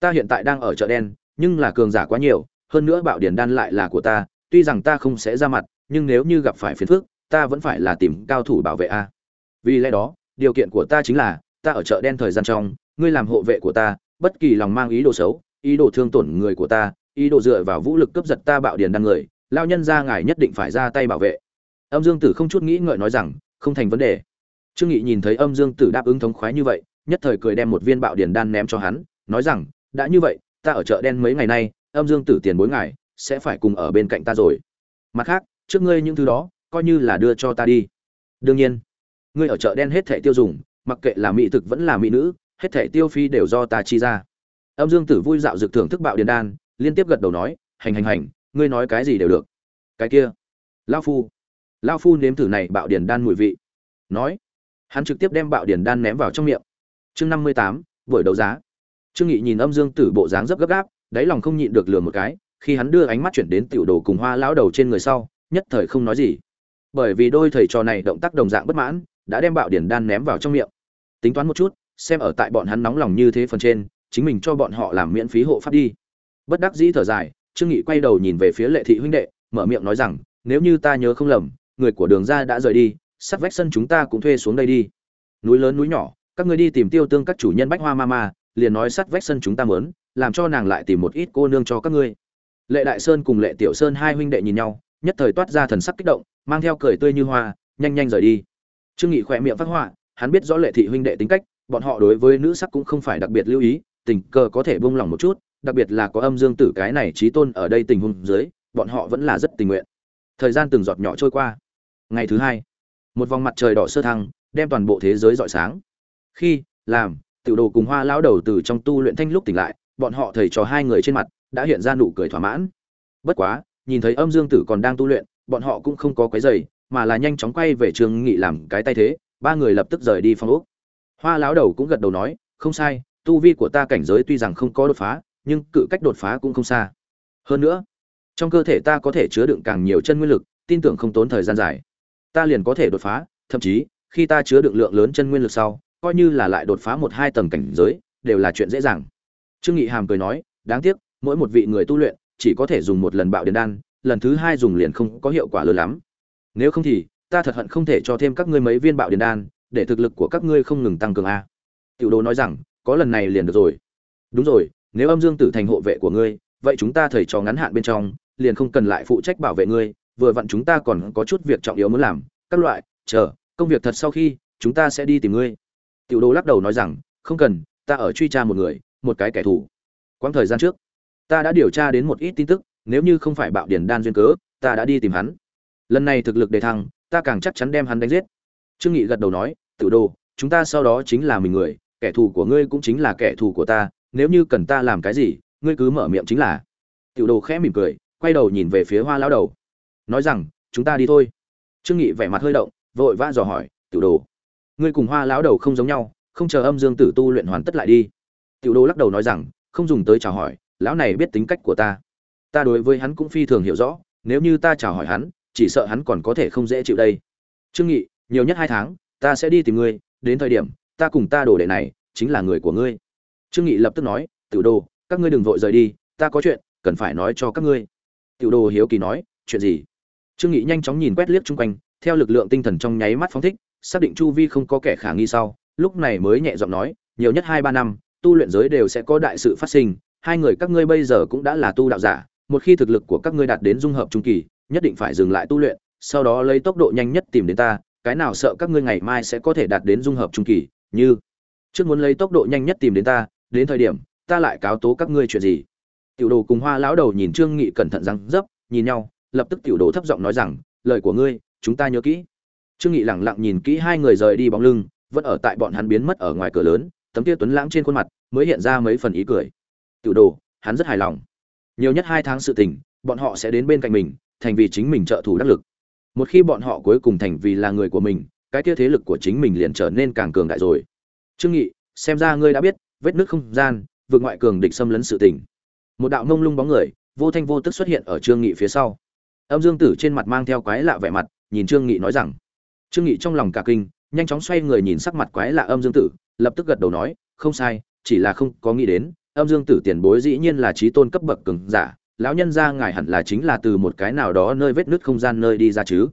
Ta hiện tại đang ở chợ đen, nhưng là cường giả quá nhiều, hơn nữa bạo điển đan lại là của ta, tuy rằng ta không sẽ ra mặt, nhưng nếu như gặp phải phiền phức ta vẫn phải là tìm cao thủ bảo vệ a. Vì lẽ đó, điều kiện của ta chính là, ta ở chợ đen thời gian trong, ngươi làm hộ vệ của ta, bất kỳ lòng mang ý đồ xấu, ý đồ thương tổn người của ta, ý đồ dựa vào vũ lực cướp giật ta bạo điển đan người, lao nhân ra ngài nhất định phải ra tay bảo vệ. Âm dương tử không chút nghĩ ngợi nói rằng, không thành vấn đề. Trương nghị nhìn thấy âm dương tử đáp ứng thống khoái như vậy, nhất thời cười đem một viên bạo điển đan ném cho hắn, nói rằng, đã như vậy, ta ở chợ đen mấy ngày nay, âm dương tử tiền bối ngài sẽ phải cùng ở bên cạnh ta rồi. Mặt khác, trước ngươi những thứ đó coi như là đưa cho ta đi. Đương nhiên, ngươi ở chợ đen hết thẻ tiêu dùng, mặc kệ là mỹ thực vẫn là mỹ nữ, hết thẻ tiêu phí đều do ta chi ra. Âm dương tử vui dạo dược thưởng thức bạo điền đan, liên tiếp gật đầu nói, hành hành hành, ngươi nói cái gì đều được. Cái kia lao phu. Lao phu nếm thử này bạo điền đan mùi vị. Nói, hắn trực tiếp đem bạo điền đan ném vào trong miệng. Chương năm mươi tám, buổi đấu giá. Trương nghị nhìn âm dương tử bộ dáng rất gấp gáp, đáy lòng không nhịn được lừa một cái, khi hắn đưa ánh mắt chuyển đến tiểu đồ cùng hoa lão đầu trên người sau, nhất thời không nói gì bởi vì đôi thầy trò này động tác đồng dạng bất mãn, đã đem bạo điển đan ném vào trong miệng. Tính toán một chút, xem ở tại bọn hắn nóng lòng như thế phần trên, chính mình cho bọn họ làm miễn phí hộ pháp đi. Bất đắc dĩ thở dài, trương nghị quay đầu nhìn về phía lệ thị huynh đệ, mở miệng nói rằng, nếu như ta nhớ không lầm, người của đường gia đã rời đi sắt vách sân chúng ta cũng thuê xuống đây đi. Núi lớn núi nhỏ, các ngươi đi tìm tiêu tương các chủ nhân bách hoa mama liền nói sắt vách sân chúng ta mớn, làm cho nàng lại tìm một ít cô nương cho các ngươi. Lệ đại sơn cùng lệ tiểu sơn hai huynh đệ nhìn nhau nhất thời toát ra thần sắc kích động, mang theo cười tươi như hoa, nhanh nhanh rời đi. Trương nghị khỏe miệng phát họa, hắn biết rõ lệ thị huynh đệ tính cách, bọn họ đối với nữ sắc cũng không phải đặc biệt lưu ý, tình cờ có thể buông lòng một chút, đặc biệt là có âm dương tử cái này trí tôn ở đây tình huống dưới, bọn họ vẫn là rất tình nguyện. Thời gian từng giọt nhỏ trôi qua. Ngày thứ hai, một vòng mặt trời đỏ sơ thăng, đem toàn bộ thế giới rọi sáng. Khi, làm, tiểu đồ cùng hoa lão đầu từ trong tu luyện thanh lúc tỉnh lại, bọn họ thầy trò hai người trên mặt, đã hiện ra nụ cười thỏa mãn. Bất quá nhìn thấy âm dương tử còn đang tu luyện, bọn họ cũng không có quấy giày mà là nhanh chóng quay về trường nghị làm cái tay thế, ba người lập tức rời đi phòng úc hoa lão đầu cũng gật đầu nói, không sai, tu vi của ta cảnh giới tuy rằng không có đột phá, nhưng cự cách đột phá cũng không xa. Hơn nữa, trong cơ thể ta có thể chứa đựng càng nhiều chân nguyên lực, tin tưởng không tốn thời gian dài. Ta liền có thể đột phá, thậm chí, khi ta chứa đựng lượng lớn chân nguyên lực sau, coi như là lại đột phá một hai tầng cảnh giới, đều là chuyện dễ dàng. Trương nghị hàm cười nói, đáng tiếc, mỗi một vị người tu luyện chỉ có thể dùng một lần bạo điện đan, lần thứ hai dùng liền không có hiệu quả lớn lắm. Nếu không thì, ta thật hận không thể cho thêm các ngươi mấy viên bạo điện đan, để thực lực của các ngươi không ngừng tăng cường a. Tiểu đồ nói rằng, có lần này liền được rồi. Đúng rồi, nếu âm dương tử thành hộ vệ của ngươi, vậy chúng ta thầy trò ngắn hạn bên trong, liền không cần lại phụ trách bảo vệ ngươi, vừa vặn chúng ta còn có chút việc trọng yếu muốn làm. Các loại, chờ, công việc thật sau khi, chúng ta sẽ đi tìm ngươi. Tiểu đồ lắc đầu nói rằng, không cần, ta ở truy tra một người, một cái kẻ thù. Quãng thời gian trước ta đã điều tra đến một ít tin tức, nếu như không phải bạo điển đan duyên cớ, ta đã đi tìm hắn. Lần này thực lực đề thăng, ta càng chắc chắn đem hắn đánh giết. Trương nghị gật đầu nói, tiểu đồ, chúng ta sau đó chính là mình người, kẻ thù của ngươi cũng chính là kẻ thù của ta, nếu như cần ta làm cái gì, ngươi cứ mở miệng chính là. Tiểu đồ khẽ mỉm cười, quay đầu nhìn về phía hoa lão đầu. Nói rằng, chúng ta đi thôi. Trương nghị vẻ mặt hơi động, vội vã dò hỏi, tiểu đồ, ngươi cùng hoa lão đầu không giống nhau, không chờ âm dương tử tu luyện hoàn tất lại đi. Tiểu đồ lắc đầu nói rằng, không dùng tới chào hỏi lão này biết tính cách của ta. Ta đối với hắn cũng phi thường hiểu rõ, nếu như ta chào hỏi hắn, chỉ sợ hắn còn có thể không dễ chịu đây. Trương nghị, nhiều nhất hai tháng, ta sẽ đi tìm ngươi, đến thời điểm, ta cùng ta đồ đệ này, chính là người của ngươi. Trương nghị lập tức nói, tiểu đồ, các ngươi đừng vội rời đi, ta có chuyện, cần phải nói cho các ngươi. Tiểu đồ hiếu kỳ nói, chuyện gì? Trương nghị nhanh chóng nhìn quét liếc chung quanh, theo lực lượng tinh thần trong nháy mắt phóng thích, xác định chu vi không có kẻ khả nghi sau, lúc này mới nhẹ giọng nói, nhiều nhất hai ba năm, tu luyện giới đều sẽ có đại sự phát sinh hai người các ngươi bây giờ cũng đã là tu đạo giả, một khi thực lực của các ngươi đạt đến dung hợp trung kỳ, nhất định phải dừng lại tu luyện, sau đó lấy tốc độ nhanh nhất tìm đến ta, cái nào sợ các ngươi ngày mai sẽ có thể đạt đến dung hợp trung kỳ, như, trước muốn lấy tốc độ nhanh nhất tìm đến ta, đến thời điểm, ta lại cáo tố các ngươi chuyện gì? Tiểu đồ cùng hoa lão đầu nhìn trương nghị cẩn thận răng dấp, nhìn nhau, lập tức tiểu đồ thấp giọng nói rằng, lời của ngươi, chúng ta nhớ kỹ. Trương nghị lẳng lặng nhìn kỹ hai người rời đi bóng lưng, vẫn ở tại bọn hắn biến mất ở ngoài cửa lớn, tấm kia tuấn lãng trên khuôn mặt, mới hiện ra mấy phần ý cười cựu đồ, hắn rất hài lòng. Nhiều nhất hai tháng sự tình, bọn họ sẽ đến bên cạnh mình, thành vì chính mình trợ thủ đắc lực. Một khi bọn họ cuối cùng thành vì là người của mình, cái kia thế lực của chính mình liền trở nên càng cường đại rồi. Trương nghị, xem ra ngươi đã biết, vết nứt không gian, vượt ngoại cường địch xâm lấn sự tình. Một đạo mông lung bóng người, vô thanh vô tức xuất hiện ở trương nghị phía sau. Âm dương tử trên mặt mang theo quái lạ vẻ mặt, nhìn trương nghị nói rằng, trương nghị trong lòng cả kinh, nhanh chóng xoay người nhìn sắc mặt quái lạ âm dương tử, lập tức gật đầu nói, không sai, chỉ là không có nghĩ đến âm dương tử tiền bối dĩ nhiên là trí tôn cấp bậc cường giả, lão nhân gia ngài hẳn là chính là từ một cái nào đó nơi vết nứt không gian nơi đi ra chứ?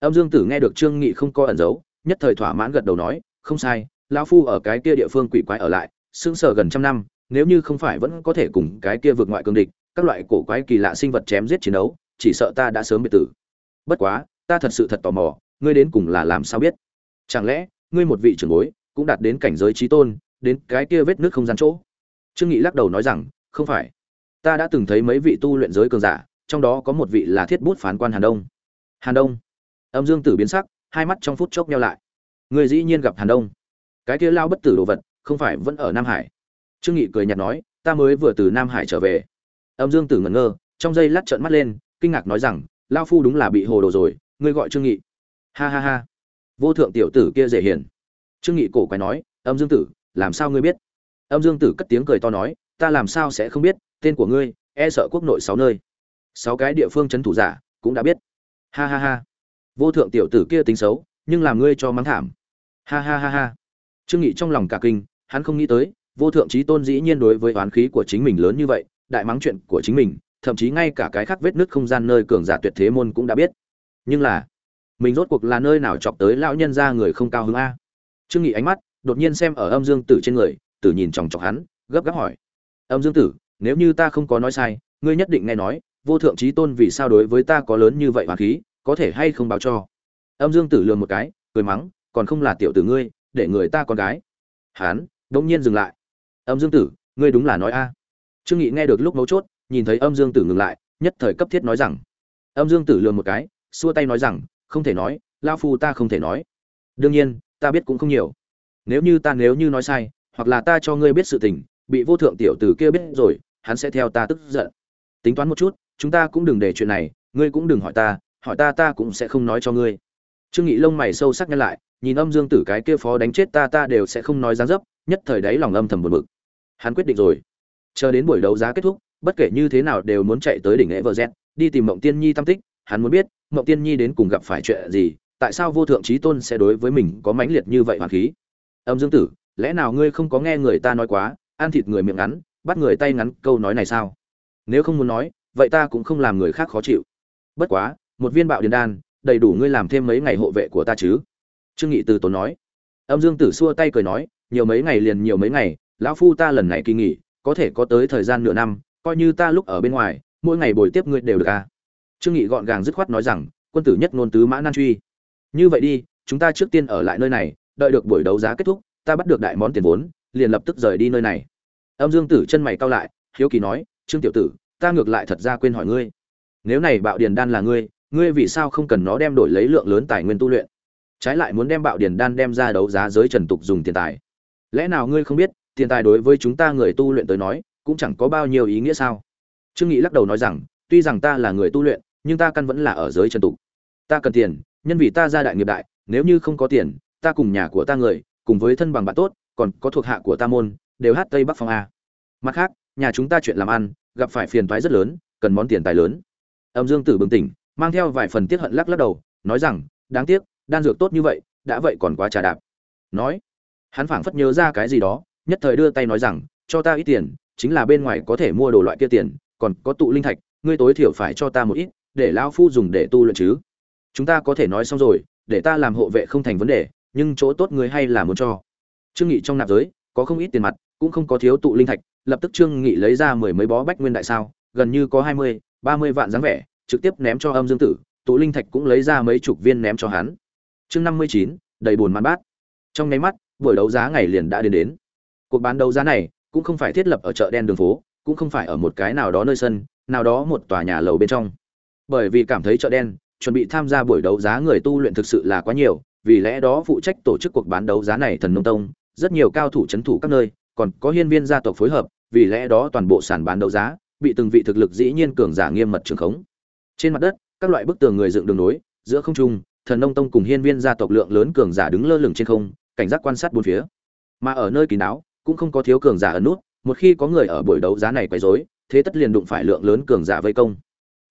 Âm dương tử nghe được trương nghị không có ẩn giấu, nhất thời thỏa mãn gật đầu nói, không sai, lão phu ở cái kia địa phương quỷ quái ở lại, sững sờ gần trăm năm, nếu như không phải vẫn có thể cùng cái kia vượt ngoại cường địch, các loại cổ quái kỳ lạ sinh vật chém giết chiến đấu, chỉ sợ ta đã sớm bị tử. Bất quá, ta thật sự thật tò mò, ngươi đến cùng là làm sao biết? Chẳng lẽ, ngươi một vị trưởng bối, cũng đạt đến cảnh giới trí tôn, đến cái kia vết nước không gian chỗ? Trương nghị lắc đầu nói rằng, không phải. Ta đã từng thấy mấy vị tu luyện giới cường giả, trong đó có một vị là thiết bút phán quan hàn đông. Hàn đông? Âm dương tử biến sắc, hai mắt trong phút chốc nhau lại. Người dĩ nhiên gặp hàn đông. Cái kia lao bất tử đồ vật, không phải vẫn ở nam hải? Trương nghị cười nhạt nói, ta mới vừa từ nam hải trở về. Âm dương tử ngẩn ngơ, trong giây lát trợn mắt lên, kinh ngạc nói rằng, lao phu đúng là bị hồ đồ rồi, ngươi gọi trương nghị. Ha ha ha. Vô thượng tiểu tử kia dễ hiền. Trương nghị cổ quái nói, âm dương tử, làm sao ngươi biết? Âm dương tử cất tiếng cười to nói, ta làm sao sẽ không biết, tên của ngươi e sợ quốc nội sáu nơi. Sáu cái địa phương chấn thủ giả cũng đã biết. Ha ha ha. Vô thượng tiểu tử kia tính xấu, nhưng làm ngươi cho mắng thảm. Ha ha ha ha. Trương nghị trong lòng cả kinh, hắn không nghĩ tới, vô thượng trí tôn dĩ nhiên đối với oán khí của chính mình lớn như vậy, đại mắng chuyện của chính mình, thậm chí ngay cả cái khác vết nứt không gian nơi cường giả tuyệt thế môn cũng đã biết. Nhưng là, mình rốt cuộc là nơi nào chọc tới lão nhân ra người không cao hứng a? Trương nghị ánh mắt đột nhiên xem ở âm dương tử trên người tử nhìn chòng chọc hắn, gấp gáp hỏi. Âm dương tử, nếu như ta không có nói sai, ngươi nhất định nghe nói, vô thượng trí tôn vì sao đối với ta có lớn như vậy hoàng khí, có thể hay không báo cho? Âm dương tử lườm một cái, cười mắng, còn không là tiểu tử ngươi, để người ta con gái. Hán đông nhiên dừng lại. Âm dương tử, ngươi đúng là nói a. Trương nghị nghe được lúc mấu chốt, nhìn thấy âm dương tử ngừng lại, nhất thời cấp thiết nói rằng. Âm dương tử lườm một cái, xua tay nói rằng, không thể nói lao phu ta không thể nói. Đương nhiên, ta biết cũng không nhiều. Nếu như ta nếu như nói sai hoặc là ta cho ngươi biết sự tình, bị vô thượng tiểu tử kia biết rồi, hắn sẽ theo ta tức giận. Tính toán một chút, chúng ta cũng đừng để chuyện này, ngươi cũng đừng hỏi ta hỏi ta ta cũng sẽ không nói cho ngươi. Trương nghị lông mày sâu sắc nhăn lại, nhìn âm dương tử cái kia phó đánh chết ta ta đều sẽ không nói dáng dấp, nhất thời đấy lòng âm thầm buồn bực. Hắn quyết định rồi. Chờ đến buổi đấu giá kết thúc, bất kể như thế nào đều muốn chạy tới đỉnh lễ vợ z, đi tìm mộng tiên nhi tâm tích, hắn muốn biết, mộng tiên nhi đến cùng gặp phải chuyện gì, tại sao vô thượng trí tôn sẽ đối với mình có mãnh liệt như vậy hoàn khí. Âm dương tử lẽ nào ngươi không có nghe người ta nói quá, ăn thịt người miệng ngắn, bắt người tay ngắn câu nói này sao? Nếu không muốn nói, vậy ta cũng không làm người khác khó chịu. Bất quá, một viên bạo điền đan, đầy đủ ngươi làm thêm mấy ngày hộ vệ của ta chứ? Trương nghị từ tốn nói. Âm dương tử xua tay cười nói, nhiều mấy ngày liền nhiều mấy ngày, lão phu ta lần này kỳ nghỉ, có thể có tới thời gian nửa năm, coi như ta lúc ở bên ngoài, mỗi ngày bồi tiếp ngươi đều được à? Trương nghị gọn gàng dứt khoát nói rằng, quân tử nhất ngôn tứ mã nan truy. Như vậy đi, chúng ta trước tiên ở lại nơi này, đợi được buổi đấu giá kết thúc ta bắt được đại món tiền vốn, liền lập tức rời đi nơi này. Âm dương tử chân mày cau lại, hiếu kỳ nói, trương tiểu tử, ta ngược lại thật ra quên hỏi ngươi. Nếu này bạo điền đan là ngươi ngươi vì sao không cần nó đem đổi lấy lượng lớn tài nguyên tu luyện? Trái lại muốn đem bạo điền đan đem ra đấu giá giới trần tục dùng tiền tài. Lẽ nào ngươi không biết, tiền tài đối với chúng ta người tu luyện tới nói, cũng chẳng có bao nhiêu ý nghĩa sao? Trương nghị lắc đầu nói rằng, tuy rằng ta là người tu luyện, nhưng ta căn vẫn là ở giới trần tục. Ta cần tiền, nhân vì ta gia đại nghiệp đại, nếu như không có tiền, ta cùng nhà của ta người cùng với thân bằng bạn tốt, còn có thuộc hạ của ta môn, đều hát tây bắc phong a. Mặt khác, nhà chúng ta chuyện làm ăn, gặp phải phiền toái rất lớn, cần món tiền tài lớn. Âm dương tử bừng tỉnh, mang theo vài phần tiếc hận lắc lắc đầu, nói rằng, đáng tiếc, đan dược tốt như vậy, đã vậy còn quá trà đạp. Nói, hắn phảng phất nhớ ra cái gì đó, nhất thời đưa tay nói rằng, cho ta ít tiền, chính là bên ngoài có thể mua đồ loại kia tiền, còn có tụ linh thạch, ngươi tối thiểu phải cho ta một ít, để lão phu dùng để tu luyện chứ. Chúng ta có thể nói xong rồi, để ta làm hộ vệ không thành vấn đề nhưng chỗ tốt người hay là muốn cho. Trương nghị trong nạp giới có không ít tiền mặt cũng không có thiếu tụ linh thạch lập tức trương nghị lấy ra mười mấy bó bách nguyên đại sao gần như có hai mươi, ba mươi vạn dáng vẻ trực tiếp ném cho âm dương tử tụ linh thạch cũng lấy ra mấy chục viên ném cho hắn. Chương năm mươi chín đầy buồn man bát. Trong nháy mắt buổi đấu giá ngày liền đã đến đến. Cuộc bán đấu giá này cũng không phải thiết lập ở chợ đen đường phố cũng không phải ở một cái nào đó nơi sân nào đó một tòa nhà lầu bên trong. Bởi vì cảm thấy chợ đen chuẩn bị tham gia buổi đấu giá người tu luyện thực sự là quá nhiều vì lẽ đó phụ trách tổ chức cuộc bán đấu giá này thần nông tông, rất nhiều cao thủ chấn thủ các nơi, còn có hiên viên gia tộc phối hợp, vì lẽ đó toàn bộ sàn bán đấu giá, bị từng vị thực lực dĩ nhiên cường giả nghiêm mật trường khống. Trên mặt đất, các loại bức tường người dựng đường nối, giữa không trung, thần nông tông cùng hiên viên gia tộc lượng lớn cường giả đứng lơ lửng trên không, cảnh giác quan sát bốn phía. Mà ở nơi kín đáo, cũng không có thiếu cường giả ẩn nút, một khi có người ở buổi đấu giá này quấy rối, thế tất liền đụng phải lượng lớn cường giả vây công.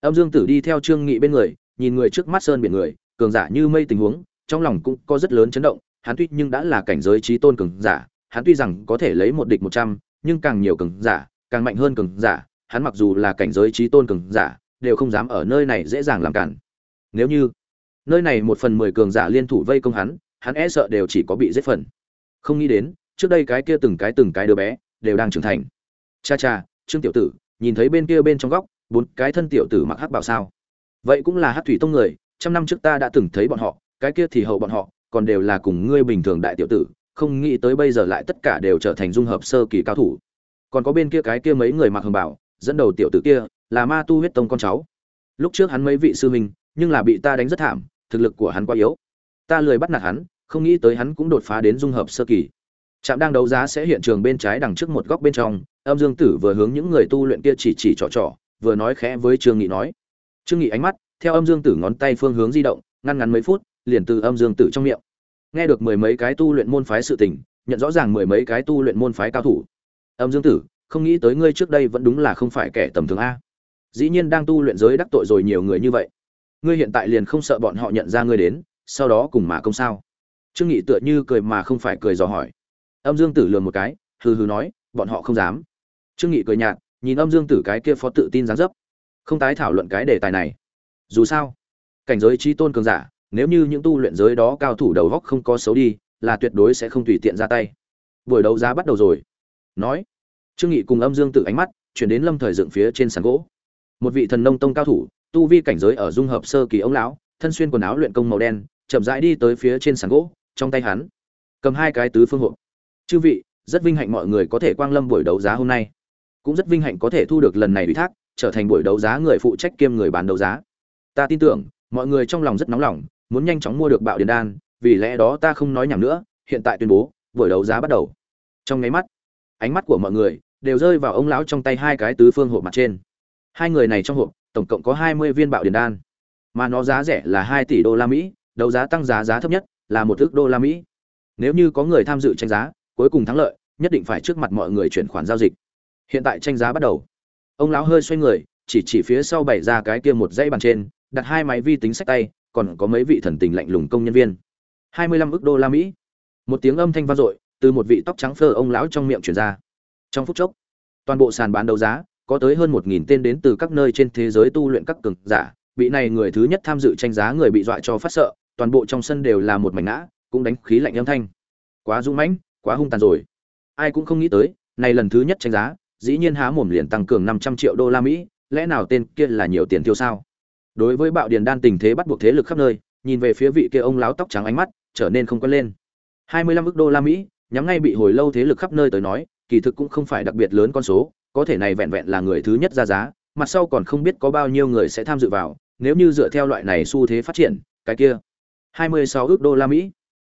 Âm dương tử đi theo trương nghị bên người, nhìn người trước mắt sơn biển người, cường giả như mây tình huống trong lòng cũng có rất lớn chấn động, hắn tuy nhưng đã là cảnh giới trí tôn cường giả, hắn tuy rằng có thể lấy một địch một trăm, nhưng càng nhiều cường giả, càng mạnh hơn cường giả, hắn mặc dù là cảnh giới trí tôn cường giả, đều không dám ở nơi này dễ dàng làm cản. Nếu như nơi này một phần mười cường giả liên thủ vây công hắn hắn e sợ đều chỉ có bị giết phần. Không nghĩ đến, trước đây cái kia từng cái từng cái đứa bé đều đang trưởng thành. Cha cha, trương tiểu tử, nhìn thấy bên kia bên trong góc, bốn cái thân tiểu tử mặc hắc bảo sao? Vậy cũng là hắc thủy tông người, trăm năm trước ta đã từng thấy bọn họ cái kia thì hậu bọn họ, còn đều là cùng ngươi bình thường đại tiểu tử, không nghĩ tới bây giờ lại tất cả đều trở thành dung hợp sơ kỳ cao thủ. Còn có bên kia cái kia mấy người mặc hồng bảo, dẫn đầu tiểu tử kia, là ma tu huyết tông con cháu. Lúc trước hắn mấy vị sư huynh, nhưng là bị ta đánh rất thảm, thực lực của hắn quá yếu. Ta lười bắt nạt hắn, không nghĩ tới hắn cũng đột phá đến dung hợp sơ kỳ. Trạm đang đấu giá sẽ hiện trường bên trái đằng trước một góc bên trong, âm dương tử vừa hướng những người tu luyện kia chỉ chỉ trỏ trỏ vừa nói khẽ với trương nghị nói. Trương nghị ánh mắt, theo âm dương tử ngón tay phương hướng di động, ngăn ngắn mấy phút liền từ âm dương tử trong miệng. Nghe được mười mấy cái tu luyện môn phái sự tình, nhận rõ ràng mười mấy cái tu luyện môn phái cao thủ. Âm dương tử, không nghĩ tới ngươi trước đây vẫn đúng là không phải kẻ tầm thường a. Dĩ nhiên đang tu luyện giới đắc tội rồi nhiều người như vậy. Ngươi hiện tại liền không sợ bọn họ nhận ra ngươi đến, sau đó cùng mà công sao? Trương nghị tựa như cười mà không phải cười dò hỏi. Âm dương tử lườm một cái, hừ hừ nói, bọn họ không dám. Trương nghị cười nhạt, nhìn âm dương tử cái kia phó tự tin dáng dấp. Không tái thảo luận cái đề tài này. Dù sao, cảnh giới chi tôn cường giả nếu như những tu luyện giới đó cao thủ đầu góc không có xấu đi, là tuyệt đối sẽ không tùy tiện ra tay. Buổi đấu giá bắt đầu rồi. Nói, trương nghị cùng âm dương tự ánh mắt chuyển đến lâm thời dựng phía trên sàn gỗ. Một vị thần nông tông cao thủ, tu vi cảnh giới ở dung hợp sơ kỳ ông lão, thân xuyên quần áo luyện công màu đen, chậm rãi đi tới phía trên sàn gỗ, trong tay hắn, cầm hai cái tứ phương hộp chư vị, rất vinh hạnh mọi người có thể quang lâm buổi đấu giá hôm nay. Cũng rất vinh hạnh có thể thu được lần này ủy thác, trở thành buổi đấu giá người phụ trách kiêm người bán đấu giá. Ta tin tưởng, mọi người trong lòng rất nóng lòng muốn nhanh chóng mua được bạo điện đan, vì lẽ đó ta không nói nhảm nữa, hiện tại tuyên bố, buổi đấu giá bắt đầu. Trong nháy mắt, ánh mắt của mọi người đều rơi vào ông lão trong tay hai cái tứ phương hộp mặt trên. Hai người này trong hộp, tổng cộng có hai mươi viên bạo điện đan, mà nó giá rẻ là hai tỷ đô la mỹ, đấu giá tăng giá giá thấp nhất là một ước đô la mỹ. Nếu như có người tham dự tranh giá, cuối cùng thắng lợi, nhất định phải trước mặt mọi người chuyển khoản giao dịch. Hiện tại tranh giá bắt đầu. Ông lão hơi xoay người, chỉ chỉ phía sau bày ra cái kia một dãy bàn trên, đặt hai máy vi tính sách tay còn có mấy vị thần tình lạnh lùng công nhân viên. Hai mươi lăm ức đô la mỹ. Một tiếng âm thanh vang dội, từ một vị tóc trắng phơ ông lão trong miệng truyền ra. Trong phút chốc, toàn bộ sàn bán đấu giá, có tới hơn một nghìn tên đến từ các nơi trên thế giới tu luyện các cường giả. Vị này người thứ nhất tham dự tranh giá người bị dọa cho phát sợ, toàn bộ trong sân đều là một mảnh ngã, cũng đánh khí lạnh âm thanh. Quá dũng mãnh, quá hung tàn rồi. Ai cũng không nghĩ tới, này lần thứ nhất tranh giá, dĩ nhiên há mồm liền tăng cường năm trăm triệu đô la mỹ, lẽ nào tên kia là nhiều tiền tiêu sao? Đối với bạo điền đan tình thế bắt buộc thế lực khắp nơi, nhìn về phía vị kia ông láo tóc trắng ánh mắt, trở nên không quen lên. Hai mươi lăm ức đô la mỹ, nhắm ngay bị hồi lâu thế lực khắp nơi tới nói, kỳ thực cũng không phải đặc biệt lớn con số, có thể này vẹn vẹn là người thứ nhất ra giá, mặt sau còn không biết có bao nhiêu người sẽ tham dự vào, nếu như dựa theo loại này xu thế phát triển, cái kia hai mươi sáu đô la mỹ.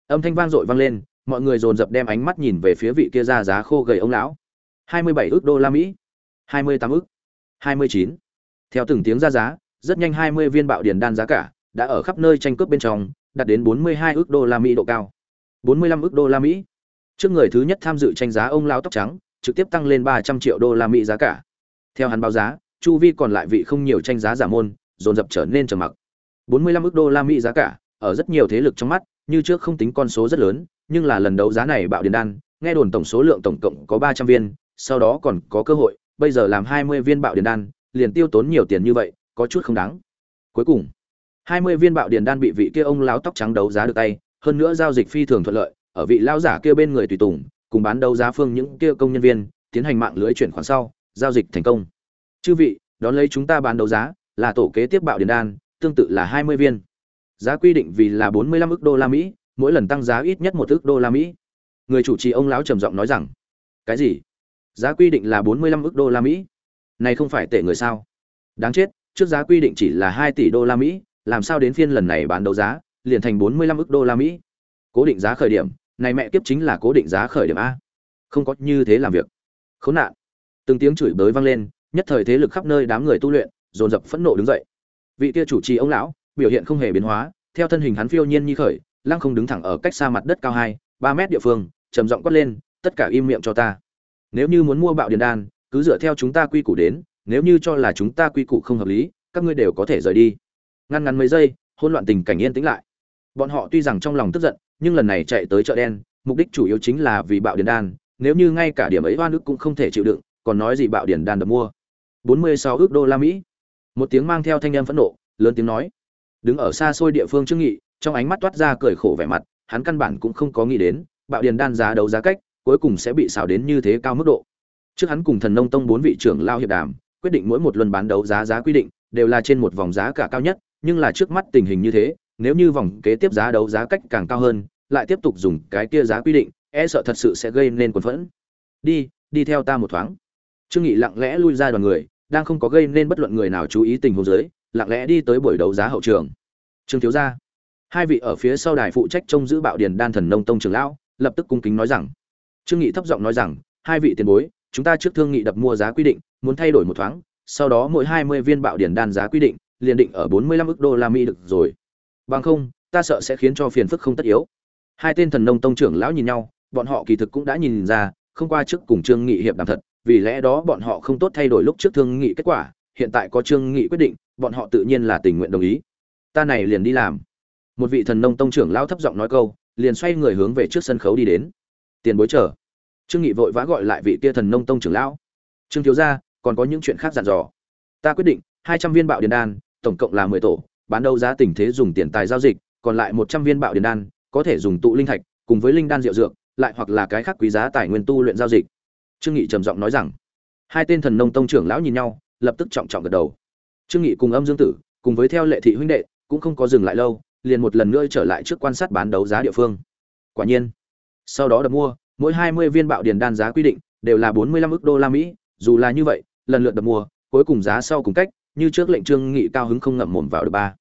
Âm thanh vang dội vang lên, mọi người dồn dập đem ánh mắt nhìn về phía vị kia ra giá khô gầy ông lão. hai mươi bảy đô la mỹ, hai mươi tám hai mươi chín. Theo từng tiếng ra giá rất nhanh 20 viên bạo điền đan giá cả đã ở khắp nơi tranh cướp bên trong, đạt đến 42 ức đô la Mỹ độ cao. 45 ức đô la Mỹ. Trước người thứ nhất tham dự tranh giá ông lão tóc trắng, trực tiếp tăng lên 300 triệu đô la Mỹ giá cả. Theo hắn báo giá, chu vi còn lại vị không nhiều tranh giá giả môn, dồn dập trở nên trầm mặc. 45 ức đô la Mỹ giá cả, ở rất nhiều thế lực trong mắt, như trước không tính con số rất lớn, nhưng là lần đấu giá này bạo điền đan, nghe đồn tổng số lượng tổng cộng có 300 viên, sau đó còn có cơ hội, bây giờ làm 20 viên bạo điền đan, liền tiêu tốn nhiều tiền như vậy, có chút không đáng. Cuối cùng, 20 viên bạo điền đan bị vị kia ông lão tóc trắng đấu giá được tay, hơn nữa giao dịch phi thường thuận lợi, ở vị lão giả kia bên người tùy tùng, cùng bán đấu giá phương những kia công nhân viên, tiến hành mạng lưới chuyển khoản sau, giao dịch thành công. Chư vị, đón lấy chúng ta bán đấu giá, là tổ kế tiếp bạo điền đan, tương tự là 20 viên. Giá quy định vì là 45 ức đô la Mỹ, mỗi lần tăng giá ít nhất 1 ức đô la Mỹ. Người chủ trì ông lão trầm giọng nói rằng, cái gì? Giá quy định là 45 ức đô la Mỹ? Này không phải tệ người sao? Đáng chết, trước giá quy định chỉ là 2 tỷ đô la Mỹ, làm sao đến phiên lần này bán đấu giá, liền thành 45 ức đô la Mỹ. Cố định giá khởi điểm, này mẹ kiếp chính là cố định giá khởi điểm a. Không có như thế làm việc. Khốn nạn. Từng tiếng chửi bới vang lên, nhất thời thế lực khắp nơi đám người tu luyện, dồn dập phẫn nộ đứng dậy. Vị kia chủ trì ông lão, biểu hiện không hề biến hóa, theo thân hình hắn phiêu nhiên như khởi, lăng không đứng thẳng ở cách xa mặt đất cao 2, 3 mét địa phương, trầm giọng quát lên, tất cả im miệng cho ta. Nếu như muốn mua bạo điền đan, cứ dựa theo chúng ta quy củ đến, nếu như cho là chúng ta quy củ không hợp lý, các ngươi đều có thể rời đi. Ngăn ngắn mấy giây, hỗn loạn tình cảnh yên tĩnh lại. Bọn họ tuy rằng trong lòng tức giận, nhưng lần này chạy tới chợ đen, mục đích chủ yếu chính là vì bạo điền đan, nếu như ngay cả điểm ấy oan ức cũng không thể chịu đựng, còn nói gì bạo điền đan được mua. 46 ước đô la mỹ. Một tiếng mang theo thanh âm phẫn nộ, lớn tiếng nói. Đứng ở xa xôi địa phương trương nghị, trong ánh mắt toát ra cười khổ vẻ mặt, hắn căn bản cũng không có nghĩ đến, bạo điền đan giá đấu giá cách, cuối cùng sẽ bị xào đến như thế cao mức độ. Trước hắn cùng thần nông tông bốn vị trưởng lao hiệp đàm quyết định mỗi một luân bán đấu giá giá quy định đều là trên một vòng giá cả cao nhất, nhưng là trước mắt tình hình như thế, nếu như vòng kế tiếp giá đấu giá cách càng cao hơn, lại tiếp tục dùng cái kia giá quy định, e sợ thật sự sẽ gây nên quần phẫn. Đi, đi theo ta một thoáng. Trương Nghị lặng lẽ lui ra đoàn người, đang không có gây nên bất luận người nào chú ý tình huống dưới, lặng lẽ đi tới buổi đấu giá hậu trường. Trương thiếu gia, hai vị ở phía sau đài phụ trách trông giữ bạo điền đan thần nông tông trưởng lão lập tức cung kính nói rằng trương nghị thấp giọng nói rằng hai vị tiền bối chúng ta trước thương nghị đập mua giá quy định muốn thay đổi một thoáng, sau đó mỗi hai mươi viên bạo điển đan giá quy định, liền định ở bốn mươi lăm ức đô la mỹ được rồi. Bằng không, ta sợ sẽ khiến cho phiền phức không tất yếu. Hai tên thần nông tông trưởng lão nhìn nhau, bọn họ kỳ thực cũng đã nhìn ra, không qua trước cùng trương nghị hiệp đàm thật, vì lẽ đó bọn họ không tốt thay đổi lúc trước thương nghị kết quả, hiện tại có trương nghị quyết định, bọn họ tự nhiên là tình nguyện đồng ý. Ta này liền đi làm. Một vị thần nông tông trưởng lão thấp giọng nói câu, liền xoay người hướng về trước sân khấu đi đến. Tiền bối chờ. Trương nghị vội vã gọi lại vị kia thần nông tông trưởng lão. Trương thiếu gia còn có những chuyện khác dặn dò. Ta quyết định hai trăm viên bạo điền đan tổng cộng là mười tổ bán đấu giá tình thế dùng tiền tài giao dịch còn lại một trăm viên bạo điền đan có thể dùng tụ linh thạch cùng với linh đan rượu dược lại hoặc là cái khác quý giá tài nguyên tu luyện giao dịch. Trương nghị trầm giọng nói rằng hai tên thần nông tông trưởng lão nhìn nhau lập tức trọng trọng gật đầu. Trương nghị cùng âm dương tử cùng với theo lệ thị huynh đệ cũng không có dừng lại lâu liền một lần nữa trở lại trước quan sát bán đấu giá địa phương. Quả nhiên sau đó đặt mua mỗi 20 viên bạo điền đan giá quy định đều là 45 ức đô la Mỹ, dù là như vậy, lần lượt đập mua, cuối cùng giá sau cùng cách, như trước lệnh Trương Nghị cao hứng không ngậm mồm vào được ba.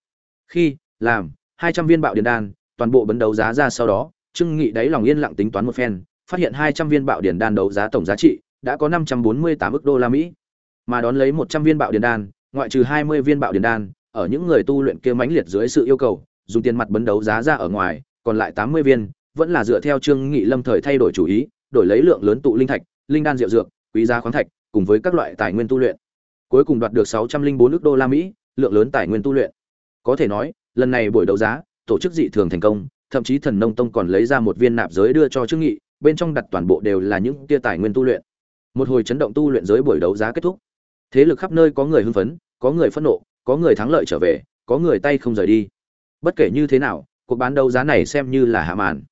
Khi làm 200 viên bạo điện đan, toàn bộ bấn đấu giá ra sau đó, Trương Nghị đáy lòng yên lặng tính toán một phen, phát hiện 200 viên bạo điện đan đấu giá tổng giá trị đã có 548 ức đô la Mỹ. Mà đón lấy 100 viên bạo điện đan, ngoại trừ 20 viên bạo điện đan, ở những người tu luyện kia mãnh liệt dưới sự yêu cầu, dùng tiền mặt bấn đấu giá ra ở ngoài, còn lại 80 viên, vẫn là dựa theo Trương Nghị Lâm thời thay đổi chủ ý, đổi lấy lượng lớn tụ linh thạch, linh đan diệu dược, quý giá khoáng thạch, cùng với các loại tài nguyên tu luyện. Cuối cùng đoạt được 604 nước đô la Mỹ, lượng lớn tài nguyên tu luyện. Có thể nói, lần này buổi đấu giá, tổ chức dị thường thành công, thậm chí Thần Nông Tông còn lấy ra một viên nạp giới đưa cho Trương Nghị, bên trong đặt toàn bộ đều là những tia tài nguyên tu luyện. Một hồi chấn động tu luyện giới buổi đấu giá kết thúc. Thế lực khắp nơi có người hưng phấn, có người phẫn nộ, có người thắng lợi trở về, có người tay không rời đi. Bất kể như thế nào, cuộc bán đấu giá này xem như là hạ màn.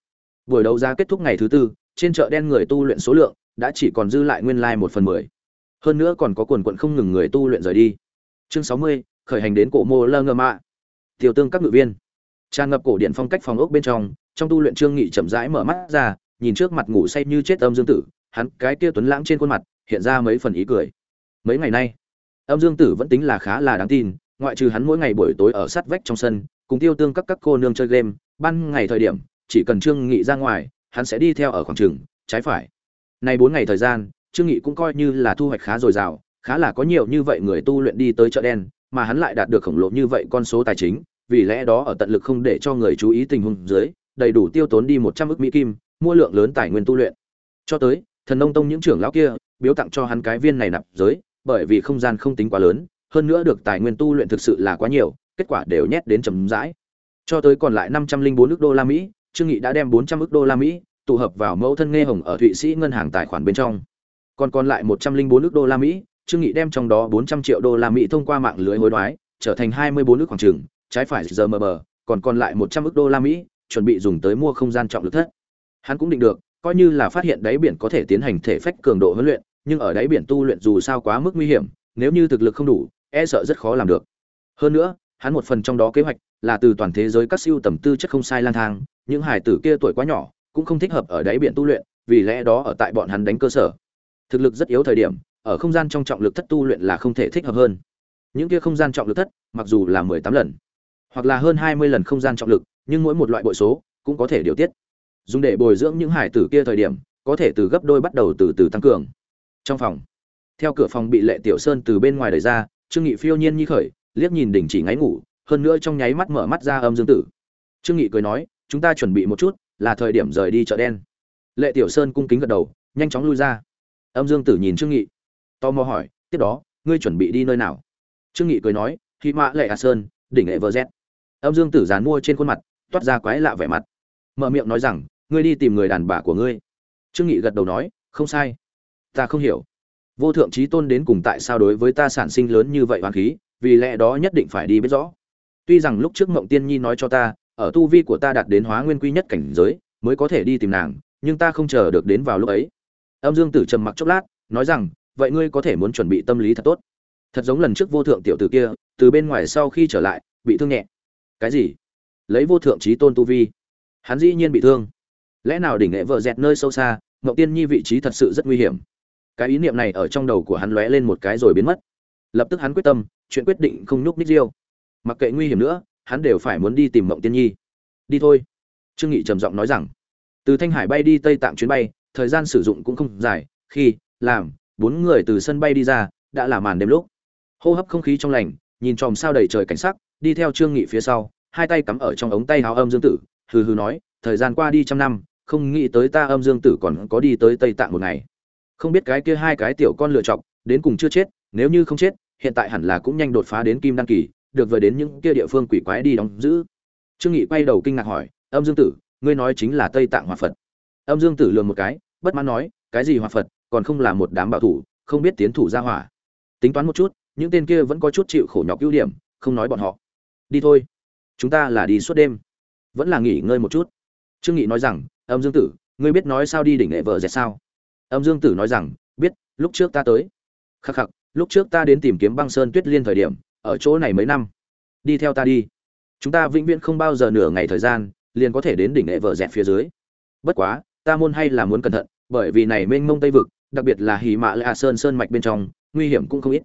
Buổi đấu giá kết thúc ngày thứ tư, trên chợ đen người tu luyện số lượng đã chỉ còn dư lại nguyên lai like một phần mười hơn nữa còn có quần quận không ngừng người tu luyện rời đi. Chương sáu mươi, khởi hành đến cổ mô lơ ngơ mạ. Tiểu tương các ngự viên. Tràn ngập cổ điện phong cách phòng ốc bên trong trong tu luyện trương nghị chậm rãi mở mắt ra, nhìn trước mặt ngủ say như chết âm dương tử, hắn cái kia tuấn lãng trên khuôn mặt, hiện ra mấy phần ý cười. Mấy ngày nay, âm dương tử vẫn tính là khá là đáng tin, ngoại trừ hắn mỗi ngày buổi tối ở sát vách trong sân, cùng tiêu tương các các cô nương chơi game, ban ngày thời điểm, chỉ cần trương nghị ra ngoài, hắn sẽ đi theo ở khoảng trường, trái phải. Nay bốn ngày thời gian trương nghị cũng coi như là thu hoạch khá dồi dào, khá là có nhiều như vậy người tu luyện đi tới chợ đen, mà hắn lại đạt được khổng lồ như vậy con số tài chính, vì lẽ đó ở tận lực không để cho người chú ý tình huống dưới, đầy đủ tiêu tốn đi một trăm ức mỹ kim, mua lượng lớn tài nguyên tu luyện. Cho tới, thần nông tông những trưởng lão kia, biếu tặng cho hắn cái viên này nạp giới, bởi vì không gian không tính quá lớn, hơn nữa được tài nguyên tu luyện thực sự là quá nhiều, kết quả đều nhét đến chấm dãi. Cho tới còn lại năm trăm linh bốn ức đô la mỹ, trương nghị đã đem bốn trăm ức đô la mỹ tụ hợp vào mẫu thân nghe hồng ở thụy sĩ ngân hàng tài khoản bên trong còn còn lại một trăm linh bốn đô la mỹ trương nghị đem trong đó bốn trăm triệu đô la mỹ thông qua mạng lưới hối đoái trở thành hai mươi bốn khoảng trường trái phải giờ mờ mờ, còn còn lại một trăm ức đô la mỹ chuẩn bị dùng tới mua không gian trọng lực thất. Hắn cũng định được coi như là phát hiện đáy biển có thể tiến hành thể phách cường độ huấn luyện nhưng ở đáy biển tu luyện dù sao quá mức nguy hiểm nếu như thực lực không đủ e sợ rất khó làm được. Hơn nữa hắn một phần trong đó kế hoạch là từ toàn thế giới các siêu tầm tư chất không sai lang thang những hải tử kia tuổi quá nhỏ cũng không thích hợp ở đáy biển tu luyện vì lẽ đó ở tại bọn hắn đánh cơ sở thực lực rất yếu thời điểm, ở không gian trong trọng lực thất tu luyện là không thể thích hợp hơn. Những kia không gian trọng lực thất, mặc dù là mười tám lần, hoặc là hơn hai mươi lần không gian trọng lực, nhưng mỗi một loại bội số cũng có thể điều tiết. Dùng để bồi dưỡng những hải tử kia thời điểm, có thể từ gấp đôi bắt đầu từ từ tăng cường. Trong phòng, theo cửa phòng bị lệ tiểu sơn từ bên ngoài đẩy ra, trương nghị phiêu nhiên nhi khởi, liếc nhìn đỉnh chỉ ngáy ngủ, hơn nữa trong nháy mắt mở mắt ra âm dương tử. Trương nghị cười nói, chúng ta chuẩn bị một chút, là thời điểm rời đi chợ đen. Lệ tiểu sơn cung kính gật đầu, nhanh chóng lui ra âm dương tử nhìn trương nghị, tò mò hỏi, tiếp đó, ngươi chuẩn bị đi nơi nào? Trương nghị cười nói, khi mã lệ a sơn, đỉnh hệ vợ z âm dương tử dán mua trên khuôn mặt, toát ra quái lạ vẻ mặt. Mở miệng nói rằng, ngươi đi tìm người đàn bà của ngươi. Trương nghị gật đầu nói, không sai. Ta không hiểu. Vô thượng trí tôn đến cùng tại sao đối với ta sản sinh lớn như vậy hoàn khí, vì lẽ đó nhất định phải đi biết rõ. Tuy rằng lúc trước mộng tiên nhi nói cho ta, ở tu vi của ta đạt đến hóa nguyên quy nhất cảnh giới, mới có thể đi tìm nàng, nhưng ta không chờ được đến vào lúc ấy âm dương tử trầm mặc chốc lát, nói rằng, vậy ngươi có thể muốn chuẩn bị tâm lý thật tốt. Thật giống lần trước vô thượng tiểu tử kia, từ bên ngoài sau khi trở lại, bị thương nhẹ. Cái gì? Lấy vô thượng trí tôn tu vi. Hắn dĩ nhiên bị thương. Lẽ nào đỉnh nghệ vợ dẹt nơi sâu xa Ngộ tiên nhi vị trí thật sự rất nguy hiểm. Cái ý niệm này ở trong đầu của hắn lóe lên một cái rồi biến mất. Lập tức hắn quyết tâm, chuyện quyết định không nhúc ních riêu. Mặc kệ nguy hiểm nữa, hắn đều phải muốn đi tìm mộng tiên nhi. Đi thôi. Trương nghị trầm giọng nói rằng. Từ thanh hải bay đi tây tạng chuyến bay thời gian sử dụng cũng không dài, khi, làm, bốn người từ sân bay đi ra, đã là màn đêm lúc. Hô hấp không khí trong lành, nhìn chòm sao đầy trời cảnh sắc, đi theo trương nghị phía sau, hai tay cắm ở trong ống tay áo âm dương tử, hừ hừ nói, thời gian qua đi trăm năm, không nghĩ tới ta âm dương tử còn có đi tới tây tạng một ngày. Không biết cái kia hai cái tiểu con lựa chọc đến cùng chưa chết, nếu như không chết, hiện tại hẳn là cũng nhanh đột phá đến kim đăng kỳ, được về đến những kia địa phương quỷ quái đi đóng giữ. Trương nghị quay đầu kinh ngạc hỏi, âm dương tử, ngươi nói chính là tây tạng hòa phật âm dương tử lườm một cái, bất mãn nói, cái gì hòa phật, còn không là một đám bảo thủ, không biết tiến thủ ra hỏa. Tính toán một chút, những tên kia vẫn có chút chịu khổ nhọc ưu điểm, không nói bọn họ. Đi thôi, chúng ta là đi suốt đêm. Vẫn là nghỉ ngơi một chút. Trương nghị nói rằng, âm dương tử, ngươi biết nói sao đi đỉnh lệ vợ dẹt sao? Âm dương tử nói rằng, biết, lúc trước ta tới. Khắc khắc, lúc trước ta đến tìm kiếm băng sơn tuyết liên thời điểm, ở chỗ này mấy năm. Đi theo ta đi. Chúng ta vĩnh viễn không bao giờ nửa ngày thời gian, liền có thể đến đỉnh lệ vợ dẹt phía dưới. Bất quá ta môn hay là muốn cẩn thận, bởi vì này mênh mông tây vực, đặc biệt là hì mạ lạ sơn sơn mạch bên trong, nguy hiểm cũng không ít.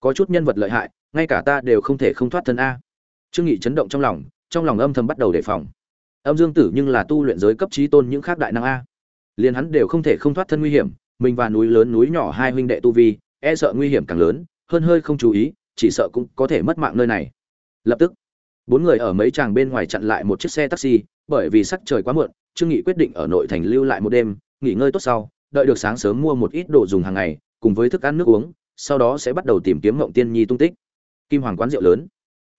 Có chút nhân vật lợi hại, ngay cả ta đều không thể không thoát thân a. Trương nghị chấn động trong lòng trong lòng âm thầm bắt đầu đề phòng. Âm dương tử nhưng là tu luyện giới cấp trí tôn những khác đại năng a. Liền hắn đều không thể không thoát thân nguy hiểm, mình và núi lớn núi nhỏ hai huynh đệ tu vi e sợ nguy hiểm càng lớn, hơn hơi không chú ý, chỉ sợ cũng có thể mất mạng nơi này. Lập tức, bốn người ở mấy chàng bên ngoài chặn lại một chiếc xe taxi, bởi vì sắc trời quá muộn trương nghị quyết định ở nội thành lưu lại một đêm, nghỉ ngơi tốt sau, đợi được sáng sớm mua một ít đồ dùng hàng ngày, cùng với thức ăn nước uống, sau đó sẽ bắt đầu tìm kiếm mộng tiên nhi tung tích. Kim hoàng quán rượu lớn.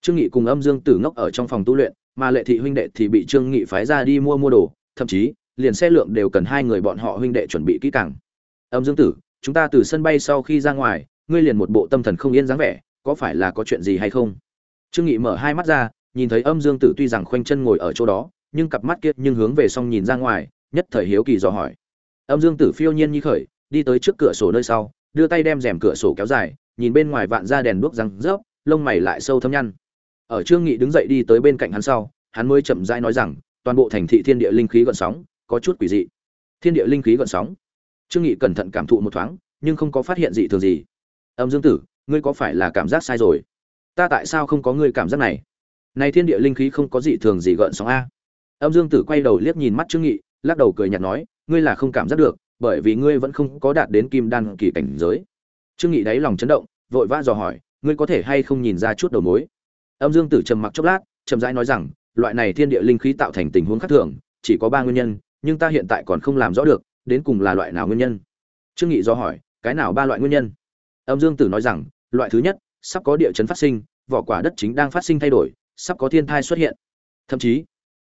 Trương nghị cùng âm dương tử ngốc ở trong phòng tu luyện, mà lệ thị huynh đệ thì bị trương nghị phái ra đi mua mua đồ, thậm chí, liền xe lượng đều cần hai người bọn họ huynh đệ chuẩn bị kỹ càng. Âm dương tử, chúng ta từ sân bay sau khi ra ngoài, ngươi liền một bộ tâm thần không yên dáng vẻ, có phải là có chuyện gì hay không? Trương nghị mở hai mắt ra, nhìn thấy âm dương tử tuy rằng khoanh chân ngồi ở chỗ đó nhưng cặp mắt kia nhưng hướng về xong nhìn ra ngoài, nhất thời hiếu kỳ dò hỏi. Âm dương tử phiêu nhiên như khởi, đi tới trước cửa sổ nơi sau, đưa tay đem rèm cửa sổ kéo dài, nhìn bên ngoài vạn ra đèn đuốc răng rớp, lông mày lại sâu thâm nhăn. Ở trương nghị đứng dậy đi tới bên cạnh hắn sau, hắn mới chậm rãi nói rằng, toàn bộ thành thị thiên địa linh khí gợn sóng, có chút quỷ dị. Thiên địa linh khí gợn sóng. Trương nghị cẩn thận cảm thụ một thoáng, nhưng không có phát hiện dị thường gì. Âm dương tử, ngươi có phải là cảm giác sai rồi? Ta tại sao không có ngươi cảm giác này? Này thiên địa linh khí không có dị thường gì gợn sóng a âm dương tử quay đầu liếc nhìn mắt trương nghị, lắc đầu cười nhạt nói, ngươi là không cảm giác được, bởi vì ngươi vẫn không có đạt đến kim đan kỳ cảnh giới. Trương nghị đáy lòng chấn động, vội vã dò hỏi, ngươi có thể hay không nhìn ra chút đầu mối? Âm dương tử trầm mặc chốc lát, chậm rãi nói rằng, loại này thiên địa linh khí tạo thành tình huống khác thường, chỉ có ba nguyên nhân, nhưng ta hiện tại còn không làm rõ được, đến cùng là loại nào nguyên nhân? Trương nghị do hỏi, cái nào ba loại nguyên nhân? Âm dương tử nói rằng, loại thứ nhất, sắp có địa chấn phát sinh, vỏ quả đất chính đang phát sinh thay đổi, sắp có thiên thai xuất hiện. Thậm chí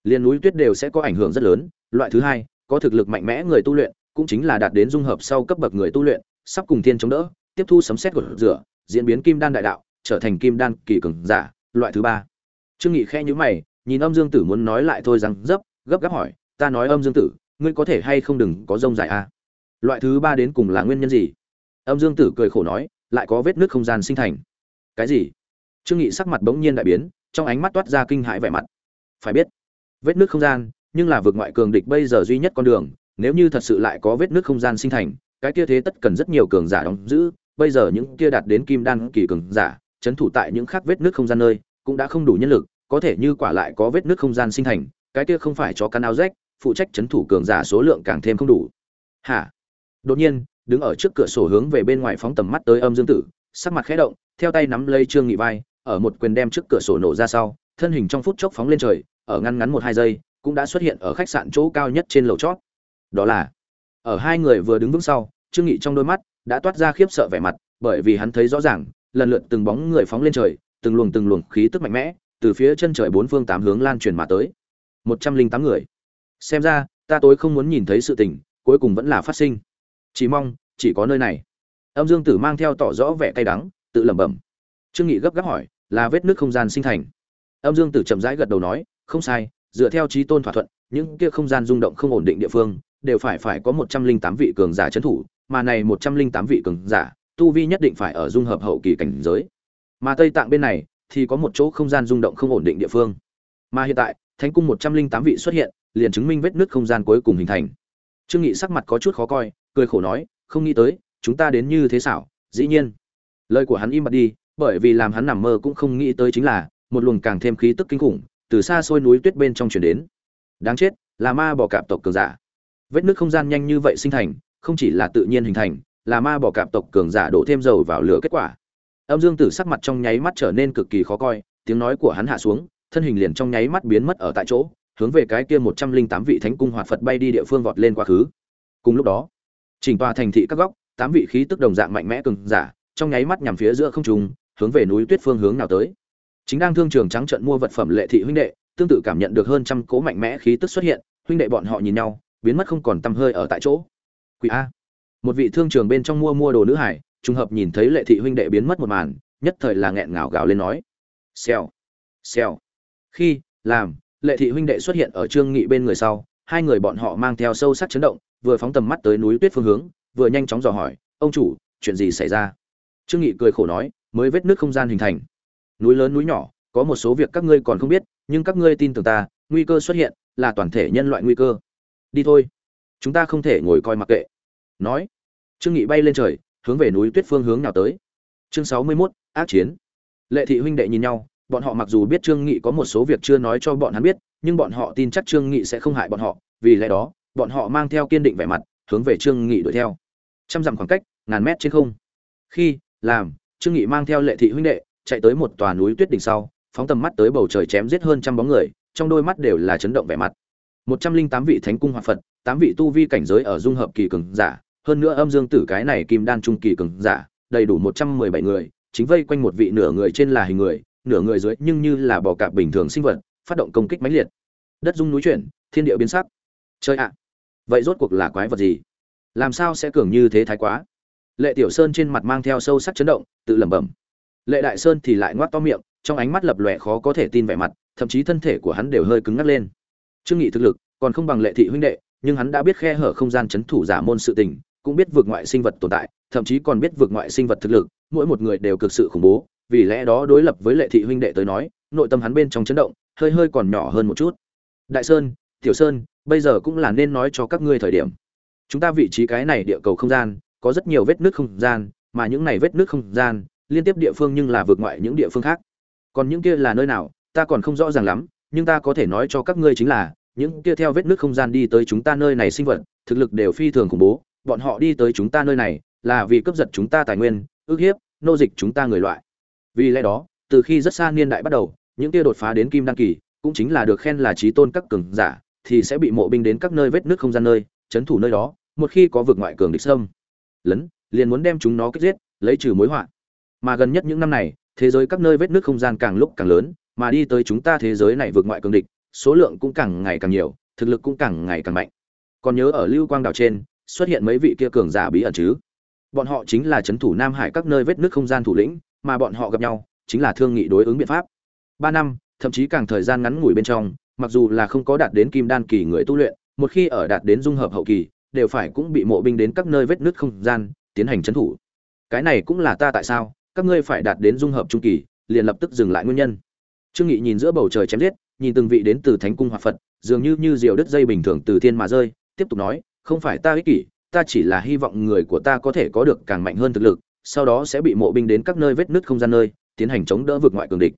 liền núi tuyết đều sẽ có ảnh hưởng rất lớn. Loại thứ hai, có thực lực mạnh mẽ người tu luyện, cũng chính là đạt đến dung hợp sau cấp bậc người tu luyện, sắp cùng thiên chống đỡ, tiếp thu sấm xét của rửa, diễn biến kim đan đại đạo, trở thành kim đan kỳ cường giả. Loại thứ ba. Trương nghị khẽ nhíu mày, nhìn âm dương tử muốn nói lại thôi rằng, dấp, gấp gáp hỏi, ta nói âm dương tử, ngươi có thể hay không đừng có rông dài a loại thứ ba đến cùng là nguyên nhân gì? Âm dương tử cười khổ nói, lại có vết nước không gian sinh thành. Cái gì? Trương nghị sắc mặt bỗng nhiên đại biến, trong ánh mắt toát ra kinh hãi vẻ mặt. Phải biết vết nước không gian, nhưng là vượt ngoại cường địch bây giờ duy nhất con đường, nếu như thật sự lại có vết nước không gian sinh thành, cái kia thế tất cần rất nhiều cường giả đóng giữ, bây giờ những kia đạt đến kim đan kỳ cường giả, chấn thủ tại những khác vết nước không gian nơi, cũng đã không đủ nhân lực, có thể như quả lại có vết nước không gian sinh thành, cái kia không phải cho căn áo rách, phụ trách chấn thủ cường giả số lượng càng thêm không đủ. Hả? Đột nhiên, đứng ở trước cửa sổ hướng về bên ngoài phóng tầm mắt tới âm dương tử, sắc mặt khẽ động, theo tay nắm lấy trương nghị vai, ở một quyền đem trước cửa sổ nổ ra sau, thân hình trong phút chốc phóng lên trời ở ngăn ngắn một hai giây, cũng đã xuất hiện ở khách sạn chỗ cao nhất trên lầu chót. Đó là, ở hai người vừa đứng vững sau, trương nghị trong đôi mắt đã toát ra khiếp sợ vẻ mặt, bởi vì hắn thấy rõ ràng, lần lượt từng bóng người phóng lên trời, từng luồng từng luồng khí tức mạnh mẽ, từ phía chân trời bốn phương tám hướng lan truyền mà tới. Một trăm linh tám người. Xem ra, ta tối không muốn nhìn thấy sự tình, cuối cùng vẫn là phát sinh. Chỉ mong, chỉ có nơi này. Âm dương tử mang theo tỏ rõ vẻ cay đắng, tự lẩm bẩm. Trương nghị gấp gáp hỏi, là vết nước không gian sinh thành. Âm dương tử chậm rãi gật đầu nói không sai, dựa theo trí tôn thỏa thuận, những kia không gian rung động không ổn định địa phương đều phải phải có một trăm linh tám vị cường giả trấn thủ, mà này một trăm linh tám vị cường giả, tu vi nhất định phải ở dung hợp hậu kỳ cảnh giới. Mà tây tạng bên này thì có một chỗ không gian rung động không ổn định địa phương. Mà hiện tại, thánh cung một trăm linh tám vị xuất hiện, liền chứng minh vết nứt không gian cuối cùng hình thành. Trương nghị sắc mặt có chút khó coi, cười khổ nói, không nghĩ tới, chúng ta đến như thế xảo, dĩ nhiên. Lời của hắn im bặt đi, bởi vì làm hắn nằm mơ cũng không nghĩ tới chính là, một luồng càng thêm khí tức kinh khủng từ xa xôi núi tuyết bên trong chuyển đến. Đáng chết, là ma bò cạp tộc cường giả. Vết nước không gian nhanh như vậy sinh thành, không chỉ là tự nhiên hình thành, là ma bò cạp tộc cường giả đổ thêm dầu vào lửa kết quả. Âm dương tử sắc mặt trong nháy mắt trở nên cực kỳ khó coi, tiếng nói của hắn hạ xuống, thân hình liền trong nháy mắt biến mất ở tại chỗ, hướng về cái kia một trăm linh tám vị thánh cung hoạt phật bay đi địa phương vọt lên quá khứ. Cùng lúc đó, chỉnh tòa thành thị các góc, tám vị khí tức đồng dạng mạnh mẽ cường giả, trong nháy mắt nhằm phía giữa không trung, hướng về núi tuyết phương hướng nào tới chính đang thương trường trắng trận mua vật phẩm lệ thị huynh đệ, tương tự cảm nhận được hơn trăm cố mạnh mẽ khí tức xuất hiện, huynh đệ bọn họ nhìn nhau, biến mất không còn tăm hơi ở tại chỗ. Quỷ a. Một vị thương trường bên trong mua mua đồ nữ hải, trùng hợp nhìn thấy lệ thị huynh đệ biến mất một màn, nhất thời là nghẹn ngào gào lên nói. Xèo. Xèo. Khi, làm, lệ thị huynh đệ xuất hiện ở trương nghị bên người sau, hai người bọn họ mang theo sâu sắc chấn động, vừa phóng tầm mắt tới núi tuyết phương hướng, vừa nhanh chóng dò hỏi, ông chủ, chuyện gì xảy ra? Trương nghị cười khổ nói, mới vết nước không gian hình thành núi lớn núi nhỏ có một số việc các ngươi còn không biết nhưng các ngươi tin tưởng ta nguy cơ xuất hiện là toàn thể nhân loại nguy cơ. Đi thôi. Chúng ta không thể ngồi coi mặc kệ. Nói. Trương nghị bay lên trời hướng về núi tuyết phương hướng nào tới. Chương sáu mươi 61, ác chiến. Lệ thị huynh đệ nhìn nhau bọn họ mặc dù biết trương nghị có một số việc chưa nói cho bọn hắn biết nhưng bọn họ tin chắc trương nghị sẽ không hại bọn họ vì lẽ đó bọn họ mang theo kiên định vẻ mặt hướng về trương nghị đuổi theo. Trăm dặm khoảng cách ngàn mét trên không. Khi làm trương nghị mang theo lệ thị huynh đệ chạy tới một tòa núi tuyết đỉnh sau, phóng tầm mắt tới bầu trời chém giết hơn trăm bóng người, trong đôi mắt đều là chấn động vẻ mặt. Một trăm linh tám vị thánh cung hoạt phật, tám vị tu vi cảnh giới ở dung hợp kỳ cường giả, hơn nữa âm dương tử cái này kim đan trung kỳ cường giả, đầy đủ một trăm mười bảy người, chính vây quanh một vị nửa người trên là hình người, nửa người dưới nhưng như là bò cạp bình thường sinh vật, phát động công kích mãnh liệt. Đất dung núi chuyển, thiên địa biến sắc. Chơi ạ. Vậy rốt cuộc là quái vật gì? Làm sao sẽ cường như thế thái quá? Lệ tiểu sơn trên mặt mang theo sâu sắc chấn động, tự lẩm bẩm lệ đại sơn thì lại ngoác to miệng, trong ánh mắt lập lòe khó có thể tin vẻ mặt, thậm chí thân thể của hắn đều hơi cứng ngắc lên. Trương nghị thực lực còn không bằng lệ thị huynh đệ, nhưng hắn đã biết khe hở không gian chấn thủ giả môn sự tình, cũng biết vượt ngoại sinh vật tồn tại, thậm chí còn biết vượt ngoại sinh vật thực lực, mỗi một người đều cực sự khủng bố, vì lẽ đó đối lập với lệ thị huynh đệ tới nói, nội tâm hắn bên trong chấn động, hơi hơi còn nhỏ hơn một chút. Đại sơn, tiểu sơn, bây giờ cũng là nên nói cho các ngươi thời điểm. Chúng ta vị trí cái này địa cầu không gian, có rất nhiều vết nước không gian, mà những này vết nước không gian liên tiếp địa phương nhưng là vượt ngoại những địa phương khác. Còn những kia là nơi nào, ta còn không rõ ràng lắm, nhưng ta có thể nói cho các ngươi chính là, những kia theo vết nước không gian đi tới chúng ta nơi này sinh vật, thực lực đều phi thường khủng bố, bọn họ đi tới chúng ta nơi này, là vì cướp giật chúng ta tài nguyên ước hiếp, nô dịch chúng ta người loại. Vì lẽ đó, từ khi rất xa niên đại bắt đầu, những kia đột phá đến kim đăng kỳ, cũng chính là được khen là trí tôn các cường giả, thì sẽ bị mộ binh đến các nơi vết nước không gian nơi trấn thủ nơi đó, một khi có vực ngoại cường địch xâm lấn, liền muốn đem chúng nó kích giết, lấy trừ mối họa mà gần nhất những năm này, thế giới các nơi vết nước không gian càng lúc càng lớn, mà đi tới chúng ta thế giới này vượt ngoại cường địch, số lượng cũng càng ngày càng nhiều, thực lực cũng càng ngày càng mạnh. Còn nhớ ở lưu quang đảo trên, xuất hiện mấy vị kia cường giả bí ẩn chứ? Bọn họ chính là c h ấ n thủ nam hải các nơi vết nước không gian thủ lĩnh, mà bọn họ gặp nhau, chính là thương nghị đối ứng biện pháp. Ba năm, thậm chí càng thời gian ngắn ngủi bên trong, mặc dù là không có đạt đến kim đan kỳ người tu luyện, một khi ở đạt đến dung hợp hậu kỳ, đều phải cũng bị mộ binh đến các nơi vết nước không gian, tiến hành trấn thủ. Cái này cũng là ta tại sao các ngươi phải đạt đến dung hợp trung kỳ, liền lập tức dừng lại nguyên nhân. Trương nghị nhìn giữa bầu trời chém giết, nhìn từng vị đến từ thánh cung hoặc phật, dường như như diều đứt dây bình thường từ thiên mà rơi, tiếp tục nói, không phải ta ích kỷ, ta chỉ là hy vọng người của ta có thể có được càng mạnh hơn thực lực, sau đó sẽ bị mộ binh đến các nơi vết nứt không gian nơi, tiến hành chống đỡ vượt ngoại cường địch.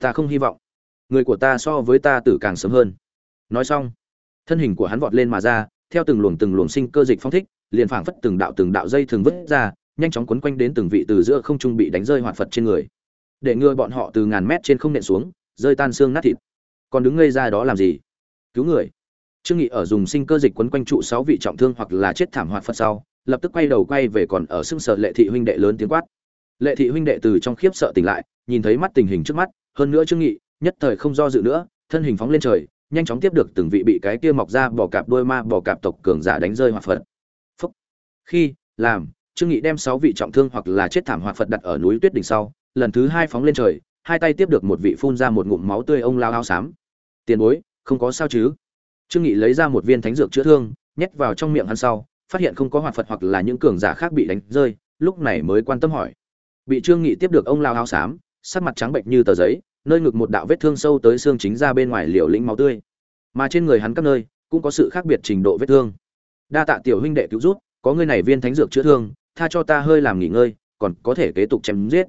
Ta không hy vọng người của ta so với ta tử càng sớm hơn. Nói xong, thân hình của hắn vọt lên mà ra, theo từng luồng từng luồng sinh cơ dịch phong thích, liền phảng phất từng đạo từng đạo dây thường vứt ra nhanh chóng quấn quanh đến từng vị từ giữa không trung bị đánh rơi hoạt phật trên người. Để ngừa bọn họ từ ngàn mét trên không nện xuống, rơi tan xương nát thịt. Còn đứng ngây ra đó làm gì? Cứu người. Trương nghị ở dùng sinh cơ dịch quấn quanh trụ sáu vị trọng thương hoặc là chết thảm hoạt phật sau, lập tức quay đầu quay về còn ở xương sở lệ thị huynh đệ lớn tiếng quát. Lệ thị huynh đệ từ trong khiếp sợ tỉnh lại, nhìn thấy mắt tình hình trước mắt, hơn nữa trương nghị, nhất thời không do dự nữa, thân hình phóng lên trời, nhanh chóng tiếp được từng vị bị cái kia mọc ra bỏ cạp đôi ma bỏ cạp tộc cường giả đánh rơi hoạt phật. Phúc. khi, làm trương nghị đem sáu vị trọng thương hoặc là chết thảm hoặc phật đặt ở núi tuyết đỉnh sau, lần thứ hai phóng lên trời, hai tay tiếp được một vị phun ra một ngụm máu tươi ông lao áo xám. Tiền bối, không có sao chứ? Trương nghị lấy ra một viên thánh dược chữa thương, nhét vào trong miệng hắn sau, phát hiện không có hoạt phật hoặc là những cường giả khác bị đánh rơi, lúc này mới quan tâm hỏi. Bị trương nghị tiếp được ông lao áo xám, sắc mặt trắng bệnh như tờ giấy, nơi ngực một đạo vết thương sâu tới xương chính ra bên ngoài liều lĩnh máu tươi. Mà trên người hắn các nơi, cũng có sự khác biệt trình độ vết thương. Đa tạ tiểu huynh đệ cứu rút có người này viên thánh dược chữa thương tha cho ta hơi làm nghỉ ngơi, còn có thể kế tục chém giết.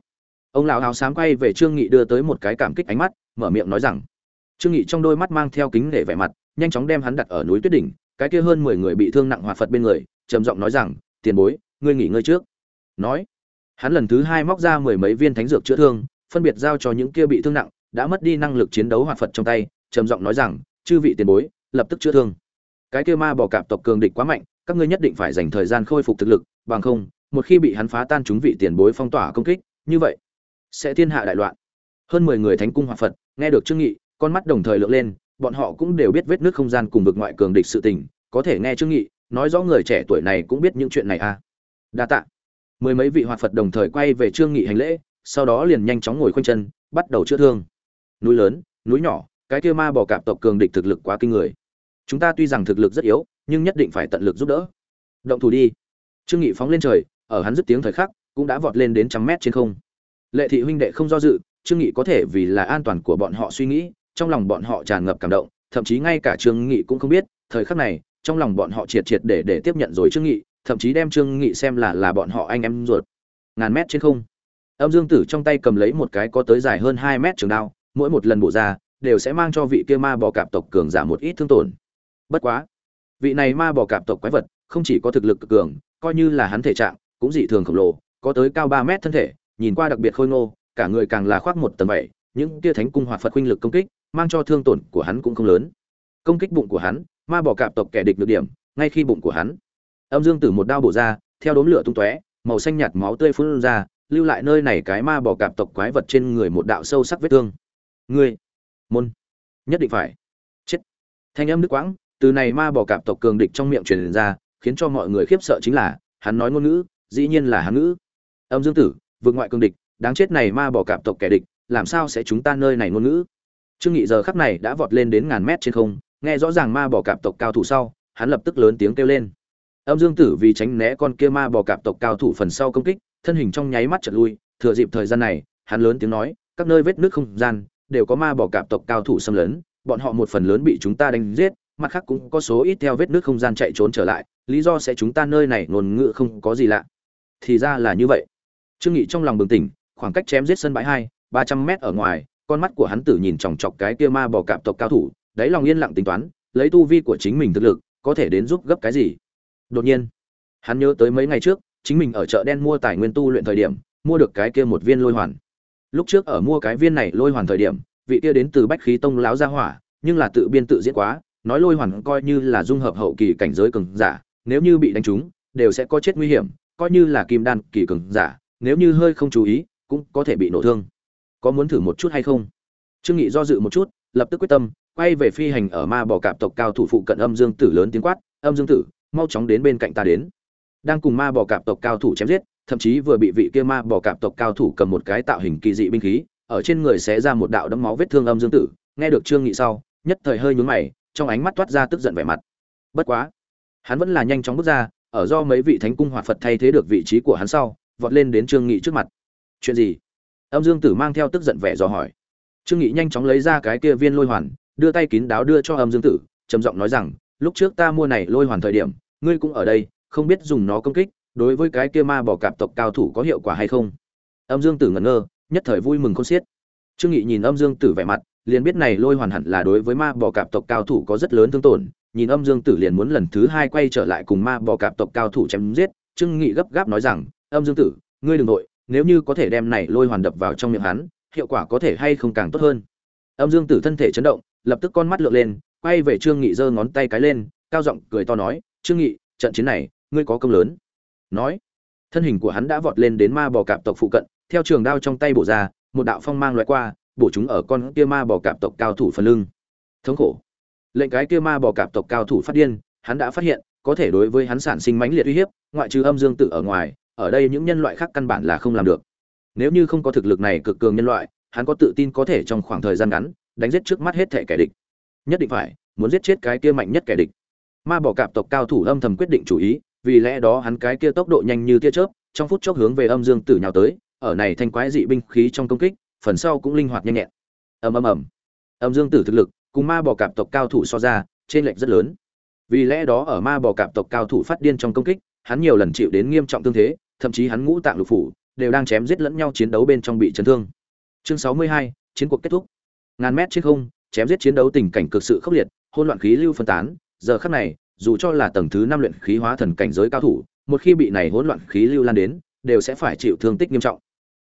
Ông lão áo xám quay về trương nghị đưa tới một cái cảm kích ánh mắt, mở miệng nói rằng, trương nghị trong đôi mắt mang theo kính để vẻ mặt, nhanh chóng đem hắn đặt ở núi tuyết đỉnh, cái kia hơn mười người bị thương nặng hòa phật bên người, trầm giọng nói rằng, tiền bối, ngươi nghỉ ngơi trước. Nói, hắn lần thứ hai móc ra mười mấy viên thánh dược chữa thương, phân biệt giao cho những kia bị thương nặng, đã mất đi năng lực chiến đấu hòa phật trong tay, trầm giọng nói rằng, chư vị tiền bối, lập tức chữa thương. Cái kia ma bò cạp tộc cường địch quá mạnh, các ngươi nhất định phải dành thời gian khôi phục thực lực, bằng không một khi bị hắn phá tan chúng vị tiền bối phong tỏa công kích, như vậy, sẽ thiên hạ đại loạn. Hơn mười người thánh cung hòa phật, nghe được chương nghị, con mắt đồng thời lượng lên, bọn họ cũng đều biết vết nước không gian cùng vực ngoại cường địch sự tình, có thể nghe chương nghị, nói rõ người trẻ tuổi này cũng biết những chuyện này à. Đa tạ. Mười mấy vị hòa phật đồng thời quay về chương nghị hành lễ, sau đó liền nhanh chóng ngồi khoanh chân, bắt đầu chữa thương. Núi lớn, núi nhỏ, cái kia ma bò cạp tộc cường địch thực lực quá kinh người. Chúng ta tuy rằng thực lực rất yếu, nhưng nhất định phải tận lực giúp đỡ. Động thủ đi. Trương nghị phóng lên trời ở hắn dứt tiếng thời khắc, cũng đã vọt lên đến trăm mét trên không. Lệ thị huynh đệ không do dự, trương nghị có thể vì là an toàn của bọn họ suy nghĩ, trong lòng bọn họ tràn ngập cảm động, thậm chí ngay cả trương nghị cũng không biết, thời khắc này, trong lòng bọn họ triệt triệt để để tiếp nhận rồi trương nghị, thậm chí đem trương nghị xem là là bọn họ anh em ruột. Ngàn mét trên không. Âm dương tử trong tay cầm lấy một cái có tới dài hơn 2 mét trường đao, mỗi một lần bổ ra, đều sẽ mang cho vị kia ma bò cạp tộc cường giả một ít thương tổn. Bất quá, vị này ma bò cạp tộc quái vật, không chỉ có thực lực cực cường, coi như là hắn thể trạng cũng dị thường khổng lồ có tới cao 3 mét thân thể nhìn qua đặc biệt khôi ngô cả người càng là khoác một tầng vảy, những kia thánh cung hoạt phật huynh lực công kích mang cho thương tổn của hắn cũng không lớn. Công kích bụng của hắn ma bỏ cạp tộc kẻ địch được điểm ngay khi bụng của hắn. Âm dương tử một đao bổ ra theo đốm lửa tung tóe màu xanh nhạt máu tươi phun ra lưu lại nơi này cái ma bỏ cạp tộc quái vật trên người một đạo sâu sắc vết thương. Ngươi môn nhất định phải chết. Thanh âm nước quãng từ này ma bỏ cạp tộc cường địch trong miệng truyền ra khiến cho mọi người khiếp sợ chính là hắn nói ngôn ngữ dĩ nhiên là hắn ngữ. Âm dương tử, vượt ngoại cương địch, đáng chết này ma bò cạp tộc kẻ địch, làm sao sẽ chúng ta nơi này ngôn ngữ? Trương nghị giờ khắc này đã vọt lên đến ngàn mét trên không, nghe rõ ràng ma bò cạp tộc cao thủ sau, hắn lập tức lớn tiếng kêu lên. Âm dương tử vì tránh né con kia ma bò cạp tộc cao thủ phần sau công kích, thân hình trong nháy mắt chợt lui, thừa dịp thời gian này, hắn lớn tiếng nói, các nơi vết nước không gian, đều có ma bò cạp tộc cao thủ xâm lấn, bọn họ một phần lớn bị chúng ta đánh giết, mặt khác cũng có số ít theo vết nước không gian chạy trốn trở lại, lý do sẽ chúng ta nơi này ngôn ngữ không có gì lạ thì ra là như vậy. Trương nghị trong lòng bừng tỉnh, khoảng cách chém giết sân bãi hai, ba trăm mét ở ngoài, con mắt của hắn tử nhìn chòng chọc cái kia ma bò cạp tộc cao thủ, đáy lòng yên lặng tính toán, lấy tu vi của chính mình thực lực, có thể đến giúp gấp cái gì. Đột nhiên, hắn nhớ tới mấy ngày trước, chính mình ở chợ đen mua tài nguyên tu luyện thời điểm, mua được cái kia một viên lôi hoàn. Lúc trước ở mua cái viên này lôi hoàn thời điểm, vị kia đến từ bách khí tông láo gia hỏa, nhưng là tự biên tự diễn quá, nói lôi hoàn coi như là dung hợp hậu kỳ cảnh giới cường giả, nếu như bị đánh trúng, đều sẽ có chết nguy hiểm coi như là kim đan kỳ cường giả, nếu như hơi không chú ý, cũng có thể bị nổ thương. Có muốn thử một chút hay không? Trương nghị do dự một chút, lập tức quyết tâm, quay về phi hành ở ma bò cạp tộc cao thủ phụ cận âm dương tử lớn tiếng quát, âm dương tử, mau chóng đến bên cạnh ta đến. Đang cùng ma bò cạp tộc cao thủ chém giết, thậm chí vừa bị vị kia ma bò cạp tộc cao thủ cầm một cái tạo hình kỳ dị binh khí, ở trên người xé ra một đạo đấm máu vết thương âm dương tử. Nghe được trương nghị sau, nhất thời hơi nhún mày, trong ánh mắt toát ra tức giận vẻ mặt. Bất quá, hắn vẫn là nhanh chóng bước ra ở do mấy vị thánh cung hoạt phật thay thế được vị trí của hắn sau, vọt lên đến trương nghị trước mặt. Chuyện gì? Âm dương tử mang theo tức giận vẻ dò hỏi. Trương nghị nhanh chóng lấy ra cái kia viên lôi hoàn, đưa tay kín đáo đưa cho âm dương tử, trầm giọng nói rằng, lúc trước ta mua này lôi hoàn thời điểm, ngươi cũng ở đây, không biết dùng nó công kích, đối với cái kia ma bỏ cạp tộc cao thủ có hiệu quả hay không? Âm dương tử ngẩn ngơ, nhất thời vui mừng khôn xiết. Trương nghị nhìn âm dương tử vẻ mặt liền biết này lôi hoàn hẳn là đối với ma bò cạp tộc cao thủ có rất lớn thương tổn, nhìn âm dương tử liền muốn lần thứ hai quay trở lại cùng ma bò cạp tộc cao thủ chém giết, trương nghị gấp gáp nói rằng, âm dương tử, ngươi đừng nội, nếu như có thể đem này lôi hoàn đập vào trong miệng hắn, hiệu quả có thể hay không càng tốt hơn. Âm dương tử thân thể chấn động, lập tức con mắt lượn lên, quay về trương nghị giơ ngón tay cái lên, cao giọng cười to nói, trương nghị, trận chiến này, ngươi có công lớn. Nói, thân hình của hắn đã vọt lên đến ma bò cạp tộc phụ cận, theo trường đao trong tay bổ ra, một đạo phong mang loại qua bổ chúng ở con kia ma bò cạp tộc cao thủ phần lưng. Thống khổ. Lệnh cái kia ma bò cạp tộc cao thủ phát điên, hắn đã phát hiện, có thể đối với hắn sản sinh mãnh liệt uy hiếp, ngoại trừ âm dương tự ở ngoài, ở đây những nhân loại khác căn bản là không làm được. Nếu như không có thực lực này cực cường nhân loại, hắn có tự tin có thể trong khoảng thời gian ngắn, đánh giết trước mắt hết thể kẻ địch. Nhất định phải, muốn giết chết cái kia mạnh nhất kẻ địch. Ma bỏ cạp tộc cao thủ âm thầm quyết định chủ ý, vì lẽ đó hắn cái kia tốc độ nhanh như tia chớp, trong phút chốc hướng về âm dương tử nhào tới, ở này thanh quái dị binh khí trong công kích phần sau cũng linh hoạt nhanh nhẹn. Ầm ầm ầm. Âm dương tử thực lực cùng ma bò cạp tộc cao thủ so ra trên lệch rất lớn. Vì lẽ đó ở ma bò cạp tộc cao thủ phát điên trong công kích, hắn nhiều lần chịu đến nghiêm trọng tương thế, thậm chí hắn ngũ tạng lục phủ đều đang chém giết lẫn nhau chiến đấu bên trong bị chấn thương. Chương sáu mươi hai, chiến cuộc kết thúc. Ngàn mét trên không, chém giết chiến đấu tình cảnh cực sự khốc liệt, hỗn loạn khí lưu phân tán. Giờ khắc này, dù cho là tầng thứ năm luyện khí hóa thần cảnh giới cao thủ, một khi bị này hỗn loạn khí lưu lan đến, đều sẽ phải chịu thương tích nghiêm trọng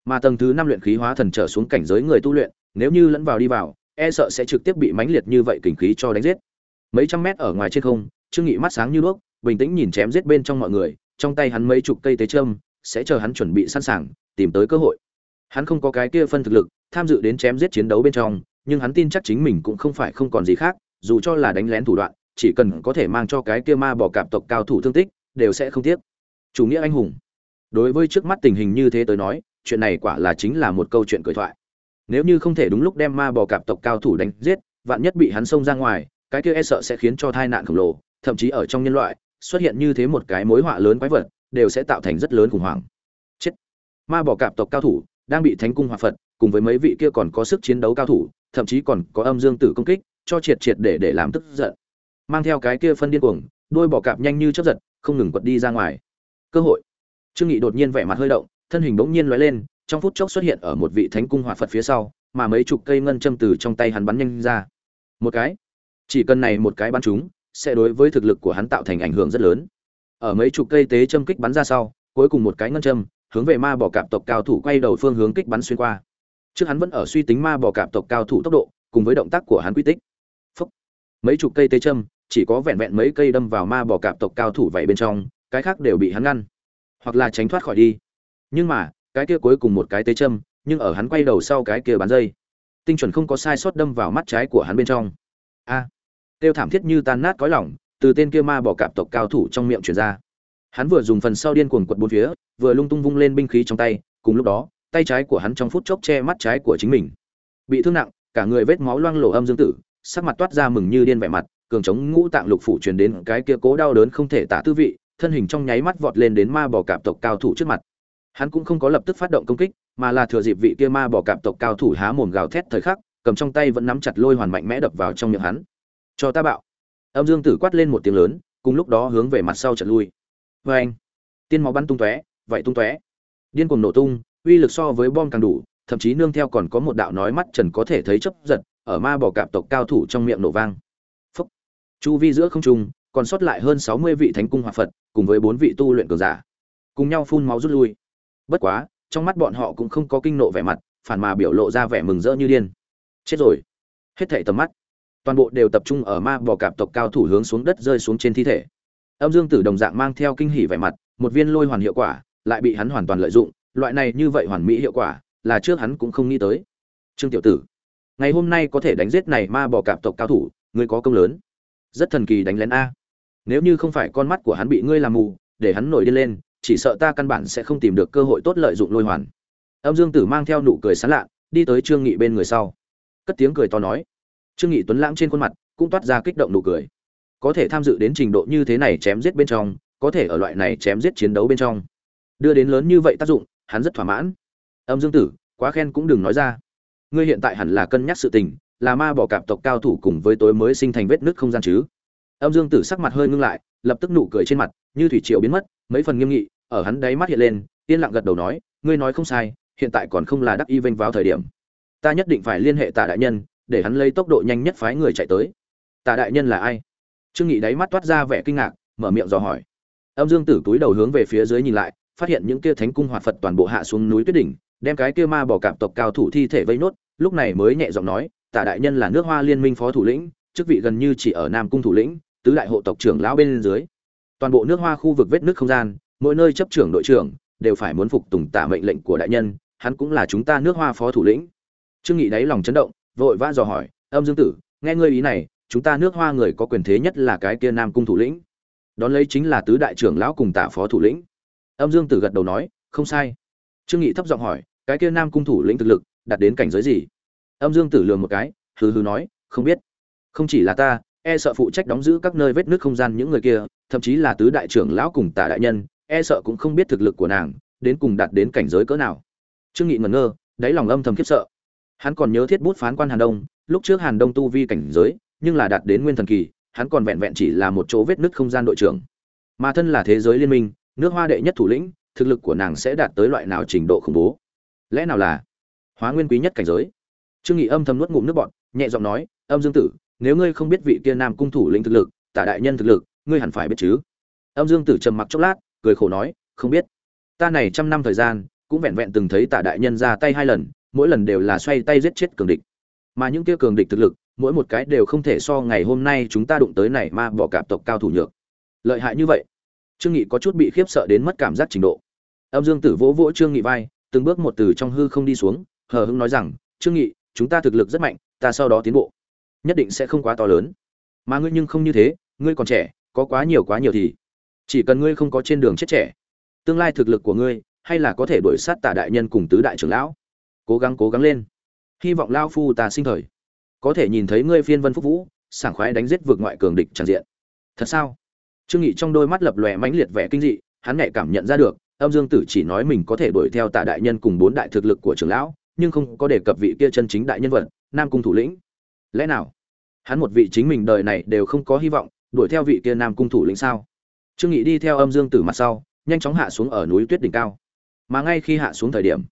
mà tầng thứ năm luyện khí hóa thần trở xuống cảnh giới người tu luyện, nếu như lẫn vào đi vào e sợ sẽ trực tiếp bị mãnh liệt như vậy kình khí cho đánh giết. Mấy trăm mét ở ngoài trên không, trương nghị mắt sáng như đuốc, bình tĩnh nhìn chém giết bên trong mọi người, trong tay hắn mấy chục cây tế châm sẽ chờ hắn chuẩn bị sẵn sàng, tìm tới cơ hội. Hắn không có cái kia phân thực lực, tham dự đến chém giết chiến đấu bên trong, nhưng hắn tin chắc chính mình cũng không phải không còn gì khác, dù cho là đánh lén thủ đoạn, chỉ cần có thể mang cho cái kia ma bỏ cạp tộc cao thủ thương tích, đều sẽ không tiếc. Chủ nghĩa anh hùng. Đối với trước mắt tình hình như thế tới nói chuyện này quả là chính là một câu chuyện cười thoại. Nếu như không thể đúng lúc đem ma bò cạp tộc cao thủ đánh giết, vạn nhất bị hắn xông ra ngoài, cái kia e sợ sẽ khiến cho tai nạn khổng lồ, thậm chí ở trong nhân loại, xuất hiện như thế một cái mối họa lớn quái vật, đều sẽ tạo thành rất lớn khủng hoảng. Chết. Ma bò cạp tộc cao thủ đang bị thánh cung hòa phật, cùng với mấy vị kia còn có sức chiến đấu cao thủ, thậm chí còn có âm dương tử công kích, cho triệt triệt để để làm tức giận. Mang theo cái kia phân điên cuồng đôi bò cạp nhanh như chớp giật, không ngừng quật đi ra ngoài. Cơ hội. Trương nghị đột nhiên vẻ mặt hơi động thân hình bỗng nhiên lóe lên, trong phút chốc xuất hiện ở một vị thánh cung hỏa phật phía sau, mà mấy chục cây ngân châm từ trong tay hắn bắn nhanh ra. Một cái. Chỉ cần này một cái bắn chúng, sẽ đối với thực lực của hắn tạo thành ảnh hưởng rất lớn. Ở mấy chục cây tế châm kích bắn ra sau, cuối cùng một cái ngân châm, hướng về ma bỏ cạp tộc cao thủ quay đầu phương hướng kích bắn xuyên qua. Trước hắn vẫn ở suy tính ma bỏ cạp tộc cao thủ tốc độ, cùng với động tác của hắn quy tích. Phúc. mấy chục cây tế châm, chỉ có vẹn vẹn mấy cây đâm vào ma bỏ cạp tộc cao thủ vậy bên trong, cái khác đều bị hắn ngăn. Hoặc là tránh thoát khỏi đi nhưng mà cái kia cuối cùng một cái tế châm nhưng ở hắn quay đầu sau cái kia bán dây. Tinh chuẩn không có sai sót đâm vào mắt trái của hắn bên trong. A! À, tiêu thảm thiết như tan nát cõi lỏng từ tên kia ma bỏ cạp tộc cao thủ trong miệng truyền ra. Hắn vừa dùng phần sau điên cuồng quật bốn phía vừa lung tung vung lên binh khí trong tay cùng lúc đó tay trái của hắn trong phút chốc che mắt trái của chính mình. Bị thương nặng cả người vết máu loang lổ âm dương tử sắc mặt toát ra mừng như điên vẻ mặt cường chống ngũ tạng lục phủ truyền đến cái kia cố đau đớn không thể tả tư vị thân hình trong nháy mắt vọt lên đến ma bò cạp tộc cao thủ trước mặt hắn cũng không có lập tức phát động công kích, mà là thừa dịp vị kia ma bỏ cạp tộc cao thủ há mồm gào thét thời khắc, cầm trong tay vẫn nắm chặt lôi hoàn mạnh mẽ đập vào trong miệng hắn. Cho ta bạo! Âm dương tử quát lên một tiếng lớn, cùng lúc đó hướng về mặt sau trận lui. Vê anh tiên máu bắn tung tóe, vậy tung tóe. Điên cuồng nổ tung, uy lực so với bom càng đủ, thậm chí nương theo còn có một đạo nói mắt trần có thể thấy chấp giật, ở ma bỏ cạp tộc cao thủ trong miệng nổ vang. Phúc! Chu vi giữa không trung, còn sót lại hơn sáu mươi vị thánh cung hòa phật, cùng với bốn vị tu luyện cường giả. Cùng nhau phun máu rút lui bất quá, trong mắt bọn họ cũng không có kinh nộ vẻ mặt, phản mà biểu lộ ra vẻ mừng rỡ như điên. Chết rồi. Hết thảy tầm mắt, toàn bộ đều tập trung ở ma bò cạp tộc cao thủ hướng xuống đất rơi xuống trên thi thể. Âm dương tử đồng dạng mang theo kinh hỉ vẻ mặt, một viên lôi hoàn hiệu quả, lại bị hắn hoàn toàn lợi dụng, loại này như vậy hoàn mỹ hiệu quả, là trước hắn cũng không nghĩ tới. Trương tiểu tử, ngày hôm nay có thể đánh giết này ma bò cạp tộc cao thủ, ngươi có công lớn. Rất thần kỳ đánh lén a. Nếu như không phải con mắt của hắn bị ngươi làm mù, để hắn nổi điên lên chỉ sợ ta căn bản sẽ không tìm được cơ hội tốt lợi dụng lôi hoàn. Âm dương tử mang theo nụ cười sán lạ, đi tới trương nghị bên người sau. Cất tiếng cười to nói. Trương nghị tuấn lãng trên khuôn mặt, cũng toát ra kích động nụ cười. Có thể tham dự đến trình độ như thế này chém giết bên trong, có thể ở loại này chém giết chiến đấu bên trong, đưa đến lớn như vậy tác dụng, hắn rất thỏa mãn. Âm dương tử, quá khen cũng đừng nói ra. Ngươi hiện tại hẳn là cân nhắc sự tình, là ma bỏ cạp tộc cao thủ cùng với tối mới sinh thành vết nứt không gian chứ? Âm dương tử sắc mặt hơi ngưng lại, lập tức nụ cười trên mặt, như thủy triều biến mất, mấy phần nghiêm nghị, ở hắn đáy mắt hiện lên, yên lặng gật đầu nói, ngươi nói không sai, hiện tại còn không là đắc y vênh vào thời điểm. Ta nhất định phải liên hệ tạ đại nhân, để hắn lấy tốc độ nhanh nhất phái người chạy tới. Tạ đại nhân là ai? Trương nghị đáy mắt toát ra vẻ kinh ngạc, mở miệng dò hỏi. Âm dương tử túi đầu hướng về phía dưới nhìn lại, phát hiện những kia thánh cung hoạt phật toàn bộ hạ xuống núi tuyết đỉnh, đem cái kia ma bỏ cảm tộc cao thủ thi thể vây nốt, lúc này mới nhẹ giọng nói, tạ đại nhân là nước hoa liên minh phó thủ lĩnh, chức vị gần như chỉ ở nam cung thủ lĩnh tứ đại hộ tộc trưởng lão bên dưới. Toàn bộ nước hoa khu vực vết nước không gian, mỗi nơi chấp trưởng đội trưởng đều phải muốn phục tùng tả mệnh lệnh của đại nhân, hắn cũng là chúng ta nước hoa phó thủ lĩnh. Trương nghị đáy lòng chấn động, vội vã dò hỏi, âm dương tử, nghe ngươi ý này, chúng ta nước hoa người có quyền thế nhất là cái kia nam cung thủ lĩnh. Đón lấy chính là tứ đại trưởng lão cùng tả phó thủ lĩnh. Âm dương tử gật đầu nói, không sai. Trương nghị thấp giọng hỏi, cái kia nam cung thủ lĩnh thực lực, đạt đến cảnh giới gì? Âm dương tử lườm một cái, hừ hừ nói, không biết. Không chỉ là ta e sợ phụ trách đóng giữ các nơi vết nước không gian những người kia, thậm chí là tứ đại trưởng lão cùng tả đại nhân e sợ cũng không biết thực lực của nàng, đến cùng đạt đến cảnh giới cỡ nào. Trương nghị ngẩn ngơ, đáy lòng âm thầm khiếp sợ. Hắn còn nhớ thiết bút phán quan hàn đông, lúc trước hàn đông tu vi cảnh giới, nhưng là đạt đến nguyên thần kỳ, hắn còn vẹn vẹn chỉ là một chỗ vết nứt không gian đội trưởng. Mà thân là thế giới liên minh, nước hoa đệ nhất thủ lĩnh, thực lực của nàng sẽ đạt tới loại nào trình độ khủng bố? Lẽ nào là hóa nguyên quý nhất cảnh giới? Trương nghị âm thầm nuốt ngụm nước bọt, nhẹ giọng nói, âm dương tử nếu ngươi không biết vị kia nam cung thủ lĩnh thực lực, tả đại nhân thực lực, ngươi hẳn phải biết chứ. Âm dương tử trầm mặc chốc lát, cười khổ nói, không biết. Ta này trăm năm thời gian, cũng vẹn vẹn từng thấy tả đại nhân ra tay hai lần, mỗi lần đều là xoay tay giết chết cường địch. Mà những kia cường địch thực lực, mỗi một cái đều không thể so ngày hôm nay chúng ta đụng tới này ma bỏ cạp tộc cao thủ nhược. Lợi hại như vậy? Trương nghị có chút bị khiếp sợ đến mất cảm giác trình độ. Âm dương tử vỗ vỗ trương nghị vai, từng bước một từ trong hư không đi xuống, hờ hững nói rằng, trương nghị, chúng ta thực lực rất mạnh, ta sau đó tiến bộ nhất định sẽ không quá to lớn. Mà ngươi nhưng không như thế, ngươi còn trẻ, có quá nhiều quá nhiều thì chỉ cần ngươi không có trên đường chết trẻ, tương lai thực lực của ngươi hay là có thể đuổi sát tả đại nhân cùng tứ đại trưởng lão. Cố gắng cố gắng lên. Hy vọng lao phu ta sinh thời có thể nhìn thấy ngươi phiên vân phúc vũ, sảng khoái đánh giết vượt ngoại cường địch tràn diện. Thật sao? Trương nghị trong đôi mắt lập lòe mãnh liệt vẻ kinh dị, hắn nhạy cảm nhận ra được, âm dương tử chỉ nói mình có thể đuổi theo tả đại nhân cùng bốn đại thực lực của trưởng lão, nhưng không có đề cập vị kia chân chính đại nhân vật, nam cung thủ lĩnh lẽ nào? Hắn một vị chính mình đời này đều không có hy vọng, đuổi theo vị kia nam cung thủ lĩnh sao? Trương nghị đi theo âm dương tử mặt sau, nhanh chóng hạ xuống ở núi tuyết đỉnh cao. Mà ngay khi hạ xuống thời điểm,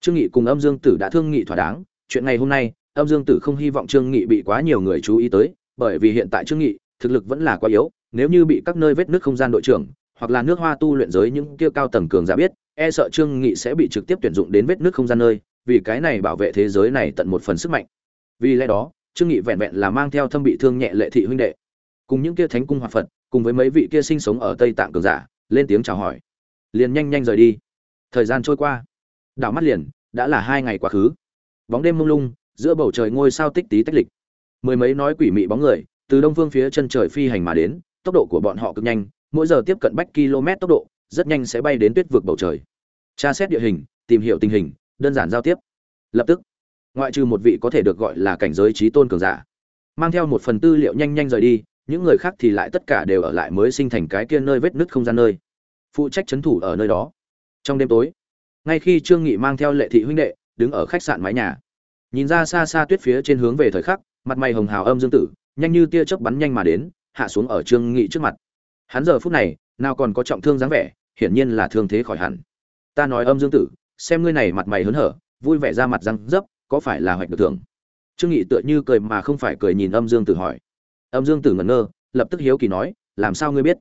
trương nghị cùng âm dương tử đã thương nghị thỏa đáng. Chuyện ngày hôm nay, âm dương tử không hy vọng trương nghị bị quá nhiều người chú ý tới, bởi vì hiện tại trương nghị, thực lực vẫn là quá yếu. Nếu như bị các nơi vết nước không gian đội trưởng, hoặc là nước hoa tu luyện giới những kia cao tầng cường giả biết e sợ trương nghị sẽ bị trực tiếp tuyển dụng đến vết nước không gian nơi, vì cái này bảo vệ thế giới này tận một phần sức mạnh. Vì lẽ đó trương nghị vẹn vẹn là mang theo thâm bị thương nhẹ lệ thị huynh đệ. Cùng những kia thánh cung hòa phật, cùng với mấy vị kia sinh sống ở tây tạng cường giả, lên tiếng chào hỏi. Liền nhanh nhanh rời đi. Thời gian trôi qua. Đảo mắt liền, đã là hai ngày quá khứ. Bóng đêm mông lung, giữa bầu trời ngôi sao tích tí tách lịch. Mười mấy nói quỷ mị bóng người, từ đông phương phía chân trời phi hành mà đến, tốc độ của bọn họ cực nhanh, mỗi giờ tiếp cận bách km tốc độ, rất nhanh sẽ bay đến tuyết vực bầu trời. Tra xét địa hình, tìm hiểu tình hình, đơn giản giao tiếp. Lập tức ngoại trừ một vị có thể được gọi là cảnh giới trí tôn cường giả. Mang theo một phần tư liệu nhanh nhanh rời đi, những người khác thì lại tất cả đều ở lại mới sinh thành cái kia nơi vết nứt không gian nơi. Phụ trách chấn thủ ở nơi đó. Trong đêm tối, ngay khi trương nghị mang theo lệ thị huynh đệ, đứng ở khách sạn mái nhà. Nhìn ra xa xa tuyết phía trên hướng về thời khắc, mặt mày hồng hào âm dương tử, nhanh như tia chớp bắn nhanh mà đến, hạ xuống ở trương nghị trước mặt. Hắn giờ phút này, nào còn có trọng thương dáng vẻ, hiển nhiên là thương thế khỏi hẳn. Ta nói âm dương tử, xem ngươi này mặt mày hớn hở, vui vẻ ra mặt răng dấp có phải là hoạch được thưởng? Trương nghị tựa như cười mà không phải cười nhìn âm dương tử hỏi. Âm dương tử ngẩn ngơ, lập tức hiếu kỳ nói, làm sao ngươi biết?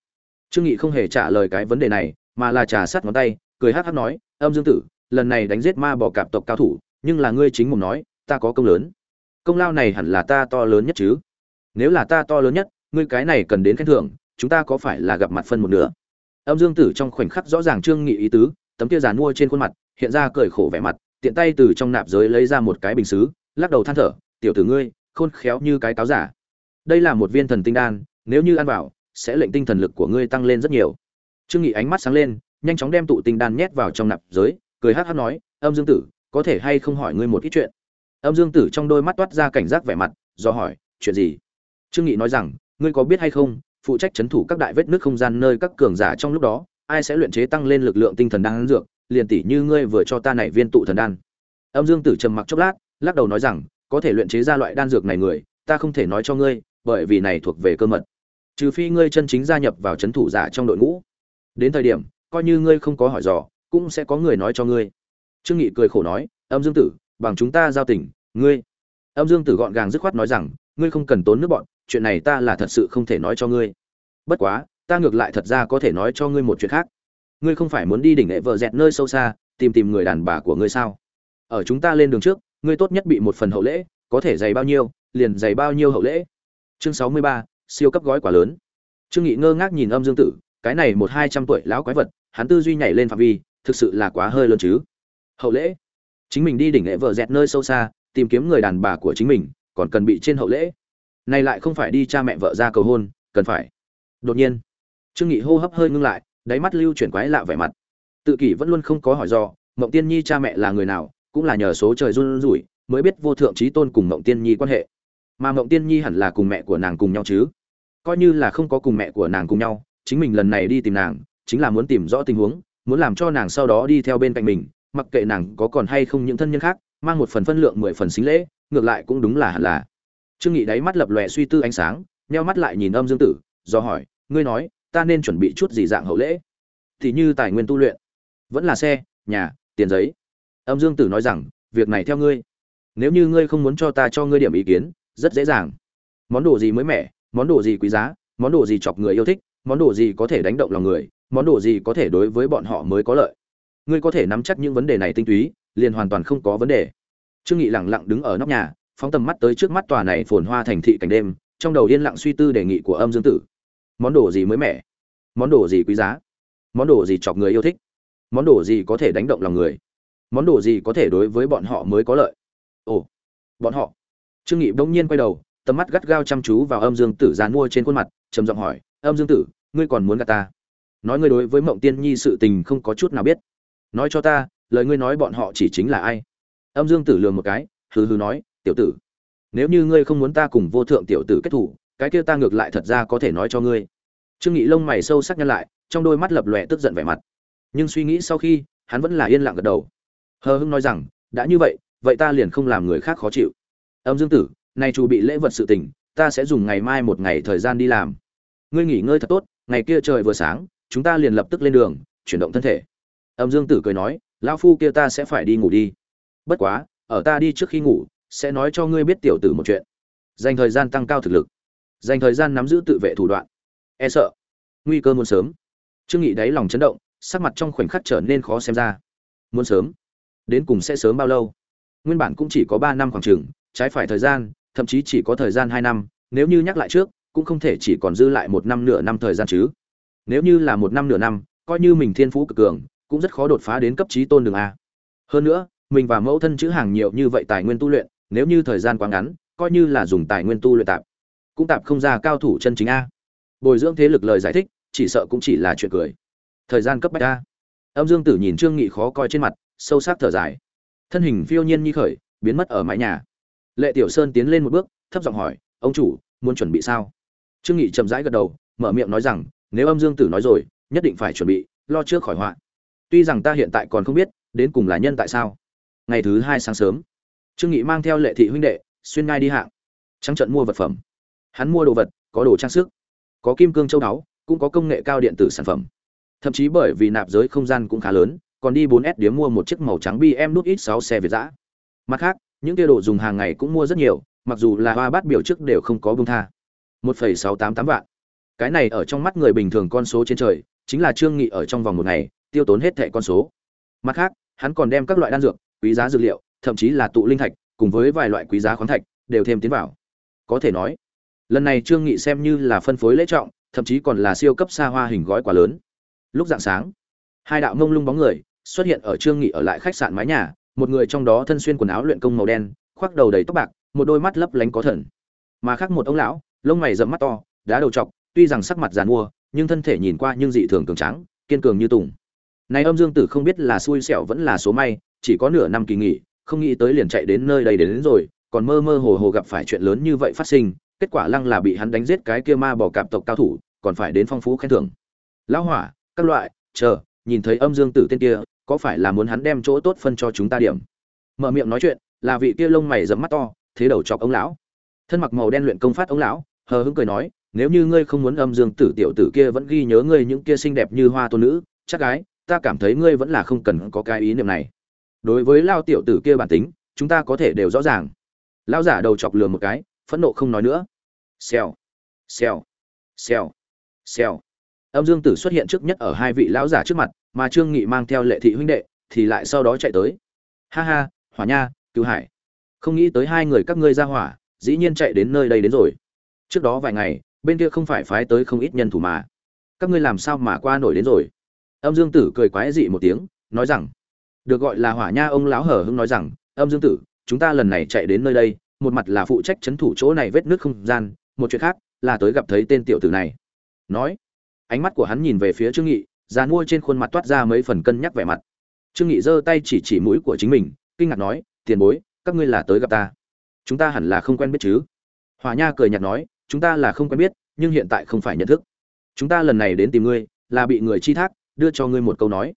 Trương nghị không hề trả lời cái vấn đề này, mà là trà sát ngón tay, cười hắc hắc nói, âm dương tử, lần này đánh giết ma bò cạp tộc cao thủ, nhưng là ngươi chính mồm nói, ta có công lớn. Công lao này hẳn là ta to lớn nhất chứ. Nếu là ta to lớn nhất, ngươi cái này cần đến khen thưởng, chúng ta có phải là gặp mặt phân một nửa? Âm dương tử trong khoảnh khắc rõ ràng trương nghị ý tứ, tấm kia giàn mua trên khuôn mặt, hiện ra cười khổ vẻ mặt tiện tay từ trong nạp giới lấy ra một cái bình xứ, lắc đầu than thở, tiểu tử ngươi, khôn khéo như cái cáo giả. Đây là một viên thần tinh đan, nếu như ăn vào, sẽ lệnh tinh thần lực của ngươi tăng lên rất nhiều. Trương nghị ánh mắt sáng lên, nhanh chóng đem tụ tinh đan nhét vào trong nạp giới, cười hắt hắt nói, âm dương tử, có thể hay không hỏi ngươi một ít chuyện? Âm dương tử trong đôi mắt toát ra cảnh giác vẻ mặt, do hỏi, chuyện gì? Trương nghị nói rằng, ngươi có biết hay không, phụ trách chấn thủ các đại vết nước không gian nơi các cường giả trong lúc đó, ai sẽ luyện chế tăng lên lực lượng tinh thần đang dược liền tỷ như ngươi vừa cho ta này viên tụ thần đan. Âm dương tử trầm mặc chốc lát, lắc đầu nói rằng, có thể luyện chế ra loại đan dược này người, ta không thể nói cho ngươi, bởi vì này thuộc về cơ mật. Trừ phi ngươi chân chính gia nhập vào chấn thủ giả trong đội ngũ. Đến thời điểm, coi như ngươi không có hỏi dò, cũng sẽ có người nói cho ngươi. Trương nghị cười khổ nói, âm dương tử, bằng chúng ta giao tình, ngươi âm dương tử gọn gàng dứt khoát nói rằng, ngươi không cần tốn nước bọn, chuyện này ta là thật sự không thể nói cho ngươi. Bất quá, ta ngược lại thật ra có thể nói cho ngươi một chuyện khác ngươi không phải muốn đi đỉnh nghệ vợ dẹt nơi sâu xa, tìm tìm người đàn bà của ngươi sao? Ở chúng ta lên đường trước, ngươi tốt nhất bị một phần hậu lễ, có thể dày bao nhiêu, liền dày bao nhiêu hậu lễ. Chương sáu mươi ba, siêu cấp gói quả lớn. Trương nghị ngơ ngác nhìn âm dương tử, cái này một hai trăm tuổi lão quái vật, hắn tư duy nhảy lên phạm vi, thực sự là quá hơi lớn chứ. Hậu lễ? Chính mình đi đỉnh hệ vợ dẹt nơi sâu xa, tìm kiếm người đàn bà của chính mình, còn cần bị trên hậu lễ. Này lại không phải đi cha mẹ vợ ra cầu hôn, cần phải. Đột nhiên, trương nghị hô hấp hơi ngưng lại đáy mắt lưu chuyển quái lạ vẻ mặt. Tự kỷ vẫn luôn không có hỏi do, mộng tiên nhi cha mẹ là người nào, cũng là nhờ số trời run rủi mới biết vô thượng trí tôn cùng mộng tiên nhi quan hệ. Mà mộng tiên nhi hẳn là cùng mẹ của nàng cùng nhau chứ? Coi như là không có cùng mẹ của nàng cùng nhau, chính mình lần này đi tìm nàng, chính là muốn tìm rõ tình huống, muốn làm cho nàng sau đó đi theo bên cạnh mình, mặc kệ nàng có còn hay không những thân nhân khác, mang một phần phân lượng mười phần xính lễ, ngược lại cũng đúng là hẳn là. Trương nghị đáy mắt lập lòe suy tư ánh sáng, nheo mắt lại nhìn âm dương tử, do hỏi, ngươi nói ta nên chuẩn bị chút gì dạng hậu lễ? Thì như tài nguyên tu luyện. Vẫn là xe, nhà, tiền giấy. Âm dương tử nói rằng, việc này theo ngươi. Nếu như ngươi không muốn cho ta cho ngươi điểm ý kiến, rất dễ dàng. Món đồ gì mới mẻ, món đồ gì quý giá, món đồ gì chọc người yêu thích, món đồ gì có thể đánh động lòng người, món đồ gì có thể đối với bọn họ mới có lợi. Ngươi có thể nắm chắc những vấn đề này tinh túy, liền hoàn toàn không có vấn đề. Trương nghị lặng lặng đứng ở nóc nhà, phóng tầm mắt tới trước mắt tòa này phồn hoa thành thị cảnh đêm, trong đầu yên lặng suy tư đề nghị của âm dương tử món đồ gì mới mẻ? Món đồ gì quý giá? Món đồ gì chọc người yêu thích? Món đồ gì có thể đánh động lòng người? Món đồ gì có thể đối với bọn họ mới có lợi? Ồ, bọn họ. Trương nghị bỗng nhiên quay đầu, tầm mắt gắt gao chăm chú vào âm dương tử dán mua trên khuôn mặt, trầm giọng hỏi, âm dương tử, ngươi còn muốn gạt ta? Nói ngươi đối với mộng tiên nhi sự tình không có chút nào biết. Nói cho ta, lời ngươi nói bọn họ chỉ chính là ai? Âm dương tử lường một cái, hừ hừ nói, tiểu tử, nếu như ngươi không muốn ta cùng vô thượng tiểu tử kết thủ cái kia ta ngược lại thật ra có thể nói cho ngươi. Trương nghị lông mày sâu sắc nhăn lại, trong đôi mắt lập lòe tức giận vẻ mặt. Nhưng suy nghĩ sau khi, hắn vẫn là yên lặng gật đầu. Hờ hưng nói rằng, đã như vậy vậy ta liền không làm người khác khó chịu. Âm dương tử, này chủ bị lễ vật sự tình, ta sẽ dùng ngày mai một ngày thời gian đi làm. Ngươi nghỉ ngơi thật tốt, ngày kia trời vừa sáng, chúng ta liền lập tức lên đường, chuyển động thân thể. Âm dương tử cười nói, lão phu kia ta sẽ phải đi ngủ đi. Bất quá, ở ta đi trước khi ngủ, sẽ nói cho ngươi biết tiểu tử một chuyện. Dành thời gian tăng cao thực lực dành thời gian nắm giữ tự vệ thủ đoạn. E sợ. Nguy cơ muốn sớm. Trương nghị đáy lòng chấn động sắc mặt trong khoảnh khắc trở nên khó xem ra. Muốn sớm? Đến cùng sẽ sớm bao lâu? Nguyên bản cũng chỉ có ba năm khoảng trường, trái phải thời gian thậm chí chỉ có thời gian hai năm nếu như nhắc lại trước cũng không thể chỉ còn dư lại một năm nửa năm thời gian chứ. Nếu như là một năm nửa năm coi như mình thiên phú cực cường cũng rất khó đột phá đến cấp trí tôn đường a. Hơn nữa mình và mẫu thân chữ hàng nhiều như vậy tài nguyên tu luyện nếu như thời gian quá ngắn coi như là dùng tài nguyên tu luyện tạp cũng tạp không ra cao thủ chân chính a. Bồi dưỡng thế lực lời giải thích, chỉ sợ cũng chỉ là chuyện cười. Thời gian cấp bách a. Âm dương tử nhìn trương nghị khó coi trên mặt, sâu sắc thở dài. Thân hình phiêu nhiên như khởi, biến mất ở mái nhà. Lệ tiểu sơn tiến lên một bước, thấp giọng hỏi, ông chủ, muốn chuẩn bị sao? Trương nghị chậm rãi gật đầu, mở miệng nói rằng, nếu âm dương tử nói rồi, nhất định phải chuẩn bị, lo trước khỏi họa. Tuy rằng ta hiện tại còn không biết, đến cùng là nhân tại sao. Ngày thứ hai sáng sớm. Trương nghị mang theo lệ thị huynh đệ, xuyên ngai đi hạng. Trắng trận mua vật phẩm hắn mua đồ vật có đồ trang sức có kim cương châu đáo cũng có công nghệ cao điện tử sản phẩm thậm chí bởi vì nạp giới không gian cũng khá lớn còn đi 4S điếm mua một chiếc màu trắng BM nút X6 xe Việt dã. Mặt khác, những kia đồ dùng hàng ngày cũng mua rất nhiều, mặc dù là hoa bát biểu trước đều không có buông tha. 1.688 vạn. Cái này ở trong mắt người bình thường con số trên trời, chính là Trương Nghị ở trong vòng một ngày, tiêu tốn hết thẻ con số. Mặt khác, hắn còn đem các loại đan dược, quý giá dược liệu, thậm chí là tụ linh thạch, cùng với vài loại quý giá khoáng thạch, đều thêm tiến vào. Có thể nói, lần này Trương Nghị xem như là phân phối lễ trọng, thậm chí còn là siêu cấp xa hoa hình gói quá lớn. Lúc dạng sáng, hai đạo ngông lung bóng người xuất hiện ở Trương Nghị ở lại khách sạn mái nhà, một người trong đó thân xuyên quần áo luyện công màu đen, khoác đầu đầy tóc bạc, một đôi mắt lấp lánh có thần. Mà khác một ông lão, lông mày rậm mắt to, đá đầu trọc, tuy rằng sắc mặt giàn mua, nhưng thân thể nhìn qua nhưng dị thường cường tráng, kiên cường như tùng. Này âm Dương Tử không biết là xui xẻo vẫn là số may, chỉ có nửa năm kỳ nghỉ, không nghĩ tới liền chạy đến nơi đây đến, đến rồi, còn mơ mơ hồ hồ gặp phải chuyện lớn như vậy phát sinh, kết quả lăng là bị hắn đánh giết cái kia ma bỏ cạp tộc cao thủ, còn phải đến phong phú khen thưởng. Lão hỏa, các loại, chờ, nhìn thấy âm Dương Tử tên kia, có phải là muốn hắn đem chỗ tốt phân cho chúng ta điểm? Mở miệng nói chuyện là vị kia lông mày dẫm mắt to thế đầu chọc ông lão. Thân mặc màu đen luyện công phát ông lão hờ hững cười nói nếu như ngươi không muốn âm dương tử tiểu tử kia vẫn ghi nhớ ngươi những kia xinh đẹp như hoa tôn nữ chắc gái ta cảm thấy ngươi vẫn là không cần có cái ý niệm này. Đối với lao tiểu tử kia bản tính chúng ta có thể đều rõ ràng. Lao giả đầu chọc lừa một cái phẫn nộ không nói nữa xèo. Xèo. Xèo. Xèo. Âm dương tử xuất hiện trước nhất ở hai vị lão giả trước mặt, mà trương nghị mang theo lệ thị huynh đệ thì lại sau đó chạy tới. Ha ha, hỏa nha cứu hải. Không nghĩ tới hai người các ngươi ra hỏa, dĩ nhiên chạy đến nơi đây đến rồi. Trước đó vài ngày, bên kia không phải phái tới không ít nhân thủ mà. Các ngươi làm sao mà qua nổi đến rồi? Âm dương tử cười quái dị một tiếng, nói rằng, được gọi là hỏa nha, ông lão hở hưng nói rằng, âm dương tử, chúng ta lần này chạy đến nơi đây, một mặt là phụ trách chấn thủ chỗ này vết nước không gian một chuyện khác, là tới gặp thấy tên tiểu tử này. Nói, ánh mắt của hắn nhìn về phía trương nghị, già mua trên khuôn mặt toát ra mấy phần cân nhắc vẻ mặt. Trương nghị giơ tay chỉ chỉ mũi của chính mình, kinh ngạc nói, tiền bối, các ngươi là tới gặp ta? Chúng ta hẳn là không quen biết chứ? Hòa nha cười nhạt nói, chúng ta là không quen biết, nhưng hiện tại không phải nhận thức. Chúng ta lần này đến tìm ngươi, là bị người chi thác, đưa cho ngươi một câu nói.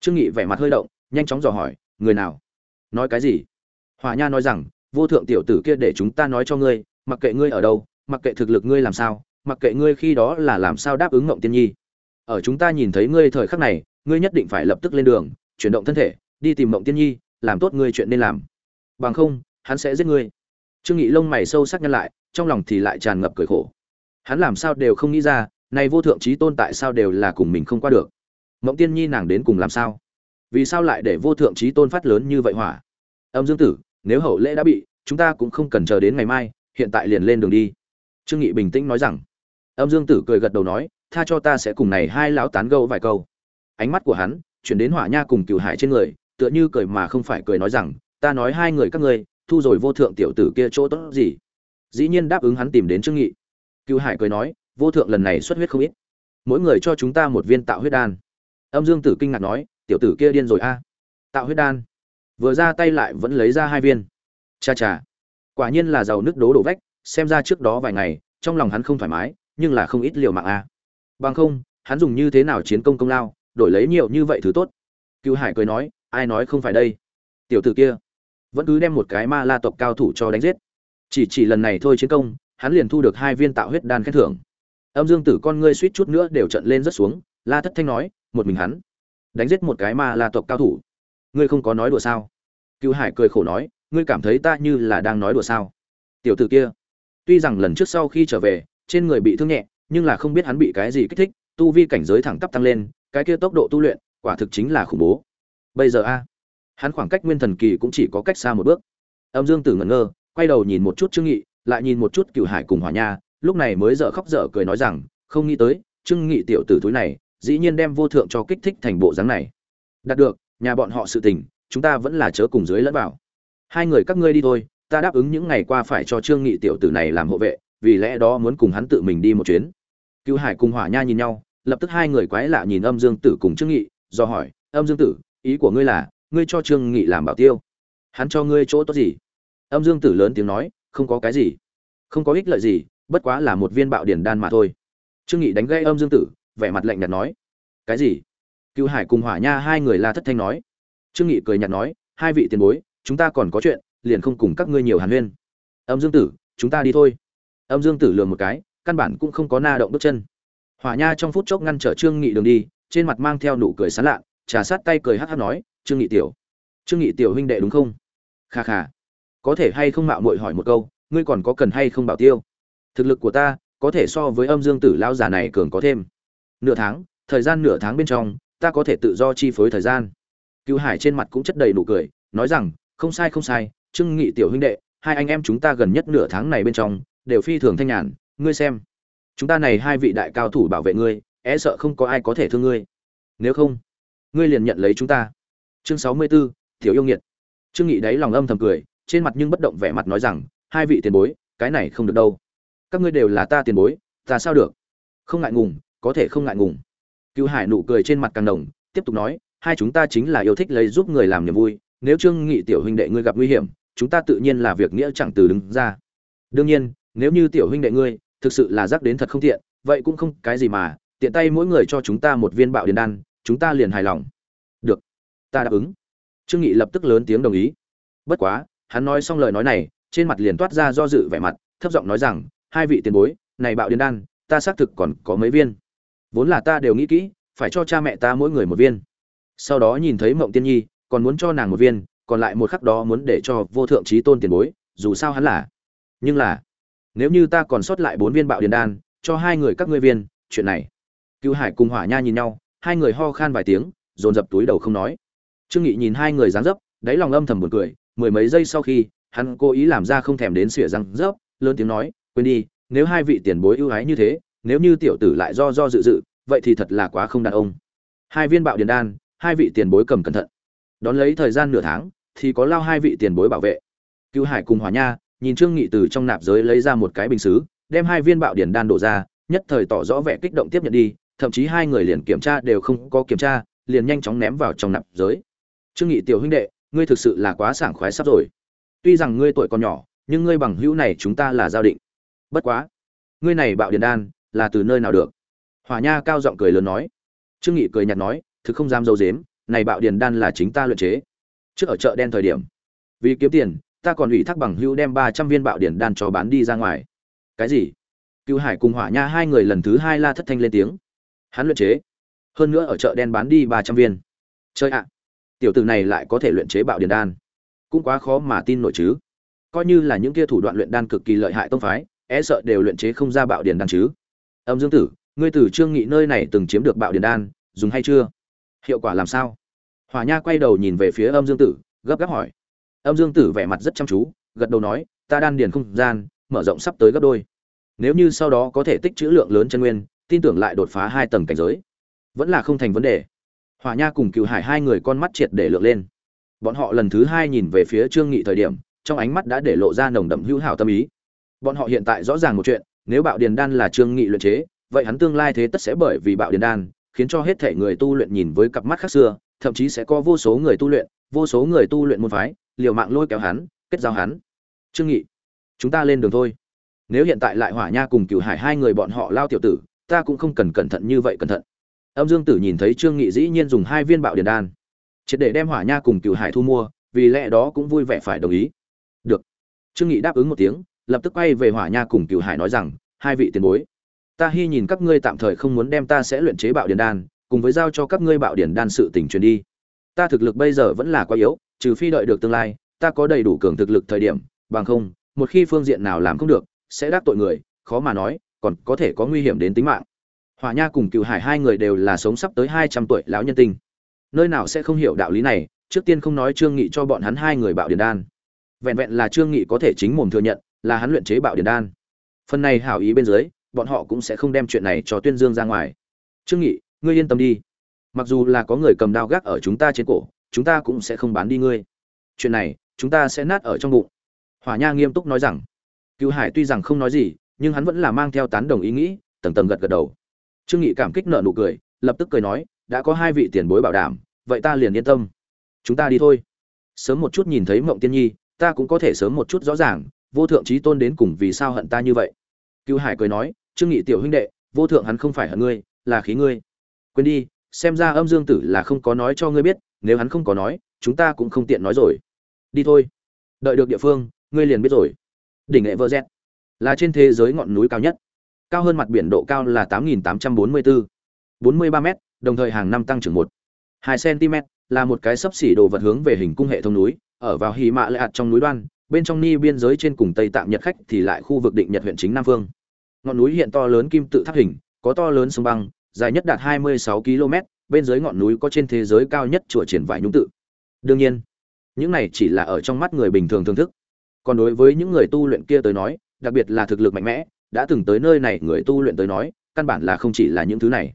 Trương nghị vẻ mặt hơi động, nhanh chóng dò hỏi, người nào? Nói cái gì? Hòa nha nói rằng, vô thượng tiểu tử kia để chúng ta nói cho ngươi, mặc kệ ngươi ở đâu mặc kệ thực lực ngươi làm sao, mặc kệ ngươi khi đó là làm sao đáp ứng ngộng tiên nhi. Ở chúng ta nhìn thấy ngươi thời khắc này, ngươi nhất định phải lập tức lên đường, chuyển động thân thể, đi tìm mộng tiên nhi, làm tốt ngươi chuyện nên làm. Bằng không, hắn sẽ giết ngươi. Trương nghị lông mày sâu sắc nhăn lại, trong lòng thì lại tràn ngập cười khổ. Hắn làm sao đều không nghĩ ra, này vô thượng trí tôn tại sao đều là cùng mình không qua được. Mộng tiên nhi nàng đến cùng làm sao? Vì sao lại để vô thượng trí tôn phát lớn như vậy hỏa? Âm dương tử, nếu hậu lễ đã bị, chúng ta cũng không cần chờ đến ngày mai, hiện tại liền lên đường đi trương nghị bình tĩnh nói rằng, âm dương tử cười gật đầu nói, tha cho ta sẽ cùng này hai lão tán gẫu vài câu. Ánh mắt của hắn chuyển đến hỏa nha cùng cửu hải trên người, tựa như cười mà không phải cười nói rằng, ta nói hai người các ngươi, thu rồi vô thượng tiểu tử kia chỗ tốt gì? Dĩ nhiên đáp ứng hắn tìm đến trương nghị. Cửu hải cười nói, vô thượng lần này xuất huyết không ít. Mỗi người cho chúng ta một viên tạo huyết đan. Âm dương tử kinh ngạc nói, tiểu tử kia điên rồi a. Tạo huyết đan? Vừa ra tay lại vẫn lấy ra hai viên. Cha cha, quả nhiên là giàu nước đố đổ vách xem ra trước đó vài ngày, trong lòng hắn không thoải mái, nhưng là không ít liều mạng a. Bằng không, hắn dùng như thế nào chiến công công lao, đổi lấy nhiều như vậy thứ tốt. Cựu hải cười nói, ai nói không phải đây? Tiểu tử kia vẫn cứ đem một cái ma la tộc cao thủ cho đánh giết. Chỉ chỉ lần này thôi chiến công, hắn liền thu được hai viên tạo huyết đan khen thưởng. Âm dương tử con ngươi suýt chút nữa đều trận lên rất xuống, la thất thanh nói, một mình hắn đánh giết một cái ma la tộc cao thủ, ngươi không có nói đùa sao? Cựu hải cười khổ nói, ngươi cảm thấy ta như là đang nói đùa sao? Tiểu tử kia tuy rằng lần trước sau khi trở về, trên người bị thương nhẹ, nhưng là không biết hắn bị cái gì kích thích, tu vi cảnh giới thẳng tắp tăng lên, cái kia tốc độ tu luyện, quả thực chính là khủng bố. Bây giờ a, hắn khoảng cách nguyên thần kỳ cũng chỉ có cách xa một bước. Âm dương tử ngẩn ngơ, quay đầu nhìn một chút trương nghị, lại nhìn một chút cựu hải cùng hỏa nha, lúc này mới dở khóc dở cười nói rằng, không nghĩ tới, trương nghị tiểu tử túi này, dĩ nhiên đem vô thượng cho kích thích thành bộ dáng này. Đạt được, nhà bọn họ sự tình, chúng ta vẫn là chớ cùng dưới lẫn vào. Hai người các ngươi đi thôi ta đáp ứng những ngày qua phải cho trương nghị tiểu tử này làm hộ vệ, vì lẽ đó muốn cùng hắn tự mình đi một chuyến. Cựu hải cùng hỏa nha nhìn nhau, lập tức hai người quái lạ nhìn âm dương tử cùng trương nghị, do hỏi, âm dương tử, ý của ngươi là, ngươi cho trương nghị làm bảo tiêu? Hắn cho ngươi chỗ tốt gì? Âm dương tử lớn tiếng nói, không có cái gì, không có ích lợi gì, bất quá là một viên bạo điển đan mà thôi. Trương nghị đánh gây âm dương tử, vẻ mặt lạnh nhạt nói, cái gì? Cựu hải cùng hỏa nha hai người la thất thanh nói. Trương nghị cười nhạt nói, hai vị tiền bối, chúng ta còn có chuyện liền không cùng các ngươi nhiều hàn huyên. Âm dương tử, chúng ta đi thôi. Âm dương tử lườm một cái, căn bản cũng không có na động bước chân. Hỏa nha trong phút chốc ngăn trở trương nghị đường đi, trên mặt mang theo nụ cười sán lạ trà sát tay cười hắt hắt nói, trương nghị tiểu, trương nghị tiểu huynh đệ đúng không? Kha kha, có thể hay không mạo muội hỏi một câu, ngươi còn có cần hay không bảo tiêu? Thực lực của ta, có thể so với âm dương tử lão già này cường có thêm. Nửa tháng, thời gian nửa tháng bên trong, ta có thể tự do chi phối thời gian. Cựu hải trên mặt cũng chất đầy nụ cười, nói rằng, không sai không sai trương nghị tiểu huynh đệ hai anh em chúng ta gần nhất nửa tháng này bên trong đều phi thường thanh nhàn ngươi xem. Chúng ta này hai vị đại cao thủ bảo vệ ngươi e sợ không có ai có thể thương ngươi. Nếu không ngươi liền nhận lấy chúng ta. Chương sáu mươi 64, thiếu yêu nghiệt. Trương nghị đáy lòng âm thầm cười trên mặt nhưng bất động vẻ mặt nói rằng hai vị tiền bối cái này không được đâu. Các ngươi đều là ta tiền bối ta sao được? Không ngại ngùng có thể không ngại ngùng. Cựu hải nụ cười trên mặt càng đồng tiếp tục nói hai chúng ta chính là yêu thích lấy giúp người làm niềm vui nếu trương nghị tiểu huynh đệ ngươi gặp nguy hiểm chúng ta tự nhiên là việc nghĩa chẳng từ đứng ra. Đương nhiên, nếu như tiểu huynh đệ ngươi thực sự là rắc đến thật không tiện, vậy cũng không cái gì mà, tiện tay mỗi người cho chúng ta một viên bạo điền đan, chúng ta liền hài lòng. Được, ta đáp ứng. Trương nghị lập tức lớn tiếng đồng ý. Bất quá, hắn nói xong lời nói này, trên mặt liền toát ra do dự vẻ mặt, thấp giọng nói rằng, hai vị tiền bối, này bạo điền đan, ta xác thực còn có mấy viên. Vốn là ta đều nghĩ kỹ, phải cho cha mẹ ta mỗi người một viên. Sau đó nhìn thấy mộng tiên nhi, còn muốn cho nàng một viên còn lại một khắc đó muốn để cho vô thượng trí tôn tiền bối, dù sao hắn là. Nhưng là, nếu như ta còn sót lại bốn viên bạo điền đan, cho hai người các ngươi viên, chuyện này. Cựu hải cùng hỏa nha nhìn nhau, hai người ho khan vài tiếng, dồn dập túi đầu không nói. Trương nghị nhìn hai người dáng dấp, đáy lòng âm thầm buồn cười, mười mấy giây sau khi, hắn cố ý làm ra không thèm đến xỉa răng dấp, lớn tiếng nói, quên đi, nếu hai vị tiền bối ưu ái như thế, nếu như tiểu tử lại do do dự dự, vậy thì thật là quá không đàn ông. Hai viên bạo điền đan, hai vị tiền bối cầm cẩn thận đón lấy thời gian nửa tháng, thì có lao hai vị tiền bối bảo vệ. Cựu hải cùng hỏa nha nhìn trương nghị từ trong nạp giới lấy ra một cái bình xứ, đem hai viên bạo điển đan đổ ra, nhất thời tỏ rõ vẻ kích động tiếp nhận đi, thậm chí hai người liền kiểm tra đều không có kiểm tra, liền nhanh chóng ném vào trong nạp giới. Trương nghị tiểu huynh đệ, ngươi thực sự là quá sảng khoái sắp rồi. Tuy rằng ngươi tuổi còn nhỏ, nhưng ngươi bằng hữu này chúng ta là giao định. Bất quá, ngươi này bạo điển đan là từ nơi nào được? Hỏa nha cao giọng cười lớn nói. Trương nghị cười nhạt nói, thực không dám dâu dếm này bạo điển đan là chính ta luyện chế. Trước ở chợ đen thời điểm, vì kiếm tiền, ta còn ủy thác bằng hữu đem ba trăm viên bạo điển đan cho bán đi ra ngoài. Cái gì? Cựu hải cùng hỏa nha hai người lần thứ hai la thất thanh lên tiếng. Hắn luyện chế. Hơn nữa ở chợ đen bán đi ba trăm viên. Chơi ạ. Tiểu tử này lại có thể luyện chế bạo điển đan. Cũng quá khó mà tin nổi chứ. Coi như là những kia thủ đoạn luyện đan cực kỳ lợi hại tông phái e sợ đều luyện chế không ra bạo điển đan chứ. Âm dương tử, ngươi từ trương nghị nơi này từng chiếm được bạo điển đan, dùng hay chưa? Hiệu quả làm sao? Hỏa nha quay đầu nhìn về phía âm dương tử, gấp gáp hỏi. Âm dương tử vẻ mặt rất chăm chú, gật đầu nói, ta đan điền không gian, mở rộng sắp tới gấp đôi. Nếu như sau đó có thể tích trữ lượng lớn chân nguyên, tin tưởng lại đột phá hai tầng cảnh giới. Vẫn là không thành vấn đề. Hỏa nha cùng cựu hải hai người con mắt triệt để lượng lên. Bọn họ lần thứ hai nhìn về phía trương nghị thời điểm, trong ánh mắt đã để lộ ra nồng đậm hữu hảo tâm ý. Bọn họ hiện tại rõ ràng một chuyện, nếu bạo điền đan là trương nghị luyện chế, vậy hắn tương lai thế tất sẽ bởi vì bạo điền đan khiến cho hết thể người tu luyện nhìn với cặp mắt khác xưa, thậm chí sẽ có vô số người tu luyện, vô số người tu luyện môn phái, liều mạng lôi kéo hắn, kết giao hắn. Trương nghị, chúng ta lên đường thôi. Nếu hiện tại lại hỏa nha cùng cửu hải hai người bọn họ lao tiểu tử, ta cũng không cần cẩn thận như vậy cẩn thận. Âm dương tử nhìn thấy trương nghị dĩ nhiên dùng hai viên bạo điện đan. Triệt để đem hỏa nha cùng cửu hải thu mua, vì lẽ đó cũng vui vẻ phải đồng ý. Được. Trương nghị đáp ứng một tiếng, lập tức quay về hỏa nha cùng cửu hải nói rằng, hai vị tiền bối ta hy nhìn các ngươi tạm thời không muốn đem ta sẽ luyện chế bạo điền đan, cùng với giao cho các ngươi bạo điền đan sự tình truyền đi. Ta thực lực bây giờ vẫn là quá yếu, trừ phi đợi được tương lai, ta có đầy đủ cường thực lực thời điểm, bằng không, một khi phương diện nào làm không được, sẽ đắc tội người, khó mà nói, còn có thể có nguy hiểm đến tính mạng. Hỏa nha cùng cựu hải hai người đều là sống sắp tới hai trăm tuổi lão nhân tinh. Nơi nào sẽ không hiểu đạo lý này, trước tiên không nói trương nghị cho bọn hắn hai người bạo điền đan. Vẹn vẹn là trương nghị có thể chính mồm thừa nhận là hắn luyện chế bạo điền đan. Phần này hảo ý bên dưới bọn họ cũng sẽ không đem chuyện này cho tuyên dương ra ngoài. Trương nghị, ngươi yên tâm đi. Mặc dù là có người cầm đao gác ở chúng ta trên cổ, chúng ta cũng sẽ không bán đi ngươi. Chuyện này, chúng ta sẽ nát ở trong bụng. Hỏa nha nghiêm túc nói rằng. Cựu hải tuy rằng không nói gì, nhưng hắn vẫn là mang theo tán đồng ý nghĩ, tầng tầng gật gật đầu. Trương nghị cảm kích nợ nụ cười, lập tức cười nói, đã có hai vị tiền bối bảo đảm, vậy ta liền yên tâm. Chúng ta đi thôi. Sớm một chút nhìn thấy mộng tiên nhi, ta cũng có thể sớm một chút rõ ràng, vô thượng trí tôn đến cùng vì sao hận ta như vậy. Cựu hải cười nói trương nghị tiểu huynh đệ, vô thượng hắn không phải hận ngươi, là khí ngươi. Quên đi, xem ra âm dương tử là không có nói cho ngươi biết, nếu hắn không có nói, chúng ta cũng không tiện nói rồi. Đi thôi. Đợi được địa phương, ngươi liền biết rồi. Đỉnh nghệ vơ z là trên thế giới ngọn núi cao nhất. Cao hơn mặt biển độ cao là tám nghìn tám trăm bốn mươi bốn bốn mươi ba m đồng thời hàng năm tăng trưởng một. Hai cm là một cái sấp xỉ đồ vật hướng về hình cung hệ thống núi, ở vào hì mạ lệ ạt trong núi đoan, bên trong ni biên giới trên cùng tây tạm nhật khách thì lại khu vực định nhật huyện chính nam phương ngọn núi hiện to lớn kim tự tháp hình, có to lớn sông băng, dài nhất đạt 26 km bên dưới ngọn núi có trên thế giới cao nhất chùa triển vải nhung tự. Đương nhiên, những này chỉ là ở trong mắt người bình thường thưởng thức. Còn đối với những người tu luyện kia tới nói, đặc biệt là thực lực mạnh mẽ, đã từng tới nơi này người tu luyện tới nói, căn bản là không chỉ là những thứ này.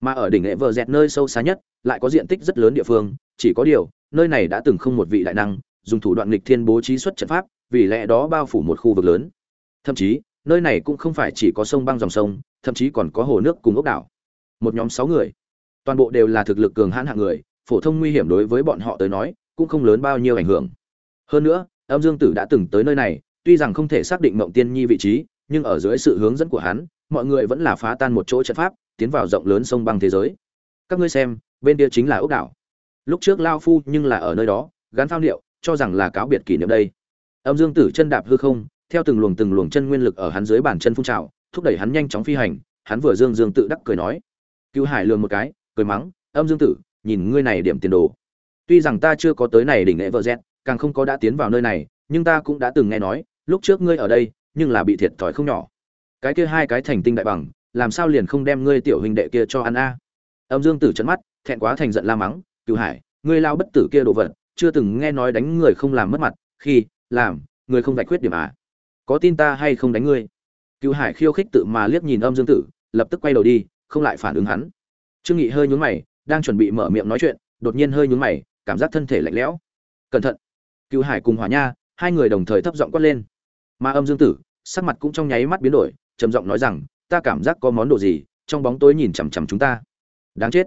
Mà ở đỉnh nghệ vợ dẹt nơi sâu xa nhất, lại có diện tích rất lớn địa phương, chỉ có điều, nơi này đã từng không một vị đại năng, dùng thủ đoạn nghịch thiên bố trí xuất trận pháp, vì lẽ đó bao phủ một khu vực lớn. Thậm chí nơi này cũng không phải chỉ có sông băng dòng sông, thậm chí còn có hồ nước cùng ốc đảo. Một nhóm sáu người, toàn bộ đều là thực lực cường hãn hạng người, phổ thông nguy hiểm đối với bọn họ tới nói, cũng không lớn bao nhiêu ảnh hưởng. Hơn nữa, âm dương tử đã từng tới nơi này, tuy rằng không thể xác định mộng tiên nhi vị trí, nhưng ở dưới sự hướng dẫn của hắn, mọi người vẫn là phá tan một chỗ trận pháp, tiến vào rộng lớn sông băng thế giới. Các ngươi xem, bên kia chính là ốc đảo. Lúc trước lao phu nhưng là ở nơi đó, gắn phao liệu cho rằng là cáo biệt kỷ niệm đây. Âm dương tử chân đạp hư không theo từng luồng từng luồng chân nguyên lực ở hắn dưới bàn chân phun trào, thúc đẩy hắn nhanh chóng phi hành, hắn vừa dương dương tự đắc cười nói, cứu hải lường một cái, cười mắng, âm dương tử, nhìn ngươi này điểm tiền đồ. Tuy rằng ta chưa có tới này đỉnh lễ vợ dẹt, càng không có đã tiến vào nơi này, nhưng ta cũng đã từng nghe nói, lúc trước ngươi ở đây, nhưng là bị thiệt thòi không nhỏ. Cái kia hai cái thành tinh đại bằng, làm sao liền không đem ngươi tiểu huynh đệ kia cho ăn a? Âm dương tử trợn mắt, thẹn quá thành giận la mắng, cứu hải, ngươi lao bất tử kia đồ vật, chưa từng nghe nói đánh người không làm mất mặt, khi, làm, người không giải quyết điểm à? Có tin ta hay không đánh ngươi? Cựu hải khiêu khích tự mà liếc nhìn âm dương tử, lập tức quay đầu đi, không lại phản ứng hắn. Trương nghị hơi nhún mày, đang chuẩn bị mở miệng nói chuyện, đột nhiên hơi nhún mày, cảm giác thân thể lạnh lẽo. Cẩn thận! Cựu hải cùng hỏa nha, hai người đồng thời thấp giọng quát lên. Mà âm dương tử, sắc mặt cũng trong nháy mắt biến đổi, trầm giọng nói rằng, ta cảm giác có món đồ gì, trong bóng tối nhìn chằm chằm chúng ta. Đáng chết!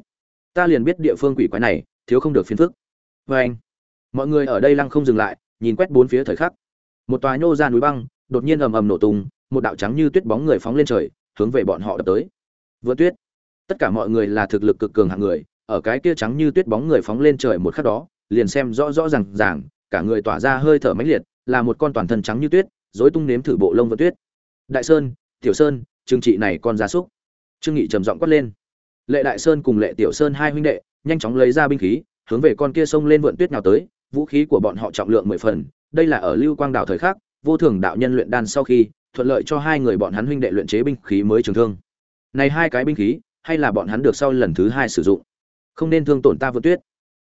Ta liền biết địa phương quỷ quái này, thiếu không được phiền phức. Với anh mọi người ở đây lăng không dừng lại, nhìn quét bốn phía thời khắc. Một tòa nhô ra núi băng đột nhiên ầm ầm nổ tung, một đạo trắng như tuyết bóng người phóng lên trời, hướng về bọn họ đập tới. Vượt tuyết. Tất cả mọi người là thực lực cực cường hạng người, ở cái kia trắng như tuyết bóng người phóng lên trời một khắc đó, liền xem rõ rõ ràng ràng, cả người tỏa ra hơi thở mãnh liệt, là một con toàn thân trắng như tuyết, rối tung nếm thử bộ lông vượt tuyết. Đại sơn, tiểu sơn, trương trị này con gia súc. Trương nghị trầm giọng quát lên. Lệ đại sơn cùng lệ tiểu sơn hai huynh đệ, nhanh chóng lấy ra binh khí, hướng về con kia sông lên vượn tuyết nào tới, vũ khí của bọn họ trọng lượng mười phần, đây là ở lưu quang đảo thời khắc vô thường đạo nhân luyện đan sau khi, thuận lợi cho hai người bọn hắn huynh đệ luyện chế binh khí mới trường thương. Này hai cái binh khí, hay là bọn hắn được sau lần thứ hai sử dụng? Không nên thương tổn ta vượt tuyết.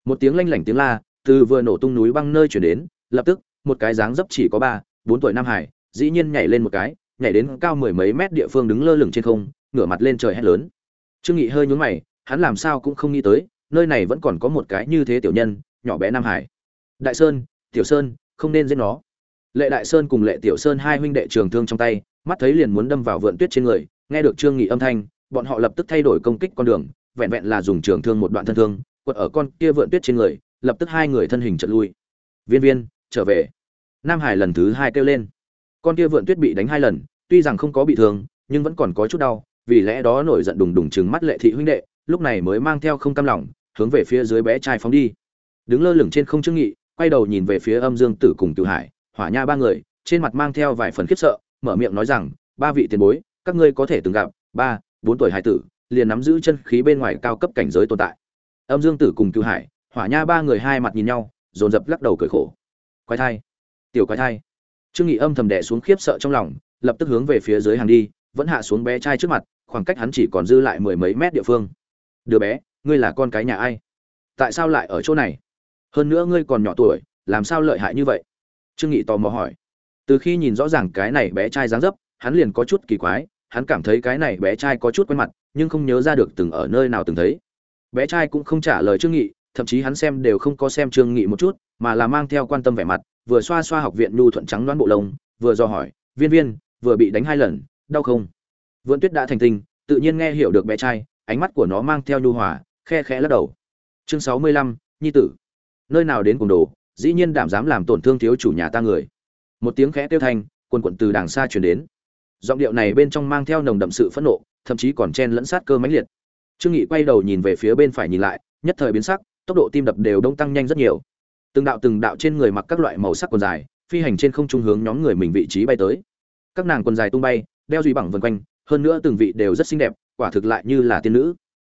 Một tiếng lanh lảnh tiếng la, từ vừa nổ tung núi băng nơi chuyển đến, lập tức, một cái dáng dấp chỉ có ba, bốn tuổi nam hải, dĩ nhiên nhảy lên một cái, nhảy đến cao mười mấy mét địa phương đứng lơ lửng trên không, ngửa mặt lên trời hét lớn. Trương nghị hơi nhún mày, hắn làm sao cũng không nghĩ tới, nơi này vẫn còn có một cái như thế tiểu nhân, nhỏ bé nam hải. Đại sơn, tiểu sơn, không nên giết nó lệ đại sơn cùng lệ tiểu sơn hai huynh đệ trường thương trong tay, mắt thấy liền muốn đâm vào vượn tuyết trên người, nghe được trương nghị âm thanh, bọn họ lập tức thay đổi công kích con đường, vẹn vẹn là dùng trường thương một đoạn thân thương, quật ở con kia vượn tuyết trên người, lập tức hai người thân hình chợt lui. Viên viên, trở về. Nam hải lần thứ hai kêu lên. Con kia vượn tuyết bị đánh hai lần, tuy rằng không có bị thương, nhưng vẫn còn có chút đau, vì lẽ đó nổi giận đùng đùng chừng mắt lệ thị huynh đệ, lúc này mới mang theo không cam lòng, hướng về phía dưới bé trai phóng đi. Đứng lơ lửng trên không trương nghị, quay đầu nhìn về phía âm dương tử cùng cửu hải hỏa nha ba người, trên mặt mang theo vài phần khiếp sợ, mở miệng nói rằng, ba vị tiền bối, các ngươi có thể từng gặp, ba, bốn tuổi hải tử, liền nắm giữ chân khí bên ngoài cao cấp cảnh giới tồn tại. Âm dương tử cùng cửu hải, hỏa nha ba người hai mặt nhìn nhau, dồn dập lắc đầu cười khổ. Quái thai, tiểu quái thai. Trương nghị âm thầm đè xuống khiếp sợ trong lòng, lập tức hướng về phía dưới hàng đi, vẫn hạ xuống bé trai trước mặt, khoảng cách hắn chỉ còn dư lại mười mấy mét địa phương. Đứa bé, ngươi là con cái nhà ai? Tại sao lại ở chỗ này? Hơn nữa ngươi còn nhỏ tuổi, làm sao lợi hại như vậy? Trương nghị tò mò hỏi. Từ khi nhìn rõ ràng cái này bé trai dáng dấp, hắn liền có chút kỳ quái, hắn cảm thấy cái này bé trai có chút quen mặt, nhưng không nhớ ra được từng ở nơi nào từng thấy. Bé trai cũng không trả lời trương nghị, thậm chí hắn xem đều không có xem trương nghị một chút, mà là mang theo quan tâm vẻ mặt, vừa xoa xoa học viện nhu thuận trắng đoán bộ lông, vừa do hỏi, viên viên, vừa bị đánh hai lần, đau không? Vượn tuyết đã thành tinh tự nhiên nghe hiểu được bé trai, ánh mắt của nó mang theo nhu hòa, khe khẽ lắc đầu. Chương sáu mươi lăm, nhi tử. Nơi nào đến cùng đồ? Dĩ nhiên đảm dám làm tổn thương thiếu chủ nhà ta người. Một tiếng khẽ tiêu thanh, quần quận từ đàng xa truyền đến. Giọng điệu này bên trong mang theo nồng đậm sự phẫn nộ, thậm chí còn chen lẫn sát cơ mãnh liệt. Trương nghị quay đầu nhìn về phía bên phải nhìn lại, nhất thời biến sắc, tốc độ tim đập đều đông tăng nhanh rất nhiều. Từng đạo từng đạo trên người mặc các loại màu sắc quần dài, phi hành trên không trung hướng nhóm người mình vị trí bay tới. Các nàng quần dài tung bay, đeo duy bằng vần quanh, hơn nữa từng vị đều rất xinh đẹp, quả thực lại như là tiên nữ.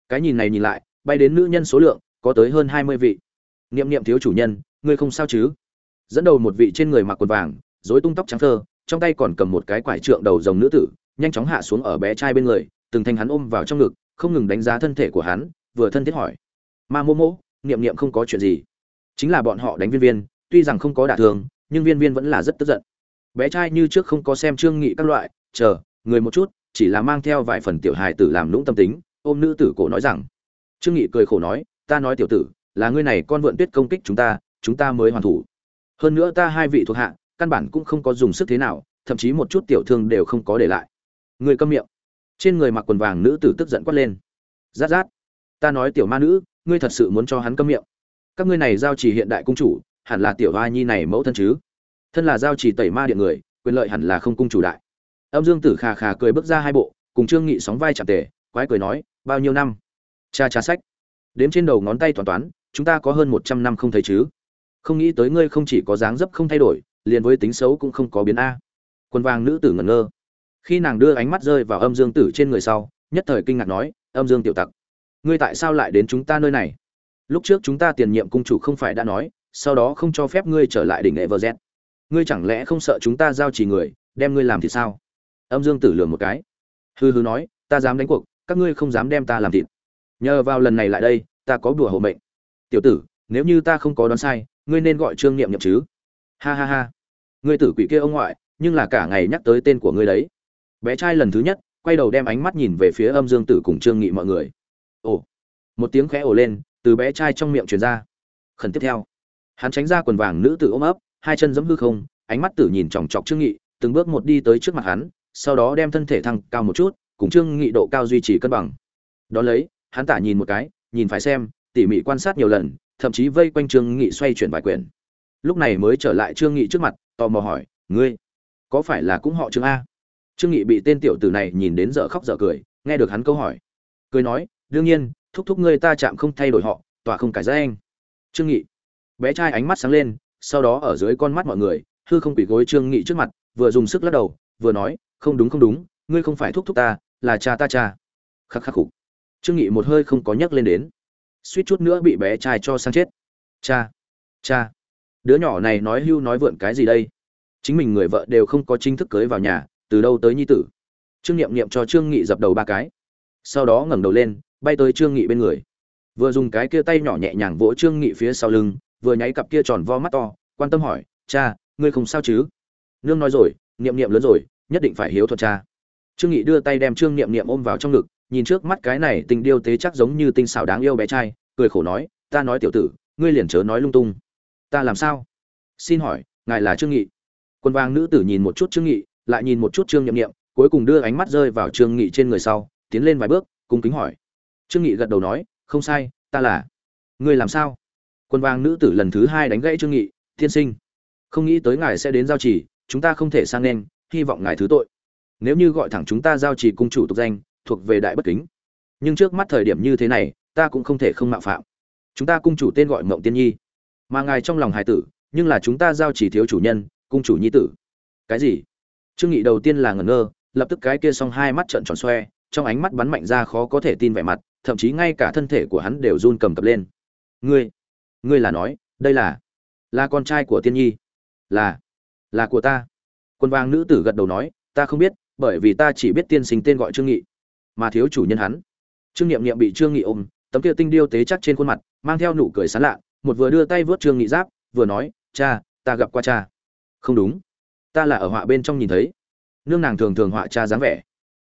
Cái nhìn này nhìn lại, bay đến nữ nhân số lượng, có tới hơn hai mươi vị. Niệm niệm thiếu chủ nhân ngươi không sao chứ? Dẫn đầu một vị trên người mặc quần vàng, rối tung tóc trắng thơ trong tay còn cầm một cái quải trượng đầu rồng nữ tử, nhanh chóng hạ xuống ở bé trai bên người, từng thanh hắn ôm vào trong ngực, không ngừng đánh giá thân thể của hắn, vừa thân thiết hỏi. Ma mô mô, niệm niệm không có chuyện gì. Chính là bọn họ đánh viên viên, tuy rằng không có đả thương, nhưng viên viên vẫn là rất tức giận. Bé trai như trước không có xem trương nghị các loại, chờ, người một chút, chỉ là mang theo vài phần tiểu hài tử làm lũng tâm tính, ôm nữ tử cổ nói rằng. Trương nghị cười khổ nói, ta nói tiểu tử, là ngươi này con vượn tuyết công kích chúng ta chúng ta mới hoàn thủ. Hơn nữa ta hai vị thuộc hạ, căn bản cũng không có dùng sức thế nào, thậm chí một chút tiểu thương đều không có để lại. Người câm miệng. Trên người mặc quần vàng nữ tử tức giận quát lên. Rát rát. Ta nói tiểu ma nữ, ngươi thật sự muốn cho hắn câm miệng. Các ngươi này giao chỉ hiện đại cung chủ, hẳn là tiểu hoa nhi này mẫu thân chứ? Thân là giao chỉ tẩy ma điện người, quyền lợi hẳn là không cung chủ đại. Âm dương tử khà khà cười bước ra hai bộ, cùng trương nghị sóng vai chạm tề, quái cười nói, bao nhiêu năm? Cha cha sách. Đếm trên đầu ngón tay toàn toán, chúng ta có hơn một trăm năm không thấy chứ? Không nghĩ tới ngươi không chỉ có dáng dấp không thay đổi, liền với tính xấu cũng không có biến a. Quân vàng nữ tử ngẩn ngơ. Khi nàng đưa ánh mắt rơi vào âm dương tử trên người sau, nhất thời kinh ngạc nói, âm dương tiểu tặc, ngươi tại sao lại đến chúng ta nơi này? Lúc trước chúng ta tiền nhiệm cung chủ không phải đã nói, sau đó không cho phép ngươi trở lại đỉnh nghệ vợ z ngươi chẳng lẽ không sợ chúng ta giao chỉ người, đem ngươi làm thì sao? Âm dương tử lừa một cái. Hư hư nói, ta dám đánh cuộc, các ngươi không dám đem ta làm thịt. Nhờ vào lần này lại đây, ta có đùa hộ mệnh. Tiểu tử, nếu như ta không có đoán sai ngươi nên gọi trương niệm nhậm chứ. Ha ha ha. Ngươi tử quỷ kia ông ngoại, nhưng là cả ngày nhắc tới tên của ngươi đấy. Bé trai lần thứ nhất, quay đầu đem ánh mắt nhìn về phía âm dương tử cùng trương nghị mọi người. Ồ. Một tiếng khẽ ồ lên, từ bé trai trong miệng truyền ra. Khẩn tiếp theo. Hắn tránh ra quần vàng nữ tử ôm ấp, hai chân giẫm hư không, ánh mắt tử nhìn chòng chọc trương nghị, từng bước một đi tới trước mặt hắn, sau đó đem thân thể thăng cao một chút, cùng trương nghị độ cao duy trì cân bằng. Đó lấy, hắn tả nhìn một cái, nhìn phải xem, tỉ mỉ quan sát nhiều lần thậm chí vây quanh trương nghị xoay chuyển vài quyển. Lúc này mới trở lại trương nghị trước mặt, tò mò hỏi, ngươi, có phải là cũng họ trương a? Trương nghị bị tên tiểu tử này nhìn đến dở khóc dở cười, nghe được hắn câu hỏi. Cười nói, đương nhiên, thúc thúc ngươi ta chạm không thay đổi họ, tòa không cải ra anh trương nghị, bé trai ánh mắt sáng lên, sau đó ở dưới con mắt mọi người, hư không quỳ gối trương nghị trước mặt, vừa dùng sức lắc đầu, vừa nói, không đúng không đúng, ngươi không phải thúc thúc ta, là cha ta cha. Khắc khắc khục. Trương nghị một hơi không có nhắc lên đến suýt chút nữa bị bé trai cho sang chết. Cha cha, đứa nhỏ này nói hưu nói vượn cái gì đây? Chính mình người vợ đều không có chính thức cưới vào nhà, từ đâu tới nhi tử? Trương niệm niệm cho trương nghị dập đầu ba cái. Sau đó ngẩng đầu lên, bay tới trương nghị bên người. Vừa dùng cái kia tay nhỏ nhẹ nhàng vỗ trương nghị phía sau lưng, vừa nháy cặp kia tròn vo mắt to, quan tâm hỏi, cha, ngươi không sao chứ? Nương nói rồi niệm niệm lớn rồi, nhất định phải hiếu thuận cha. Trương nghị đưa tay đem trương niệm niệm ôm vào trong ngực nhìn trước mắt cái này tình điêu tế chắc giống như tinh xảo đáng yêu bé trai, cười khổ nói, ta nói tiểu tử, ngươi liền chớ nói lung tung. Ta làm sao? Xin hỏi, ngài là trương nghị. Quân vàng nữ tử nhìn một chút trương nghị, lại nhìn một chút trương nhậm nghiệm, cuối cùng đưa ánh mắt rơi vào trương nghị trên người sau, tiến lên vài bước, cung kính hỏi. Trương nghị gật đầu nói, không sai, ta là. Ngươi làm sao? Quân vàng nữ tử lần thứ hai đánh gãy trương nghị thiên sinh, không nghĩ tới ngài sẽ đến giao chỉ chúng ta không thể sang nên, hy vọng ngài thứ tội. Nếu như gọi thẳng chúng ta giao chỉ cung chủ tục danh thuộc về đại bất kính. Nhưng trước mắt thời điểm như thế này, ta cũng không thể không mạo phạm. Chúng ta cung chủ tên gọi mộng tiên nhi. Mà ngài trong lòng hài tử, nhưng là chúng ta giao chỉ thiếu chủ nhân, cung chủ nhi tử. Cái gì? Trương nghị đầu tiên là ngẩn ngơ, lập tức cái kia song hai mắt trợn tròn xoe, trong ánh mắt bắn mạnh ra khó có thể tin vẻ mặt, thậm chí ngay cả thân thể của hắn đều run cầm cập lên. Ngươi ngươi là nói, đây là là con trai của tiên nhi. Là là của ta. Quân vàng nữ tử gật đầu nói, ta không biết, bởi vì ta chỉ biết tiên sinh tên gọi trương nghị mà thiếu chủ nhân hắn. Trương niệm niệm bị trương nghị ôm, tấm kia tinh điêu tế chắc trên khuôn mặt, mang theo nụ cười sán lạ, một vừa đưa tay vớt trương nghị giáp, vừa nói, cha, ta gặp qua cha. Không đúng. Ta là ở họa bên trong nhìn thấy. Nương nàng thường thường họa cha dáng vẻ.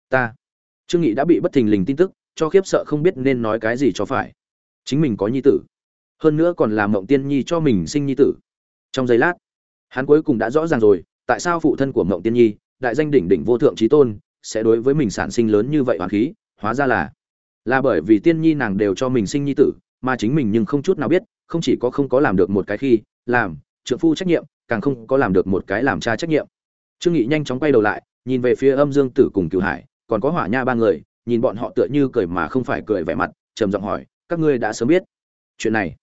Ta. Trương nghị đã bị bất thình lình tin tức, cho khiếp sợ không biết nên nói cái gì cho phải. Chính mình có nhi tử. Hơn nữa còn làm mộng tiên nhi cho mình sinh nhi tử. Trong giây lát, hắn cuối cùng đã rõ ràng rồi, tại sao phụ thân của mộng tiên nhi, đại danh đỉnh đỉnh vô thượng trí tôn sẽ đối với mình sản sinh lớn như vậy hoàn khí, hóa ra là là bởi vì tiên nhi nàng đều cho mình sinh nhi tử, mà chính mình nhưng không chút nào biết, không chỉ có không có làm được một cái khi, làm, trượng phu trách nhiệm, càng không có làm được một cái làm cha trách nhiệm. Trương nghị nhanh chóng quay đầu lại, nhìn về phía âm dương tử cùng cửu hải, còn có hỏa nha ba người, nhìn bọn họ tựa như cười mà không phải cười vẻ mặt, trầm giọng hỏi, các ngươi đã sớm biết chuyện này?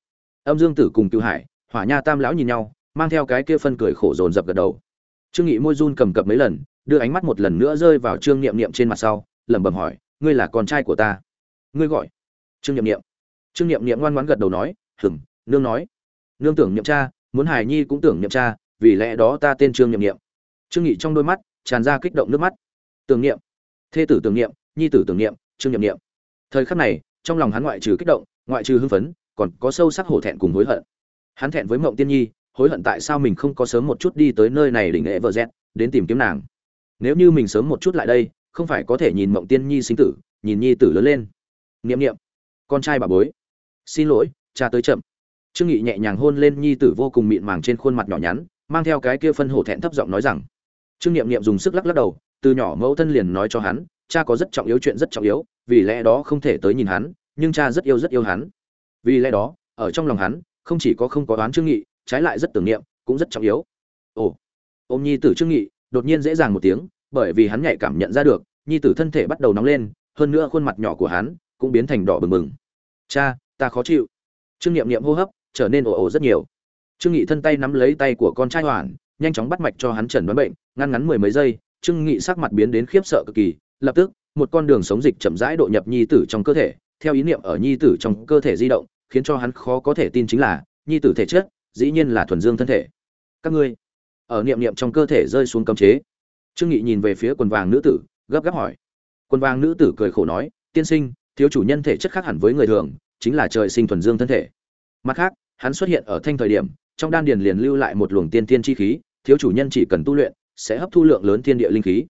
Âm dương tử cùng cửu hải, hỏa nha tam lão nhìn nhau, mang theo cái kia phân cười khổ dồn dập gật đầu. Trương nghị môi run cầm cập mấy lần đưa ánh mắt một lần nữa rơi vào trương niệm niệm trên mặt sau, lẩm bẩm hỏi, ngươi là con trai của ta? Ngươi gọi? Trương niệm niệm. Trương niệm niệm ngoan ngoãn gật đầu nói, hừm, nương nói. Nương tưởng niệm cha, muốn hải nhi cũng tưởng niệm cha, vì lẽ đó ta tên trương niệm niệm. Trương nghị trong đôi mắt tràn ra kích động nước mắt. Tưởng niệm. Thê tử tưởng niệm, nhi tử tưởng niệm, trương niệm niệm. Thời khắc này, trong lòng hắn ngoại trừ kích động, ngoại trừ hưng phấn, còn có sâu sắc hổ thẹn cùng hối hận. Hắn thẹn với mộng tiên nhi, hối hận tại sao mình không có sớm một chút đi tới nơi này đỉnh lễ vợ z đến tìm kiếm nàng nếu như mình sớm một chút lại đây, không phải có thể nhìn mộng tiên nhi sinh tử, nhìn nhi tử lớn lên. Niệm niệm. Con trai bà bối. Xin lỗi, cha tới chậm. Trương nghị nhẹ nhàng hôn lên nhi tử vô cùng mịn màng trên khuôn mặt nhỏ nhắn, mang theo cái kia phân hổ thẹn thấp giọng nói rằng, trương niệm niệm dùng sức lắc lắc đầu, từ nhỏ mẫu thân liền nói cho hắn, cha có rất trọng yếu chuyện rất trọng yếu, vì lẽ đó không thể tới nhìn hắn, nhưng cha rất yêu rất yêu hắn. Vì lẽ đó, ở trong lòng hắn, không chỉ có không có đoán trương nghị, trái lại rất tưởng niệm, cũng rất trọng yếu. Ồ. Ôm nhi tử trương nghị đột nhiên dễ dàng một tiếng, bởi vì hắn nhạy cảm nhận ra được, nhi tử thân thể bắt đầu nóng lên, hơn nữa khuôn mặt nhỏ của hắn cũng biến thành đỏ bừng bừng. Cha, ta khó chịu. Trương niệm niệm hô hấp trở nên ồ ồ rất nhiều. Trương nghị thân tay nắm lấy tay của con trai hoàn nhanh chóng bắt mạch cho hắn chẩn đoán bệnh, ngăn ngắn mười mấy giây, trương nghị sắc mặt biến đến khiếp sợ cực kỳ, lập tức, một con đường sống dịch chậm rãi độ nhập nhi tử trong cơ thể, theo ý niệm ở nhi tử trong cơ thể di động, khiến cho hắn khó có thể tin chính là, nhi tử thể chất dĩ nhiên là thuần dương thân thể. Các ngươi ở niệm niệm trong cơ thể rơi xuống cấm chế. Trương nghị nhìn về phía quần vàng nữ tử, gấp gáp hỏi. Quần vàng nữ tử cười khổ nói, tiên sinh, thiếu chủ nhân thể chất khác hẳn với người thường, chính là trời sinh thuần dương thân thể. Mặt khác, hắn xuất hiện ở thanh thời điểm, trong đan điền liền lưu lại một luồng tiên tiên chi khí, thiếu chủ nhân chỉ cần tu luyện, sẽ hấp thu lượng lớn thiên địa linh khí.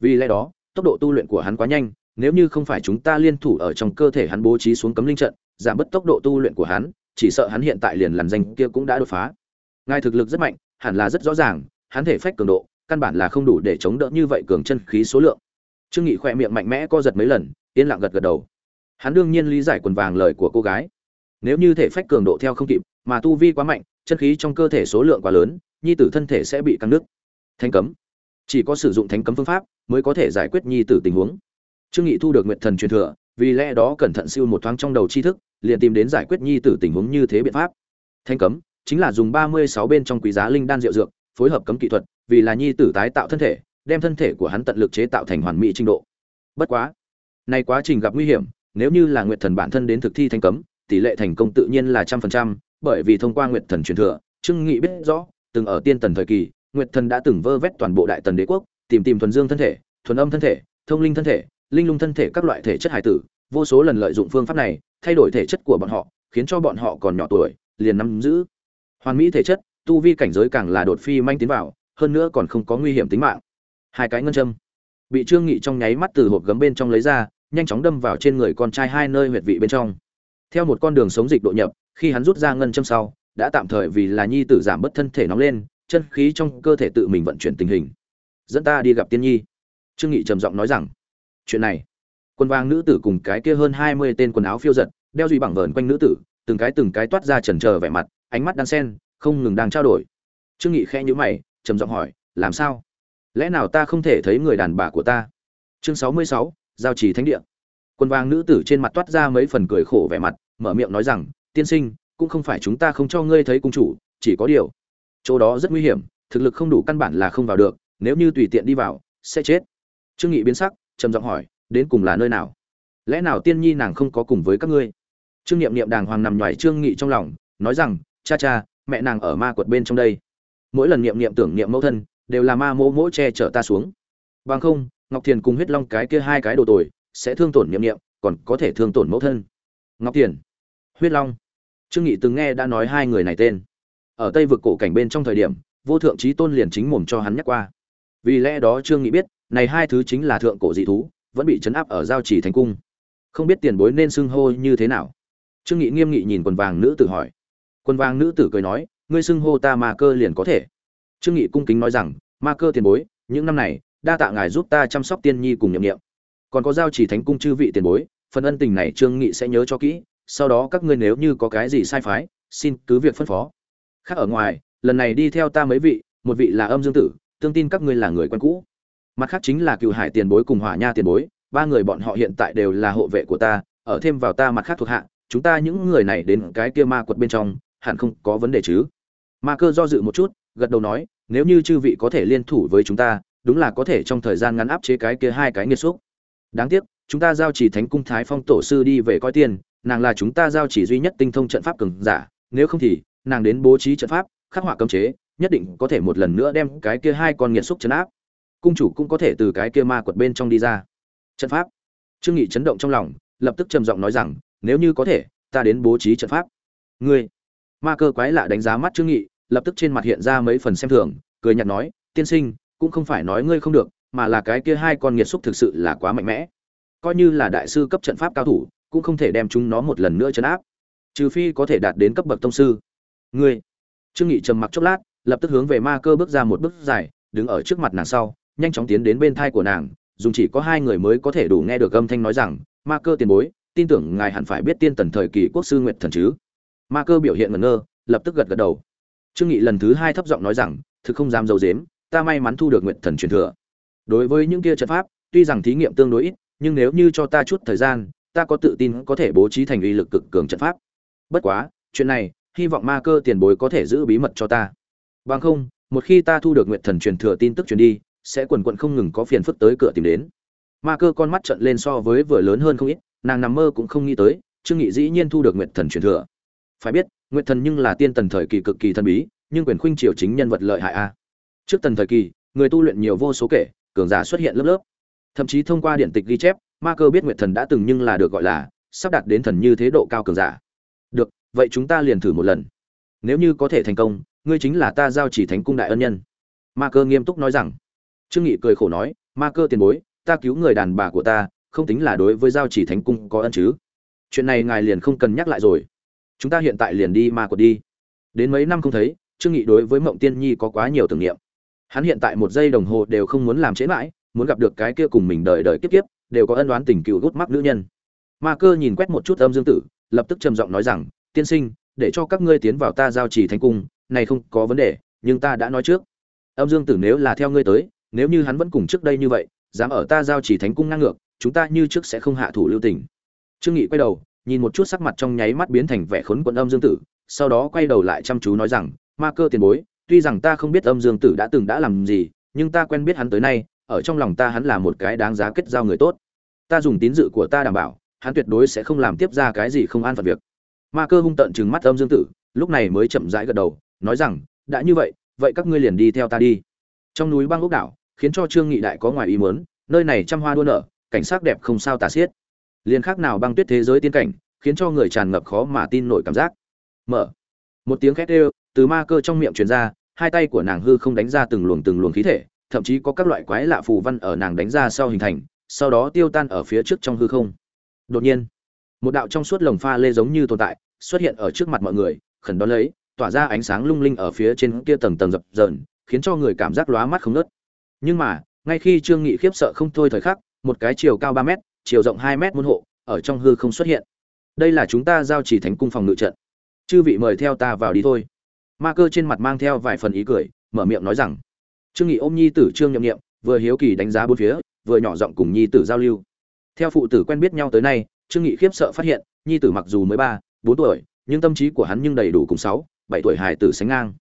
Vì lẽ đó, tốc độ tu luyện của hắn quá nhanh, nếu như không phải chúng ta liên thủ ở trong cơ thể hắn bố trí xuống cấm linh trận, giảm bớt tốc độ tu luyện của hắn, chỉ sợ hắn hiện tại liền làn danh kia cũng đã đột phá. Ngài thực lực rất mạnh hẳn là rất rõ ràng, hắn thể phách cường độ, căn bản là không đủ để chống đỡ như vậy cường chân khí số lượng. Trương nghị khỏe miệng mạnh mẽ co giật mấy lần, yên lặng gật gật đầu. Hắn đương nhiên lý giải quần vàng lời của cô gái. Nếu như thể phách cường độ theo không kịp, mà tu vi quá mạnh, chân khí trong cơ thể số lượng quá lớn, nhi tử thân thể sẽ bị căng nước. Thánh cấm. Chỉ có sử dụng thánh cấm phương pháp mới có thể giải quyết nhi tử tình huống. Trương nghị thu được nguyệt thần truyền thừa, vì lẽ đó cẩn thận siêu một thoáng trong đầu tri thức, liền tìm đến giải quyết nhi tử tình huống như thế biện pháp. Thánh cấm chính là dùng ba mươi sáu bên trong quý giá linh đan rượu dược, phối hợp cấm kỹ thuật, vì là nhi tử tái tạo thân thể, đem thân thể của hắn tận lực chế tạo thành hoàn mỹ trình độ. Bất quá, nay quá trình gặp nguy hiểm, nếu như là nguyệt thần bản thân đến thực thi thanh cấm, tỷ lệ thành công tự nhiên là trăm phần trăm, bởi vì thông qua nguyệt thần truyền thừa, trương nghị biết rõ, từng ở tiên tần thời kỳ, nguyệt thần đã từng vơ vét toàn bộ đại tần đế quốc, tìm tìm thuần dương thân thể, thuần âm thân thể, thông linh thân thể, linh lung thân thể các loại thể chất hải tử, vô số lần lợi dụng phương pháp này, thay đổi thể chất của bọn họ, khiến cho bọn họ còn nhỏ tuổi, liền nắm giữ hoàn mỹ thể chất, tu vi cảnh giới càng là đột phi manh tiến vào, hơn nữa còn không có nguy hiểm tính mạng. Hai cái ngân châm. Bị trương nghị trong nháy mắt từ hộp gấm bên trong lấy ra, nhanh chóng đâm vào trên người con trai hai nơi huyệt vị bên trong. Theo một con đường sống dịch độ nhập, khi hắn rút ra ngân châm sau, đã tạm thời vì là nhi tử giảm bớt thân thể nóng lên, chân khí trong cơ thể tự mình vận chuyển tình hình. Dẫn ta đi gặp tiên nhi. Trương nghị trầm giọng nói rằng, chuyện này. Quân vang nữ tử cùng cái kia hơn hai mươi tên quần áo phiêu giật, đeo duy bằng vờn quanh nữ tử, từng cái từng cái toát ra chần chờ vẻ mặt ánh mắt đan sen, không ngừng đang trao đổi. Trương nghị khẽ nhíu mày, trầm giọng hỏi, làm sao? Lẽ nào ta không thể thấy người đàn bà của ta? Chương sáu mươi sáu, giao trì thánh địa. Quân vàng nữ tử trên mặt toát ra mấy phần cười khổ vẻ mặt, mở miệng nói rằng, tiên sinh, cũng không phải chúng ta không cho ngươi thấy cung chủ, chỉ có điều, chỗ đó rất nguy hiểm, thực lực không đủ căn bản là không vào được, nếu như tùy tiện đi vào, sẽ chết. Trương nghị biến sắc, trầm giọng hỏi, đến cùng là nơi nào? Lẽ nào tiên nhi nàng không có cùng với các ngươi? Trương niệm niệm đàng hoàng nằm nhoài trương nghị trong lòng, nói rằng cha cha, mẹ nàng ở ma quật bên trong đây. Mỗi lần niệm niệm tưởng niệm mẫu thân, đều là ma mỗ mỗ che chở ta xuống. Bằng không, ngọc thiền cùng huyết long cái kia hai cái đồ tồi, sẽ thương tổn niệm niệm, còn có thể thương tổn mẫu thân. Ngọc thiền, huyết long. Trương nghị từng nghe đã nói hai người này tên. Ở tây vực cổ cảnh bên trong thời điểm, vô thượng trí tôn liền chính mồm cho hắn nhắc qua. Vì lẽ đó trương nghị biết, này hai thứ chính là thượng cổ dị thú, vẫn bị chấn áp ở giao chỉ thành cung. Không biết tiền bối nên xưng hô như thế nào. Trương nghị nghiêm nghị nhìn quần vàng nữ tử hỏi. Quân vang nữ tử cười nói, ngươi xưng hô ta ma cơ liền có thể. Trương nghị cung kính nói rằng, ma cơ tiền bối, những năm này, đa tạ ngài giúp ta chăm sóc tiên nhi cùng nhậm nghiệm còn có giao chỉ thánh cung chư vị tiền bối, phần ân tình này trương nghị sẽ nhớ cho kỹ, sau đó các ngươi nếu như có cái gì sai phái, xin cứ việc phân phó. Khác ở ngoài, lần này đi theo ta mấy vị, một vị là âm dương tử, tương tin các ngươi là người quen cũ. Mặt khác chính là cựu hải tiền bối cùng hỏa nha tiền bối, ba người bọn họ hiện tại đều là hộ vệ của ta, ở thêm vào ta mặt khác thuộc hạ, chúng ta những người này đến cái kia ma quật bên trong hẳn không có vấn đề chứ. Ma cơ do dự một chút, gật đầu nói, nếu như chư vị có thể liên thủ với chúng ta, đúng là có thể trong thời gian ngắn áp chế cái kia hai cái nghiệt xúc. Đáng tiếc, chúng ta giao chỉ thánh cung thái phong tổ sư đi về coi tiền, nàng là chúng ta giao chỉ duy nhất tinh thông trận pháp cường giả, nếu không thì, nàng đến bố trí trận pháp, khắc họa cấm chế, nhất định có thể một lần nữa đem cái kia hai con nghiệt xúc chấn áp. Cung chủ cũng có thể từ cái kia ma quật bên trong đi ra. Trận pháp. Trương nghị chấn động trong lòng, lập tức trầm giọng nói rằng, nếu như có thể, ta đến bố trí trận pháp. Ngươi ma cơ quái lạ đánh giá mắt trương nghị, lập tức trên mặt hiện ra mấy phần xem thường, cười nhạt nói, tiên sinh, cũng không phải nói ngươi không được, mà là cái kia hai con nghiệt xúc thực sự là quá mạnh mẽ. Coi như là đại sư cấp trận pháp cao thủ, cũng không thể đem chúng nó một lần nữa chấn áp. Trừ phi có thể đạt đến cấp bậc tông sư. Ngươi? Trương nghị trầm mặc chốc lát, lập tức hướng về ma cơ bước ra một bước dài, đứng ở trước mặt nàng sau, nhanh chóng tiến đến bên thai của nàng, dùng chỉ có hai người mới có thể đủ nghe được âm thanh nói rằng, ma cơ tiền bối, tin tưởng ngài hẳn phải biết tiên tần thời kỳ quốc sư nguyệt thần chứ? Ma cơ biểu hiện ngẩn ngơ, lập tức gật gật đầu. Trương nghị lần thứ hai thấp giọng nói rằng, thực không dám dầu dếm ta may mắn thu được nguyện thần truyền thừa. Đối với những kia trận pháp, tuy rằng thí nghiệm tương đối ít, nhưng nếu như cho ta chút thời gian, ta có tự tin có thể bố trí thành uy lực cực cường trận pháp. Bất quá, chuyện này, hy vọng ma cơ tiền bối có thể giữ bí mật cho ta. Bằng không, một khi ta thu được nguyện thần truyền thừa tin tức truyền đi, sẽ quần quận không ngừng có phiền phức tới cửa tìm đến. Ma cơ con mắt trận lên so với vừa lớn hơn không ít, nàng nằm mơ cũng không nghĩ tới, trương nghị dĩ nhiên thu được nguyện thần truyền thừa phải biết, nguyệt thần nhưng là tiên tần thời kỳ cực kỳ thần bí, nhưng quyền khuynh triều chính nhân vật lợi hại a. Trước tần thời kỳ, người tu luyện nhiều vô số kể, cường giả xuất hiện lớp lớp. Thậm chí thông qua điện tịch ghi chép, ma cơ biết nguyệt thần đã từng nhưng là được gọi là sắp đạt đến thần như thế độ cao cường giả. Được, vậy chúng ta liền thử một lần. Nếu như có thể thành công, ngươi chính là ta giao chỉ thánh cung đại ân nhân. Ma cơ nghiêm túc nói rằng. Trương nghị cười khổ nói, ma cơ tiền bối, ta cứu người đàn bà của ta, không tính là đối với giao chỉ thánh cung có ân chứ. Chuyện này ngài liền không cần nhắc lại rồi chúng ta hiện tại liền đi ma quật đi. Đến mấy năm không thấy, trương nghị đối với mộng tiên nhi có quá nhiều tưởng niệm. Hắn hiện tại một giây đồng hồ đều không muốn làm chế mãi, muốn gặp được cái kia cùng mình đời đời kiếp kiếp, đều có ân đoán tình cựu gút mắc nữ nhân. Ma cơ nhìn quét một chút âm dương tử, lập tức trầm giọng nói rằng, tiên sinh, để cho các ngươi tiến vào ta giao chỉ thánh cung, này không có vấn đề, nhưng ta đã nói trước. Âm dương tử nếu là theo ngươi tới, nếu như hắn vẫn cùng trước đây như vậy, dám ở ta giao chỉ thánh cung ngang ngược, chúng ta như trước sẽ không hạ thủ lưu tình. Trương nghị quay đầu nhìn một chút sắc mặt trong nháy mắt biến thành vẻ khốn quẫn âm dương tử, sau đó quay đầu lại chăm chú nói rằng, ma cơ tiền bối, tuy rằng ta không biết âm dương tử đã từng đã làm gì, nhưng ta quen biết hắn tới nay, ở trong lòng ta hắn là một cái đáng giá kết giao người tốt. Ta dùng tín dự của ta đảm bảo, hắn tuyệt đối sẽ không làm tiếp ra cái gì không an phận việc. Ma cơ hung tận trừng mắt âm dương tử, lúc này mới chậm rãi gật đầu, nói rằng, đã như vậy vậy các ngươi liền đi theo ta đi. Trong núi băng ốc đảo, khiến cho trương nghị đại có ngoài ý muốn, nơi này trăm hoa đua nở, cảnh sắc đẹp không sao tả xiết liền khác nào băng tuyết thế giới tiên cảnh, khiến cho người tràn ngập khó mà tin nổi cảm giác. Mở. Một tiếng khét đều từ ma cơ trong miệng truyền ra, hai tay của nàng hư không đánh ra từng luồng từng luồng khí thể, thậm chí có các loại quái lạ phù văn ở nàng đánh ra sau hình thành, sau đó tiêu tan ở phía trước trong hư không. Đột nhiên, một đạo trong suốt lồng pha lê giống như tồn tại, xuất hiện ở trước mặt mọi người, khẩn đón lấy, tỏa ra ánh sáng lung linh ở phía trên kia tầng tầng dập dờn, khiến cho người cảm giác lóa mắt không nớt nhưng mà, ngay khi trương nghị khiếp sợ không thôi thời khắc, một cái chiều cao ba mét chiều rộng hai mét môn hộ, ở trong hư không xuất hiện. Đây là chúng ta giao chỉ thánh cung phòng ngự trận. Chư vị mời theo ta vào đi thôi. Ma cơ trên mặt mang theo vài phần ý cười, mở miệng nói rằng, trương nghị ôm nhi tử trương nhậm nghiệm vừa hiếu kỳ đánh giá bốn phía, vừa nhỏ giọng cùng nhi tử giao lưu. Theo phụ tử quen biết nhau tới nay, trương nghị khiếp sợ phát hiện, nhi tử mặc dù mới ba, bốn tuổi, nhưng tâm trí của hắn nhưng đầy đủ cùng sáu, bảy tuổi hài tử sánh ngang.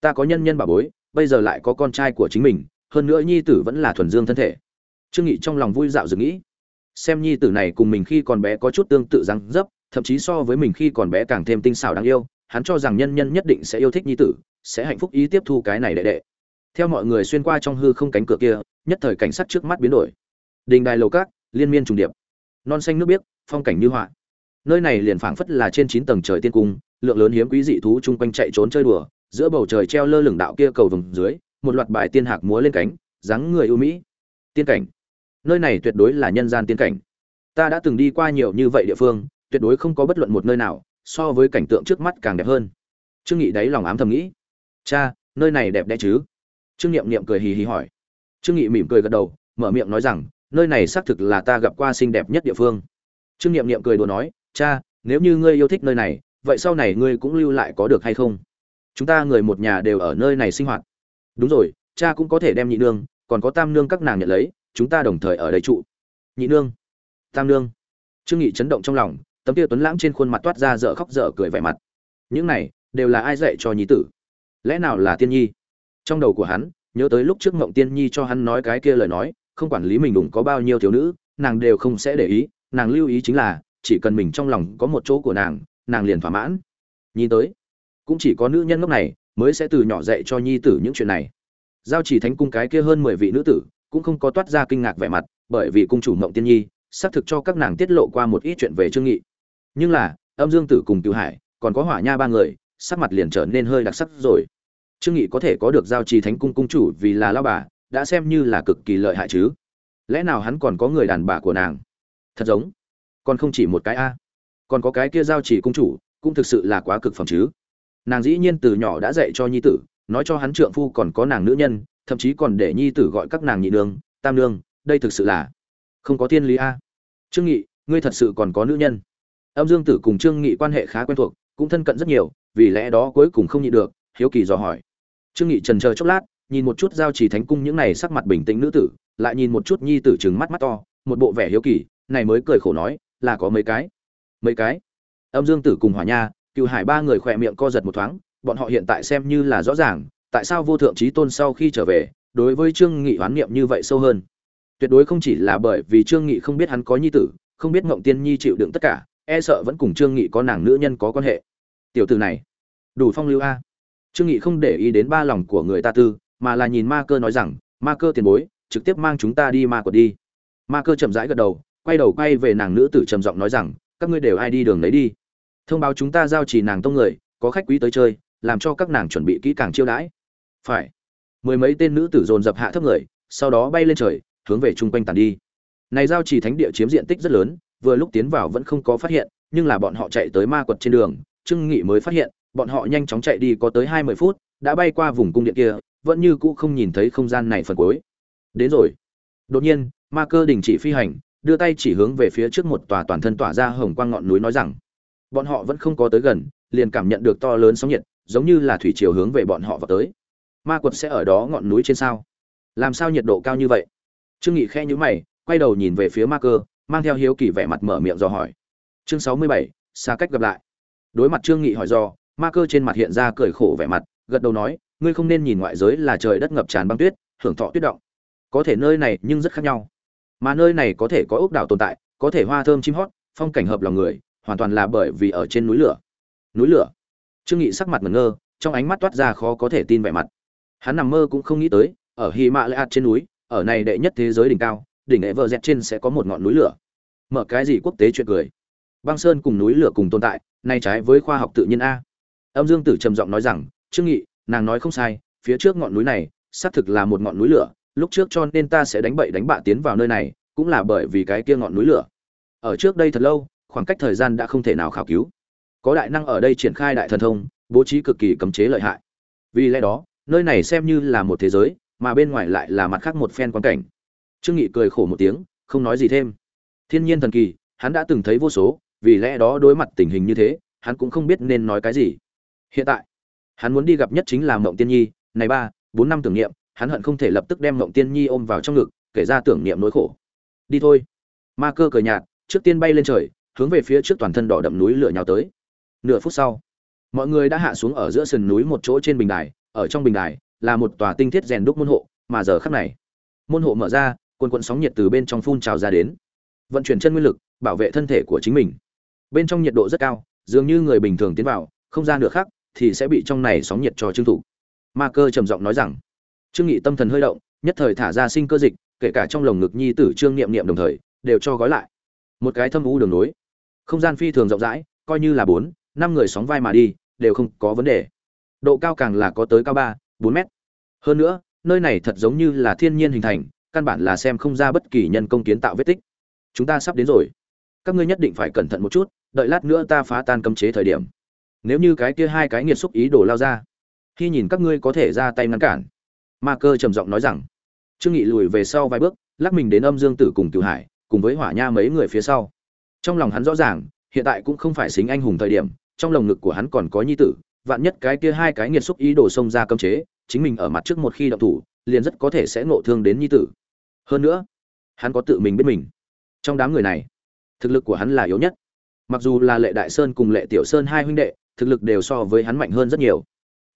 Ta có nhân nhân bà bối, bây giờ lại có con trai của chính mình, hơn nữa nhi tử vẫn là thuần dương thân thể. Trương nghị trong lòng vui dạo dừng nghĩ xem nhi tử này cùng mình khi còn bé có chút tương tự răng dấp, thậm chí so với mình khi còn bé càng thêm tinh xảo đáng yêu, hắn cho rằng nhân nhân nhất định sẽ yêu thích nhi tử, sẽ hạnh phúc ý tiếp thu cái này đệ đệ. Theo mọi người xuyên qua trong hư không cánh cửa kia, nhất thời cảnh sắc trước mắt biến đổi. Đình đài lầu cát liên miên trùng điệp. Non xanh nước biếc, phong cảnh như họa. Nơi này liền phảng phất là trên chín tầng trời tiên cung, lượng lớn hiếm quý dị thú chung quanh chạy trốn chơi đùa, giữa bầu trời treo lơ lửng đạo kia cầu vồng dưới, một loạt bài tiên hạc múa lên cánh, dáng người ưu mỹ. Tiên cảnh nơi này tuyệt đối là nhân gian tiên cảnh. Ta đã từng đi qua nhiều như vậy địa phương, tuyệt đối không có bất luận một nơi nào so với cảnh tượng trước mắt càng đẹp hơn. Trương nghị đáy lòng ám thầm nghĩ. Cha, nơi này đẹp đẽ chứ? Trương niệm niệm cười hì hì hỏi. Trương nghị mỉm cười gật đầu, mở miệng nói rằng, nơi này xác thực là ta gặp qua xinh đẹp nhất địa phương. Trương niệm niệm cười đùa nói, cha, nếu như ngươi yêu thích nơi này, vậy sau này ngươi cũng lưu lại có được hay không? Chúng ta người một nhà đều ở nơi này sinh hoạt. Đúng rồi, cha cũng có thể đem nhị nương, còn có tam nương các nàng nhận lấy chúng ta đồng thời ở đây trụ. Nhị nương, tam nương. Trương nghị chấn động trong lòng, tấm kia tuấn lãng trên khuôn mặt toát ra dở khóc dở cười vẻ mặt. Những này, đều là ai dạy cho nhi tử? Lẽ nào là tiên nhi? Trong đầu của hắn, nhớ tới lúc trước ngộng tiên nhi cho hắn nói cái kia lời nói, không quản lý mình đủng có bao nhiêu thiếu nữ, nàng đều không sẽ để ý. Nàng lưu ý chính là, chỉ cần mình trong lòng có một chỗ của nàng nàng liền thỏa mãn. Nhìn tới, cũng chỉ có nữ nhân ngốc này mới sẽ từ nhỏ dạy cho nhi tử những chuyện này. Giao chỉ thánh cung cái kia hơn mười vị nữ tử cũng không có toát ra kinh ngạc vẻ mặt, bởi vì cung chủ mộng tiên nhi, xác thực cho các nàng tiết lộ qua một ít chuyện về trương nghị. Nhưng là, âm dương tử cùng cửu hải, còn có hỏa nha ba người, sắc mặt liền trở nên hơi đặc sắc rồi. Trương nghị có thể có được giao trì thánh cung cung chủ vì là lao bà, đã xem như là cực kỳ lợi hại chứ. Lẽ nào hắn còn có người đàn bà của nàng? Thật giống, còn không chỉ một cái a. Còn có cái kia giao trì cung chủ, cũng thực sự là quá cực phẩm chứ. Nàng dĩ nhiên từ nhỏ đã dạy cho nhi tử, nói cho hắn trượng phu còn có nàng nữ nhân thậm chí còn để nhi tử gọi các nàng nhị nương, tam nương, đây thực sự là không có thiên lý a. Trương nghị, ngươi thật sự còn có nữ nhân. Âm dương tử cùng trương nghị quan hệ khá quen thuộc, cũng thân cận rất nhiều, vì lẽ đó cuối cùng không nhịn được, hiếu kỳ dò hỏi. Trương nghị trần chờ chốc lát, nhìn một chút giao trì thánh cung những này sắc mặt bình tĩnh nữ tử, lại nhìn một chút nhi tử trừng mắt mắt to, một bộ vẻ hiếu kỳ, này mới cười khổ nói, là có mấy cái? Mấy cái? Âm dương tử cùng hỏa nha cựu hải ba người khỏe miệng co giật một thoáng, bọn họ hiện tại xem như là rõ ràng tại sao vô thượng trí tôn sau khi trở về, đối với trương nghị oán niệm như vậy sâu hơn? Tuyệt đối không chỉ là bởi vì trương nghị không biết hắn có nhi tử, không biết ngộng tiên nhi chịu đựng tất cả e sợ vẫn cùng trương nghị có nàng nữ nhân có quan hệ. Tiểu tử này, đủ phong lưu a. Trương nghị không để ý đến ba lòng của người ta tư, mà là nhìn ma cơ nói rằng, ma cơ tiền bối, trực tiếp mang chúng ta đi ma quật đi. Ma cơ chậm rãi gật đầu, quay đầu quay về nàng nữ tử trầm giọng nói rằng, các ngươi đều ai đi đường lấy đi. Thông báo chúng ta giao trì nàng tông người, có khách quý tới chơi, làm cho các nàng chuẩn bị kỹ càng chiêu đãi phải. Mười mấy tên nữ tử dồn dập hạ thấp người, sau đó bay lên trời, hướng về chung quanh tàn đi. Này giao chỉ thánh địa chiếm diện tích rất lớn, vừa lúc tiến vào vẫn không có phát hiện, nhưng là bọn họ chạy tới ma quật trên đường, trương nghị mới phát hiện, bọn họ nhanh chóng chạy đi có tới hai mươi phút, đã bay qua vùng cung điện kia, vẫn như cũ không nhìn thấy không gian này phần cuối. Đến rồi. Đột nhiên, ma cơ đình chỉ phi hành, đưa tay chỉ hướng về phía trước một tòa toàn thân tỏa ra hồng quang ngọn núi nói rằng, bọn họ vẫn không có tới gần, liền cảm nhận được to lớn sóng nhiệt, giống như là thủy chiều hướng về bọn họ vào tới ma quật sẽ ở đó ngọn núi trên sao? Làm sao nhiệt độ cao như vậy? Trương nghị khe nhíu mày, quay đầu nhìn về phía ma cơ, mang theo hiếu kỳ vẻ mặt mở miệng dò hỏi. Chương sáu mươi bảy, xa cách gặp lại. Đối mặt trương nghị hỏi do ma cơ trên mặt hiện ra cười khổ vẻ mặt, gật đầu nói, ngươi không nên nhìn ngoại giới là trời đất ngập tràn băng tuyết, hưởng thọ tuyết động. Có thể nơi này nhưng rất khác nhau. Mà nơi này có thể có ốc đảo tồn tại, có thể hoa thơm chim hót, phong cảnh hợp lòng người, hoàn toàn là bởi vì ở trên núi lửa. Núi lửa? Trương nghị sắc mặt ngẩn ngơ, trong ánh mắt toát ra khó có thể tin vẻ mặt hắn nằm mơ cũng không nghĩ tới, ở hy mã lạ trên núi, ở này đệ nhất thế giới đỉnh cao, đỉnh everest trên sẽ có một ngọn núi lửa. Mở cái gì quốc tế chuyện cười. Băng sơn cùng núi lửa cùng tồn tại, nay trái với khoa học tự nhiên a. Âm dương tử trầm giọng nói rằng, trương nghị, nàng nói không sai, phía trước ngọn núi này, xác thực là một ngọn núi lửa, lúc trước cho nên ta sẽ đánh bậy đánh bạ tiến vào nơi này, cũng là bởi vì cái kia ngọn núi lửa. Ở trước đây thật lâu, khoảng cách thời gian đã không thể nào khảo cứu. Có đại năng ở đây triển khai đại thần thông, bố trí cực kỳ cấm chế lợi hại. Vì lẽ đó nơi này xem như là một thế giới, mà bên ngoài lại là mặt khác một phen quan cảnh. Trương nghị cười khổ một tiếng, không nói gì thêm. Thiên nhiên thần kỳ, hắn đã từng thấy vô số, vì lẽ đó đối mặt tình hình như thế, hắn cũng không biết nên nói cái gì. Hiện tại, hắn muốn đi gặp nhất chính là mộng tiên nhi, này ba, bốn năm tưởng niệm, hắn hận không thể lập tức đem mộng tiên nhi ôm vào trong ngực, kể ra tưởng niệm nỗi khổ. Đi thôi. Ma cơ cờ nhạt, trước tiên bay lên trời, hướng về phía trước toàn thân đỏ đậm núi lửa nhào tới. Nửa phút sau, mọi người đã hạ xuống ở giữa sườn núi một chỗ trên bình đài ở trong bình đài, là một tòa tinh thiết rèn đúc môn hộ, mà giờ khắc này, môn hộ mở ra, quần cuộn sóng nhiệt từ bên trong phun trào ra đến. Vận chuyển chân nguyên lực, bảo vệ thân thể của chính mình. Bên trong nhiệt độ rất cao, dường như người bình thường tiến vào, không ra nửa khác thì sẽ bị trong này sóng nhiệt cho trương thủ. Ma cơ trầm giọng nói rằng, trương nghị tâm thần hơi động, nhất thời thả ra sinh cơ dịch, kể cả trong lồng ngực nhi tử trương niệm niệm đồng thời, đều cho gói lại. Một cái thâm u đường nối. Không gian phi thường rộng rãi, coi như là bốn, năm người sóng vai mà đi, đều không có vấn đề độ cao càng là có tới cao ba, bốn mét. Hơn nữa, nơi này thật giống như là thiên nhiên hình thành, căn bản là xem không ra bất kỳ nhân công kiến tạo vết tích. Chúng ta sắp đến rồi. Các ngươi nhất định phải cẩn thận một chút, đợi lát nữa ta phá tan cấm chế thời điểm. Nếu như cái kia hai cái nghiệt xúc ý đồ lao ra, khi nhìn các ngươi có thể ra tay ngăn cản. Ma cơ trầm giọng nói rằng. Trương nghị lùi về sau vài bước, lắc mình đến âm dương tử cùng cửu hải, cùng với hỏa nha mấy người phía sau. Trong lòng hắn rõ ràng, hiện tại cũng không phải xính anh hùng thời điểm, trong lồng ngực của hắn còn có nhi tử vạn nhất cái kia hai cái nghiệt xúc ý đồ xông ra cấm chế, chính mình ở mặt trước một khi động thủ, liền rất có thể sẽ ngộ thương đến nhi tử. Hơn nữa, hắn có tự mình biết mình. Trong đám người này, thực lực của hắn là yếu nhất. Mặc dù là lệ đại sơn cùng lệ tiểu sơn hai huynh đệ, thực lực đều so với hắn mạnh hơn rất nhiều.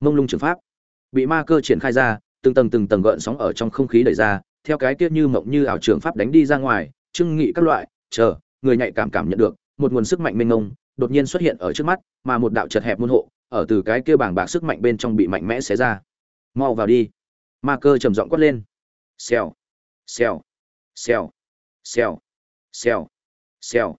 Mông lung trường pháp bị ma cơ triển khai ra, từng tầng từng tầng gợn sóng ở trong không khí đẩy ra, theo cái kia như mộng như ảo trường pháp đánh đi ra ngoài trưng nghị các loại, chờ, người nhạy cảm cảm nhận được, một nguồn sức mạnh mênh mông đột nhiên xuất hiện ở trước mắt, mà một đạo chật hẹp môn hộ ở từ cái kia bảng bạc sức mạnh bên trong bị mạnh mẽ xé ra. Mau vào đi. Ma cơ trầm giọng quát lên. Xèo. Xèo. Xèo. Xèo. Xèo. Xèo.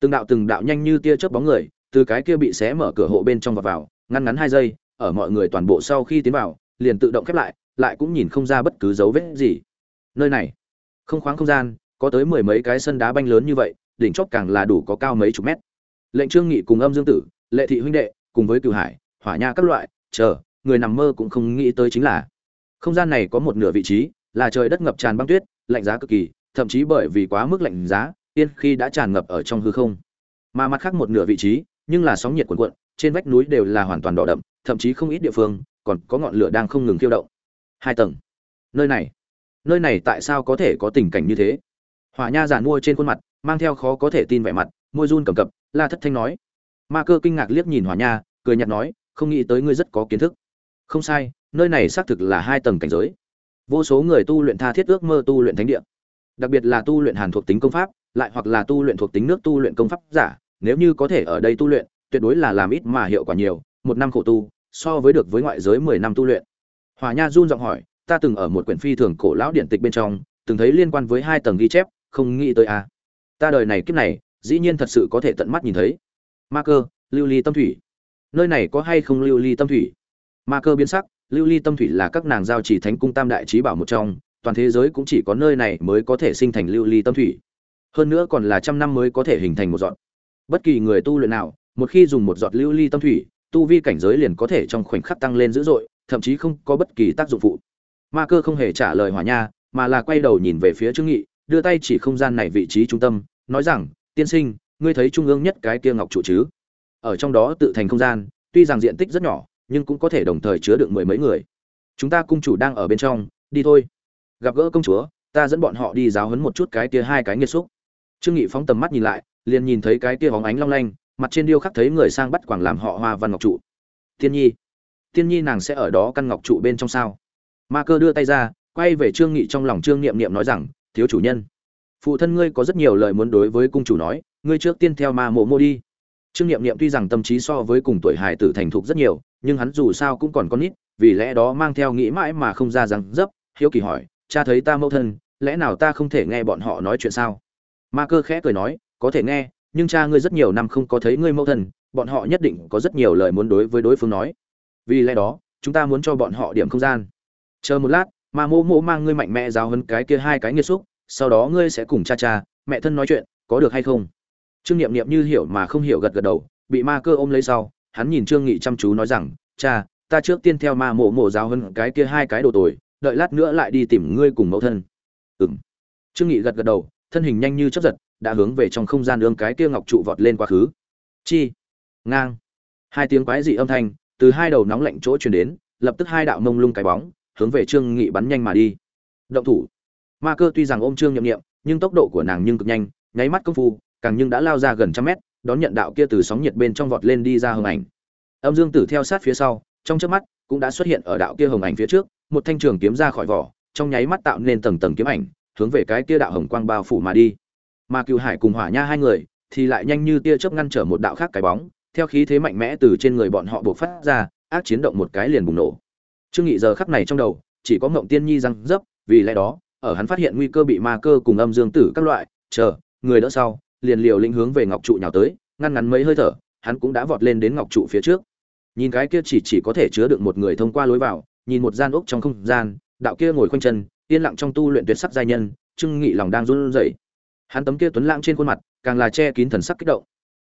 Từng đạo từng đạo nhanh như tia chớp bóng người, từ cái kia bị xé mở cửa hộ bên trong và vào, ngăn ngắn hai giây, ở mọi người toàn bộ sau khi tiến vào, liền tự động khép lại lại cũng nhìn không ra bất cứ dấu vết gì. Nơi này, không khoáng không gian, có tới mười mấy cái sân đá banh lớn như vậy, đỉnh chóp càng là đủ có cao mấy chục mét. Lệnh trương nghị cùng âm dương tử, lệ thị huynh đệ cùng với cửu hải, hỏa nha các loại, chờ, người nằm mơ cũng không nghĩ tới chính là, không gian này có một nửa vị trí là trời đất ngập tràn băng tuyết, lạnh giá cực kỳ, thậm chí bởi vì quá mức lạnh giá tiên khi đã tràn ngập ở trong hư không. Mà mặt khác một nửa vị trí, nhưng là sóng nhiệt cuồn cuộn, trên vách núi đều là hoàn toàn đỏ đậm, thậm chí không ít địa phương còn có ngọn lửa đang không ngừng khiêu động. Hai tầng. Nơi này. Nơi này tại sao có thể có tình cảnh như thế? Hỏa nha giàn mua trên khuôn mặt, mang theo khó có thể tin vẻ mặt, môi run cầm cập, la thất thanh nói ma cơ kinh ngạc liếc nhìn hỏa nha, cười nhạt nói, không nghĩ tới ngươi rất có kiến thức. Không sai, nơi này xác thực là hai tầng cảnh giới. Vô số người tu luyện tha thiết ước mơ tu luyện thánh địa. Đặc biệt là tu luyện hàn thuộc tính công pháp, lại hoặc là tu luyện thuộc tính nước tu luyện công pháp giả, nếu như có thể ở đây tu luyện, tuyệt đối là làm ít mà hiệu quả nhiều, một năm khổ tu, so với được với ngoại giới mười năm tu luyện. Hòa nha run giọng hỏi, ta từng ở một quyển phi thường cổ lão điện tịch bên trong, từng thấy liên quan với hai tầng ghi chép, không nghĩ tới a à. ta đời này kiếp này, dĩ nhiên thật sự có thể tận mắt nhìn thấy ma cơ, lưu ly tâm thủy. Nơi này có hay không lưu ly tâm thủy? Ma cơ biến sắc, lưu ly tâm thủy là các nàng giao chỉ thánh cung tam đại trí bảo một trong, toàn thế giới cũng chỉ có nơi này mới có thể sinh thành lưu ly tâm thủy. Hơn nữa còn là trăm năm mới có thể hình thành một giọt. Bất kỳ người tu luyện nào, một khi dùng một giọt lưu ly tâm thủy, tu vi cảnh giới liền có thể trong khoảnh khắc tăng lên dữ dội, thậm chí không có bất kỳ tác dụng phụ. Ma cơ không hề trả lời hỏa nha, mà là quay đầu nhìn về phía trương nghị, đưa tay chỉ không gian này vị trí trung tâm, nói rằng, tiên sinh ngươi thấy trung ương nhất cái kia ngọc trụ chứ? Ở trong đó tự thành không gian, tuy rằng diện tích rất nhỏ, nhưng cũng có thể đồng thời chứa được mười mấy người. Chúng ta cung chủ đang ở bên trong, đi thôi. Gặp gỡ công chúa, ta dẫn bọn họ đi giáo huấn một chút cái kia hai cái nghiệt xúc. Trương nghị phóng tầm mắt nhìn lại, liền nhìn thấy cái kia bóng ánh long lanh, mặt trên điêu khắc thấy người sang bắt quảng làm họ hoa văn ngọc trụ. Tiên nhi tiên nhi nàng sẽ ở đó căn ngọc trụ bên trong sao? Ma cơ đưa tay ra, quay về trương nghị trong lòng trương niệm niệm nói rằng, thiếu chủ nhân, phụ thân ngươi có rất nhiều lời muốn đối với cung chủ nói ngươi trước tiên theo ma mộ mô đi. Trương niệm niệm tuy rằng tâm trí so với cùng tuổi hải tử thành thục rất nhiều, nhưng hắn dù sao cũng còn con nít, vì lẽ đó mang theo nghĩ mãi mà không ra rằng, dấp, hiếu kỳ hỏi, cha thấy ta mẫu thân, lẽ nào ta không thể nghe bọn họ nói chuyện sao? Ma cơ khẽ cười nói, có thể nghe, nhưng cha ngươi rất nhiều năm không có thấy ngươi mẫu thân, bọn họ nhất định có rất nhiều lời muốn đối với đối phương nói. Vì lẽ đó, chúng ta muốn cho bọn họ điểm không gian. Chờ một lát mà mô mô mang ngươi mạnh mẽ giáo hơn cái kia hai cái nghiệt xúc, sau đó ngươi sẽ cùng cha cha, mẹ thân nói chuyện, có được hay không? Trương niệm niệm như hiểu mà không hiểu gật gật đầu, bị ma cơ ôm lấy sau, hắn nhìn trương nghị chăm chú nói rằng, cha, ta trước tiên theo ma mộ mộ giáo hơn cái kia hai cái đồ tồi, đợi lát nữa lại đi tìm ngươi cùng mẫu thân. Ừm. Trương nghị gật gật đầu, thân hình nhanh như chớp giật, đã hướng về trong không gian ương cái kia ngọc trụ vọt lên quá khứ. Chi. Ngang. Hai tiếng quái dị âm thanh, từ hai đầu nóng lạnh chỗ truyền đến, lập tức hai đạo mông lung cái bóng, hướng về trương nghị bắn nhanh mà đi. Động thủ. Ma cơ tuy rằng ôm trương nhậm nghiệm nhưng tốc độ của nàng nhưng cực nhanh, nháy mắt công phu càng nhưng đã lao ra gần trăm mét, đón nhận đạo kia từ sóng nhiệt bên trong vọt lên đi ra hồng ảnh. Âm dương tử theo sát phía sau, trong chớp mắt cũng đã xuất hiện ở đạo kia hồng ảnh phía trước, một thanh trường kiếm ra khỏi vỏ, trong nháy mắt tạo nên tầng tầng kiếm ảnh, hướng về cái kia đạo hồng quang bao phủ mà đi. Mà cựu hải cùng hỏa nha hai người thì lại nhanh như tia chớp ngăn trở một đạo khác cái bóng, theo khí thế mạnh mẽ từ trên người bọn họ buộc phát ra, ác chiến động một cái liền bùng nổ. Trương nghị giờ khắc này trong đầu chỉ có ngộng tiên nhi răng dấp, vì lẽ đó, ở hắn phát hiện nguy cơ bị ma cơ cùng âm dương tử các loại, chờ, người đỡ sau liền liều lĩnh hướng về ngọc trụ nhào tới, ngăn ngắn mấy hơi thở, hắn cũng đã vọt lên đến ngọc trụ phía trước. Nhìn cái kia chỉ chỉ có thể chứa được một người thông qua lối vào, nhìn một gian ốc trong không gian, đạo kia ngồi khoanh chân, yên lặng trong tu luyện tuyệt sắc giai nhân, trương nghị lòng đang run rẩy. Hắn tấm kia tuấn lãng trên khuôn mặt, càng là che kín thần sắc kích động.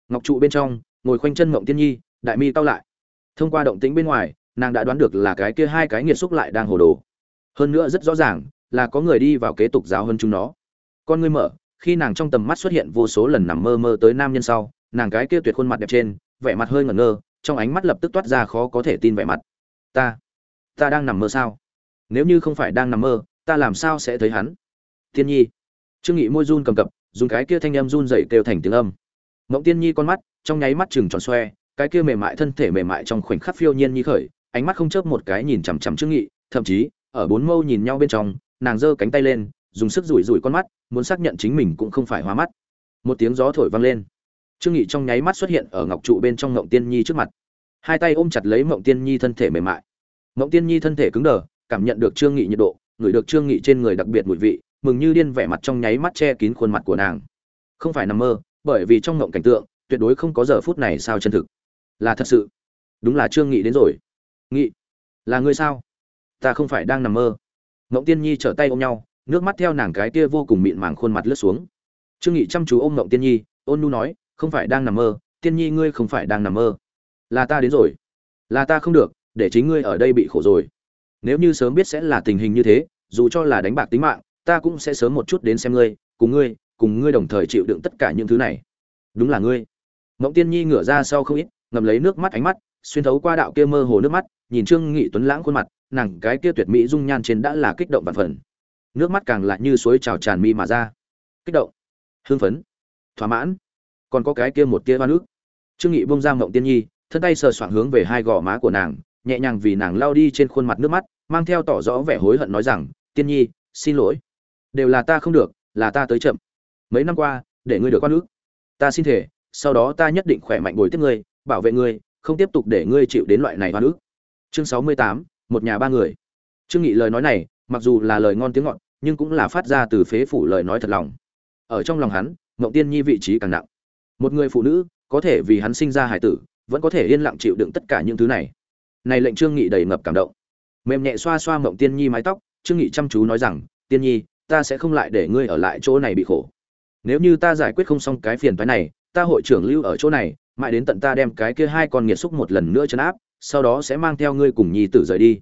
Ngọc trụ bên trong, ngồi khoanh chân mộng tiên nhi, đại mi tao lại. Thông qua động tĩnh bên ngoài, nàng đã đoán được là cái kia hai cái nghiệt xúc lại đang hồ đồ. Hơn nữa rất rõ ràng là có người đi vào kế tục giáo hơn chúng nó. Con ngươi mở khi nàng trong tầm mắt xuất hiện vô số lần nằm mơ mơ tới nam nhân sau, nàng cái kia tuyệt khuôn mặt đẹp trên, vẻ mặt hơi ngẩn ngơ, trong ánh mắt lập tức toát ra khó có thể tin vẻ mặt. Ta ta đang nằm mơ sao? Nếu như không phải đang nằm mơ, ta làm sao sẽ thấy hắn? Tiên nhi. Trương nghị môi run cầm cập, dùng cái kia thanh âm run dậy kêu thành tiếng âm. Mộng tiên nhi con mắt, trong nháy mắt chừng tròn xoe, cái kia mềm mại thân thể mềm mại trong khoảnh khắc phiêu nhiên nhi khởi, ánh mắt không chớp một cái nhìn chằm chằm trương nghị, thậm chí, ở bốn mâu nhìn nhau bên trong, nàng giơ cánh tay lên dùng sức rủi rủi con mắt, muốn xác nhận chính mình cũng không phải hoa mắt. Một tiếng gió thổi vang lên. Trương nghị trong nháy mắt xuất hiện ở ngọc trụ bên trong ngộng tiên nhi trước mặt. Hai tay ôm chặt lấy mộng tiên nhi thân thể mềm mại. Mộng tiên nhi thân thể cứng đờ, cảm nhận được trương nghị nhiệt độ, ngửi được trương nghị trên người đặc biệt mùi vị, mừng như điên vẻ mặt trong nháy mắt che kín khuôn mặt của nàng. Không phải nằm mơ, bởi vì trong ngộng cảnh tượng, tuyệt đối không có giờ phút này sao chân thực. Là thật sự. Đúng là trương nghị đến rồi. Nghị, là người sao? Ta không phải đang nằm mơ. Ngộng tiên nhi trở tay ôm nhau nước mắt theo nàng cái kia vô cùng mịn màng khuôn mặt lướt xuống. Trương nghị chăm chú ôm ngộng tiên nhi, ôn nu nói, không phải đang nằm mơ, tiên nhi ngươi không phải đang nằm mơ. Là ta đến rồi. Là ta không được, để chính ngươi ở đây bị khổ rồi. Nếu như sớm biết sẽ là tình hình như thế, dù cho là đánh bạc tính mạng, ta cũng sẽ sớm một chút đến xem ngươi, cùng ngươi cùng ngươi đồng thời chịu đựng tất cả những thứ này. Đúng là ngươi. Ngộng tiên nhi ngửa ra sau không ít ngầm lấy nước mắt ánh mắt, xuyên thấu qua đạo kia mơ hồ nước mắt, nhìn trương nghị tuấn lãng khuôn mặt, nàng cái kia tuyệt mỹ dung nhan trên đã là kích động vạn phần nước mắt càng lại như suối trào tràn mi mà ra. Kích động hương phấn, thỏa mãn. Còn có cái kia một tia hoa nước trương nghị bông ra mộng tiên nhi, thân tay sờ soạng hướng về hai gò má của nàng, nhẹ nhàng vì nàng lao đi trên khuôn mặt nước mắt, mang theo tỏ rõ vẻ hối hận nói rằng, tiên nhi, xin lỗi. Đều là ta không được, là ta tới chậm. Mấy năm qua, để ngươi được quan nước ta xin thể sau đó ta nhất định khỏe mạnh bồi tiếp ngươi, bảo vệ ngươi, không tiếp tục để ngươi chịu đến loại này oan nước chương sáu mươi tám, một nhà ba người. Trương nghị lời nói này, mặc dù là lời ngon tiếng ngọt nhưng cũng là phát ra từ phế phủ lời nói thật lòng. Ở trong lòng hắn ngộng tiên nhi vị trí càng nặng. Một người phụ nữ, có thể vì hắn sinh ra hải tử, vẫn có thể yên lặng chịu đựng tất cả những thứ này. Này lệnh trương nghị đầy ngập cảm động. Mềm nhẹ xoa xoa mộng tiên nhi mái tóc, trương nghị chăm chú nói rằng, tiên nhi, ta sẽ không lại để ngươi ở lại chỗ này bị khổ. Nếu như ta giải quyết không xong cái phiền toái này, ta hội trưởng lưu ở chỗ này, mãi đến tận ta đem cái kia hai con nghiệt xúc một lần nữa chấn áp, sau đó sẽ mang theo ngươi cùng nhi tử rời đi.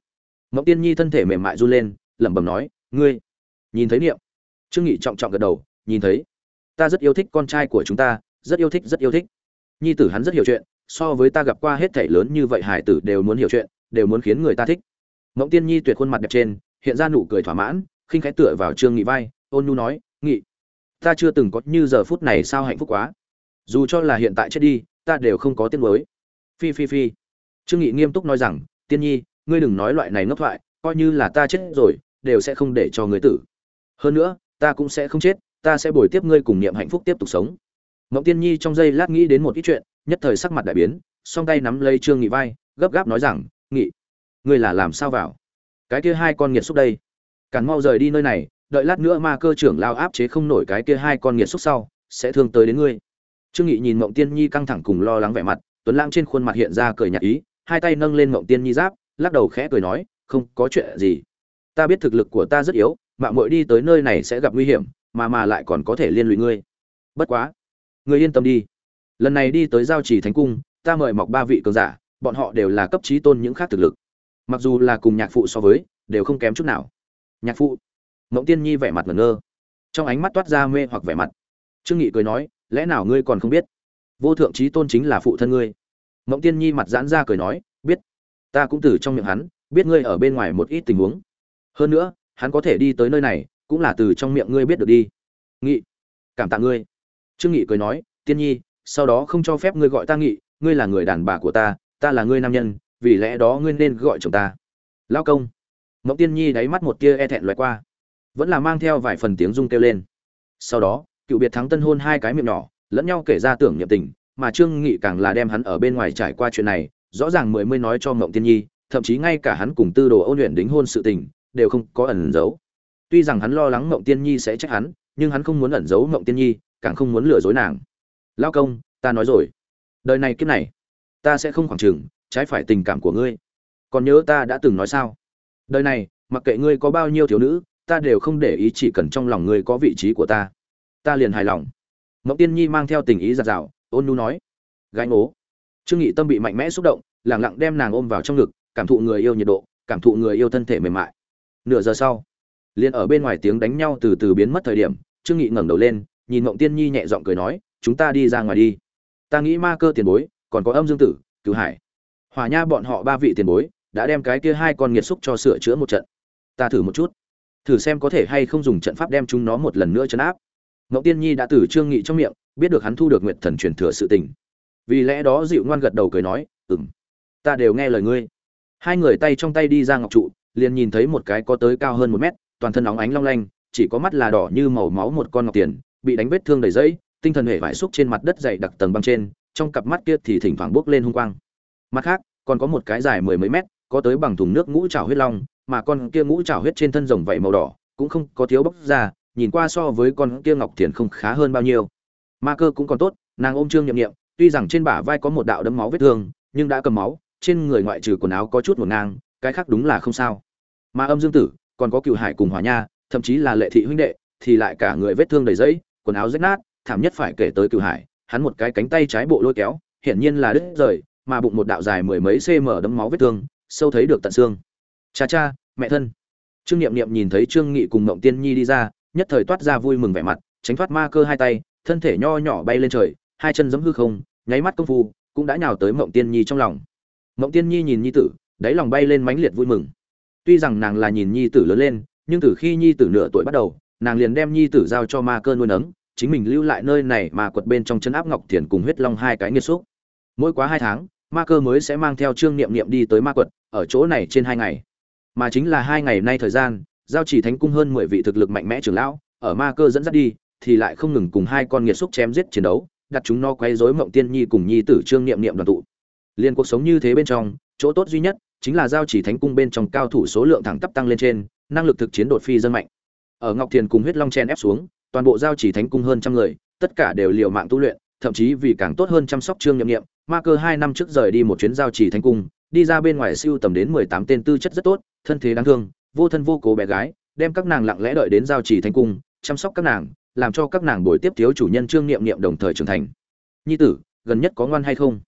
Mộng tiên nhi thân thể mềm mại run lên, lẩm bẩm nói, ngươi nhìn thấy niệm. Trương nghị trọng trọng gật đầu, nhìn thấy. Ta rất yêu thích con trai của chúng ta, rất yêu thích, rất yêu thích. Nhi tử hắn rất hiểu chuyện, so với ta gặp qua hết thảy lớn như vậy hải tử đều muốn hiểu chuyện, đều muốn khiến người ta thích. Mộng tiên nhi tuyệt khuôn mặt đẹp trên, hiện ra nụ cười thỏa mãn, khinh khẽ tựa vào trương nghị vai, ôn nhu nói, nghị, ta chưa từng có như giờ phút này sao hạnh phúc quá. Dù cho là hiện tại chết đi, ta đều không có tiếng mới phi phi phi. Trương nghị nghiêm túc nói rằng, tiên nhi, ngươi đừng nói loại này ngốc thoại, coi như là ta chết rồi, đều sẽ không để cho ngươi tử hơn nữa ta cũng sẽ không chết ta sẽ bồi tiếp ngươi cùng niệm hạnh phúc tiếp tục sống Ngộng Tiên Nhi trong giây lát nghĩ đến một ít chuyện, nhất thời sắc mặt đại biến, song tay nắm lấy Trương Nghị vai, gấp gáp nói rằng, "Nghị, ngươi là làm sao vào? Cái kia hai con nghiệt xúc đây?" cản mau rời đi nơi này đợi lát nữa ma cơ trưởng lao áp chế không nổi cái kia hai con nghiệt xúc sau sẽ thương tới đến ngươi trương nghị nhìn mộng tiên nhi căng thẳng cùng lo lắng vẻ mặt tuấn lãng trên khuôn mặt hiện ra cười nhạt ý hai tay nâng lên mộng tiên nhi giáp lắc đầu khẽ cười nói không có chuyện gì ta biết thực lực của ta rất yếu mạng muội đi tới nơi này sẽ gặp nguy hiểm, mà mà lại còn có thể liên lụy ngươi. Bất quá, ngươi yên tâm đi. Lần này đi tới giao trì thánh cung, ta mời mọc ba vị cường giả, bọn họ đều là cấp trí tôn những khác thực lực. Mặc dù là cùng nhạc phụ so với, đều không kém chút nào. Nhạc phụ. Mộng tiên nhi vẻ mặt ngơ. Trong ánh mắt toát ra mê hoặc vẻ mặt. Trương nghị cười nói, lẽ nào ngươi còn không biết? Vô thượng trí tôn chính là phụ thân ngươi. Mộng tiên nhi mặt giãn ra cười nói, biết. Ta cũng từ trong miệng hắn, biết ngươi ở bên ngoài một ít tình huống. Hơn nữa hắn có thể đi tới nơi này, cũng là từ trong miệng ngươi biết được đi. Nghị, cảm tạ ngươi. Trương nghị cười nói, tiên nhi, sau đó không cho phép ngươi gọi ta nghị, ngươi là người đàn bà của ta ta là ngươi nam nhân, vì lẽ đó ngươi nên gọi chồng ta. Lao công. Mộng tiên nhi đáy mắt một tia e thẹn loại qua. Vẫn là mang theo vài phần tiếng rung kêu lên. Sau đó, cựu biệt thắng tân hôn hai cái miệng nhỏ, lẫn nhau kể ra tưởng niệm tình, mà trương nghị càng là đem hắn ở bên ngoài trải qua chuyện này, rõ ràng mười mươi nói cho mộng tiên nhi, thậm chí ngay cả hắn cùng tư đồ ôn luyện đính hôn sự tình đều không có ẩn giấu. Tuy rằng hắn lo lắng mộng tiên nhi sẽ trách hắn, nhưng hắn không muốn ẩn giấu mộng tiên nhi, càng không muốn lừa dối nàng. Lao công, ta nói rồi. Đời này kiếp này, ta sẽ không khoảng chừng trái phải tình cảm của ngươi. Còn nhớ ta đã từng nói sao? Đời này, mặc kệ ngươi có bao nhiêu thiếu nữ, ta đều không để ý chỉ cần trong lòng ngươi có vị trí của ta. Ta liền hài lòng. Mộng tiên nhi mang theo tình ý giặt rào, ôn nu nói. Gánh ố trương nghị tâm bị mạnh mẽ xúc động lẳng lặng đem nàng ôm vào trong ngực, cảm thụ người yêu nhiệt độ, cảm thụ người yêu thân thể mềm mại nửa giờ sau, liền ở bên ngoài tiếng đánh nhau từ từ biến mất thời điểm, trương nghị ngẩng đầu lên, nhìn ngọc tiên nhi nhẹ giọng cười nói, chúng ta đi ra ngoài đi. Ta nghĩ ma cơ tiền bối, còn có âm dương tử, cứu hải. Hỏa nha bọn họ ba vị tiền bối, đã đem cái kia hai con nghiệt xúc cho sửa chữa một trận. Ta thử một chút. Thử xem có thể hay không dùng trận pháp đem chúng nó một lần nữa chấn áp. Ngọc tiên nhi đã từ trương nghị trong miệng, biết được hắn thu được nguyện thần truyền thừa sự tình. Vì lẽ đó dịu ngoan gật đầu cười nói, ừm, ta đều nghe lời ngươi. Hai người tay trong tay đi ra ngọc trụ liền nhìn thấy một cái có tới cao hơn một mét, toàn thân óng ánh long lanh, chỉ có mắt là đỏ như màu máu một con ngọc tiền, bị đánh vết thương đầy dẫy tinh thần hệ vải xúc trên mặt đất dày đặc tầng băng trên, trong cặp mắt kia thì thỉnh thoảng bốc lên hung quang. Mặt khác, còn có một cái dài mười mấy mét, có tới bằng thùng nước ngũ trào huyết long, mà con kia ngũ trào huyết trên thân rồng vảy màu đỏ, cũng không có thiếu bốc ra, nhìn qua so với con kia ngọc thiền không khá hơn bao nhiêu. Ma cơ cũng còn tốt, nàng ôm trương nhậm nghiệm, tuy rằng trên bả vai có một đạo đấm máu vết thương, nhưng đã cầm máu, trên người ngoại trừ quần áo có chút một ngang, cái khác đúng là không sao mà âm dương tử, còn có cựu hải cùng hỏa nha, thậm chí là lệ thị huynh đệ, thì lại cả người vết thương đầy dẫy, quần áo rách nát, thảm nhất phải kể tới cựu hải, hắn một cái cánh tay trái bộ lôi kéo, hiển nhiên là đứt rời, mà bụng một đạo dài mười mấy cm đấm máu vết thương, sâu thấy được tận xương. Cha cha, mẹ thân. Trương niệm niệm nhìn thấy trương nghị cùng mộng tiên nhi đi ra, nhất thời toát ra vui mừng vẻ mặt, tránh thoát ma cơ hai tay, thân thể nho nhỏ bay lên trời, hai chân giẫm hư không, nháy mắt công phu, cũng đã nhào tới mộng tiên nhi trong lòng. Mộng tiên nhi nhìn nhi tử, đáy lòng bay lên mãnh liệt vui mừng tuy rằng nàng là nhìn nhi tử lớn lên, nhưng từ khi nhi tử nửa tuổi bắt đầu, nàng liền đem nhi tử giao cho ma cơ nuôi nấng, chính mình lưu lại nơi này mà quật bên trong chân áp ngọc thiền cùng huyết long hai cái nghiệt xúc. Mỗi quá hai tháng, ma cơ mới sẽ mang theo trương niệm niệm đi tới ma quật, ở chỗ này trên hai ngày. Mà chính là hai ngày nay thời gian, giao chỉ thánh cung hơn mười vị thực lực mạnh mẽ trưởng lão, ở ma cơ dẫn dắt đi, thì lại không ngừng cùng hai con nghiệt xúc chém giết chiến đấu, đặt chúng no quấy rối mộng tiên nhi cùng nhi tử trương niệm niệm đoàn tụ. Liên cuộc sống như thế bên trong, chỗ tốt duy nhất chính là giao chỉ thánh cung bên trong cao thủ số lượng thẳng tắp tăng lên trên, năng lực thực chiến đột phi dân mạnh. Ở ngọc thiền cùng huyết long chen ép xuống, toàn bộ giao chỉ thánh cung hơn trăm người, tất cả đều liều mạng tu luyện, thậm chí vì càng tốt hơn chăm sóc trương nhậm nghiệm, ma cơ hai năm trước rời đi một chuyến giao chỉ thánh cung, đi ra bên ngoài siêu tầm đến mười tám tên tư chất rất tốt, thân thế đáng thương, vô thân vô cố bé gái, đem các nàng lặng lẽ đợi đến giao chỉ thánh cung, chăm sóc các nàng, làm cho các nàng buổi tiếp thiếu chủ nhân trương niệm niệm đồng thời trưởng thành. Nhi tử, gần nhất có ngoan hay không?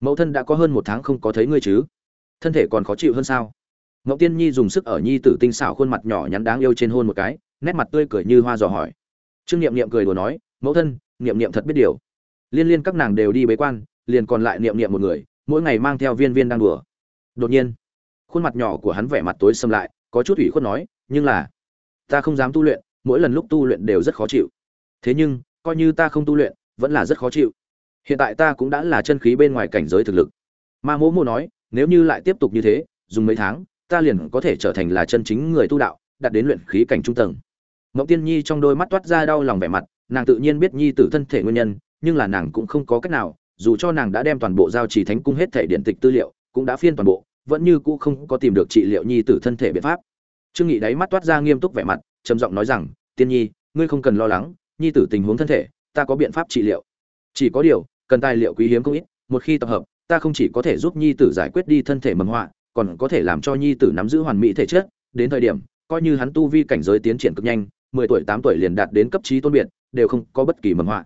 Mẫu thân đã có hơn một tháng không có thấy ngươi chứ? Thân thể còn khó chịu hơn sao? Ngậu tiên nhi dùng sức ở nhi tử tinh xảo khuôn mặt nhỏ nhắn đáng yêu trên hôn một cái, nét mặt tươi cười như hoa dò hỏi. Trương niệm niệm cười đùa nói, mẫu thân, niệm niệm thật biết điều. Liên liên các nàng đều đi bế quan, liền còn lại niệm niệm một người, mỗi ngày mang theo viên viên đang đùa. Đột nhiên, khuôn mặt nhỏ của hắn vẻ mặt tối xâm lại, có chút ủy khuất nói, nhưng là, ta không dám tu luyện, mỗi lần lúc tu luyện đều rất khó chịu. Thế nhưng, coi như ta không tu luyện, vẫn là rất khó chịu. Hiện tại ta cũng đã là chân khí bên ngoài cảnh giới thực lực. Ma mỗ mô nói nếu như lại tiếp tục như thế dùng mấy tháng ta liền có thể trở thành là chân chính người tu đạo đạt đến luyện khí cảnh trung tầng Mộng Tiên Nhi trong đôi mắt toát ra đau lòng vẻ mặt, nàng tự nhiên biết Nhi tử thân thể nguyên nhân, nhưng là nàng cũng không có cách nào, dù cho nàng đã đem toàn bộ giao chỉ thánh cung hết thể điện tịch tư liệu, cũng đã phiên toàn bộ, vẫn như cũ không có tìm được trị liệu Nhi tử thân thể biện pháp. trương nghị đáy mắt toát ra nghiêm túc vẻ mặt trầm giọng nói rằng tiên nhi ngươi không cần lo lắng nhi tử tình huống thân thể ta có biện pháp trị liệu chỉ có điều cần tài liệu quý hiếm không ít một khi tập hợp ta không chỉ có thể giúp nhi tử giải quyết đi thân thể mầm họa, còn có thể làm cho nhi tử nắm giữ hoàn mỹ thể chất. Đến thời điểm, coi như hắn tu vi cảnh giới tiến triển cực nhanh, mười tuổi, tám tuổi liền đạt đến cấp trí tôn biệt, đều không có bất kỳ mầm họa.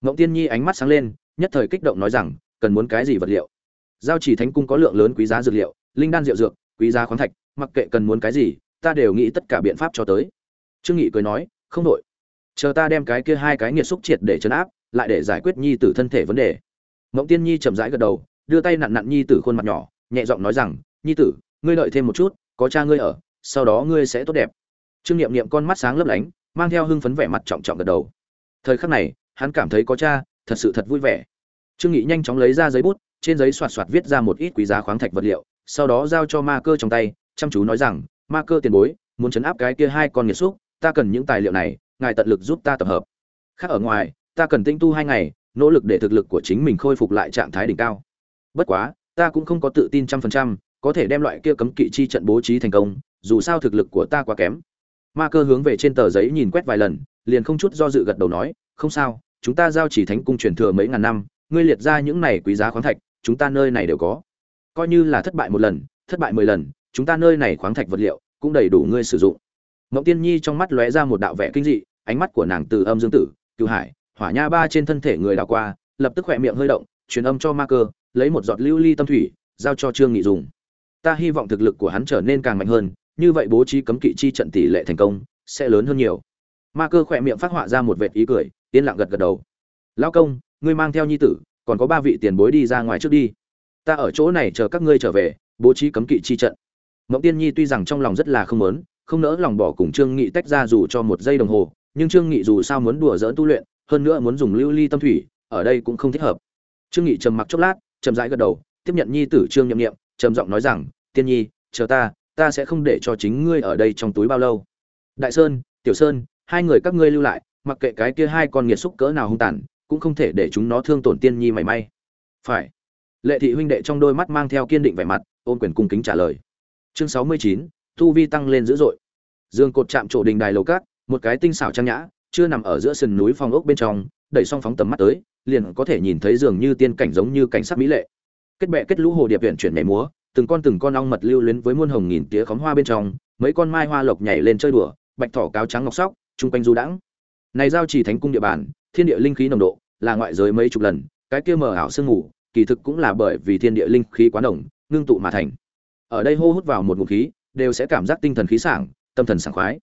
Ngộng tiên nhi ánh mắt sáng lên, nhất thời kích động nói rằng, cần muốn cái gì vật liệu? Giao chỉ thánh cung có lượng lớn quý giá dược liệu, linh đan rượu dược, quý giá khoáng thạch, mặc kệ cần muốn cái gì, ta đều nghĩ tất cả biện pháp cho tới. Trương nghị cười nói, không đội chờ ta đem cái kia hai cái nghiệt xúc triệt để chấn áp, lại để giải quyết nhi tử thân thể vấn đề. Mộng tiên nhi chậm rãi gật đầu đưa tay nặn nặn nhi tử khuôn mặt nhỏ, nhẹ giọng nói rằng, nhi tử, ngươi đợi thêm một chút, có cha ngươi ở, sau đó ngươi sẽ tốt đẹp. Trương niệm niệm con mắt sáng lấp lánh, mang theo hưng phấn vẻ mặt trọng trọng gật đầu. Thời khắc này, hắn cảm thấy có cha, thật sự thật vui vẻ. Trương nghị nhanh chóng lấy ra giấy bút, trên giấy soạt soạt viết ra một ít quý giá khoáng thạch vật liệu, sau đó giao cho ma cơ trong tay, chăm chú nói rằng, ma cơ tiền bối, muốn chấn áp cái kia hai con nghiệt xúc, ta cần những tài liệu này, ngài tận lực giúp ta tập hợp. Khác ở ngoài, ta cần tinh tu hai ngày, nỗ lực để thực lực của chính mình khôi phục lại trạng thái đỉnh cao bất quá, ta cũng không có tự tin trăm phần trăm, có thể đem loại kia cấm kỵ chi trận bố trí thành công, dù sao thực lực của ta quá kém. Ma cơ hướng về trên tờ giấy nhìn quét vài lần, liền không chút do dự gật đầu nói, không sao, chúng ta giao chỉ thánh cung truyền thừa mấy ngàn năm, ngươi liệt ra những này quý giá khoáng thạch, chúng ta nơi này đều có. Coi như là thất bại một lần, thất bại mười lần, chúng ta nơi này khoáng thạch vật liệu cũng đầy đủ ngươi sử dụng. Mộng tiên nhi trong mắt lóe ra một đạo vẻ kinh dị, ánh mắt của nàng từ âm dương tử cựu hải, hỏa nha ba trên thân thể người đảo qua, lập tức khỏe miệng hơi động, truyền âm cho ma cơ lấy một giọt lưu ly tâm thủy, giao cho trương nghị dùng. Ta hy vọng thực lực của hắn trở nên càng mạnh hơn, như vậy bố trí cấm kỵ chi trận tỷ lệ thành công sẽ lớn hơn nhiều. Ma cơ khỏe miệng phát họa ra một vệt ý cười, yên lặng gật gật đầu. Lão công, ngươi mang theo nhi tử, còn có ba vị tiền bối đi ra ngoài trước đi. Ta ở chỗ này chờ các ngươi trở về, bố trí cấm kỵ chi trận. Mộng tiên nhi tuy rằng trong lòng rất là không lớn không nỡ lòng bỏ cùng trương nghị tách ra dù cho một giây đồng hồ, nhưng trương nghị dù sao muốn đùa dỡn tu luyện, hơn nữa muốn dùng lưu ly tâm thủy, ở đây cũng không thích hợp. Trương nghị trầm mặc chốc lát chậm rãi gật đầu, tiếp nhận nhi tử trương nhậm nghiệm trầm giọng nói rằng, tiên nhi, chờ ta ta sẽ không để cho chính ngươi ở đây trong túi bao lâu. Đại sơn, tiểu sơn, hai người các ngươi lưu lại, mặc kệ cái kia hai con nghiệt xúc cỡ nào hung tàn, cũng không thể để chúng nó thương tổn tiên nhi mảy may. Phải. Lệ thị huynh đệ trong đôi mắt mang theo kiên định vẻ mặt, ôn quyền cung kính trả lời. Chương sáu mươi chín thu vi tăng lên dữ dội. Dương cột chạm trổ đình đài lầu cát, một cái tinh xảo trang nhã, chưa nằm ở giữa sườn núi phong ốc bên trong, đẩy xong phóng tầm mắt tới liền có thể nhìn thấy dường như tiên cảnh giống như cảnh sắc mỹ lệ. Kết bệ kết lũ hồ điệp viện chuyển nhảy múa, từng con từng con ong mật lưu luyến với muôn hồng nghìn tía khóm hoa bên trong, mấy con mai hoa lộc nhảy lên chơi đùa, bạch thỏ cáo trắng ngọc sóc, chung quanh du đãng. Này giao chỉ thánh cung địa bàn, thiên địa linh khí nồng độ, là ngoại giới mấy chục lần, cái kia mờ ảo sương mù, kỳ thực cũng là bởi vì thiên địa linh khí quá nồng, ngưng tụ mà thành. Ở đây hô hút vào một ngụm khí, đều sẽ cảm giác tinh thần khí sảng, tâm thần sảng khoái.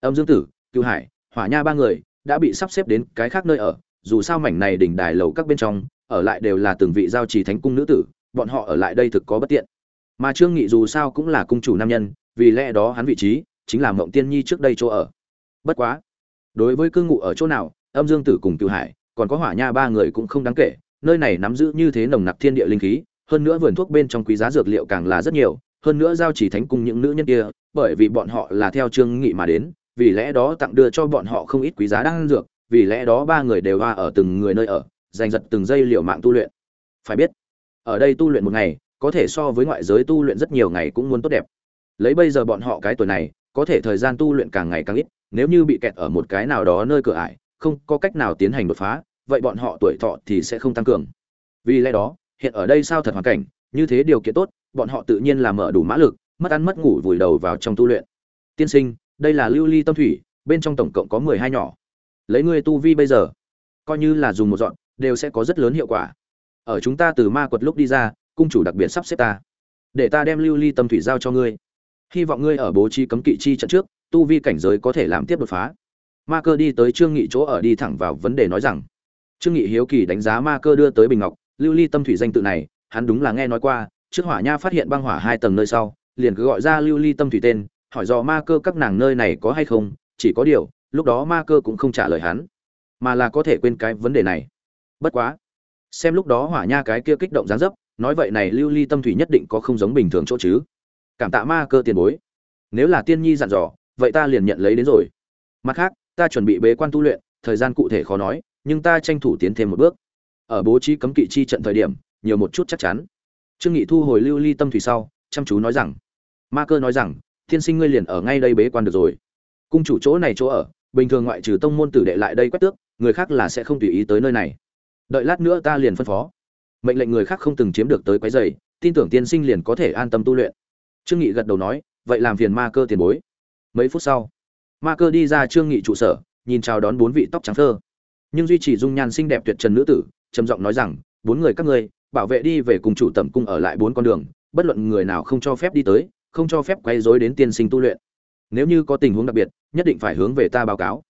Âm dương tử cưu hải, hỏa nha ba người đã bị sắp xếp đến cái khác nơi ở dù sao mảnh này đỉnh đài lầu các bên trong, ở lại đều là từng vị giao trì thánh cung nữ tử, bọn họ ở lại đây thực có bất tiện. Mà trương nghị dù sao cũng là cung chủ nam nhân, vì lẽ đó hắn vị trí chính là mộng tiên nhi trước đây chỗ ở. Bất quá, đối với cư ngụ ở chỗ nào, âm dương tử cùng Cửu hải, còn có hỏa nha ba người cũng không đáng kể, nơi này nắm giữ như thế nồng nặc thiên địa linh khí, hơn nữa vườn thuốc bên trong quý giá dược liệu càng là rất nhiều, hơn nữa giao chỉ thánh cung những nữ nhân kia, bởi vì bọn họ là theo trương nghị mà đến, vì lẽ đó tặng đưa cho bọn họ không ít quý giá đang dược vì lẽ đó ba người đều hoa ở từng người nơi ở, giành giật từng giây liệu mạng tu luyện. Phải biết, ở đây tu luyện một ngày, có thể so với ngoại giới tu luyện rất nhiều ngày cũng muốn tốt đẹp. Lấy bây giờ bọn họ cái tuổi này, có thể thời gian tu luyện càng ngày càng ít, nếu như bị kẹt ở một cái nào đó nơi cửa ải, không có cách nào tiến hành đột phá, vậy bọn họ tuổi thọ thì sẽ không tăng cường. Vì lẽ đó, hiện ở đây sao thật hoàn cảnh, như thế điều kiện tốt, bọn họ tự nhiên là mở đủ mã lực, mất ăn mất ngủ vùi đầu vào trong tu luyện. Tiên sinh, đây là lưu ly tâm thủy, bên trong tổng cộng có mười hai nhỏ lấy ngươi tu vi bây giờ, coi như là dùng một dọn, đều sẽ có rất lớn hiệu quả. Ở chúng ta từ ma quật lúc đi ra, cung chủ đặc biệt sắp xếp ta, để ta đem lưu ly tâm thủy giao cho ngươi. Hy vọng ngươi ở bố trí cấm kỵ chi trận trước, tu vi cảnh giới có thể làm tiếp đột phá. Ma cơ đi tới trương nghị chỗ ở đi thẳng vào vấn đề nói rằng, trương nghị hiếu kỳ đánh giá ma cơ đưa tới bình ngọc, lưu ly tâm thủy danh tự này, hắn đúng là nghe nói qua, trước hỏa nha phát hiện băng hỏa hai tầng nơi sau, liền cứ gọi ra lưu ly tâm thủy tên, hỏi dò ma cơ các nàng nơi này có hay không, chỉ có điều lúc đó ma cơ cũng không trả lời hắn, mà là có thể quên cái vấn đề này. Bất quá, xem lúc đó hỏa nha cái kia kích động gián dấp, nói vậy này lưu ly tâm thủy nhất định có không giống bình thường chỗ chứ. Cảm tạ ma cơ tiền bối. Nếu là tiên nhi dặn dò, vậy ta liền nhận lấy đến rồi. Mặt khác, ta chuẩn bị bế quan tu luyện, thời gian cụ thể khó nói, nhưng ta tranh thủ tiến thêm một bước. Ở bố trí cấm kỵ chi trận thời điểm, nhiều một chút chắc chắn. Trương nghị thu hồi lưu ly tâm thủy sau, chăm chú nói rằng, ma cơ nói rằng thiên sinh ngươi liền ở ngay đây bế quan được rồi. Cung chủ chỗ này chỗ ở bình thường ngoại trừ tông môn tử đệ lại đây quét tước, người khác là sẽ không tùy ý tới nơi này. Đợi lát nữa ta liền phân phó. Mệnh lệnh người khác không từng chiếm được tới quái dày tin tưởng tiên sinh liền có thể an tâm tu luyện. Trương nghị gật đầu nói, vậy làm phiền ma cơ tiền bối. Mấy phút sau, ma cơ đi ra trương nghị trụ sở, nhìn chào đón bốn vị tóc trắng thơ. Nhưng duy trì dung nhan xinh đẹp tuyệt trần nữ tử, trầm giọng nói rằng, bốn người các ngươi, bảo vệ đi về cùng chủ tẩm cung ở lại bốn con đường, bất luận người nào không cho phép đi tới, không cho phép quay rối đến tiên sinh tu luyện. Nếu như có tình huống đặc biệt nhất định phải hướng về ta báo cáo.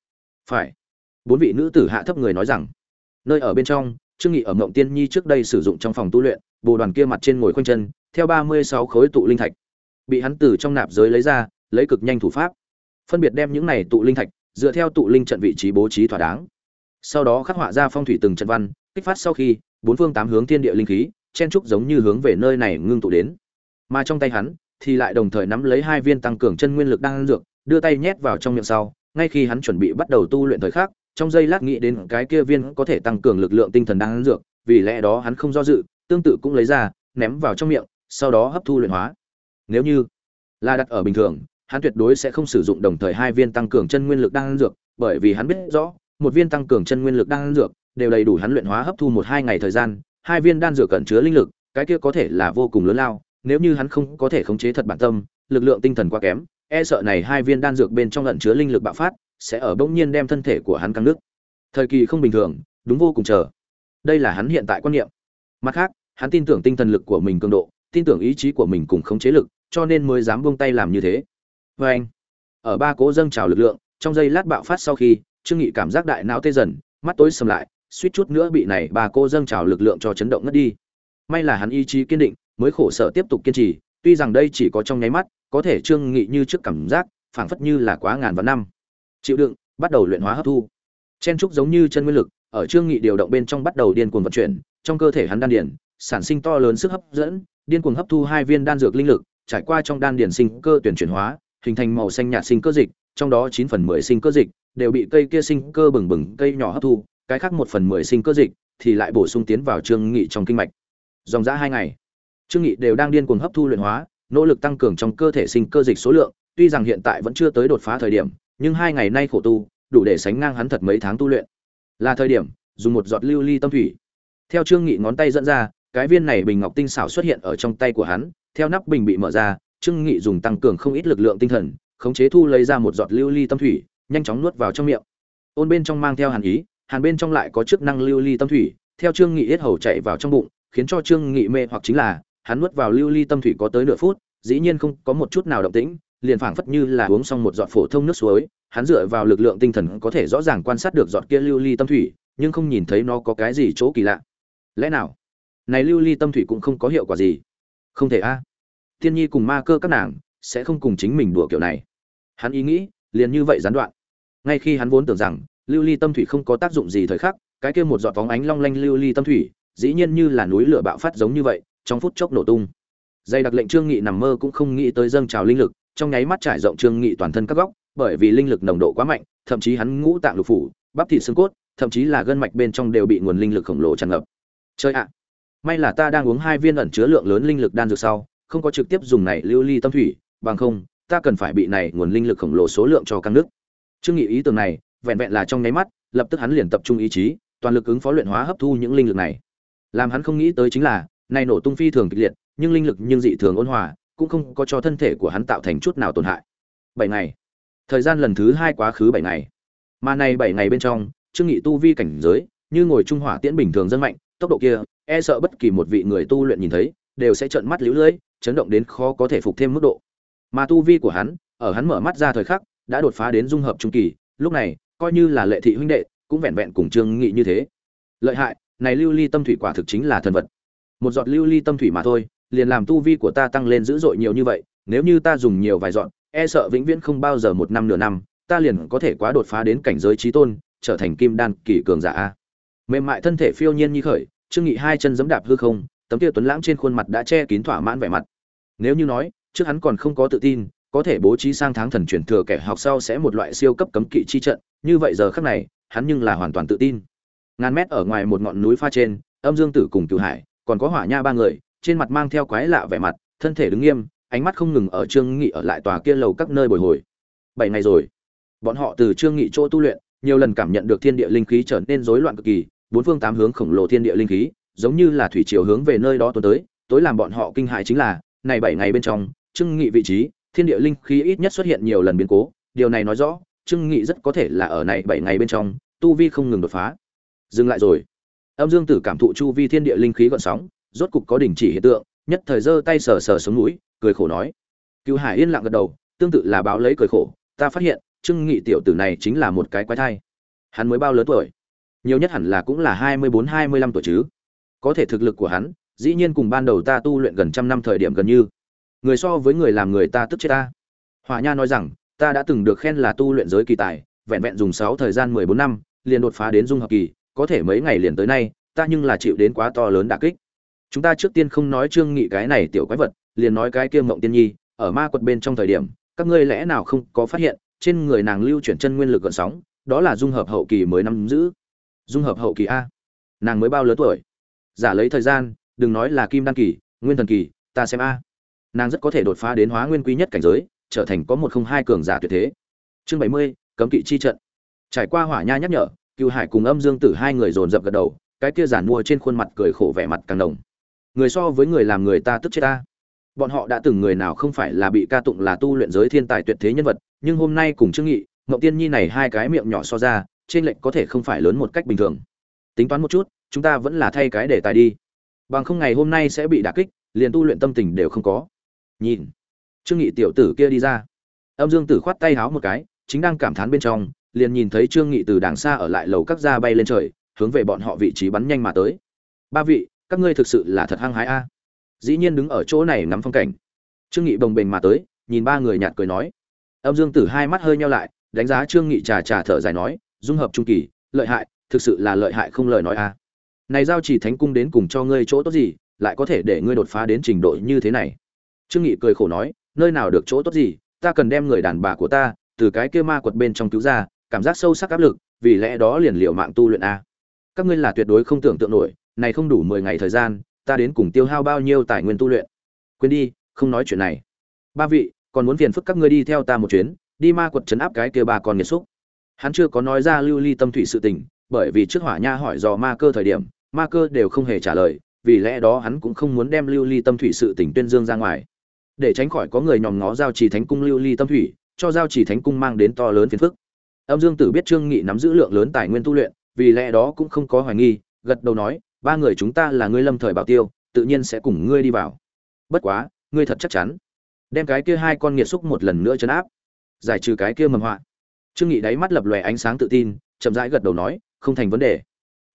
Phải. Bốn vị nữ tử hạ thấp người nói rằng, nơi ở bên trong, trương nghị ở mộng tiên nhi trước đây sử dụng trong phòng tu luyện, bồ đoàn kia mặt trên ngồi khoanh chân, theo ba mươi sáu khối tụ linh thạch. Bị hắn từ trong nạp giới lấy ra, lấy cực nhanh thủ pháp. Phân biệt đem những này tụ linh thạch, dựa theo tụ linh trận vị trí bố trí thỏa đáng. Sau đó khắc họa ra phong thủy từng trận văn, kích phát sau khi, bốn phương tám hướng thiên địa linh khí, chen trúc giống như hướng về nơi này ngưng tụ đến. Mà trong tay hắn, thì lại đồng thời nắm lấy hai viên tăng cường chân nguyên lực đang dược đưa tay nhét vào trong miệng sau, ngay khi hắn chuẩn bị bắt đầu tu luyện thời khắc, trong giây lát nghĩ đến cái kia viên có thể tăng cường lực lượng tinh thần đang dược, vì lẽ đó hắn không do dự, tương tự cũng lấy ra, ném vào trong miệng, sau đó hấp thu luyện hóa. Nếu như là đặt ở bình thường, hắn tuyệt đối sẽ không sử dụng đồng thời hai viên tăng cường chân nguyên lực đang dược, bởi vì hắn biết rõ, một viên tăng cường chân nguyên lực đang dược đều đầy đủ hắn luyện hóa hấp thu một hai ngày thời gian, hai viên đan dược cẩn chứa linh lực, cái kia có thể là vô cùng lớn lao, nếu như hắn không có thể khống chế thật bản tâm, lực lượng tinh thần quá kém e sợ này hai viên đan dược bên trong lẫn chứa linh lực bạo phát, sẽ ở bỗng nhiên đem thân thể của hắn căng nước. Thời kỳ không bình thường, đúng vô cùng chờ. Đây là hắn hiện tại quan niệm. Mặt khác, hắn tin tưởng tinh thần lực của mình cường độ, tin tưởng ý chí của mình cùng khống chế lực, cho nên mới dám buông tay làm như thế. Và anh, ở ba cố dâng trào lực lượng, trong giây lát bạo phát sau khi, trương nghị cảm giác đại não tê dần, mắt tối sầm lại, suýt chút nữa bị này ba cô dâng trào lực lượng cho chấn động ngất đi. May là hắn ý chí kiên định, mới khổ sở tiếp tục kiên trì tuy rằng đây chỉ có trong nháy mắt, có thể trương nghị như trước cảm giác, phảng phất như là quá ngàn vạn năm. Chịu đựng, bắt đầu luyện hóa hấp thu. Chen trúc giống như chân nguyên lực, ở trương nghị điều động bên trong bắt đầu điên cuồng vận chuyển, trong cơ thể hắn đan điền, sản sinh to lớn sức hấp dẫn, điên cuồng hấp thu hai viên đan dược linh lực, trải qua trong đan điền sinh cơ tuyển chuyển hóa, hình thành màu xanh nhạt sinh cơ dịch, trong đó 9 phần 10 sinh cơ dịch đều bị cây kia sinh cơ bừng bừng cây nhỏ hấp thu, cái khác một phần 10 sinh cơ dịch thì lại bổ sung tiến vào trương nghị trong kinh mạch. Dòng dã hai ngày trương nghị đều đang điên cuồng hấp thu luyện hóa, nỗ lực tăng cường trong cơ thể sinh cơ dịch số lượng, tuy rằng hiện tại vẫn chưa tới đột phá thời điểm, nhưng hai ngày nay khổ tu, đủ để sánh ngang hắn thật mấy tháng tu luyện. Là thời điểm, dùng một giọt lưu ly tâm thủy. Theo trương nghị ngón tay dẫn ra, cái viên này bình ngọc tinh xảo xuất hiện ở trong tay của hắn, theo nắp bình bị mở ra, trương nghị dùng tăng cường không ít lực lượng tinh thần, khống chế thu lấy ra một giọt lưu ly tâm thủy, nhanh chóng nuốt vào trong miệng. Ôn bên trong mang theo hàn ý, hàn bên trong lại có chức năng lưu ly tâm thủy, theo trương nghị yết hầu chạy vào trong bụng, khiến cho trương nghị mê hoặc chính là hắn nuốt vào lưu ly tâm thủy có tới nửa phút, dĩ nhiên không có một chút nào động tĩnh, liền phảng phất như là uống xong một giọt phổ thông nước suối, hắn dựa vào lực lượng tinh thần có thể rõ ràng quan sát được giọt kia lưu ly tâm thủy, nhưng không nhìn thấy nó có cái gì chỗ kỳ lạ. Lẽ nào? Này lưu ly tâm thủy cũng không có hiệu quả gì. Không thể a. Tiên nhi cùng ma cơ các nàng sẽ không cùng chính mình đùa kiểu này. Hắn ý nghĩ liền như vậy gián đoạn. Ngay khi hắn vốn tưởng rằng lưu ly tâm thủy không có tác dụng gì thời khắc, cái kia một giọt bóng ánh long lanh lưu ly tâm thủy, dĩ nhiên như là núi lửa bạo phát giống như vậy trong phút chốc nổ tung. Dây đặc lệnh trương nghị nằm mơ cũng không nghĩ tới dâng trào linh lực, trong nháy mắt trải rộng trương nghị toàn thân các góc, bởi vì linh lực nồng độ quá mạnh, thậm chí hắn ngũ tạng lục phủ, bắp thịt xương cốt, thậm chí là gân mạch bên trong đều bị nguồn linh lực khổng lồ tràn ngập. Chơi ạ! May là ta đang uống hai viên ẩn chứa lượng lớn linh lực đan dược sau, không có trực tiếp dùng này lưu ly tâm thủy, bằng không, ta cần phải bị này nguồn linh lực khổng lồ số lượng cho căng nước trương nghị ý tưởng này, vẹn vẹn là trong nháy mắt, lập tức hắn liền tập trung ý chí, toàn lực ứng phó luyện hóa hấp thu những linh lực này. Làm hắn không nghĩ tới chính là này nổ tung phi thường kịch liệt, nhưng linh lực nhưng dị thường ôn hòa, cũng không có cho thân thể của hắn tạo thành chút nào tổn hại. Bảy ngày. Thời gian lần thứ hai quá khứ bảy ngày. Mà này bảy ngày bên trong, trương nghị tu vi cảnh giới, như ngồi trung hỏa tiễn bình thường dân mạnh, tốc độ kia e sợ bất kỳ một vị người tu luyện nhìn thấy, đều sẽ trợn mắt liễu lưỡi chấn động đến khó có thể phục thêm mức độ. Mà tu vi của hắn, ở hắn mở mắt ra thời khắc, đã đột phá đến dung hợp trung kỳ, lúc này, coi như là lệ thị huynh đệ, cũng vẹn vẹn cùng trương nghị như thế. Lợi hại, này lưu ly tâm thủy quả thực chính là thần vật một giọt lưu ly tâm thủy mà thôi, liền làm tu vi của ta tăng lên dữ dội nhiều như vậy, nếu như ta dùng nhiều vài dọn e sợ vĩnh viễn không bao giờ một năm nửa năm, ta liền có thể quá đột phá đến cảnh giới trí tôn, trở thành kim đan kỳ cường giả mềm mại thân thể phiêu nhiên như khởi, trương nghị hai chân giẫm đạp hư không, tấm kia tuấn lãng trên khuôn mặt đã che kín thỏa mãn vẻ mặt. Nếu như nói, trước hắn còn không có tự tin, có thể bố trí sang tháng thần chuyển thừa kẻ học sau sẽ một loại siêu cấp cấm kỵ chi trận, như vậy giờ khắc này, hắn nhưng là hoàn toàn tự tin. Ngàn mét ở ngoài một ngọn núi pha trên, âm dương tử cùng cửu hải còn có hỏa nha ba người, trên mặt mang theo quái lạ vẻ mặt, thân thể đứng nghiêm, ánh mắt không ngừng ở trương nghị ở lại tòa kia lầu các nơi bồi hồi. Bảy ngày rồi, bọn họ từ trương nghị chỗ tu luyện, nhiều lần cảm nhận được thiên địa linh khí trở nên rối loạn cực kỳ, bốn phương tám hướng khổng lồ thiên địa linh khí, giống như là thủy triều hướng về nơi đó tuần tới, tối làm bọn họ kinh hãi chính là, này bảy ngày bên trong, trương nghị vị trí, thiên địa linh khí ít nhất xuất hiện nhiều lần biến cố, điều này nói rõ, trương nghị rất có thể là ở này bảy ngày bên trong, tu vi không ngừng đột phá. Dừng lại rồi âm dương tử cảm thụ chu vi thiên địa linh khí gợn sóng, rốt cục có đình chỉ hiện tượng, nhất thời giơ tay sờ sờ xuống mũi cười khổ nói. Cựu hải yên lặng gật đầu, tương tự là báo lấy cười khổ, ta phát hiện, trương nghị tiểu tử này chính là một cái quái thai. Hắn mới bao lớn tuổi? Nhiều nhất hẳn là cũng là hai mươi bốn, hai mươi lăm tuổi chứ. Có thể thực lực của hắn, dĩ nhiên cùng ban đầu ta tu luyện gần trăm năm thời điểm gần như. Người so với người làm người ta tức chết ta. Hỏa nha nói rằng, ta đã từng được khen là tu luyện giới kỳ tài, vẹn vẹn dùng sáu thời gian mười bốn năm, liền đột phá đến dung hợp kỳ có thể mấy ngày liền tới nay, ta nhưng là chịu đến quá to lớn đả kích. Chúng ta trước tiên không nói trương nghị cái này tiểu quái vật, liền nói cái kia mộng tiên nhi, ở ma quật bên trong thời điểm, các ngươi lẽ nào không có phát hiện, trên người nàng lưu chuyển chân nguyên lực gợn sóng, đó là dung hợp hậu kỳ mới năm giữ. Dung hợp hậu kỳ a. Nàng mới bao lớn tuổi? Giả lấy thời gian, đừng nói là kim đan kỳ, nguyên thần kỳ, ta xem a. Nàng rất có thể đột phá đến hóa nguyên quý nhất cảnh giới, trở thành có một không hai cường giả tuyệt thế. Chương bảy mươi, cấm kỵ chi trận. Trải qua hỏa nha nhắc nhở cựu hải cùng âm dương tử hai người dồn dập gật đầu, cái kia giản mua trên khuôn mặt cười khổ vẻ mặt càng đồng người so với người làm người ta tức chết ta. Bọn họ đã từng người nào không phải là bị ca tụng là tu luyện giới thiên tài tuyệt thế nhân vật, nhưng hôm nay cùng trương nghị ngậu tiên nhi này hai cái miệng nhỏ so ra, trên lệnh có thể không phải lớn một cách bình thường. Tính toán một chút, chúng ta vẫn là thay cái để tài đi. Bằng không ngày hôm nay sẽ bị đả kích, liền tu luyện tâm tình đều không có. Nhìn, trương nghị tiểu tử kia đi ra. Âm dương tử khoát tay háo một cái, chính đang cảm thán bên trong liền nhìn thấy trương nghị từ đàng xa ở lại lầu các gia bay lên trời, hướng về bọn họ vị trí bắn nhanh mà tới. Ba vị, các ngươi thực sự là thật hăng hái a. Dĩ nhiên đứng ở chỗ này ngắm phong cảnh. Trương nghị bồng bềnh mà tới, nhìn ba người nhạt cười nói. Âm dương tử hai mắt hơi nheo lại, đánh giá trương nghị trà trà thở dài nói, dung hợp trung kỳ, lợi hại, thực sự là lợi hại không lời nói a. Này giao chỉ thánh cung đến cùng cho ngươi chỗ tốt gì, lại có thể để ngươi đột phá đến trình độ như thế này? Trương nghị cười khổ nói, nơi nào được chỗ tốt gì, ta cần đem người đàn bà của ta, từ cái kia ma quật bên trong cứu ra cảm giác sâu sắc áp lực, vì lẽ đó liền liệu mạng tu luyện a. Các ngươi là tuyệt đối không tưởng tượng nổi, này không đủ mười ngày thời gian, ta đến cùng tiêu hao bao nhiêu tài nguyên tu luyện. Quên đi, không nói chuyện này. Ba vị, còn muốn phiền phức các ngươi đi theo ta một chuyến, đi ma quật chấn áp cái kia ba con nghiệt xúc. Hắn chưa có nói ra lưu ly tâm thủy sự tình, bởi vì trước hỏa nha hỏi dò ma cơ thời điểm, ma cơ đều không hề trả lời, vì lẽ đó hắn cũng không muốn đem lưu ly tâm thủy sự tình tuyên dương ra ngoài. Để tránh khỏi có người nhòm ngó giao trì thánh cung lưu ly tâm thủy, cho giao trì thánh cung mang đến to lớn phiền phức âm dương tử biết trương nghị nắm giữ lượng lớn tài nguyên tu luyện, vì lẽ đó cũng không có hoài nghi, gật đầu nói, ba người chúng ta là ngươi lâm thời bảo tiêu, tự nhiên sẽ cùng ngươi đi vào. Bất quá, ngươi thật chắc chắn. Đem cái kia hai con nghiệt xúc một lần nữa chấn áp. Giải trừ cái kia mầm họa. Trương nghị đáy mắt lập lòe ánh sáng tự tin, chậm rãi gật đầu nói, không thành vấn đề.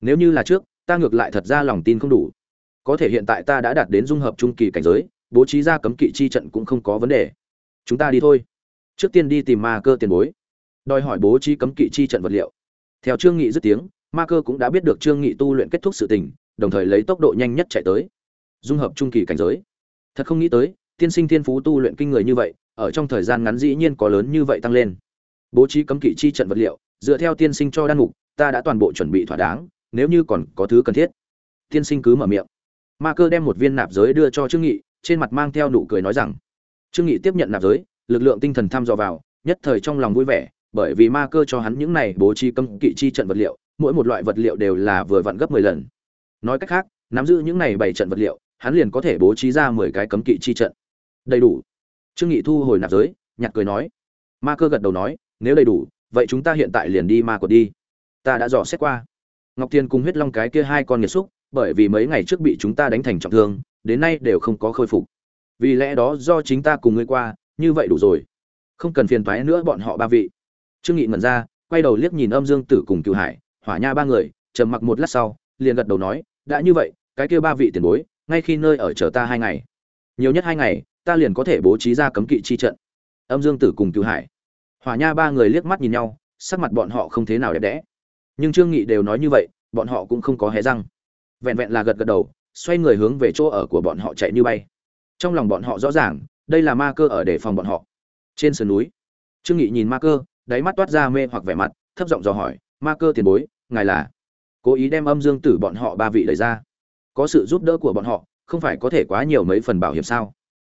Nếu như là trước, ta ngược lại thật ra lòng tin không đủ. Có thể hiện tại ta đã đạt đến dung hợp trung kỳ cảnh giới, bố trí ra cấm kỵ chi trận cũng không có vấn đề. Chúng ta đi thôi. Trước tiên đi tìm ma cơ tiền bối đòi hỏi bố trí cấm kỵ chi trận vật liệu. Theo trương nghị dứt tiếng, ma cơ cũng đã biết được trương nghị tu luyện kết thúc sự tình, đồng thời lấy tốc độ nhanh nhất chạy tới. Dung hợp trung kỳ cảnh giới. Thật không nghĩ tới, tiên sinh thiên phú tu luyện kinh người như vậy, ở trong thời gian ngắn dĩ nhiên có lớn như vậy tăng lên. Bố trí cấm kỵ chi trận vật liệu, dựa theo tiên sinh cho đan mục, ta đã toàn bộ chuẩn bị thỏa đáng, nếu như còn có thứ cần thiết. Tiên sinh cứ mở miệng. Ma cơ đem một viên nạp giới đưa cho trương nghị, trên mặt mang theo nụ cười nói rằng, trương nghị tiếp nhận nạp giới, lực lượng tinh thần tham dò vào, nhất thời trong lòng vui vẻ bởi vì ma cơ cho hắn những này bố trí cấm kỵ chi trận vật liệu, mỗi một loại vật liệu đều là vừa vặn gấp 10 lần. Nói cách khác, nắm giữ những này bảy trận vật liệu, hắn liền có thể bố trí ra 10 cái cấm kỵ chi trận. Đầy đủ. Trương nghị thu hồi nạp giới, nhạt cười nói. Ma cơ gật đầu nói, nếu đầy đủ, vậy chúng ta hiện tại liền đi ma quật đi. Ta đã dò xét qua. Ngọc thiên cùng huyết long cái kia hai con nghiệt xúc, bởi vì mấy ngày trước bị chúng ta đánh thành trọng thương, đến nay đều không có khôi phục. Vì lẽ đó do chính ta cùng ngươi qua, như vậy đủ rồi. Không cần phiền toái nữa bọn họ ba vị trương nghị ngẩn ra, quay đầu liếc nhìn âm dương tử cùng cựu hải, hỏa nha ba người, trầm mặc một lát sau, liền gật đầu nói, đã như vậy, cái kia ba vị tiền bối, ngay khi nơi ở chờ ta hai ngày. Nhiều nhất hai ngày, ta liền có thể bố trí ra cấm kỵ chi trận. Âm dương tử cùng cựu hải. Hỏa nha ba người liếc mắt nhìn nhau, sắc mặt bọn họ không thế nào đẹp đẽ. Nhưng trương nghị đều nói như vậy, bọn họ cũng không có hé răng. Vẹn vẹn là gật gật đầu, xoay người hướng về chỗ ở của bọn họ chạy như bay. Trong lòng bọn họ rõ ràng, đây là ma cơ ở để phòng bọn họ. Trên sườn núi, trương nghị nhìn ma cơ đáy mắt toát ra mê hoặc vẻ mặt, thấp giọng dò hỏi, ma cơ tiền bối, ngài là? Cố ý đem âm dương tử bọn họ ba vị đẩy ra. Có sự giúp đỡ của bọn họ, không phải có thể quá nhiều mấy phần bảo hiểm sao?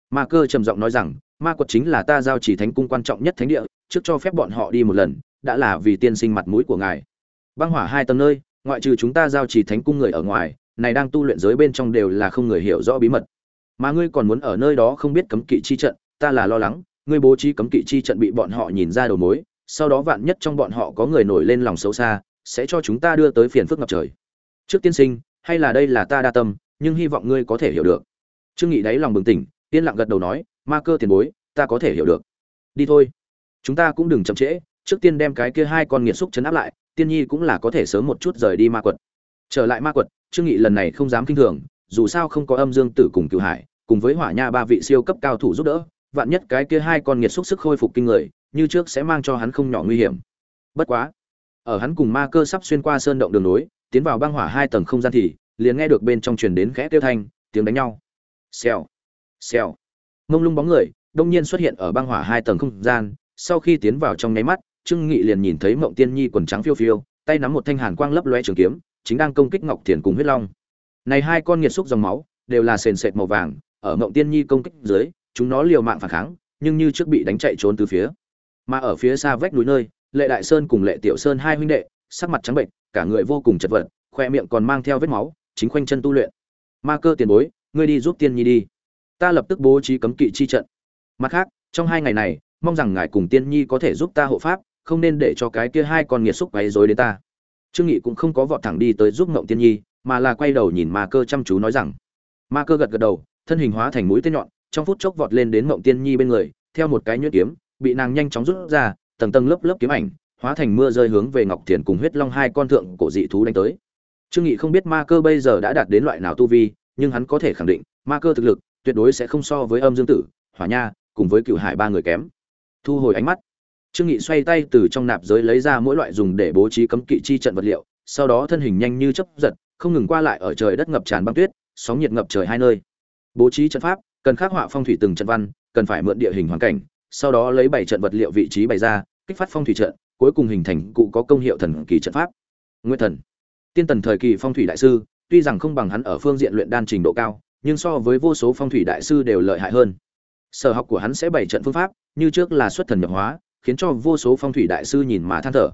Ma cơ trầm giọng nói rằng, ma quật chính là ta giao chỉ thánh cung quan trọng nhất thánh địa, trước cho phép bọn họ đi một lần, đã là vì tiên sinh mặt mũi của ngài. Băng hỏa hai tầng nơi, ngoại trừ chúng ta giao chỉ thánh cung người ở ngoài, này đang tu luyện giới bên trong đều là không người hiểu rõ bí mật. Mà ngươi còn muốn ở nơi đó không biết cấm kỵ chi trận, ta là lo lắng, ngươi bố trí cấm kỵ chi trận bị bọn họ nhìn ra đầu mối sau đó vạn nhất trong bọn họ có người nổi lên lòng xấu xa, sẽ cho chúng ta đưa tới phiền phức ngập trời. Trước tiên sinh, hay là đây là ta đa tâm, nhưng hy vọng ngươi có thể hiểu được. Trương nghị đáy lòng bừng tỉnh, yên lặng gật đầu nói, ma cơ tiền bối, ta có thể hiểu được. Đi thôi, chúng ta cũng đừng chậm trễ, trước tiên đem cái kia hai con nghiệt xúc chấn áp lại, tiên nhi cũng là có thể sớm một chút rời đi ma quật. Trở lại ma quật, trương nghị lần này không dám kinh thường, dù sao không có âm dương tử cùng cửu hải, cùng với hỏa nha ba vị siêu cấp cao thủ giúp đỡ, vạn nhất cái kia hai con nghiệt xúc sức khôi phục kinh người như trước sẽ mang cho hắn không nhỏ nguy hiểm. Bất quá ở hắn cùng ma cơ sắp xuyên qua sơn động đường núi, tiến vào băng hỏa hai tầng không gian thì liền nghe được bên trong truyền đến khẽ tiêu thanh tiếng đánh nhau. Xèo xèo. Ngông lung bóng người đông nhiên xuất hiện ở băng hỏa hai tầng không gian sau khi tiến vào trong nháy mắt trương nghị liền nhìn thấy mộng tiên nhi quần trắng phiêu phiêu tay nắm một thanh hàn quang lấp lóe trường kiếm chính đang công kích ngọc thiền cùng huyết long. Này hai con nghiệt xúc dòng máu đều là sền sệt màu vàng ở mộng tiên nhi công kích dưới chúng nó liều mạng phản kháng nhưng như trước bị đánh chạy trốn từ phía mà ở phía xa vách núi nơi, lệ đại sơn cùng lệ tiểu sơn hai huynh đệ, sắc mặt trắng bệnh cả người vô cùng chật vật, khoe miệng còn mang theo vết máu, chính khoanh chân tu luyện. Ma cơ tiền bối, ngươi đi giúp tiên nhi đi. Ta lập tức bố trí cấm kỵ chi trận. Mặt khác, trong hai ngày này, mong rằng ngài cùng tiên nhi có thể giúp ta hộ pháp, không nên để cho cái kia hai con nghiệt xúc quấy rối đến ta. Trương nghị cũng không có vọt thẳng đi tới giúp ngộng tiên nhi, mà là quay đầu nhìn ma cơ chăm chú nói rằng, ma cơ gật gật đầu, thân hình hóa thành mũi tên nhọn, trong phút chốc vọt lên đến ngộng tiên nhi bên người, theo một cái nhuyễn kiếm bị nàng nhanh chóng rút ra, tầng tầng lớp lớp kiếm ảnh, hóa thành mưa rơi hướng về ngọc Tiễn cùng huyết long hai con thượng cổ dị thú đánh tới. Trương nghị không biết ma cơ bây giờ đã đạt đến loại nào tu vi, nhưng hắn có thể khẳng định, ma cơ thực lực tuyệt đối sẽ không so với âm dương tử, hỏa nha, cùng với cửu hải ba người kém. Thu hồi ánh mắt, trương nghị xoay tay từ trong nạp giới lấy ra mỗi loại dùng để bố trí cấm kỵ chi trận vật liệu, sau đó thân hình nhanh như chớp giật, không ngừng qua lại ở trời đất ngập tràn băng tuyết, sóng nhiệt ngập trời hai nơi. Bố trí trận pháp, cần khắc họa phong thủy từng trận văn, cần phải mượn địa hình hoàn cảnh sau đó lấy bảy trận vật liệu vị trí bày ra, kích phát phong thủy trận, cuối cùng hình thành cụ có công hiệu thần kỳ trận pháp. Nguyên thần. Tiên tần thời kỳ phong thủy đại sư, tuy rằng không bằng hắn ở phương diện luyện đan trình độ cao, nhưng so với vô số phong thủy đại sư đều lợi hại hơn. Sở học của hắn sẽ bày trận phương pháp, như trước là xuất thần nhập hóa, khiến cho vô số phong thủy đại sư nhìn mà than thở.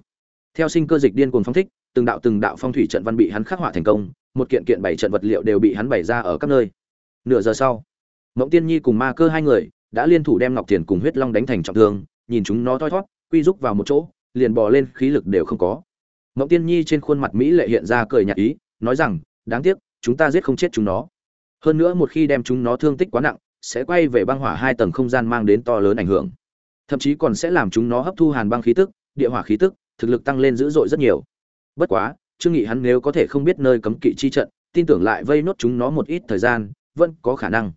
Theo sinh cơ dịch điên cuồng phong thích, từng đạo từng đạo phong thủy trận văn bị hắn khắc họa thành công, một kiện kiện bảy trận vật liệu đều bị hắn bày ra ở các nơi. Nửa giờ sau, mộng tiên nhi cùng ma cơ hai người đã liên thủ đem ngọc thiền cùng huyết long đánh thành trọng thương, nhìn chúng nó thoi thót, quy rúc vào một chỗ, liền bò lên khí lực đều không có. Ngọc tiên nhi trên khuôn mặt mỹ lệ hiện ra cười nhạt ý, nói rằng, đáng tiếc, chúng ta giết không chết chúng nó. Hơn nữa một khi đem chúng nó thương tích quá nặng, sẽ quay về băng hỏa hai tầng không gian mang đến to lớn ảnh hưởng. Thậm chí còn sẽ làm chúng nó hấp thu hàn băng khí tức, địa hỏa khí tức, thực lực tăng lên dữ dội rất nhiều. Bất quá, trương nghị hắn nếu có thể không biết nơi cấm kỵ chi trận, tin tưởng lại vây nốt chúng nó một ít thời gian, vẫn có khả năng.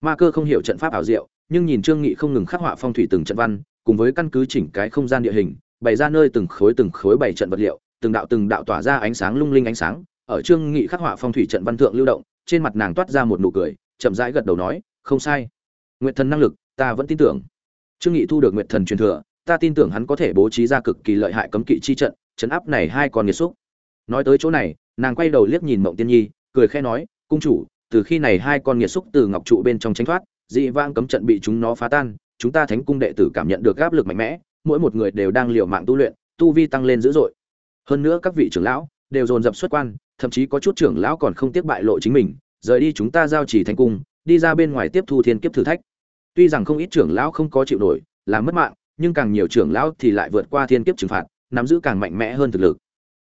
Ma cơ không hiểu trận pháp ảo diệu nhưng nhìn trương nghị không ngừng khắc họa phong thủy từng trận văn, cùng với căn cứ chỉnh cái không gian địa hình, bày ra nơi từng khối từng khối bảy trận vật liệu, từng đạo từng đạo tỏa ra ánh sáng lung linh ánh sáng. Ở trương nghị khắc họa phong thủy trận văn thượng lưu động, trên mặt nàng toát ra một nụ cười, chậm rãi gật đầu nói, không sai. Nguyệt thần năng lực, ta vẫn tin tưởng. Trương nghị thu được nguyệt thần truyền thừa, ta tin tưởng hắn có thể bố trí ra cực kỳ lợi hại cấm kỵ chi trận, chấn áp này hai con nghiệt xúc. Nói tới chỗ này, nàng quay đầu liếc nhìn mộng tiên nhi, cười khẽ nói, cung chủ, từ khi này hai con nghiệt xúc từ ngọc trụ bên trong tránh thoát dị vãng cấm trận bị chúng nó phá tan, chúng ta thánh cung đệ tử cảm nhận được áp lực mạnh mẽ, mỗi một người đều đang liều mạng tu luyện, tu vi tăng lên dữ dội. Hơn nữa các vị trưởng lão đều dồn dập xuất quan, thậm chí có chút trưởng lão còn không tiếc bại lộ chính mình, rời đi chúng ta giao chỉ thành cung, đi ra bên ngoài tiếp thu thiên kiếp thử thách. Tuy rằng không ít trưởng lão không có chịu nổi làm mất mạng, nhưng càng nhiều trưởng lão thì lại vượt qua thiên kiếp trừng phạt, nắm giữ càng mạnh mẽ hơn thực lực.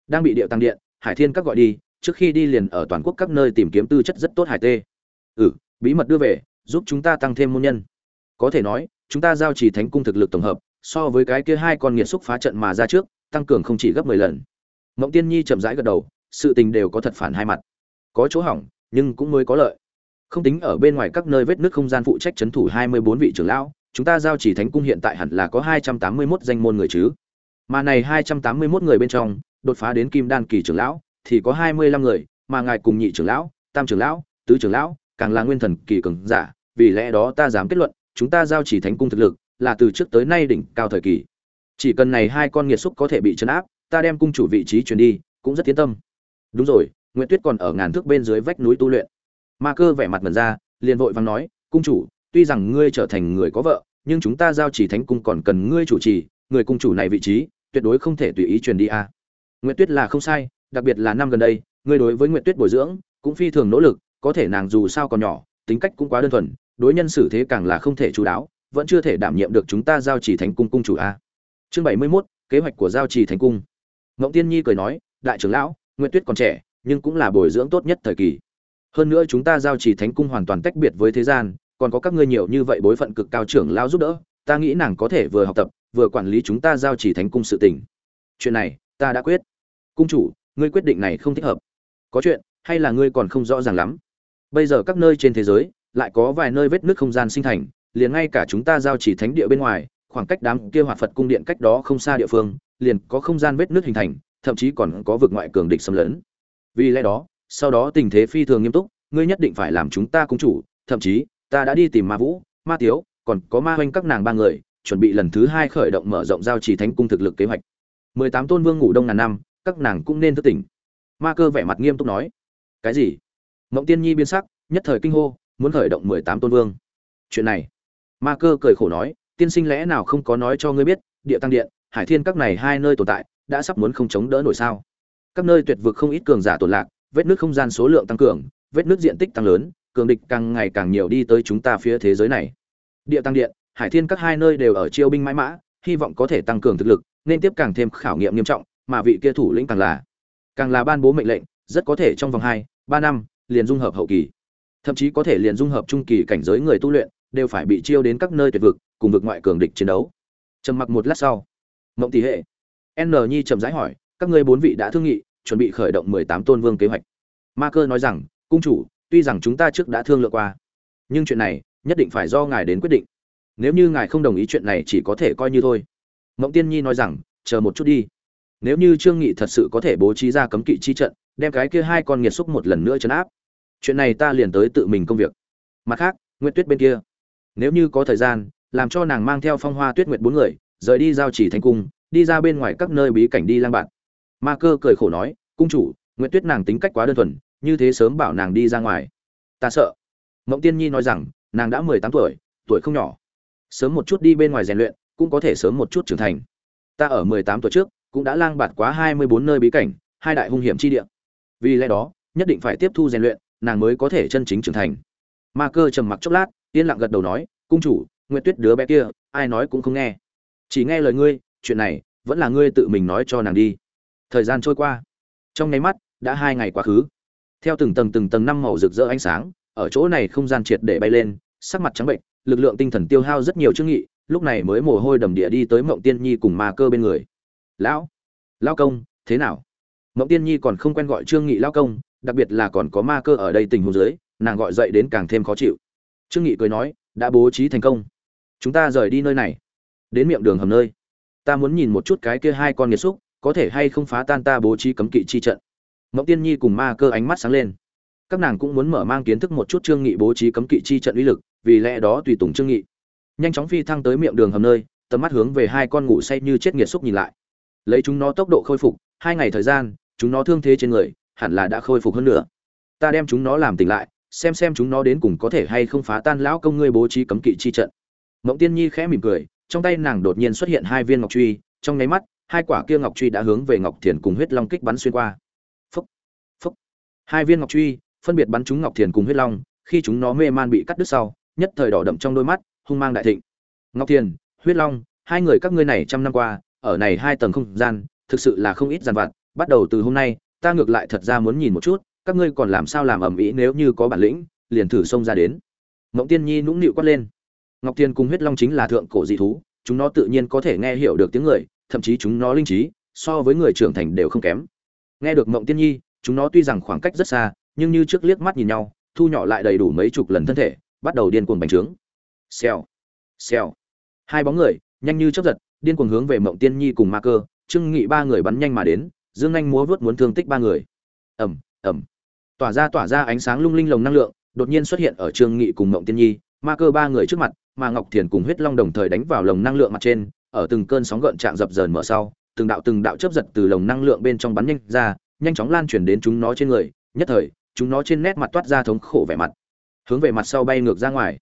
Đang bị điệu tăng điện, hải thiên các gọi đi, trước khi đi liền ở toàn quốc các nơi tìm kiếm tư chất rất tốt hải tê. Ừ bí mật đưa về giúp chúng ta tăng thêm môn nhân. Có thể nói, chúng ta giao chỉ thánh cung thực lực tổng hợp, so với cái kia hai con nghiệt xúc phá trận mà ra trước, tăng cường không chỉ gấp mười lần. Mộng tiên nhi chậm rãi gật đầu, sự tình đều có thật phản hai mặt. Có chỗ hỏng, nhưng cũng mới có lợi. Không tính ở bên ngoài các nơi vết nứt không gian phụ trách chấn thủ hai mươi bốn vị trưởng lão, chúng ta giao chỉ thánh cung hiện tại hẳn là có hai trăm tám mươi 281 danh môn người chứ. Mà này hai trăm tám mươi 281 người bên trong, đột phá đến kim đan kỳ trưởng lão, thì có hai mươi lăm người, mà ngài cùng nhị trưởng lão, tam trưởng lão, tứ trưởng lão càng là nguyên thần kỳ cường giả, vì lẽ đó ta dám kết luận, chúng ta giao chỉ thánh cung thực lực, là từ trước tới nay đỉnh cao thời kỳ. Chỉ cần này hai con nghiệt xúc có thể bị chấn áp, ta đem cung chủ vị trí truyền đi, cũng rất tiến tâm. Đúng rồi, nguyệt tuyết còn ở ngàn thước bên dưới vách núi tu luyện. Ma cơ vẻ mặt mẩn ra, liền vội vàng nói, cung chủ, tuy rằng ngươi trở thành người có vợ, nhưng chúng ta giao chỉ thánh cung còn cần ngươi chủ trì, người cung chủ này vị trí, tuyệt đối không thể tùy ý truyền đi a. À. nguyệt tuyết là không sai, đặc biệt là năm gần đây, ngươi đối với nguyệt tuyết bồi dưỡng, cũng phi thường nỗ lực có thể nàng dù sao còn nhỏ tính cách cũng quá đơn thuần đối nhân xử thế càng là không thể chú đáo vẫn chưa thể đảm nhiệm được chúng ta giao chỉ thánh cung cung chủ a. Chương bảy mươi 71, kế hoạch của giao chỉ thánh cung. Ngộng tiên nhi cười nói đại trưởng lão nguyệt tuyết còn trẻ nhưng cũng là bồi dưỡng tốt nhất thời kỳ. Hơn nữa chúng ta giao chỉ thánh cung hoàn toàn tách biệt với thế gian còn có các ngươi nhiều như vậy bối phận cực cao trưởng lão giúp đỡ ta nghĩ nàng có thể vừa học tập vừa quản lý chúng ta giao chỉ thánh cung sự tình. Chuyện này ta đã quyết. Cung chủ ngươi quyết định này không thích hợp. Có chuyện hay là ngươi còn không rõ ràng lắm? Bây giờ các nơi trên thế giới lại có vài nơi vết nước không gian sinh thành, liền ngay cả chúng ta giao chỉ thánh địa bên ngoài, khoảng cách đám kia hoạt phật cung điện cách đó không xa địa phương, liền có không gian vết nước hình thành, thậm chí còn có vực ngoại cường địch xâm lấn. Vì lẽ đó, sau đó tình thế phi thường nghiêm túc, ngươi nhất định phải làm chúng ta cung chủ, thậm chí, ta đã đi tìm ma vũ, ma tiếu, còn có ma hoanh các nàng ba người, chuẩn bị lần thứ hai khởi động mở rộng giao chỉ thánh cung thực lực kế hoạch. Mười tám tôn vương ngủ đông ngàn năm, các nàng cũng nên thức tỉnh. Ma cơ vẻ mặt nghiêm túc nói. Cái gì? Mộng tiên nhi biên sắc, nhất thời kinh hô, muốn khởi động mười tám tôn vương. Chuyện này, ma cơ cười khổ nói, tiên sinh lẽ nào không có nói cho ngươi biết, địa tăng điện, hải thiên các này hai nơi tồn tại, đã sắp muốn không chống đỡ nổi sao? Các nơi tuyệt vực không ít cường giả tồn lạc, vết nước không gian số lượng tăng cường, vết nước diện tích tăng lớn, cường địch càng ngày càng nhiều đi tới chúng ta phía thế giới này. Địa tăng điện, hải thiên các hai nơi đều ở chiêu binh mãi mã, hy vọng có thể tăng cường thực lực, nên tiếp càng thêm khảo nghiệm nghiêm trọng, mà vị kia thủ lĩnh càng là càng là ban bố mệnh lệnh, rất có thể trong vòng hai, ba năm liền dung hợp hậu kỳ. Thậm chí có thể liền dung hợp trung kỳ cảnh giới người tu luyện, đều phải bị chiêu đến các nơi tuyệt vực, cùng vực ngoại cường địch chiến đấu. Trầm mặc một lát sau, mộng tỷ hệ, n nhi trầm rãi hỏi, các ngươi bốn vị đã thương nghị, chuẩn bị khởi động mười tám tôn vương kế hoạch. Ma cơ nói rằng, cung chủ, tuy rằng chúng ta trước đã thương lượng qua, nhưng chuyện này nhất định phải do ngài đến quyết định. Nếu như ngài không đồng ý chuyện này chỉ có thể coi như thôi. Mộng tiên nhi nói rằng, chờ một chút đi. Nếu như trương nghị thật sự có thể bố trí ra cấm kỵ chi trận, đem cái kia hai con nghiệt xúc một lần nữa chấn áp chuyện này ta liền tới tự mình công việc. Mặt khác, nguyệt tuyết bên kia. Nếu như có thời gian, làm cho nàng mang theo phong hoa tuyết nguyệt bốn người, rời đi giao chỉ thành cung, đi ra bên ngoài các nơi bí cảnh đi lang bạn ma cơ cười khổ nói, cung chủ, nguyệt tuyết nàng tính cách quá đơn thuần, như thế sớm bảo nàng đi ra ngoài. Ta sợ. Mộng tiên nhi nói rằng, nàng đã mười tám tuổi tuổi không nhỏ. Sớm một chút đi bên ngoài rèn luyện, cũng có thể sớm một chút trưởng thành. Ta ở mười tám tuổi trước, cũng đã lang bạt quá hai mươi bốn nơi bí cảnh, hai đại hung hiểm chi địa. Vì lẽ đó, nhất định phải tiếp thu rèn luyện nàng mới có thể chân chính trưởng thành. Ma cơ trầm mặc chốc lát, yên lặng gật đầu nói, cung chủ, nguyệt tuyết đứa bé kia, ai nói cũng không nghe. Chỉ nghe lời ngươi, chuyện này vẫn là ngươi tự mình nói cho nàng đi. Thời gian trôi qua. Trong nháy mắt, đã hai ngày quá khứ. Theo từng tầng từng tầng năm màu rực rỡ ánh sáng, ở chỗ này không gian triệt để bay lên, sắc mặt trắng bệnh, lực lượng tinh thần tiêu hao rất nhiều chương nghị lúc này mới mồ hôi đầm địa đi tới mộng tiên nhi cùng ma cơ bên người. Lão lao công, thế nào? Mộng tiên nhi còn không quen gọi trương nghị lao công đặc biệt là còn có ma cơ ở đây tình huống dưới, nàng gọi dậy đến càng thêm khó chịu. Trương nghị cười nói, đã bố trí thành công. Chúng ta rời đi nơi này. Đến miệng đường hầm nơi. Ta muốn nhìn một chút cái kia hai con nghiệt xúc, có thể hay không phá tan ta bố trí cấm kỵ chi trận. Mộng tiên nhi cùng ma cơ ánh mắt sáng lên. Các nàng cũng muốn mở mang kiến thức một chút trương nghị bố trí cấm kỵ chi trận uy lực, vì lẽ đó tùy tùng trương nghị. Nhanh chóng phi thăng tới miệng đường hầm nơi, tầm mắt hướng về hai con ngủ say như chết nghiệt xúc nhìn lại. Lấy chúng nó tốc độ khôi phục, hai ngày thời gian, chúng nó thương thế trên người hẳn là đã khôi phục hơn nữa. Ta đem chúng nó làm tỉnh lại, xem xem chúng nó đến cùng có thể hay không phá tan lão công ngươi bố trí cấm kỵ chi trận. Mộng tiên nhi khẽ mỉm cười, trong tay nàng đột nhiên xuất hiện hai viên ngọc truy, trong nháy mắt, hai quả kia ngọc truy đã hướng về ngọc thiền cùng huyết long kích bắn xuyên qua. Phúc phúc. Hai viên ngọc truy, phân biệt bắn trúng ngọc thiền cùng huyết long, khi chúng nó mê man bị cắt đứt sau, nhất thời đỏ đậm trong đôi mắt, hung mang đại thịnh. Ngọc thiền, huyết long, hai người các ngươi này trăm năm qua, ở này hai tầng không gian, thực sự là không ít giàn vặt, bắt đầu từ hôm nay ta ngược lại thật ra muốn nhìn một chút, các ngươi còn làm sao làm ầm ĩ nếu như có bản lĩnh, liền thử xông ra đến. Ngọc tiên nhi nũng nịu quát lên. Ngọc Tiên cùng huyết long chính là thượng cổ dị thú, chúng nó tự nhiên có thể nghe hiểu được tiếng người, thậm chí chúng nó linh trí, so với người trưởng thành đều không kém. Nghe được mộng tiên nhi, chúng nó tuy rằng khoảng cách rất xa, nhưng như trước liếc mắt nhìn nhau, thu nhỏ lại đầy đủ mấy chục lần thân thể, bắt đầu điên cuồng bành trướng. Xèo xèo. Hai bóng người, nhanh như chớp giật, điên cuồng hướng về mộng tiên nhi cùng ma cơ trưng nghị ba người bắn nhanh mà đến dương anh múa vớt muốn thương tích ba người. Ẩm ẩm tỏa ra tỏa ra ánh sáng lung linh lồng năng lượng, đột nhiên xuất hiện ở trương nghị cùng mộng tiên nhi, ma cơ ba người trước mặt, mà ngọc thiền cùng huyết long đồng thời đánh vào lồng năng lượng mặt trên, ở từng cơn sóng gợn chạm dập dờn mở sau, từng đạo từng đạo chớp giật từ lồng năng lượng bên trong bắn nhanh ra, nhanh chóng lan truyền đến chúng nó trên người, nhất thời, chúng nó trên nét mặt toát ra thống khổ vẻ mặt. Hướng về mặt sau bay ngược ra ngoài.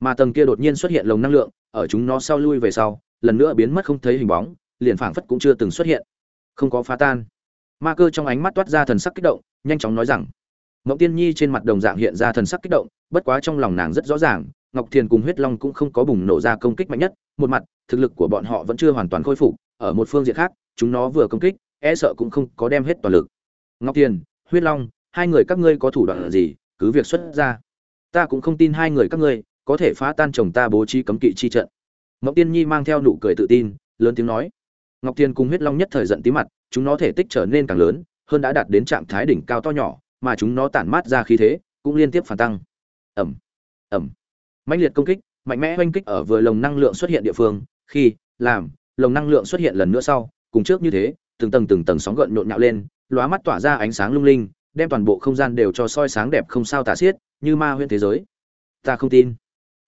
Mà tầng kia đột nhiên xuất hiện lồng năng lượng, ở chúng nó sau lui về sau, lần nữa biến mất không thấy hình bóng, liền phảng phất cũng chưa từng xuất hiện không có phá tan ma cơ trong ánh mắt toát ra thần sắc kích động nhanh chóng nói rằng Ngọc Tiên Nhi trên mặt đồng dạng hiện ra thần sắc kích động, bất quá trong lòng nàng rất rõ ràng, Ngọc Thiền cùng Huyết Long cũng không có bùng nổ ra công kích mạnh nhất, một mặt, thực lực của bọn họ vẫn chưa hoàn toàn khôi phục, ở một phương diện khác, chúng nó vừa công kích, e sợ cũng không có đem hết toàn lực. Ngọc Thiền, Huyết Long, hai người các ngươi có thủ đoạn gì, cứ việc xuất ra. Ta cũng không tin hai người các ngươi có thể phá tan chồng ta bố trí cấm kỵ chi trận. Ngọc Tiên Nhi mang theo nụ cười tự tin, lớn tiếng nói. Ngọc Thiên cùng Huyết Long nhất thời giận tí mặt, chúng nó thể tích trở nên càng lớn, hơn đã đạt đến trạng thái đỉnh cao to nhỏ, mà chúng nó tản mát ra khí thế, cũng liên tiếp phản tăng. Ầm, ầm. Mãnh liệt công kích, mạnh mẽ oanh kích ở vừa lồng năng lượng xuất hiện địa phương, khi làm lồng năng lượng xuất hiện lần nữa sau, cùng trước như thế, từng tầng từng tầng sóng gợn nhộn nhạo lên, lóa mắt tỏa ra ánh sáng lung linh, đem toàn bộ không gian đều cho soi sáng đẹp không sao tả xiết, như ma huyễn thế giới. Ta không tin.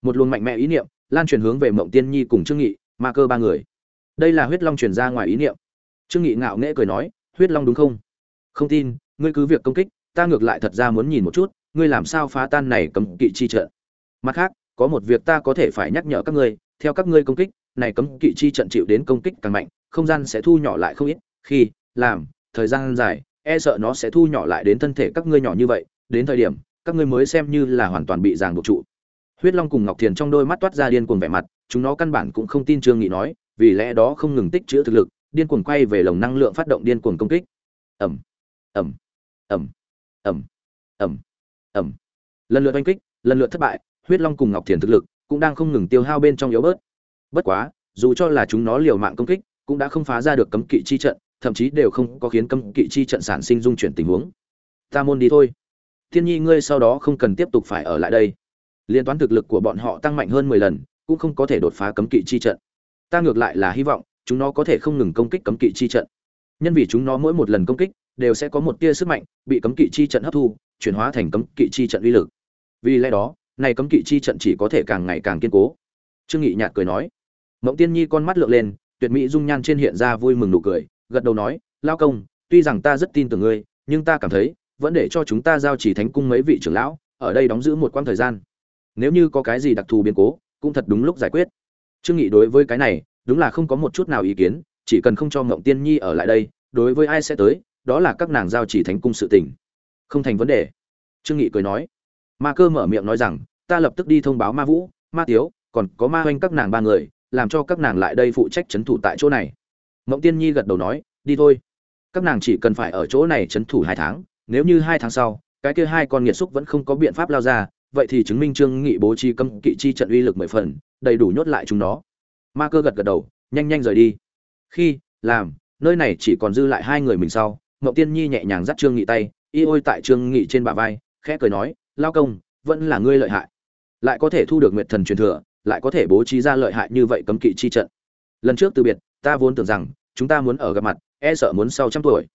Một luồng mạnh mẽ ý niệm lan truyền hướng về Mộng Tiên Nhi cùng Trương Nghị, ma cơ ba người. Đây là huyết long truyền ra ngoài ý niệm. Trương Nghị ngạo nghễ cười nói, huyết long đúng không? Không tin, ngươi cứ việc công kích, ta ngược lại thật ra muốn nhìn một chút, ngươi làm sao phá tan này cấm kỵ chi trận. Mặt khác, có một việc ta có thể phải nhắc nhở các ngươi, theo các ngươi công kích, này cấm kỵ chi trận chịu đến công kích càng mạnh, không gian sẽ thu nhỏ lại không ít, khi làm, thời gian dài, e sợ nó sẽ thu nhỏ lại đến thân thể các ngươi nhỏ như vậy, đến thời điểm, các ngươi mới xem như là hoàn toàn bị ràng buộc trụ. Huyết Long cùng Ngọc Thiền trong đôi mắt toát ra điên cuồng vẻ mặt, chúng nó căn bản cũng không tin Trương Nghị nói, vì lẽ đó không ngừng tích trữ thực lực, điên cuồng quay về lồng năng lượng phát động điên cuồng công kích. Ầm, ầm, ầm, ầm, ầm, ầm. Lần lượt oanh kích, lần lượt thất bại, huyết long cùng ngọc thiền thực lực cũng đang không ngừng tiêu hao bên trong yếu bớt. Bất quá dù cho là chúng nó liều mạng công kích cũng đã không phá ra được cấm kỵ chi trận thậm chí đều không có khiến cấm kỵ chi trận sản sinh dung chuyển tình huống. Ta môn đi thôi. Thiên nhi ngươi sau đó không cần tiếp tục phải ở lại đây. Liên toán thực lực của bọn họ tăng mạnh hơn mười lần cũng không có thể đột phá cấm kỵ chi trận ta ngược lại là hy vọng chúng nó có thể không ngừng công kích cấm kỵ chi trận. Nhân vì chúng nó mỗi một lần công kích đều sẽ có một tia sức mạnh bị cấm kỵ chi trận hấp thu, chuyển hóa thành cấm kỵ chi trận uy lực. Vì lẽ đó, này cấm kỵ chi trận chỉ có thể càng ngày càng kiên cố. Trương nghị nhạt cười nói. Mộng tiên nhi con mắt lượn lên, tuyệt mỹ dung nhan trên hiện ra vui mừng nụ cười, gật đầu nói lao công, tuy rằng ta rất tin tưởng ngươi, nhưng ta cảm thấy vẫn để cho chúng ta giao chỉ thánh cung mấy vị trưởng lão, ở đây đóng giữ một quãng thời gian. Nếu như có cái gì đặc thù biến cố, cũng thật đúng lúc giải quyết trương nghị đối với cái này, đúng là không có một chút nào ý kiến, chỉ cần không cho mộng tiên nhi ở lại đây, đối với ai sẽ tới, đó là các nàng giao chỉ thánh cung sự tình. Không thành vấn đề. Trương nghị cười nói. Ma cơ mở miệng nói rằng, ta lập tức đi thông báo ma vũ, ma tiếu, còn có ma hoanh các nàng ba người, làm cho các nàng lại đây phụ trách chấn thủ tại chỗ này. Mộng tiên nhi gật đầu nói, đi thôi. Các nàng chỉ cần phải ở chỗ này chấn thủ hai tháng, nếu như hai tháng sau, cái kia hai con nghiệt xúc vẫn không có biện pháp lao ra, vậy thì chứng minh trương nghị bố trí cấm kỵ chi trận uy lực mười phần đầy đủ nhốt lại chúng nó. Ma cơ gật gật đầu, nhanh nhanh rời đi. Khi, làm, nơi này chỉ còn dư lại hai người mình sau mộng tiên nhi nhẹ nhàng dắt trương nghị tay, y ôi tại trương nghị trên bả vai, khẽ cười nói, lao công, vẫn là ngươi lợi hại. Lại có thể thu được nguyệt thần truyền thừa, lại có thể bố trí ra lợi hại như vậy cấm kỵ chi trận. Lần trước từ biệt, ta vốn tưởng rằng, chúng ta muốn ở gặp mặt e sợ muốn sau trăm tuổi.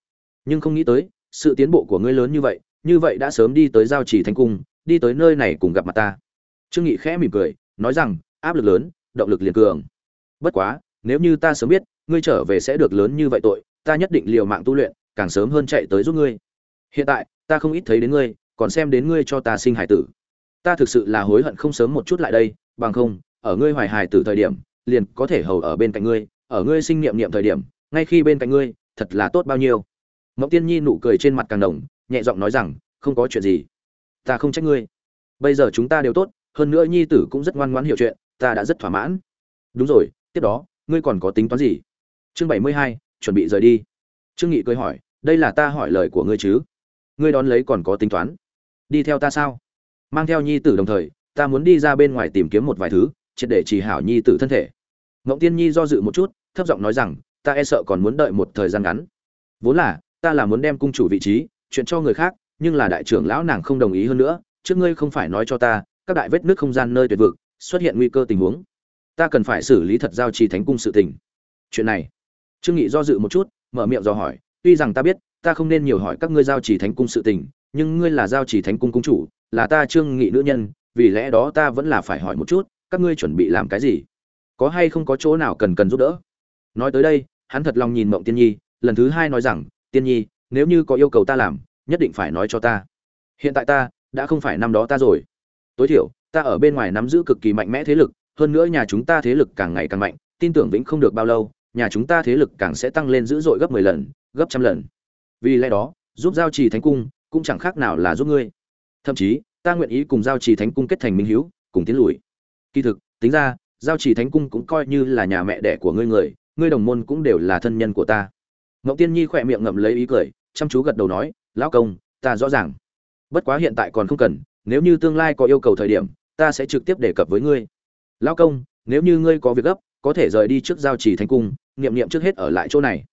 Nhưng không nghĩ tới, sự tiến bộ của ngươi lớn như vậy như vậy đã sớm đi tới giao trì thánh cung, đi tới nơi này cùng gặp mặt ta. Trương nghị khẽ mỉm cười, nói rằng áp lực lớn, động lực liền cường. Bất quá, nếu như ta sớm biết, ngươi trở về sẽ được lớn như vậy tội, ta nhất định liều mạng tu luyện, càng sớm hơn chạy tới giúp ngươi. Hiện tại, ta không ít thấy đến ngươi, còn xem đến ngươi cho ta sinh hải tử. Ta thực sự là hối hận không sớm một chút lại đây, bằng không, ở ngươi hoài hải tử thời điểm, liền có thể hầu ở bên cạnh ngươi, ở ngươi sinh niệm niệm thời điểm, ngay khi bên cạnh ngươi, thật là tốt bao nhiêu. Ngọc tiên nhi nụ cười trên mặt càng đồng nhẹ giọng nói rằng, không có chuyện gì, ta không trách ngươi. Bây giờ chúng ta đều tốt hơn nữa nhi tử cũng rất ngoan ngoãn hiểu chuyện, ta đã rất thỏa mãn. Đúng rồi, tiếp đó, ngươi còn có tính toán gì? Chương bảy mươi hai, chuẩn bị rời đi. Trương nghị cười hỏi, đây là ta hỏi lời của ngươi chứ? Ngươi đón lấy còn có tính toán? Đi theo ta sao? Mang theo nhi tử đồng thời, ta muốn đi ra bên ngoài tìm kiếm một vài thứ, triệt để chỉ hảo nhi tử thân thể. Ngộng tiên nhi do dự một chút, thấp giọng nói rằng, ta e sợ còn muốn đợi một thời gian ngắn. Vốn là, ta là muốn đem cung chủ vị trí, chuyện cho người khác, nhưng là đại trưởng lão nàng không đồng ý hơn nữa, trước ngươi không phải nói cho ta các đại vết nước không gian nơi tuyệt vực, xuất hiện nguy cơ tình huống. Ta cần phải xử lý thật giao trì thánh cung sự tình. Chuyện này, trương nghị do dự một chút, mở miệng dò hỏi, tuy rằng ta biết, ta không nên nhiều hỏi các ngươi giao trì thánh cung sự tình, nhưng ngươi là giao trì thánh cung cung chủ, là ta trương nghị nữ nhân, vì lẽ đó ta vẫn là phải hỏi một chút, các ngươi chuẩn bị làm cái gì? Có hay không có chỗ nào cần cần giúp đỡ? Nói tới đây, hắn thật lòng nhìn mộng tiên nhi, lần thứ hai nói rằng, tiên nhi, nếu như có yêu cầu ta làm, nhất định phải nói cho ta. Hiện tại ta, đã không phải năm đó ta rồi tối thiểu, ta ở bên ngoài nắm giữ cực kỳ mạnh mẽ thế lực, hơn nữa nhà chúng ta thế lực càng ngày càng mạnh, tin tưởng vĩnh không được bao lâu, nhà chúng ta thế lực càng sẽ tăng lên dữ dội gấp mười lần, gấp trăm lần. Vì lẽ đó, giúp giao trì thánh cung cũng chẳng khác nào là giúp ngươi. Thậm chí, ta nguyện ý cùng giao trì thánh cung kết thành minh hữu cùng tiến lùi. Kỳ thực, tính ra, giao trì thánh cung cũng coi như là nhà mẹ đẻ của ngươi người, ngươi đồng môn cũng đều là thân nhân của ta. Ngọc tiên nhi khỏe miệng ngậm lấy ý cười, chăm chú gật đầu nói, lão công, ta rõ ràng. Bất quá hiện tại còn không cần nếu như tương lai có yêu cầu thời điểm, ta sẽ trực tiếp đề cập với ngươi. Lão công, nếu như ngươi có việc gấp, có thể rời đi trước giao trì thánh cung, niệm niệm trước hết ở lại chỗ này.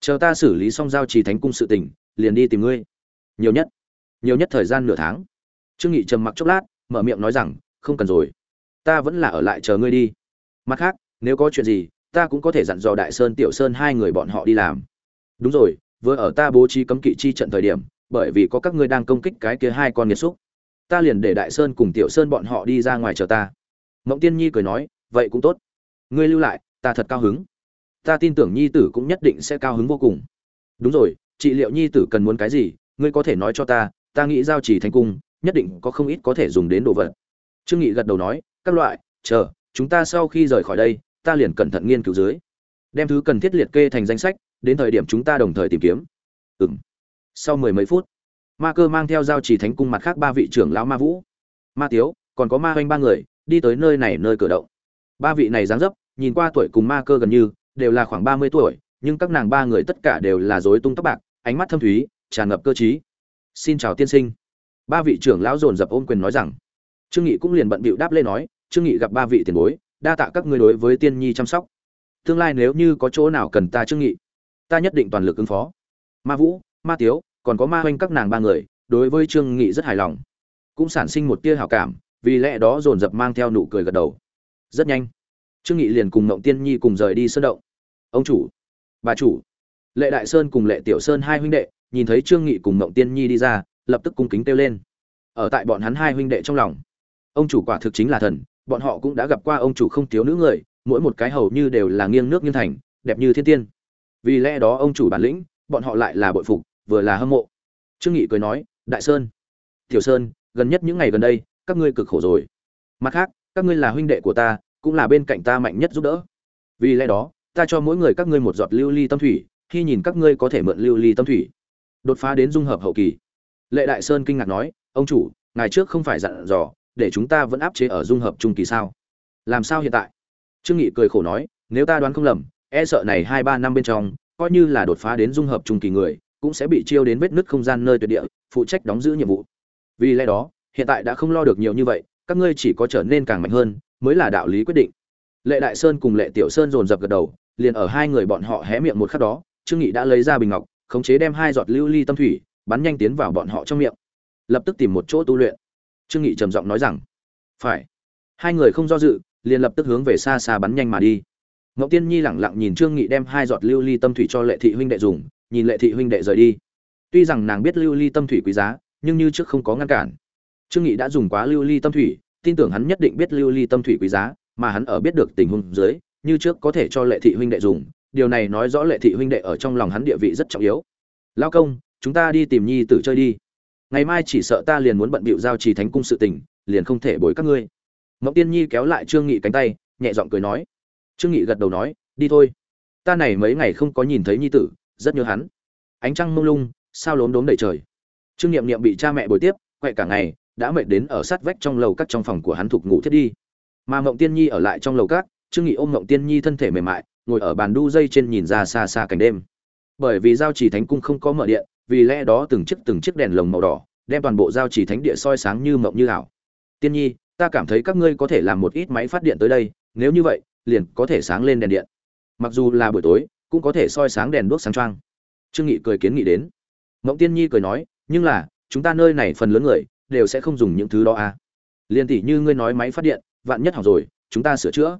Chờ ta xử lý xong giao trì thánh cung sự tình, liền đi tìm ngươi. Nhiều nhất nhiều nhất thời gian nửa tháng. Trương nghị trầm mặc chốc lát, mở miệng nói rằng, không cần rồi. Ta vẫn là ở lại chờ ngươi đi. Mặt khác, nếu có chuyện gì, ta cũng có thể dặn dò đại sơn, tiểu sơn hai người bọn họ đi làm. Đúng rồi, vừa ở ta bố trí cấm kỵ chi trận thời điểm, bởi vì có các ngươi đang công kích cái kia hai con nghiệt xúc ta liền để đại sơn cùng tiểu sơn bọn họ đi ra ngoài chờ ta. Mộng tiên nhi cười nói, vậy cũng tốt. Ngươi lưu lại, ta thật cao hứng. Ta tin tưởng nhi tử cũng nhất định sẽ cao hứng vô cùng. Đúng rồi trị liệu nhi tử cần muốn cái gì, ngươi có thể nói cho ta ta nghĩ giao chỉ thành cung, nhất định có không ít có thể dùng đến đồ vật. Trương nghị gật đầu nói, các loại, chờ, chúng ta sau khi rời khỏi đây, ta liền cẩn thận nghiên cứu dưới. Đem thứ cần thiết liệt kê thành danh sách, đến thời điểm chúng ta đồng thời tìm kiếm. Ừm. Sau mười mấy phút ma cơ mang theo giao chỉ thánh cung mặt khác ba vị trưởng lão ma vũ. Ma tiếu, còn có ma hoanh ba người, đi tới nơi này nơi cửa động. Ba vị này dáng dấp, nhìn qua tuổi cùng ma cơ gần như, đều là khoảng ba mươi tuổi, nhưng các nàng ba người tất cả đều là rối tung tóc bạc, ánh mắt thâm thúy, tràn ngập cơ trí. Xin chào tiên sinh. Ba vị trưởng lão dồn dập ôm quyền nói rằng. Trương nghị cũng liền bận bịu đáp lên nói, trương nghị gặp ba vị tiền bối, đa tạ các ngươi đối với tiên nhi chăm sóc. Tương lai nếu như có chỗ nào cần ta trương nghị, ta nhất định toàn lực ứng phó. Ma vũ, ma tiếu còn có ma hoanh các nàng ba người, đối với trương nghị rất hài lòng. Cũng sản sinh một tia hảo cảm, vì lẽ đó dồn dập mang theo nụ cười gật đầu. Rất nhanh, trương nghị liền cùng ngộng tiên nhi cùng rời đi sơn động. Ông chủ, bà chủ, lệ đại sơn cùng lệ tiểu sơn hai huynh đệ, nhìn thấy trương nghị cùng ngộng tiên nhi đi ra, lập tức cung kính kêu lên. Ở tại bọn hắn hai huynh đệ trong lòng, ông chủ quả thực chính là thần, bọn họ cũng đã gặp qua ông chủ không thiếu nữ người, mỗi một cái hầu như đều là nghiêng nước nghiêng thành, đẹp như thiên tiên. Vì lẽ đó ông chủ bản lĩnh, bọn họ lại là bội phục vừa là hâm mộ. Trương nghị cười nói, đại sơn, tiểu sơn, gần nhất những ngày gần đây, các ngươi cực khổ rồi. Mặt khác, các ngươi là huynh đệ của ta, cũng là bên cạnh ta mạnh nhất giúp đỡ. Vì lẽ đó, ta cho mỗi người các ngươi một giọt lưu ly tâm thủy, khi nhìn các ngươi có thể mượn lưu ly tâm thủy. Đột phá đến dung hợp hậu kỳ. Lệ đại sơn kinh ngạc nói, ông chủ, ngày trước không phải dặn dò, để chúng ta vẫn áp chế ở dung hợp trung kỳ sao? Làm sao hiện tại? Trương nghị cười khổ nói, nếu ta đoán không lầm e sợ này hai ba năm bên trong, coi như là đột phá đến dung hợp trung kỳ người cũng sẽ bị chiêu đến vết nứt không gian nơi tuyệt địa, phụ trách đóng giữ nhiệm vụ. Vì lẽ đó, hiện tại đã không lo được nhiều như vậy, các ngươi chỉ có trở nên càng mạnh hơn, mới là đạo lý quyết định. Lệ đại sơn cùng lệ tiểu sơn dồn dập gật đầu, liền ở hai người bọn họ hé miệng một khắc đó, trương nghị đã lấy ra bình ngọc, khống chế đem hai giọt lưu ly tâm thủy, bắn nhanh tiến vào bọn họ trong miệng. Lập tức tìm một chỗ tu luyện. Trương nghị trầm giọng nói rằng, phải. Hai người không do dự, liền lập tức hướng về xa xa bắn nhanh mà đi. Ngọc tiên nhi lẳng lặng nhìn trương nghị đem hai giọt lưu ly tâm thủy cho lệ thị huynh đệ dùng nhìn lệ thị huynh đệ rời đi. Tuy rằng nàng biết lưu ly tâm thủy quý giá, nhưng như trước không có ngăn cản. Trương nghị đã dùng quá lưu ly tâm thủy, tin tưởng hắn nhất định biết lưu ly tâm thủy quý giá, mà hắn ở biết được tình huống dưới, như trước có thể cho lệ thị huynh đệ dùng. Điều này nói rõ lệ thị huynh đệ ở trong lòng hắn địa vị rất trọng yếu. Lao công, chúng ta đi tìm nhi tử chơi đi. Ngày mai chỉ sợ ta liền muốn bận bịu giao trì thánh cung sự tình, liền không thể bồi các ngươi. Ngọc tiên nhi kéo lại trương nghị cánh tay, nhẹ giọng cười nói. Trương nghị gật đầu nói, đi thôi. Ta này mấy ngày không có nhìn thấy nhi tử rất nhớ hắn. Ánh trăng mông lung, sao lốm đốm đầy trời. Trương niệm niệm bị cha mẹ bồi tiếp, quậy cả ngày, đã mệt đến ở sát vách trong lầu các trong phòng của hắn thuộc ngủ thiết đi. Mà mộng tiên nhi ở lại trong lầu các, trương nghị ôm mộng tiên nhi thân thể mềm mại, ngồi ở bàn đu dây trên nhìn ra xa xa cảnh đêm. Bởi vì giao trì thánh cung không có mở điện, vì lẽ đó từng chiếc từng chiếc đèn lồng màu đỏ, đem toàn bộ giao trì thánh địa soi sáng như mộng như ảo. Tiên nhi, ta cảm thấy các ngươi có thể làm một ít máy phát điện tới đây, nếu như vậy, liền có thể sáng lên đèn điện. Mặc dù là buổi tối cũng có thể soi sáng đèn đuốc sáng trang. trương nghị cười kiến nghị đến. Mộng tiên nhi cười nói, nhưng là, chúng ta nơi này phần lớn người đều sẽ không dùng những thứ đó à? Liên tỷ như ngươi nói máy phát điện, vạn nhất hỏng rồi, chúng ta sửa chữa.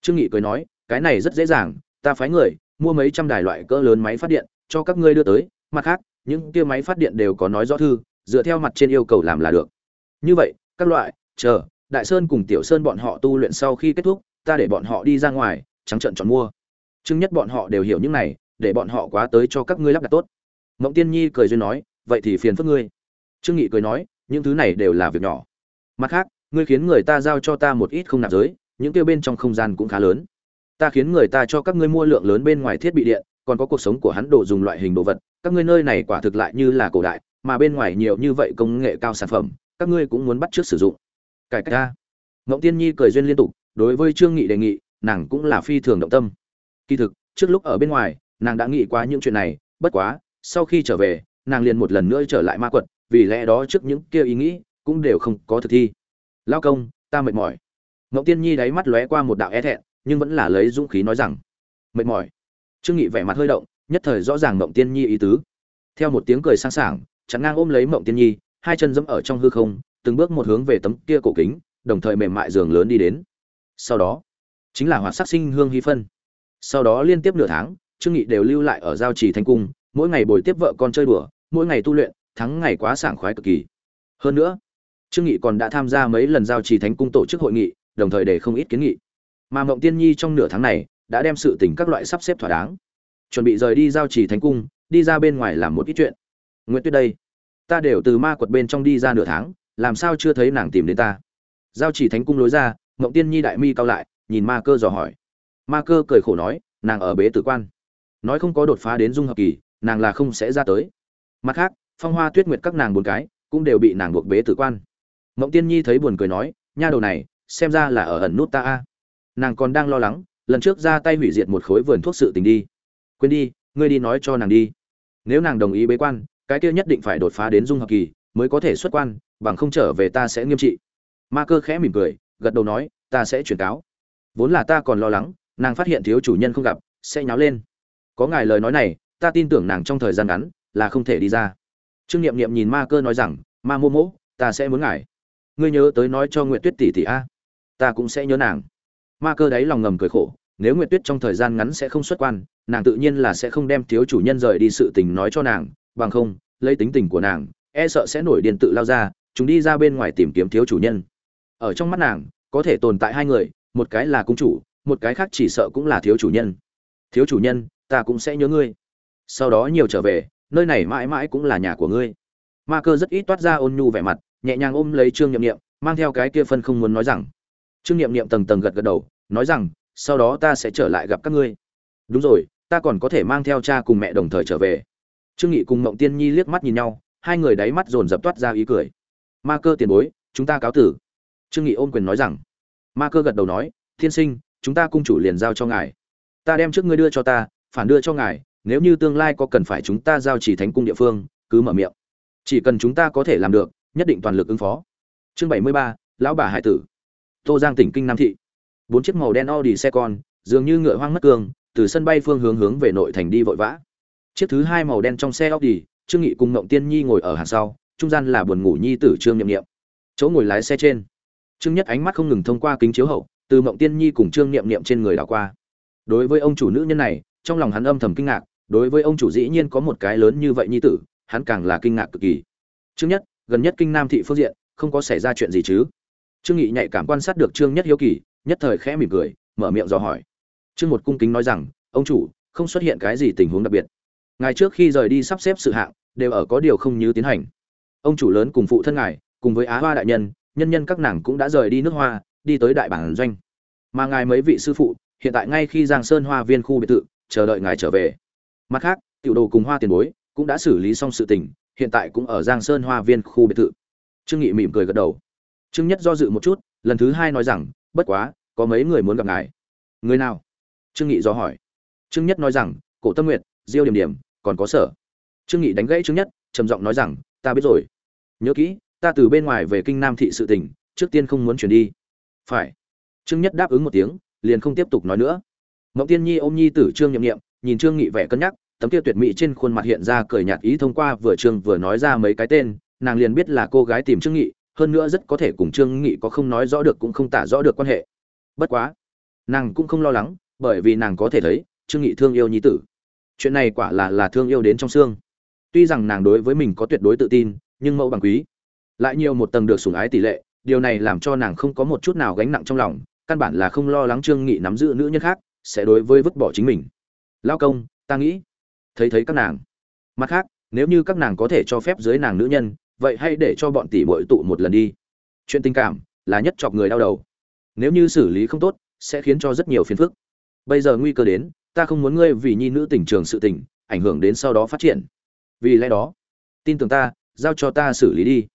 Trương nghị cười nói, cái này rất dễ dàng, ta phái người mua mấy trăm đài loại cỡ lớn máy phát điện cho các ngươi đưa tới, mặt khác, những kia máy phát điện đều có nói rõ thư, dựa theo mặt trên yêu cầu làm là được. Như vậy, các loại, chờ, đại sơn cùng tiểu sơn bọn họ tu luyện sau khi kết thúc, ta để bọn họ đi ra ngoài, trắng trợn chọn mua chứng nhất bọn họ đều hiểu những này, để bọn họ quá tới cho các ngươi lắp đặt tốt. Mộng tiên nhi cười duyên nói, vậy thì phiền phức ngươi. Trương nghị cười nói, những thứ này đều là việc nhỏ. Mặt khác, ngươi khiến người ta giao cho ta một ít không nạp giới, những kia bên trong không gian cũng khá lớn. Ta khiến người ta cho các ngươi mua lượng lớn bên ngoài thiết bị điện, còn có cuộc sống của hắn đồ dùng loại hình đồ vật, các ngươi nơi này quả thực lại như là cổ đại, mà bên ngoài nhiều như vậy công nghệ cao sản phẩm, các ngươi cũng muốn bắt trước sử dụng. Cải cách ta ngộng tiên nhi cười duyên liên tục, đối với trương nghị đề nghị, nàng cũng là phi thường động tâm kỳ thực, trước lúc ở bên ngoài, nàng đã nghĩ qua những chuyện này, bất quá, sau khi trở về, nàng liền một lần nữa trở lại ma quật, vì lẽ đó trước những kia ý nghĩ cũng đều không có thực thi. Lao công, ta mệt mỏi. Ngộ tiên nhi đáy mắt lóe qua một đạo e thẹn, nhưng vẫn là lấy dũng khí nói rằng, mệt mỏi. Trương nghị vẻ mặt hơi động, nhất thời rõ ràng Ngộ tiên nhi ý tứ. Theo một tiếng cười sang sảng, chắn ngang ôm lấy Ngộ tiên nhi, hai chân dẫm ở trong hư không, từng bước một hướng về tấm kia cổ kính, đồng thời mềm mại giường lớn đi đến. Sau đó, chính là hoạt sắc sinh hương hy phân sau đó liên tiếp nửa tháng, trương nghị đều lưu lại ở giao trì thanh cung, mỗi ngày bồi tiếp vợ con chơi đùa, mỗi ngày tu luyện, thắng ngày quá sảng khoái cực kỳ. Hơn nữa, trương nghị còn đã tham gia mấy lần giao trì thánh cung tổ chức hội nghị, đồng thời để không ít kiến nghị. Mà mộng tiên nhi trong nửa tháng này, đã đem sự tình các loại sắp xếp thỏa đáng. Chuẩn bị rời đi giao trì thánh cung, đi ra bên ngoài làm một ít chuyện. Nguyệt tuyết đây, ta đều từ ma quật bên trong đi ra nửa tháng, làm sao chưa thấy nàng tìm đến ta? Giao trì thánh cung lối ra, mộng tiên nhi đại mi cao lại, nhìn ma cơ dò hỏi ma cơ cười khổ nói, nàng ở bế tử quan. Nói không có đột phá đến dung hợp kỳ, nàng là không sẽ ra tới. Mặt khác, phong hoa tuyết nguyệt các nàng bốn cái cũng đều bị nàng buộc bế tử quan. Mộng tiên nhi thấy buồn cười nói, nha đầu này, xem ra là ở ẩn nút ta a. Nàng còn đang lo lắng, lần trước ra tay hủy diệt một khối vườn thuốc sự tình đi. Quên đi, ngươi đi nói cho nàng đi. Nếu nàng đồng ý bế quan, cái kia nhất định phải đột phá đến dung hợp kỳ mới có thể xuất quan, bằng không trở về ta sẽ nghiêm trị. Ma cơ khẽ mỉm cười, gật đầu nói, ta sẽ chuyển cáo. Vốn là ta còn lo lắng nàng phát hiện thiếu chủ nhân không gặp, sẽ nháo lên. Có ngài lời nói này, ta tin tưởng nàng trong thời gian ngắn là không thể đi ra. Trương nghiệm nghiệm nhìn ma cơ nói rằng, ma mô mỗ, ta sẽ muốn ngài. Ngươi nhớ tới nói cho nguyện tuyết tỷ tỷ a? Ta cũng sẽ nhớ nàng. Ma cơ đáy lòng ngầm cười khổ, nếu nguyện tuyết trong thời gian ngắn sẽ không xuất quan, nàng tự nhiên là sẽ không đem thiếu chủ nhân rời đi sự tình nói cho nàng, bằng không, lấy tính tình của nàng e sợ sẽ nổi điện tự lao ra, chúng đi ra bên ngoài tìm kiếm thiếu chủ nhân. Ở trong mắt nàng, có thể tồn tại hai người, một cái là cung chủ một cái khác chỉ sợ cũng là thiếu chủ nhân. Thiếu chủ nhân, ta cũng sẽ nhớ ngươi. Sau đó nhiều trở về, nơi này mãi mãi cũng là nhà của ngươi. Ma cơ rất ít toát ra ôn nhu vẻ mặt, nhẹ nhàng ôm lấy trương nhậm nghiệm mang theo cái kia phân không muốn nói rằng. Trương nhậm nghiệm tầng tầng gật gật đầu, nói rằng, sau đó ta sẽ trở lại gặp các ngươi. Đúng rồi, ta còn có thể mang theo cha cùng mẹ đồng thời trở về. Trương nghị cùng mộng tiên nhi liếc mắt nhìn nhau, hai người đáy mắt dồn dập toát ra ý cười. Ma cơ tiền bối, chúng ta cáo tử. Trương nghị ôm quyền nói rằng. Ma cơ gật đầu nói thiên sinh chúng ta cung chủ liền giao cho ngài. Ta đem trước ngươi đưa cho ta, phản đưa cho ngài, nếu như tương lai có cần phải chúng ta giao chỉ thánh cung địa phương, cứ mở miệng. Chỉ cần chúng ta có thể làm được, nhất định toàn lực ứng phó. Chương bảy mươi ba, lão bà hải tử. Tô giang tỉnh kinh nam thị. Bốn chiếc màu đen audi xe con, dường như ngựa hoang mất cương từ sân bay phương hướng hướng về nội thành đi vội vã. Chiếc thứ hai màu đen trong xe audi, trương nghị cùng ngộng tiên nhi ngồi ở hàng sau, trung gian là buồn ngủ nhi tử trương nhậm nghiệm chỗ ngồi lái xe trên. Trương nhất ánh mắt không ngừng thông qua kính chiếu hậu từ mộng tiên nhi cùng trương niệm niệm trên người đảo qua. Đối với ông chủ nữ nhân này, trong lòng hắn âm thầm kinh ngạc, đối với ông chủ dĩ nhiên có một cái lớn như vậy nhi tử, hắn càng là kinh ngạc cực kỳ. Trương nhất, gần nhất kinh nam thị phương diện, không có xảy ra chuyện gì chứ? Trương nghị nhạy cảm quan sát được trương nhất hiếu kỳ, nhất thời khẽ mỉm cười, mở miệng dò hỏi. Trương một cung kính nói rằng, ông chủ, không xuất hiện cái gì tình huống đặc biệt. Ngài trước khi rời đi sắp xếp sự hạng, đều ở có điều không như tiến hành. Ông chủ lớn cùng phụ thân ngài, cùng với á hoa đại nhân nhân nhân các nàng cũng đã rời đi nước hoa đi tới đại bản doanh. Mà ngài mấy vị sư phụ, hiện tại ngay khi giang sơn hoa viên khu biệt thự, chờ đợi ngài trở về. Mặt khác, tiểu đồ cùng hoa tiền bối cũng đã xử lý xong sự tình, hiện tại cũng ở giang sơn hoa viên khu biệt thự. Trương nghị mỉm cười gật đầu. Trương nhất do dự một chút, lần thứ hai nói rằng, bất quá, có mấy người muốn gặp ngài. Người nào? Trương nghị do hỏi. Trương nhất nói rằng, cổ tâm nguyệt, diêu điểm điểm, còn có sở. Trương nghị đánh gãy trương nhất, trầm giọng nói rằng, ta biết rồi. Nhớ kỹ, ta từ bên ngoài về kinh nam thị sự tình, trước tiên không muốn chuyển đi phải. Trương nhất đáp ứng một tiếng, liền không tiếp tục nói nữa. Mậu tiên nhi ôm nhi tử trương nhậm nghiệm nhìn trương nghị vẻ cân nhắc, tấm kia tuyệt mỹ trên khuôn mặt hiện ra cười nhạt ý thông qua vừa trương vừa nói ra mấy cái tên, nàng liền biết là cô gái tìm trương nghị, hơn nữa rất có thể cùng trương nghị có không nói rõ được cũng không tả rõ được quan hệ. Bất quá, nàng cũng không lo lắng, bởi vì nàng có thể thấy, trương nghị thương yêu nhi tử. Chuyện này quả là là thương yêu đến trong xương. Tuy rằng nàng đối với mình có tuyệt đối tự tin, nhưng mẫu bằng quý. Lại nhiều một tầng được sủng ái tỷ lệ điều này làm cho nàng không có một chút nào gánh nặng trong lòng, căn bản là không lo lắng trương nghị nắm giữ nữ nhân khác, sẽ đối với vứt bỏ chính mình. Lao công, ta nghĩ, thấy thấy các nàng. Mặt khác, nếu như các nàng có thể cho phép dưới nàng nữ nhân, vậy hãy để cho bọn tỷ muội tụ một lần đi. Chuyện tình cảm là nhất chọc người đau đầu. Nếu như xử lý không tốt, sẽ khiến cho rất nhiều phiền phức. Bây giờ nguy cơ đến, ta không muốn ngươi vì nhi nữ tình trường sự tình, ảnh hưởng đến sau đó phát triển. Vì lẽ đó, tin tưởng ta, giao cho ta xử lý đi.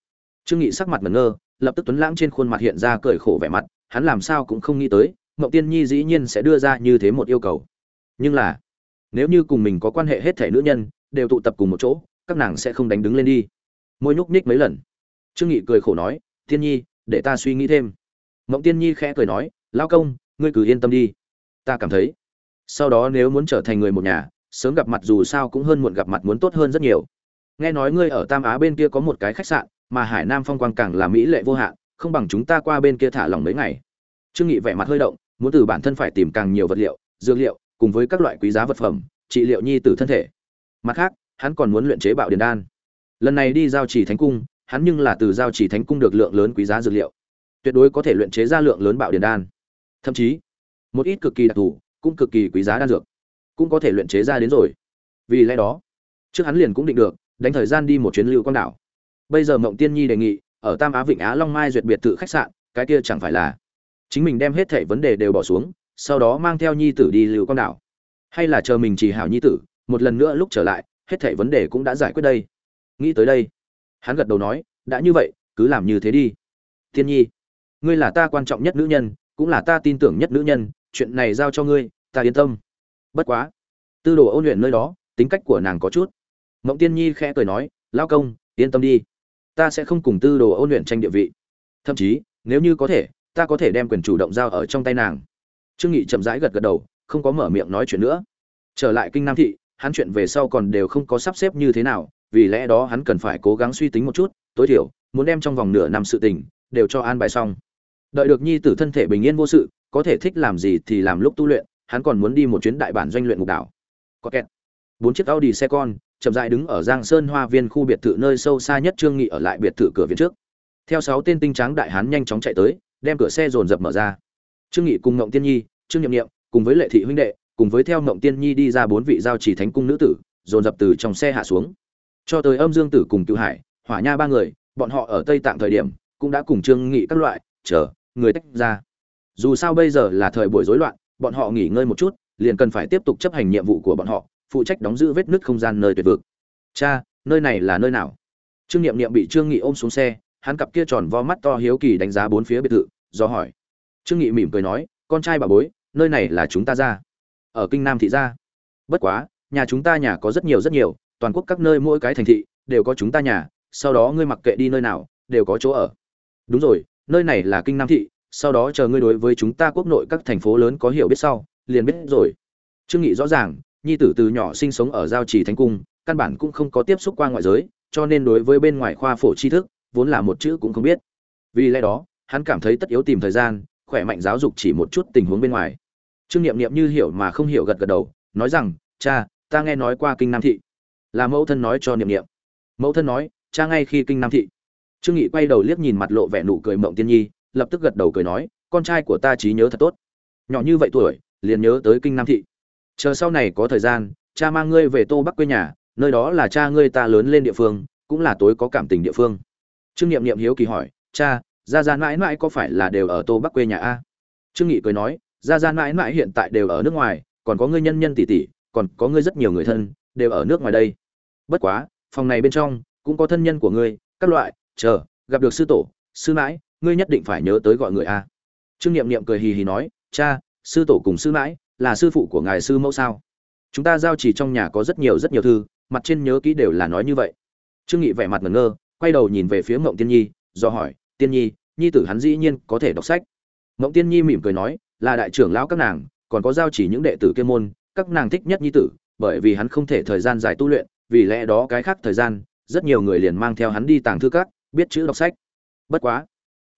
Trương nghị sắc mặt ngẩn ngơ lập tức tuấn lãng trên khuôn mặt hiện ra cười khổ vẻ mặt, hắn làm sao cũng không nghĩ tới ngọc tiên nhi dĩ nhiên sẽ đưa ra như thế một yêu cầu. Nhưng là, nếu như cùng mình có quan hệ hết thể nữ nhân, đều tụ tập cùng một chỗ, các nàng sẽ không đánh đứng lên đi. Môi nhúc nhích mấy lần. Trương nghị cười khổ nói, tiên nhi, để ta suy nghĩ thêm. Mộng tiên nhi khẽ cười nói lao công, ngươi cứ yên tâm đi. Ta cảm thấy, sau đó nếu muốn trở thành người một nhà, sớm gặp mặt dù sao cũng hơn muộn gặp mặt muốn tốt hơn rất nhiều. Nghe nói ngươi ở tam á bên kia có một cái khách sạn mà hải nam phong quang càng là mỹ lệ vô hạn, không bằng chúng ta qua bên kia thả lỏng mấy ngày. Trương nghị vẻ mặt hơi động, muốn từ bản thân phải tìm càng nhiều vật liệu, dược liệu, cùng với các loại quý giá vật phẩm, trị liệu nhi tử thân thể. Mặt khác, hắn còn muốn luyện chế bạo điền đan. Lần này đi giao chỉ thánh cung, hắn nhưng là từ giao chỉ thánh cung được lượng lớn quý giá dược liệu. Tuyệt đối có thể luyện chế ra lượng lớn bạo điền đan. Thậm chí, một ít cực kỳ đặc thù, cũng cực kỳ quý giá đan dược, cũng có thể luyện chế ra đến rồi. Vì lẽ đó, trước hắn liền cũng định được, đánh thời gian đi một chuyến lưu quang đảo bây giờ mộng tiên nhi đề nghị, ở tam á vịnh á long mai duyệt biệt thự khách sạn, cái kia chẳng phải là chính mình đem hết thảy vấn đề đều bỏ xuống, sau đó mang theo nhi tử đi lưu con đảo. Hay là chờ mình chỉ hảo nhi tử, một lần nữa lúc trở lại, hết thảy vấn đề cũng đã giải quyết đây. Nghĩ tới đây, hắn gật đầu nói, đã như vậy, cứ làm như thế đi. Tiên nhi, ngươi là ta quan trọng nhất nữ nhân, cũng là ta tin tưởng nhất nữ nhân, chuyện này giao cho ngươi, ta yên tâm. Bất quá, tư đồ ôn luyện nơi đó, tính cách của nàng có chút. Mộng tiên nhi khẽ cười nói, lao công, yên tâm đi ta sẽ không cùng tư đồ ôn luyện tranh địa vị. Thậm chí, nếu như có thể, ta có thể đem quyền chủ động giao ở trong tay nàng. Trương nghị chậm rãi gật gật đầu, không có mở miệng nói chuyện nữa. Trở lại kinh nam thị, hắn chuyện về sau còn đều không có sắp xếp như thế nào, vì lẽ đó hắn cần phải cố gắng suy tính một chút, tối thiểu, muốn đem trong vòng nửa năm sự tình, đều cho an bài xong. Đợi được nhi tử thân thể bình yên vô sự, có thể thích làm gì thì làm lúc tu luyện, hắn còn muốn đi một chuyến đại bản doanh luyện ngục đảo. Có kẹt. Bốn chiếc audi xe con chậm dài đứng ở giang sơn hoa viên khu biệt thự nơi sâu xa nhất trương nghị ở lại biệt thự cửa viện trước. Theo sáu tên tinh tráng đại hán nhanh chóng chạy tới, đem cửa xe dồn dập mở ra. Trương nghị cùng ngộng tiên nhi, trương nhậm niệm, cùng với lệ thị huynh đệ, cùng với theo ngộng tiên nhi đi ra bốn vị giao chỉ thánh cung nữ tử, dồn dập từ trong xe hạ xuống. Cho tới âm dương tử cùng cựu hải, hỏa nha ba người, bọn họ ở tây tạng thời điểm, cũng đã cùng trương nghị các loại, chờ, người tách ra. Dù sao bây giờ là thời buổi rối loạn, bọn họ nghỉ ngơi một chút, liền cần phải tiếp tục chấp hành nhiệm vụ của bọn họ phụ trách đóng giữ vết nứt không gian nơi tuyệt vực. Cha, nơi này là nơi nào? Trương niệm niệm bị trương nghị ôm xuống xe, hắn cặp kia tròn vo mắt to hiếu kỳ đánh giá bốn phía biệt thự, do hỏi. Trương nghị mỉm cười nói, con trai bà bối, nơi này là chúng ta ra. Ở kinh nam thị ra. bất quá, nhà chúng ta nhà có rất nhiều rất nhiều, toàn quốc các nơi mỗi cái thành thị đều có chúng ta nhà, sau đó ngươi mặc kệ đi nơi nào, đều có chỗ ở. Đúng rồi, nơi này là kinh nam thị, sau đó chờ ngươi đối với chúng ta quốc nội các thành phố lớn có hiểu biết sau, liền biết rồi. Trương nghị rõ ràng nhi tử từ nhỏ sinh sống ở giao trì thánh cung, căn bản cũng không có tiếp xúc qua ngoại giới, cho nên đối với bên ngoài khoa phổ tri thức, vốn là một chữ cũng không biết. Vì lẽ đó, hắn cảm thấy tất yếu tìm thời gian, khỏe mạnh giáo dục chỉ một chút tình huống bên ngoài. Trương niệm niệm như hiểu mà không hiểu gật gật đầu, nói rằng, cha, ta nghe nói qua kinh nam thị. Là mẫu thân nói cho niệm niệm. Mẫu thân nói, cha ngay khi kinh nam thị. Trương nghị quay đầu liếc nhìn mặt lộ vẻ nụ cười mộng tiên nhi, lập tức gật đầu cười nói, con trai của ta trí nhớ thật tốt. Nhỏ như vậy tuổi, liền nhớ tới kinh nam thị chờ sau này có thời gian, cha mang ngươi về tô bắc quê nhà, nơi đó là cha ngươi ta lớn lên địa phương, cũng là tối có cảm tình địa phương. Trương niệm niệm hiếu kỳ hỏi, cha, gia gia mãi mãi có phải là đều ở tô bắc quê nhà a? Trương nghị cười nói, gia gia mãi mãi hiện tại đều ở nước ngoài, còn có ngươi nhân nhân tỷ tỷ, còn có ngươi rất nhiều người thân, đều ở nước ngoài đây. Bất quá, phòng này bên trong, cũng có thân nhân của ngươi, các loại, chờ, gặp được sư tổ, sư mãi, ngươi nhất định phải nhớ tới gọi người a. Trương niệm niệm cười hì hì nói, cha, sư tổ cùng sư mãi là sư phụ của ngài sư mẫu sao? Chúng ta giao chỉ trong nhà có rất nhiều rất nhiều thư, mặt trên nhớ kỹ đều là nói như vậy. Trương nghị vẻ mặt ngẩn ngơ, quay đầu nhìn về phía mộng tiên nhi, do hỏi, tiên nhi nhi tử hắn dĩ nhiên có thể đọc sách. Mộng tiên nhi mỉm cười nói, là đại trưởng lão các nàng, còn có giao chỉ những đệ tử kiêm môn, các nàng thích nhất nhi tử, bởi vì hắn không thể thời gian dài tu luyện, vì lẽ đó cái khác thời gian, rất nhiều người liền mang theo hắn đi tàng thư các, biết chữ đọc sách. Bất quá,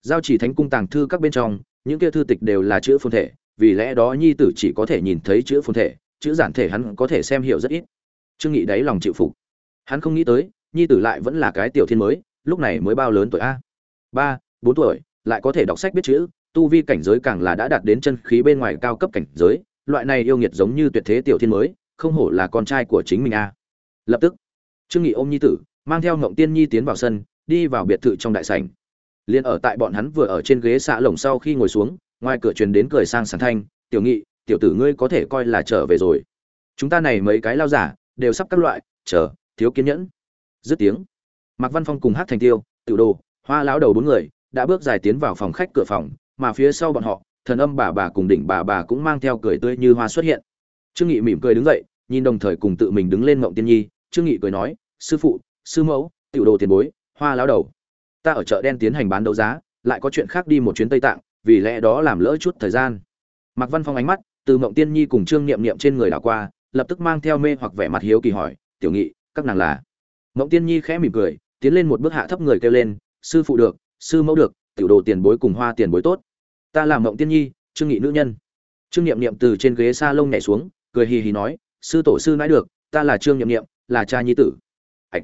giao chỉ thánh cung tàng thư các bên trong, những kia thư tịch đều là chữ phồn thể vì lẽ đó nhi tử chỉ có thể nhìn thấy chữ phồn thể, chữ giản thể hắn có thể xem hiểu rất ít. Trương nghị đáy lòng chịu phục. Hắn không nghĩ tới, nhi tử lại vẫn là cái tiểu thiên mới, lúc này mới bao lớn tuổi a? Ba, bốn tuổi, lại có thể đọc sách biết chữ, tu vi cảnh giới càng là đã đạt đến chân khí bên ngoài cao cấp cảnh giới, loại này yêu nghiệt giống như tuyệt thế tiểu thiên mới, không hổ là con trai của chính mình a. Lập tức, trương nghị ôm nhi tử, mang theo ngộng tiên nhi tiến vào sân, đi vào biệt thự trong đại sảnh. Liền ở tại bọn hắn vừa ở trên ghế xạ lồng sau khi ngồi xuống ngoài cửa truyền đến cười sang sảng thanh, tiểu nghị, tiểu tử ngươi có thể coi là trở về rồi. Chúng ta này mấy cái lao giả, đều sắp các loại, chờ, thiếu kiên nhẫn. Dứt tiếng, mạc văn phong cùng hát thành tiêu tiểu đồ, hoa lão đầu bốn người đã bước dài tiến vào phòng khách cửa phòng, mà phía sau bọn họ, thần âm bà bà cùng đỉnh bà bà cũng mang theo cười tươi như hoa xuất hiện. Trương nghị mỉm cười đứng dậy, nhìn đồng thời cùng tự mình đứng lên mộng tiên nhi. Trương nghị cười nói, sư phụ, sư mẫu tiểu đồ tiền bối, hoa lão đầu, ta ở chợ đen tiến hành bán đấu giá, lại có chuyện khác đi một chuyến tây tạng vì lẽ đó làm lỡ chút thời gian. Mạc văn phong ánh mắt từ mộng tiên nhi cùng trương niệm niệm trên người đảo qua, lập tức mang theo mê hoặc vẻ mặt hiếu kỳ hỏi, tiểu nghị, các nàng là? Mộng tiên nhi khẽ mỉm cười, tiến lên một bước hạ thấp người kêu lên, sư phụ được, sư mẫu được, tiểu đồ tiền bối cùng hoa tiền bối tốt. Ta là mộng tiên nhi, trương nghị nữ nhân. Trương niệm niệm từ trên ghế sa lông nhảy xuống, cười hì hì nói, sư tổ sư nói được, ta là trương niệm niệm, là cha nhi tử. Ạch.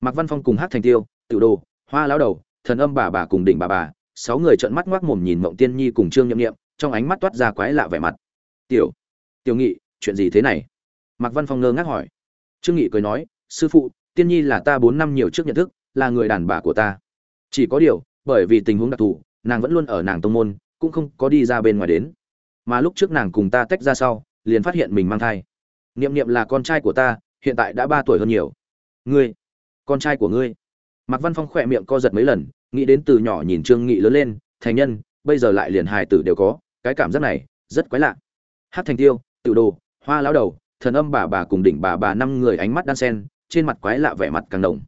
Mạc văn phong cùng hát thành tiêu, tiểu đồ, hoa lão đầu, thần âm bà bà cùng đỉnh bà bà sáu người trợn mắt ngoác mồm nhìn mộng tiên nhi cùng trương niệm niệm trong ánh mắt toát ra quái lạ vẻ mặt. Tiểu tiểu nghị, chuyện gì thế này? Mạc văn phong ngơ ngác hỏi. Trương nghị cười nói, sư phụ, tiên nhi là ta bốn năm nhiều trước nhận thức, là người đàn bà của ta. Chỉ có điều, bởi vì tình huống đặc thù, nàng vẫn luôn ở nàng tông môn, cũng không có đi ra bên ngoài đến. Mà lúc trước nàng cùng ta tách ra sau, liền phát hiện mình mang thai. Niệm niệm là con trai của ta, hiện tại đã ba tuổi hơn nhiều. Ngươi, con trai của ngươi. Mạc văn phong khỏe miệng co giật mấy lần nghĩ đến từ nhỏ nhìn trương nghị lớn lên thành nhân bây giờ lại liền hài tử đều có cái cảm giác này rất quái lạ. Hát thành tiêu tự đồ hoa lão đầu thần âm bà bà cùng đỉnh bà bà năm người ánh mắt đan sen trên mặt quái lạ vẻ mặt càng đồng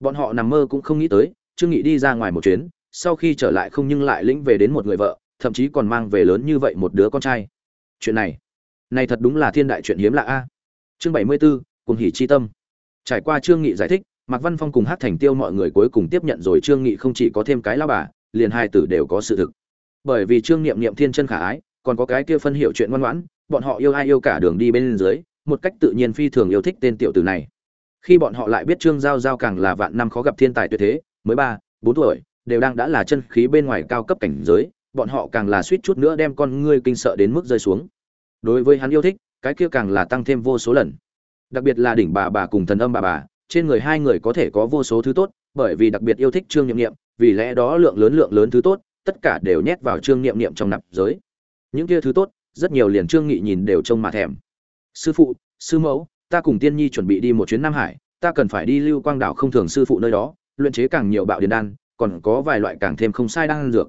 bọn họ nằm mơ cũng không nghĩ tới trương nghị đi ra ngoài một chuyến sau khi trở lại không nhưng lại lĩnh về đến một người vợ thậm chí còn mang về lớn như vậy một đứa con trai. Chuyện này này thật đúng là thiên đại chuyện hiếm lạ a. Chương bảy mươi 74, cùng hỉ chi tâm. Trải qua trương nghị giải thích mạc văn phong cùng hát thành tiêu mọi người cuối cùng tiếp nhận rồi trương nghị không chỉ có thêm cái lao bà, liền hai tử đều có sự thực. Bởi vì trương niệm niệm thiên chân khả ái, còn có cái kia phân hiểu chuyện ngoan ngoãn, bọn họ yêu ai yêu cả đường đi bên dưới, một cách tự nhiên phi thường yêu thích tên tiểu tử này. Khi bọn họ lại biết trương giao giao càng là vạn năm khó gặp thiên tài tuyệt thế, mới ba, bốn tuổi, đều đang đã là chân khí bên ngoài cao cấp cảnh giới, bọn họ càng là suýt chút nữa đem con ngươi kinh sợ đến mức rơi xuống. Đối với hắn yêu thích, cái kia càng là tăng thêm vô số lần. Đặc biệt là đỉnh bà bà cùng thần âm bà bà trên người hai người có thể có vô số thứ tốt, bởi vì đặc biệt yêu thích trương niệm niệm, vì lẽ đó lượng lớn lượng lớn thứ tốt, tất cả đều nhét vào trương niệm niệm trong nạp giới. Những kia thứ tốt, rất nhiều liền trương nghị nhìn đều trông mà thèm. Sư phụ, sư mẫu, ta cùng tiên nhi chuẩn bị đi một chuyến nam hải, ta cần phải đi lưu quang đảo không thường sư phụ nơi đó, luyện chế càng nhiều bạo điện đan, còn có vài loại càng thêm không sai đan dược.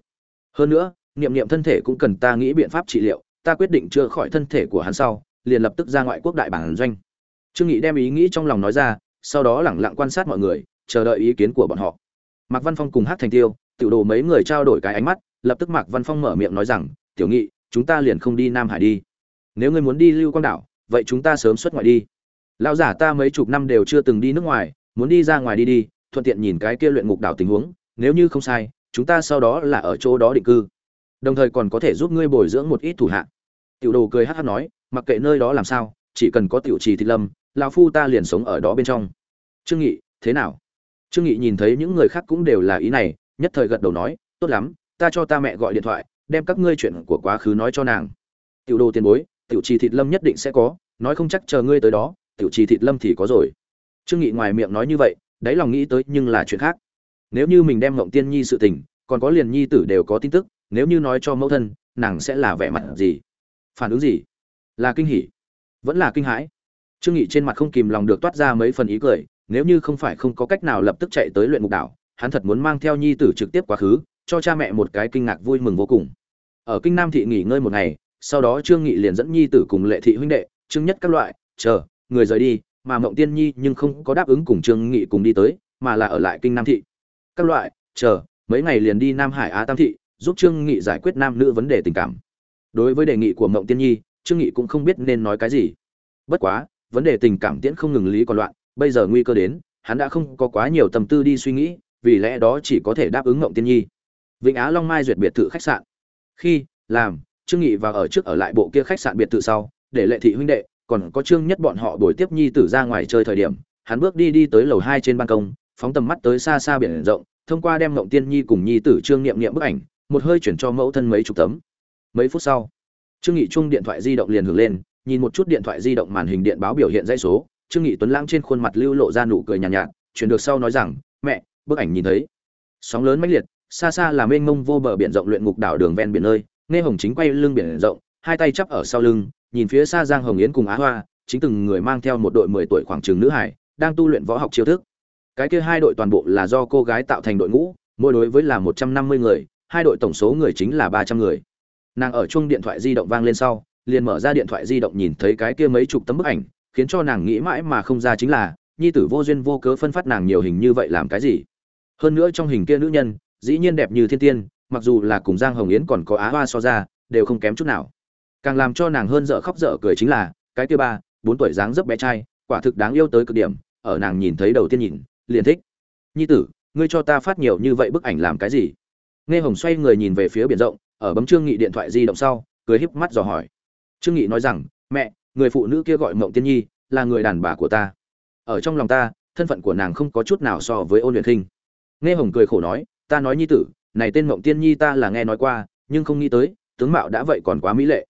Hơn nữa, niệm niệm thân thể cũng cần ta nghĩ biện pháp trị liệu, ta quyết định chữa khỏi thân thể của hắn sau, liền lập tức ra ngoại quốc đại bản doanh. Trương nghị đem ý nghĩ trong lòng nói ra sau đó lẳng lặng quan sát mọi người, chờ đợi ý kiến của bọn họ. Mạc văn phong cùng hát thành tiêu, tiểu đồ mấy người trao đổi cái ánh mắt, lập tức mạc văn phong mở miệng nói rằng, tiểu nghị, chúng ta liền không đi nam hải đi. Nếu ngươi muốn đi lưu quang đảo, vậy chúng ta sớm xuất ngoại đi. Lão giả ta mấy chục năm đều chưa từng đi nước ngoài, muốn đi ra ngoài đi đi, thuận tiện nhìn cái kia luyện ngục đảo tình huống, nếu như không sai, chúng ta sau đó là ở chỗ đó định cư. Đồng thời còn có thể giúp ngươi bồi dưỡng một ít thủ hạ. Tiểu đồ cười hát hát nói, mặc kệ nơi đó làm sao, chỉ cần có tiểu trì thịt lâm lão phu ta liền sống ở đó bên trong. Trương nghị, thế nào? Trương nghị nhìn thấy những người khác cũng đều là ý này, nhất thời gật đầu nói, tốt lắm, ta cho ta mẹ gọi điện thoại, đem các ngươi chuyện của quá khứ nói cho nàng. Tiểu đồ tiền bối, tiểu trì thịt lâm nhất định sẽ có, nói không chắc chờ ngươi tới đó, tiểu trì thịt lâm thì có rồi. Trương nghị ngoài miệng nói như vậy, đáy lòng nghĩ tới nhưng là chuyện khác. Nếu như mình đem ngộng tiên nhi sự tình, còn có liền nhi tử đều có tin tức, nếu như nói cho mẫu thân, nàng sẽ là vẻ mặt gì? Phản ứng gì? Là kinh hỉ. Vẫn là kinh hãi trương nghị trên mặt không kìm lòng được toát ra mấy phần ý cười, nếu như không phải không có cách nào lập tức chạy tới luyện ngục đảo, hắn thật muốn mang theo nhi tử trực tiếp quá khứ, cho cha mẹ một cái kinh ngạc vui mừng vô cùng. Ở kinh nam thị nghỉ ngơi một ngày, sau đó trương nghị liền dẫn nhi tử cùng lệ thị huynh đệ, trương nhất các loại, chờ, người rời đi, mà mộng tiên nhi nhưng không có đáp ứng cùng trương nghị cùng đi tới, mà là ở lại kinh nam thị. Các loại, chờ, mấy ngày liền đi nam hải á tam thị, giúp trương nghị giải quyết nam nữ vấn đề tình cảm. Đối với đề nghị của mộng tiên nhi, trương nghị cũng không biết nên nói cái gì. Bất quá vấn đề tình cảm tiễn không ngừng lý còn loạn, bây giờ nguy cơ đến, hắn đã không có quá nhiều tâm tư đi suy nghĩ, vì lẽ đó chỉ có thể đáp ứng ngộng tiên nhi. Vịnh á long mai duyệt biệt thự khách sạn. Khi, làm, trương nghị và ở trước ở lại bộ kia khách sạn biệt thự sau, để lệ thị huynh đệ, còn có trương nhất bọn họ đổi tiếp nhi tử ra ngoài chơi thời điểm, hắn bước đi đi tới lầu hai trên ban công, phóng tầm mắt tới xa xa biển rộng, thông qua đem ngộng tiên nhi cùng nhi tử trương niệm niệm bức ảnh, một hơi chuyển cho mẫu thân mấy chục tấm. Mấy phút sau, trương nghị chung điện thoại di động liền hưởng lên nhìn một chút điện thoại di động màn hình điện báo biểu hiện dãy số trương nghị tuấn lãng trên khuôn mặt lưu lộ ra nụ cười nhàn nhạt, nhạt chuyển được sau nói rằng mẹ bức ảnh nhìn thấy. Sóng lớn mãnh liệt xa xa là mênh mông vô bờ biển rộng luyện ngục đảo đường ven biển nơi nghe hồng chính quay lưng biển rộng hai tay chắp ở sau lưng nhìn phía xa giang hồng yến cùng á hoa chính từng người mang theo một đội mười tuổi khoảng trường nữ hải đang tu luyện võ học chiêu thức. Cái kia hai đội toàn bộ là do cô gái tạo thành đội ngũ mỗi đối với là một trăm năm mươi người hai đội tổng số người chính là ba trăm người. Nàng ở chung điện thoại di động vang lên sau liền mở ra điện thoại di động nhìn thấy cái kia mấy chục tấm bức ảnh, khiến cho nàng nghĩ mãi mà không ra chính là, nhi tử vô duyên vô cớ phân phát nàng nhiều hình như vậy làm cái gì. Hơn nữa trong hình kia nữ nhân, dĩ nhiên đẹp như thiên tiên, mặc dù là cùng giang hồng yến còn có á hoa so ra, đều không kém chút nào. Càng làm cho nàng hơn dở khóc dở cười chính là, cái kia ba, bốn tuổi dáng dấp bé trai, quả thực đáng yêu tới cực điểm, ở nàng nhìn thấy đầu tiên nhìn, liền thích. Nhi tử, ngươi cho ta phát nhiều như vậy bức ảnh làm cái gì? Nghe hồng xoay người nhìn về phía biển rộng, ở bấm trương nghị điện thoại di động sau, cười híp mắt dò hỏi trương nghị nói rằng, mẹ, người phụ nữ kia gọi mộng tiên nhi, là người đàn bà của ta. Ở trong lòng ta, thân phận của nàng không có chút nào so với ôn luyện khinh nghe hồng cười khổ nói, ta nói nhi tử, này tên mộng tiên nhi ta là nghe nói qua, nhưng không nghĩ tới, tướng mạo đã vậy còn quá mỹ lệ.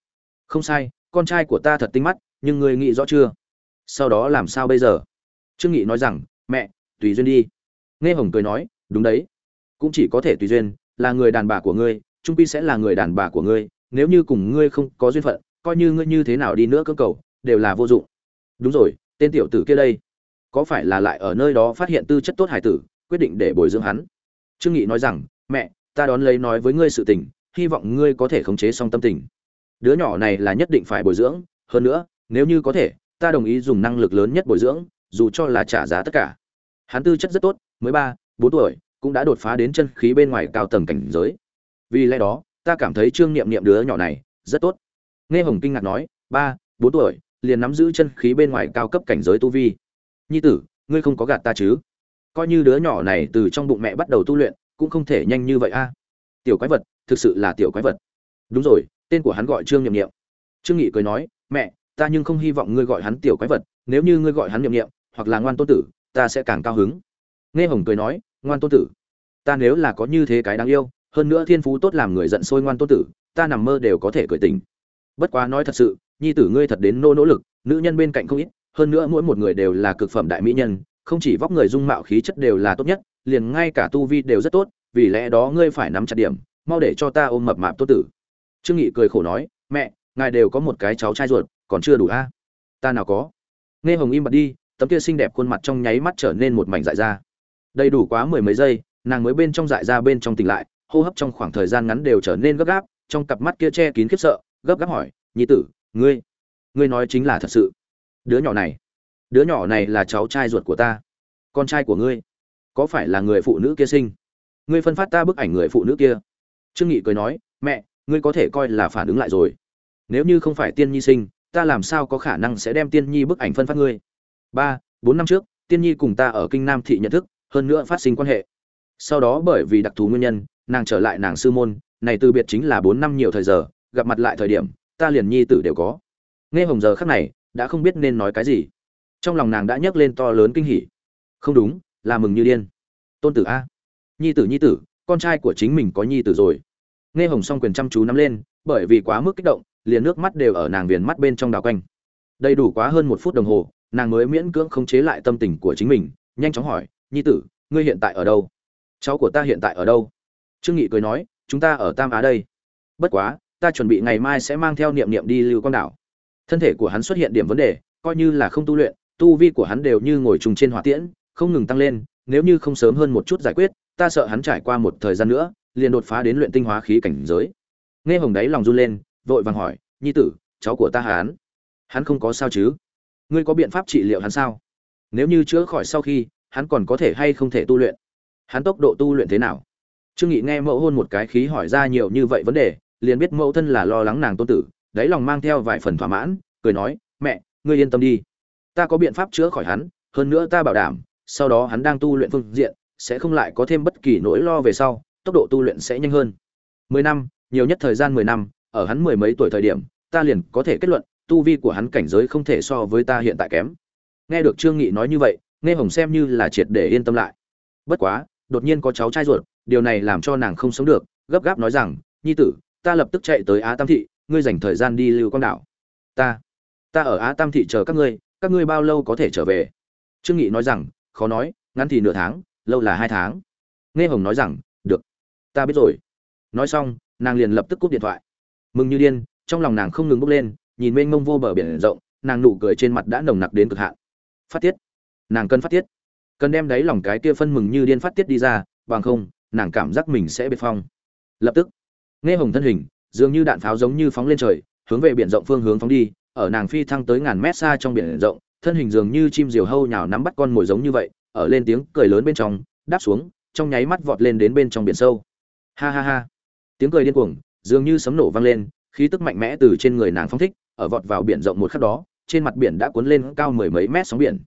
Không sai, con trai của ta thật tinh mắt, nhưng ngươi nghĩ rõ chưa? Sau đó làm sao bây giờ? Trương nghị nói rằng, mẹ, tùy duyên đi. Nghe hồng cười nói, đúng đấy, cũng chỉ có thể tùy duyên, là người đàn bà của ngươi, trung pi sẽ là người đàn bà của ngươi, nếu như cùng ngươi không có duyên phận coi như ngươi như thế nào đi nữa cơ cầu, đều là vô dụng. Đúng rồi, tên tiểu tử kia đây, có phải là lại ở nơi đó phát hiện tư chất tốt hải tử, quyết định để bồi dưỡng hắn? Trương nghị nói rằng, mẹ, ta đón lấy nói với ngươi sự tình, hy vọng ngươi có thể khống chế xong tâm tình. Đứa nhỏ này là nhất định phải bồi dưỡng, hơn nữa, nếu như có thể, ta đồng ý dùng năng lực lớn nhất bồi dưỡng, dù cho là trả giá tất cả. Hắn tư chất rất tốt, mới ba, bốn tuổi, cũng đã đột phá đến chân khí bên ngoài cao tầng cảnh giới. Vì lẽ đó, ta cảm thấy trương niệm niệm đứa nhỏ này rất tốt nghe hồng kinh ngạc nói, ba, bốn tuổi, liền nắm giữ chân khí bên ngoài cao cấp cảnh giới tu vi. Nhi tử, ngươi không có gạt ta chứ? Coi như đứa nhỏ này từ trong bụng mẹ bắt đầu tu luyện, cũng không thể nhanh như vậy a. Tiểu quái vật, thực sự là tiểu quái vật. Đúng rồi, tên của hắn gọi trương nhậm nghiệm trương nghị cười nói, mẹ, ta nhưng không hy vọng ngươi gọi hắn tiểu quái vật, nếu như ngươi gọi hắn nhậm nghiệm hoặc là ngoan tôn tử, ta sẽ càng cao hứng. Nghe hồng cười nói, ngoan tôn tử, ta nếu là có như thế cái đáng yêu, hơn nữa thiên phú tốt làm người giận sôi ngoan tôn tử, ta nằm mơ đều có thể cười tình bất quá nói thật sự, nhi tử ngươi thật đến nô nỗ lực, nữ nhân bên cạnh không ít, hơn nữa mỗi một người đều là cực phẩm đại mỹ nhân, không chỉ vóc người dung mạo khí chất đều là tốt nhất, liền ngay cả tu vi đều rất tốt, vì lẽ đó ngươi phải nắm chặt điểm, mau để cho ta ôm mập mạp tốt tử. Trương nghị cười khổ nói, mẹ, ngài đều có một cái cháu trai ruột, còn chưa đủ a. Ta nào có. Nghe hồng im bật đi, tấm kia xinh đẹp khuôn mặt trong nháy mắt trở nên một mảnh dại ra. Đầy đủ quá mười mấy giây, nàng mới bên trong dại ra bên trong tỉnh lại, hô hấp trong khoảng thời gian ngắn đều trở nên gấp gáp, trong cặp mắt kia che kín khiếp sợ gấp gáp hỏi, nhi tử, ngươi ngươi nói chính là thật sự. Đứa nhỏ này, đứa nhỏ này là cháu trai ruột của ta, con trai của ngươi, có phải là người phụ nữ kia sinh? Ngươi phân phát ta bức ảnh người phụ nữ kia. Trương nghị cười nói, mẹ, ngươi có thể coi là phản ứng lại rồi. Nếu như không phải tiên nhi sinh, ta làm sao có khả năng sẽ đem tiên nhi bức ảnh phân phát ngươi? Ba, bốn năm trước, tiên nhi cùng ta ở kinh nam thị nhận thức, hơn nữa phát sinh quan hệ. Sau đó bởi vì đặc thù nguyên nhân, nàng trở lại nàng sư môn, này từ biệt chính là bốn năm nhiều thời giờ gặp mặt lại thời điểm, ta liền nhi tử đều có. Nghe hồng giờ khắc này, đã không biết nên nói cái gì. Trong lòng nàng đã nhấc lên to lớn kinh hỉ. Không đúng, là mừng như điên. Tôn tử a. Nhi tử nhi tử, con trai của chính mình có nhi tử rồi. Nghe hồng s o n g quyền chăm chú nắm lên, bởi vì quá mức kích động, liền nước mắt đều ở nàng viền mắt bên trong đào quanh. Đầy đủ quá hơn một phút đồng hồ, nàng mới miễn cưỡng khống chế lại tâm tình của chính mình, nhanh chóng hỏi, nhi tử, ngươi hiện tại ở đâu? Cháu của ta hiện tại ở đâu? Trương nghị cười nói, chúng ta ở tam á đây. Bất quá ta chuẩn bị ngày mai sẽ mang theo niệm niệm đi lưu quang đảo. Thân thể của hắn xuất hiện điểm vấn đề, coi như là không tu luyện, tu vi của hắn đều như ngồi trùng trên hỏa tiễn, không ngừng tăng lên, nếu như không sớm hơn một chút giải quyết, ta sợ hắn trải qua một thời gian nữa, liền đột phá đến luyện tinh hóa khí cảnh giới. Nghe hồng đáy lòng run lên, vội vàng hỏi, nhi tử, cháu của ta hắn hắn không có sao chứ? Ngươi có biện pháp trị liệu hắn sao? Nếu như chữa khỏi sau khi, hắn còn có thể hay không thể tu luyện? Hắn tốc độ tu luyện thế nào? Trương nghị nghe mẫu hôn một cái khí hỏi ra nhiều như vậy vấn đề liền biết mẫu thân là lo lắng nàng tôn tử, đáy lòng mang theo vài phần thỏa mãn, cười nói, mẹ, ngươi yên tâm đi. Ta có biện pháp chữa khỏi hắn, hơn nữa ta bảo đảm, sau đó hắn đang tu luyện phương diện, sẽ không lại có thêm bất kỳ nỗi lo về sau, tốc độ tu luyện sẽ nhanh hơn. Mười năm, nhiều nhất thời gian mười năm, ở hắn mười mấy tuổi thời điểm, ta liền có thể kết luận, tu vi của hắn cảnh giới không thể so với ta hiện tại kém. Nghe được trương nghị nói như vậy, nghe hồng xem như là triệt để yên tâm lại. Bất quá, đột nhiên có cháu trai ruột, điều này làm cho nàng không sống được, gấp gáp nói rằng, nhi tử ta lập tức chạy tới á tam thị, ngươi dành thời gian đi lưu quang đảo. Ta ta ở á tam thị chờ các ngươi các ngươi bao lâu có thể trở về? Trương nghị nói rằng, khó nói, ngắn thì nửa tháng, lâu là hai tháng. Nghe hồng nói rằng, được, ta biết rồi. Nói xong, nàng liền lập tức cúp điện thoại. Mừng như điên, trong lòng nàng không ngừng bốc lên, nhìn mênh mông vô bờ biển rộng, nàng nụ cười trên mặt đã nồng nặc đến cực hạn. Phát tiết, nàng cần phát tiết. Cần đem đáy lòng cái kia phân mừng như điên phát tiết đi ra, bằng không, nàng cảm giác mình sẽ bị phong. Lập tức nghe hồng thân hình, dường như đạn pháo giống như phóng lên trời, hướng về biển rộng phương hướng phóng đi, ở nàng phi thăng tới ngàn mét xa trong biển rộng, thân hình dường như chim diều hâu nhào nắm bắt con mồi giống như vậy, ở lên tiếng cười lớn bên trong, đáp xuống, trong nháy mắt vọt lên đến bên trong biển sâu. Ha ha ha. Tiếng cười điên cuồng, dường như sấm nổ vang lên, khí tức mạnh mẽ từ trên người nàng phóng thích, ở vọt vào biển rộng một khắc đó, trên mặt biển đã cuốn lên cao mười mấy mét sóng biển.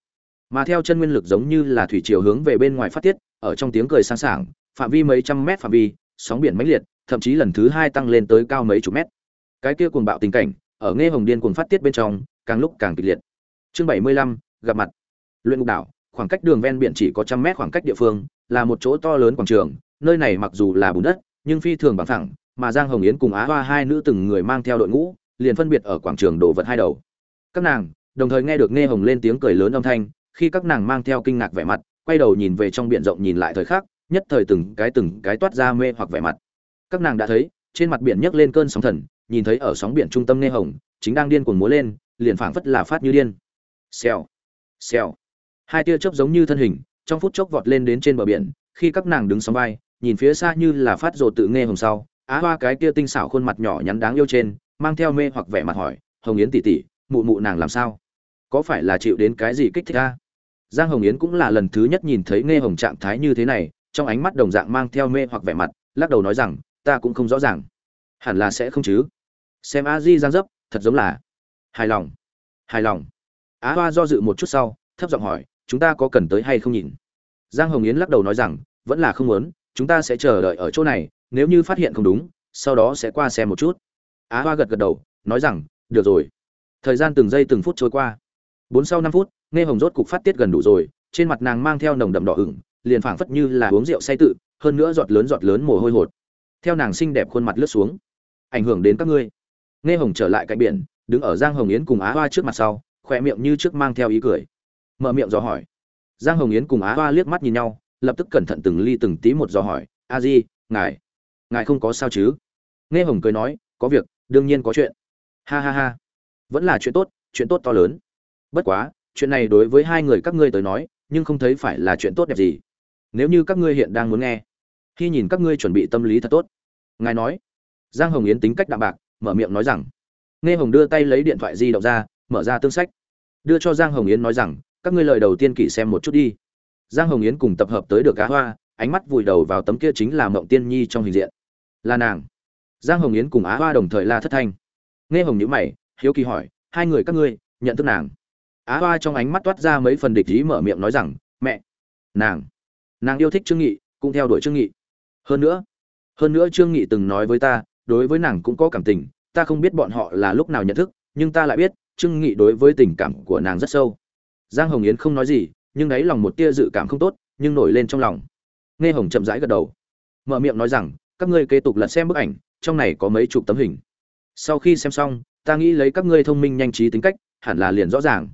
Mà theo chân nguyên lực giống như là thủy chiều hướng về bên ngoài phát tiết, ở trong tiếng cười sáng sảng, phạm vi mấy trăm mét phạm vi, sóng biển mãnh liệt thậm chí lần thứ hai tăng lên tới cao mấy chục mét. Cái kia cuồng bạo tình cảnh, ở nghe hồng điên cuồng phát tiết bên trong, càng lúc càng kịch liệt. Chương bảy mươi lăm, gặp mặt. Luyện ngục đảo, khoảng cách đường ven biển chỉ có trăm mét khoảng cách địa phương, là một chỗ to lớn quảng trường, nơi này mặc dù là bùn đất, nhưng phi thường bằng thẳng mà giang hồng yến cùng á hoa hai nữ từng người mang theo đội ngũ, liền phân biệt ở quảng trường đổ vật hai đầu. Các nàng, đồng thời nghe được nghe hồng lên tiếng cười lớn âm thanh, khi các nàng mang theo kinh ngạc vẻ mặt, quay đầu nhìn về trong biển rộng nhìn lại thời khắc, nhất thời từng cái từng cái toát ra mê hoặc vẻ mặt các nàng đã thấy, trên mặt biển nhấc lên cơn sóng thần, nhìn thấy ở sóng biển trung tâm nghe hồng, chính đang điên cuồng múa lên, liền phảng phất là phát như điên. Xèo xèo. Hai tia chớp giống như thân hình, trong phút chốc vọt lên đến trên bờ biển, khi các nàng đứng sóng vai, nhìn phía xa như là phát rồ tự nghe hồng sau, á hoa cái kia tinh xảo khuôn mặt nhỏ nhắn đáng yêu trên, mang theo mê hoặc vẻ mặt hỏi, hồng yến tỉ tỉ mụ mụ nàng làm sao? Có phải là chịu đến cái gì kích thích ta giang hồng yến cũng là lần thứ nhất nhìn thấy nghe hồng trạng thái như thế này, trong ánh mắt đồng dạng mang theo mê hoặc vẻ mặt, lắc đầu nói rằng ta cũng không rõ ràng. Hẳn là sẽ không chứ. Xem a di giang dấp, thật giống là hài lòng. Hài lòng. Á hoa do dự một chút sau, thấp giọng hỏi, chúng ta có cần tới hay không nhìn? Giang hồng yến lắc đầu nói rằng, vẫn là không muốn, chúng ta sẽ chờ đợi ở chỗ này, nếu như phát hiện không đúng, sau đó sẽ qua xem một chút. Á hoa gật gật đầu, nói rằng, được rồi. Thời gian từng giây từng phút trôi qua. Bốn sau năm phút nghe hồng rốt cục phát tiết gần đủ rồi, trên mặt nàng mang theo nồng đậm đỏ ửng, liền phảng phất như là uống rượu say tự, hơn nữa giọt lớn giọt lớn mồ hôi hột theo nàng xinh đẹp khuôn mặt lướt xuống. Ảnh hưởng đến các ngươi. Nghe hồng trở lại cạnh biển, đứng ở giang hồng yến cùng á hoa trước mặt sau khỏe miệng như trước mang theo ý cười. Mở miệng dò hỏi. Giang hồng yến cùng á hoa liếc mắt nhìn nhau, lập tức cẩn thận từng ly từng tí một dò hỏi. A di, ngài ngài không có sao chứ? Nghe hồng cười nói, có việc, đương nhiên có chuyện. Ha ha ha. Vẫn là chuyện tốt chuyện tốt to lớn. Bất quá, chuyện này đối với hai người các ngươi tới nói, nhưng không thấy phải là chuyện tốt đẹp gì. Nếu như các ngươi hiện đang muốn nghe khi nhìn các ngươi chuẩn bị tâm lý thật tốt. Ngài nói. Giang hồng yến tính cách đạm bạc, mở miệng nói rằng. Nghe hồng đưa tay lấy điện thoại di động ra, mở ra tương sách. Đưa cho giang hồng yến nói rằng, các ngươi lời đầu tiên kỷ xem một chút đi. Giang hồng yến cùng tập hợp tới được cá hoa, ánh mắt vùi đầu vào tấm kia chính là mộng tiên nhi trong hình diện. Là nàng. Giang hồng yến cùng á hoa đồng thời la thất thanh. Nghe hồng nhữ mày, hiếu kỳ hỏi, hai người các ngươi, nhận thức nàng. Á hoa trong ánh mắt toát ra mấy phần địch ý mở miệng nói rằng, mẹ, nàng. Nàng yêu thích trương nghị, cũng theo đuổi trương nghị hơn nữa hơn nữa trương nghị từng nói với ta, đối với nàng cũng có cảm tình, ta không biết bọn họ là lúc nào nhận thức, nhưng ta lại biết, trương nghị đối với tình cảm của nàng rất sâu. Giang hồng yến không nói gì, nhưng đáy lòng một tia dự cảm không tốt, nhưng nổi lên trong lòng. Nghe hồng chậm rãi gật đầu. Mở miệng nói rằng, các ngươi kế tục lật xem bức ảnh, trong này có mấy chục tấm hình. Sau khi xem xong, ta nghĩ lấy các ngươi thông minh nhanh trí tính cách, hẳn là liền rõ ràng.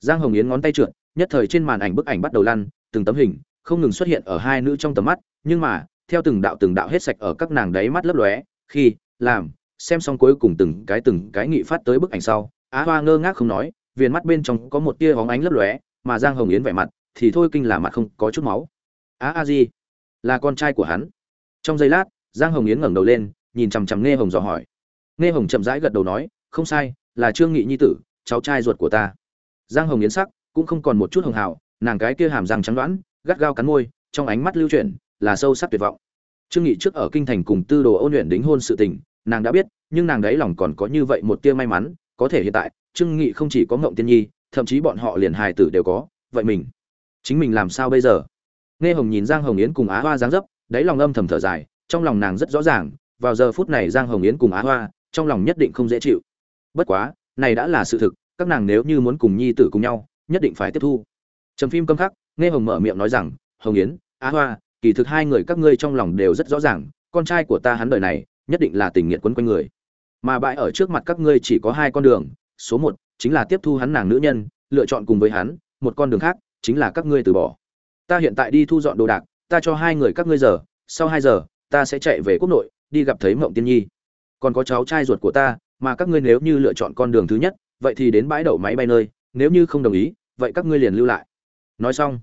Giang hồng yến ngón tay trượt, nhất thời trên màn ảnh bức ảnh bắt đầu lăn, từng tấm hình không ngừng xuất hiện ở hai nữ trong tầm mắt, nhưng mà theo từng đạo từng đạo hết sạch ở các nàng đáy mắt lấp lóe, khi, làm, xem xong cuối cùng từng cái từng cái nghị phát tới bức ảnh sau, á hoa ngơ ngác không nói, viền mắt bên trong có một tia hóng ánh lấp lóe, mà giang hồng yến vẻ mặt thì thôi kinh là mặt không có chút máu. Á a di, là con trai của hắn. Trong giây lát, giang hồng yến ngẩng đầu lên, nhìn chằm chằm nghe hồng dò hỏi. Nghe hồng chậm rãi gật đầu nói, không sai, là trương nghị nhi tử, cháu trai ruột của ta. Giang hồng yến sắc, cũng không còn một chút hồng hào nàng cái kia hàm răng trắng đoán, gắt gao cắn môi, trong ánh mắt lưu chuyển là sâu sắc tuyệt vọng. Trương nghị trước ở kinh thành cùng tư đồ ôn luyện đính hôn sự tình, nàng đã biết, nhưng nàng đấy lòng còn có như vậy một tia may mắn, có thể hiện tại, trương nghị không chỉ có ngộng tiên nhi, thậm chí bọn họ liền hài tử đều có, vậy mình, chính mình làm sao bây giờ? Nghe hồng nhìn giang hồng yến cùng á hoa dáng dấp, đáy lòng âm thầm thở dài, trong lòng nàng rất rõ ràng, vào giờ phút này giang hồng yến cùng á hoa, trong lòng nhất định không dễ chịu. Bất quá, này đã là sự thực, các nàng nếu như muốn cùng nhi tử cùng nhau, nhất định phải tiếp thu. Trầm phim câm khắc, nghe hồng mở miệng nói rằng, hồng yến, á hoa kỳ thực hai người các ngươi trong lòng đều rất rõ ràng, con trai của ta hắn đời này, nhất định là tình nghiệt quấn quanh người. Mà bãi ở trước mặt các ngươi chỉ có hai con đường, số một chính là tiếp thu hắn nàng nữ nhân, lựa chọn cùng với hắn, một con đường khác chính là các ngươi từ bỏ. Ta hiện tại đi thu dọn đồ đạc, ta cho hai người các ngươi giờ, sau hai giờ, ta sẽ chạy về quốc nội, đi gặp thấy mộng tiên nhi. Còn có cháu trai ruột của ta, mà các ngươi nếu như lựa chọn con đường thứ nhất, vậy thì đến bãi đậu máy bay nơi, nếu như không đồng ý, vậy các ngươi liền lưu lại. Nói xong,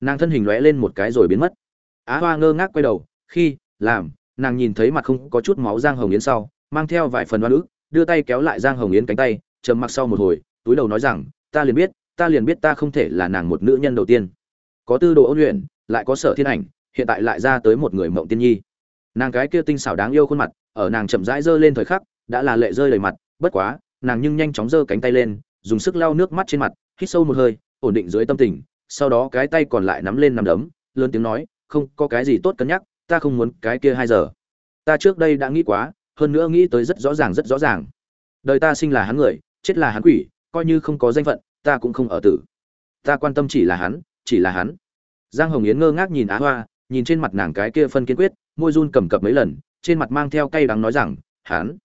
nàng thân hình lóe lên một cái rồi biến mất á hoa ngơ ngác quay đầu, khi, làm, nàng nhìn thấy mặt không có chút máu giang hồng yến sau, mang theo vài phần oan ức, đưa tay kéo lại giang hồng yến cánh tay, trầm mặc sau một hồi, túi đầu nói rằng, ta liền biết, ta liền biết ta không thể là nàng một nữ nhân đầu tiên. Có tư đồ ôn luyện, lại có sở thiên ảnh, hiện tại lại ra tới một người mộng tiên nhi. Nàng cái kia tinh xảo đáng yêu khuôn mặt, ở nàng chậm rãi giơ lên thời khắc, đã là lệ rơi đầy mặt, bất quá, nàng nhưng nhanh chóng giơ cánh tay lên, dùng sức lau nước mắt trên mặt, hít sâu một hơi, ổn định dưới tâm tình, sau đó cái tay còn lại nắm lên nắm đấm, lớn tiếng nói không có cái gì tốt cân nhắc, ta không muốn cái kia hai giờ. Ta trước đây đã nghĩ quá, hơn nữa nghĩ tới rất rõ ràng, rất rõ ràng. Đời ta sinh là hắn người, chết là hắn quỷ, coi như không có danh phận, ta cũng không ở tử. Ta quan tâm chỉ là hắn, chỉ là hắn. Giang hồng yến ngơ ngác nhìn á hoa, nhìn trên mặt nàng cái kia phân kiên quyết, môi run cầm cập mấy lần, trên mặt mang theo cay đắng nói rằng, hắn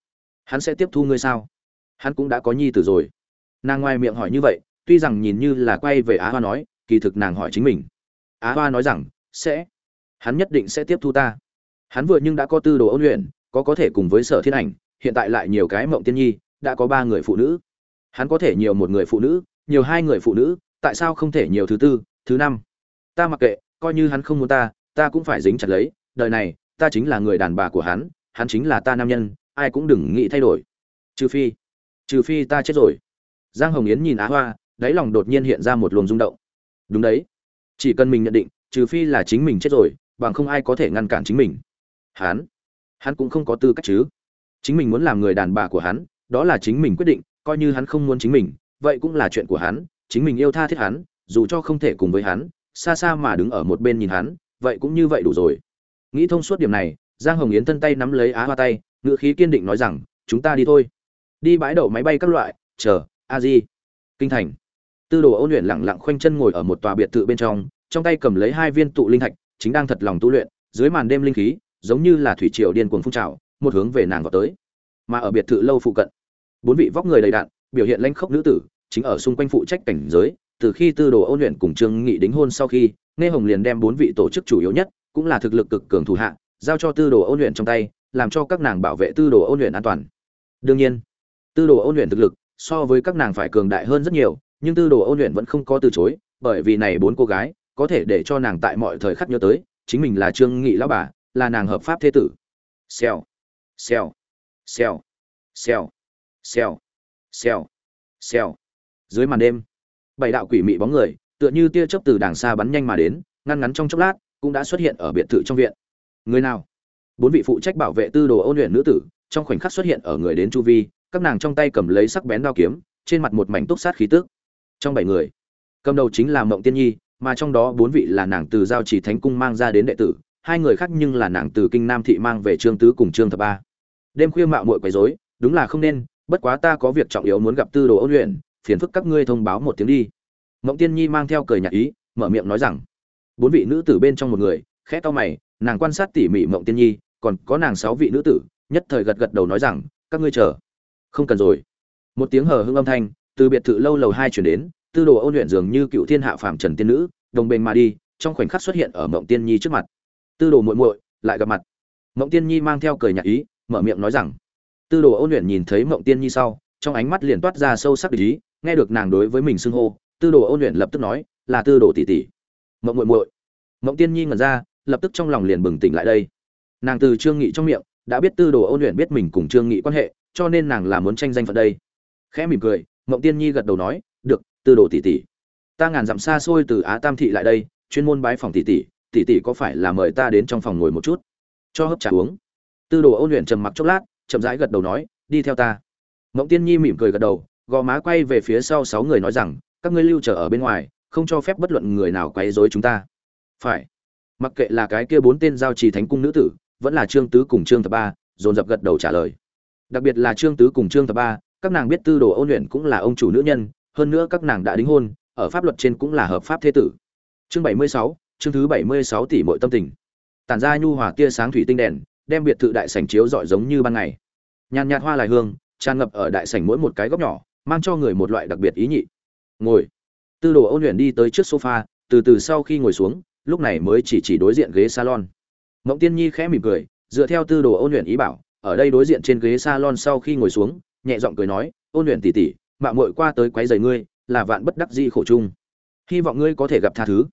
hắn sẽ tiếp thu ngươi sao? Hắn cũng đã có nhi tử rồi. Nàng ngoài miệng hỏi như vậy, tuy rằng nhìn như là quay về á hoa nói, kỳ thực nàng hỏi chính mình. Á hoa nói rằng, sẽ hắn nhất định sẽ tiếp thu ta. Hắn vừa nhưng đã có tư đồ ôn luyện, có có thể cùng với sở thiên ảnh, hiện tại lại nhiều cái mộng tiên nhi, đã có ba người phụ nữ. Hắn có thể nhiều một người phụ nữ, nhiều hai người phụ nữ, tại sao không thể nhiều thứ tư, thứ năm? Ta mặc kệ, coi như hắn không muốn ta ta cũng phải dính chặt lấy, đời này, ta chính là người đàn bà của hắn hắn chính là ta nam nhân, ai cũng đừng nghĩ thay đổi. Trừ phi trừ phi ta chết rồi. Giang hồng yến nhìn á hoa, đáy lòng đột nhiên hiện ra một luồng rung động. Đúng đấy, chỉ cần mình nhận định, trừ phi là chính mình chết rồi bằng không ai có thể ngăn cản chính mình. Hắn hắn cũng không có tư cách chứ. Chính mình muốn làm người đàn bà của hắn, đó là chính mình quyết định, coi như hắn không muốn chính mình, vậy cũng là chuyện của hắn, chính mình yêu tha thiết hắn, dù cho không thể cùng với hắn, xa xa mà đứng ở một bên nhìn hắn, vậy cũng như vậy đủ rồi. Nghĩ thông suốt điểm này, giang hồng yến thân tay nắm lấy á hoa tay ngựa khí kiên định nói rằng, chúng ta đi thôi. Đi bãi đậu máy bay các loại, chờ, a di. Kinh thành. Tư đồ ôn luyện lẳng lặng khoanh chân ngồi ở một tòa biệt thự bên trong trong tay cầm lấy hai viên tụ linh thạch chính đang thật lòng tu luyện, dưới màn đêm linh khí, giống như là thủy triều điên cuồng phun trào, một hướng về nàng vọt tới. Mà ở biệt thự lâu phụ cận, bốn vị vóc người đầy đặn, biểu hiện lanh khốc nữ tử, chính ở xung quanh phụ trách cảnh giới, từ khi tư đồ ôn luyện cùng trương nghị đính hôn sau khi, nghe hồng liền đem bốn vị tổ chức chủ yếu nhất, cũng là thực lực cực cường thủ hạ, giao cho tư đồ ôn luyện trong tay, làm cho các nàng bảo vệ tư đồ ôn luyện an toàn. Đương nhiên, tư đồ ôn luyện thực lực, so với các nàng phải cường đại hơn rất nhiều, nhưng tư đồ ôn luyện vẫn không có từ chối, bởi vì này bốn cô gái có thể để cho nàng tại mọi thời khắc nhớ tới, chính mình là trương nghị lão bà, là nàng hợp pháp thế tử. Xèo xèo xèo xèo xèo xèo xèo. Dưới màn đêm, bảy đạo quỷ mị bóng người, tựa như tia chớp từ đàng xa bắn nhanh mà đến, ngăn ngắn trong chốc lát, cũng đã xuất hiện ở biệt thự trong viện. Người nào? Bốn vị phụ trách bảo vệ tư đồ ôn luyện nữ tử, trong khoảnh khắc xuất hiện ở người đến chu vi, các nàng trong tay cầm lấy sắc bén đao kiếm, trên mặt một mảnh túc sát khí tức. Trong bảy người, cầm đầu chính là mộng tiên nhi mà trong đó bốn vị là nàng từ giao chỉ thánh cung mang ra đến đệ tử, hai người khác nhưng là nàng từ kinh nam thị mang về trương tứ cùng trương thập ba. Đêm khuya mạo muội quấy rối, đúng là không nên, bất quá ta có việc trọng yếu muốn gặp tư đồ ôn luyện, phiền phức các ngươi thông báo một tiếng đi. Mộng tiên nhi mang theo cười nhạt ý, mở miệng nói rằng, bốn vị nữ tử bên trong một người, khẽ to mày, nàng quan sát tỉ mỉ mộng tiên nhi, còn có nàng sáu vị nữ tử, nhất thời gật gật đầu nói rằng, các ngươi chờ. Không cần rồi. Một tiếng hờ hưng âm thanh, từ biệt thự lâu lầu hai chuyển đến tư đồ ôn luyện dường như cựu thiên hạ phàm trần tiên nữ, đồng bền mà đi, trong khoảnh khắc xuất hiện ở mộng tiên nhi trước mặt. Tư đồ muội muội, lại gặp mặt. Mộng tiên nhi mang theo cười nhạt ý, mở miệng nói rằng, tư đồ ôn luyện nhìn thấy mộng tiên nhi sau, trong ánh mắt liền toát ra sâu sắc ý, nghe được nàng đối với mình xưng hô, tư đồ ôn luyện lập tức nói, là tư đồ tỷ tỷ. Mộng muội muội. Mộng tiên nhi ngẩn ra, lập tức trong lòng liền bừng tỉnh lại đây. Nàng từ trương nghị trong miệng, đã biết tư đồ ôn luyện biết mình cùng trương nghị quan hệ, cho nên nàng là muốn tranh danh phận đây. Khẽ mỉm cười, mộng tiên nhi gật đầu nói, được tư đồ tỷ tỷ. Ta ngàn dặm xa xôi từ á tam thị lại đây, chuyên môn bái phòng tỷ tỷ tỷ tỷ có phải là mời ta đến trong phòng ngồi một chút? Cho hấp trà uống. Tư đồ ôn luyện trầm mặc chốc lát, chậm rãi gật đầu nói, đi theo ta. Mộng tiên nhi mỉm cười gật đầu, gò má quay về phía sau sáu người nói rằng, các ngươi lưu trở ở bên ngoài, không cho phép bất luận người nào quấy rối chúng ta. Phải. Mặc kệ là cái kia bốn tên giao trì thánh cung nữ tử, vẫn là trương tứ cùng trương thập ba, dồn dập gật đầu trả lời. Đặc biệt là trương tứ cùng trương thập ba, các nàng biết tư đồ ôn luyện cũng là ông chủ nữ nhân hơn nữa các nàng đã đính hôn, ở pháp luật trên cũng là hợp pháp thế tử. Chương bảy mươi sáu, chương thứ bảy mươi sáu tỷ muội tâm tình. Tản ra nhu hòa tia sáng thủy tinh đèn, đem biệt thự đại sảnh chiếu rọi giống như ban ngày. Nhàn nhạt hoa lại hương, tràn ngập ở đại sảnh mỗi một cái góc nhỏ, mang cho người một loại đặc biệt ý nhị. Ngồi. Tư đồ ôn luyện đi tới trước sofa, từ từ sau khi ngồi xuống, lúc này mới chỉ chỉ đối diện ghế salon. Mộng tiên nhi khẽ mỉm cười, dựa theo tư đồ ôn luyện ý bảo, ở đây đối diện trên ghế salon sau khi ngồi xuống, nhẹ giọng cười nói, ôn luyện tỷ tỷ mạo muội qua tới quấy rầy ngươi, là vạn bất đắc dĩ khổ chung. Hy vọng ngươi có thể gặp tha thứ.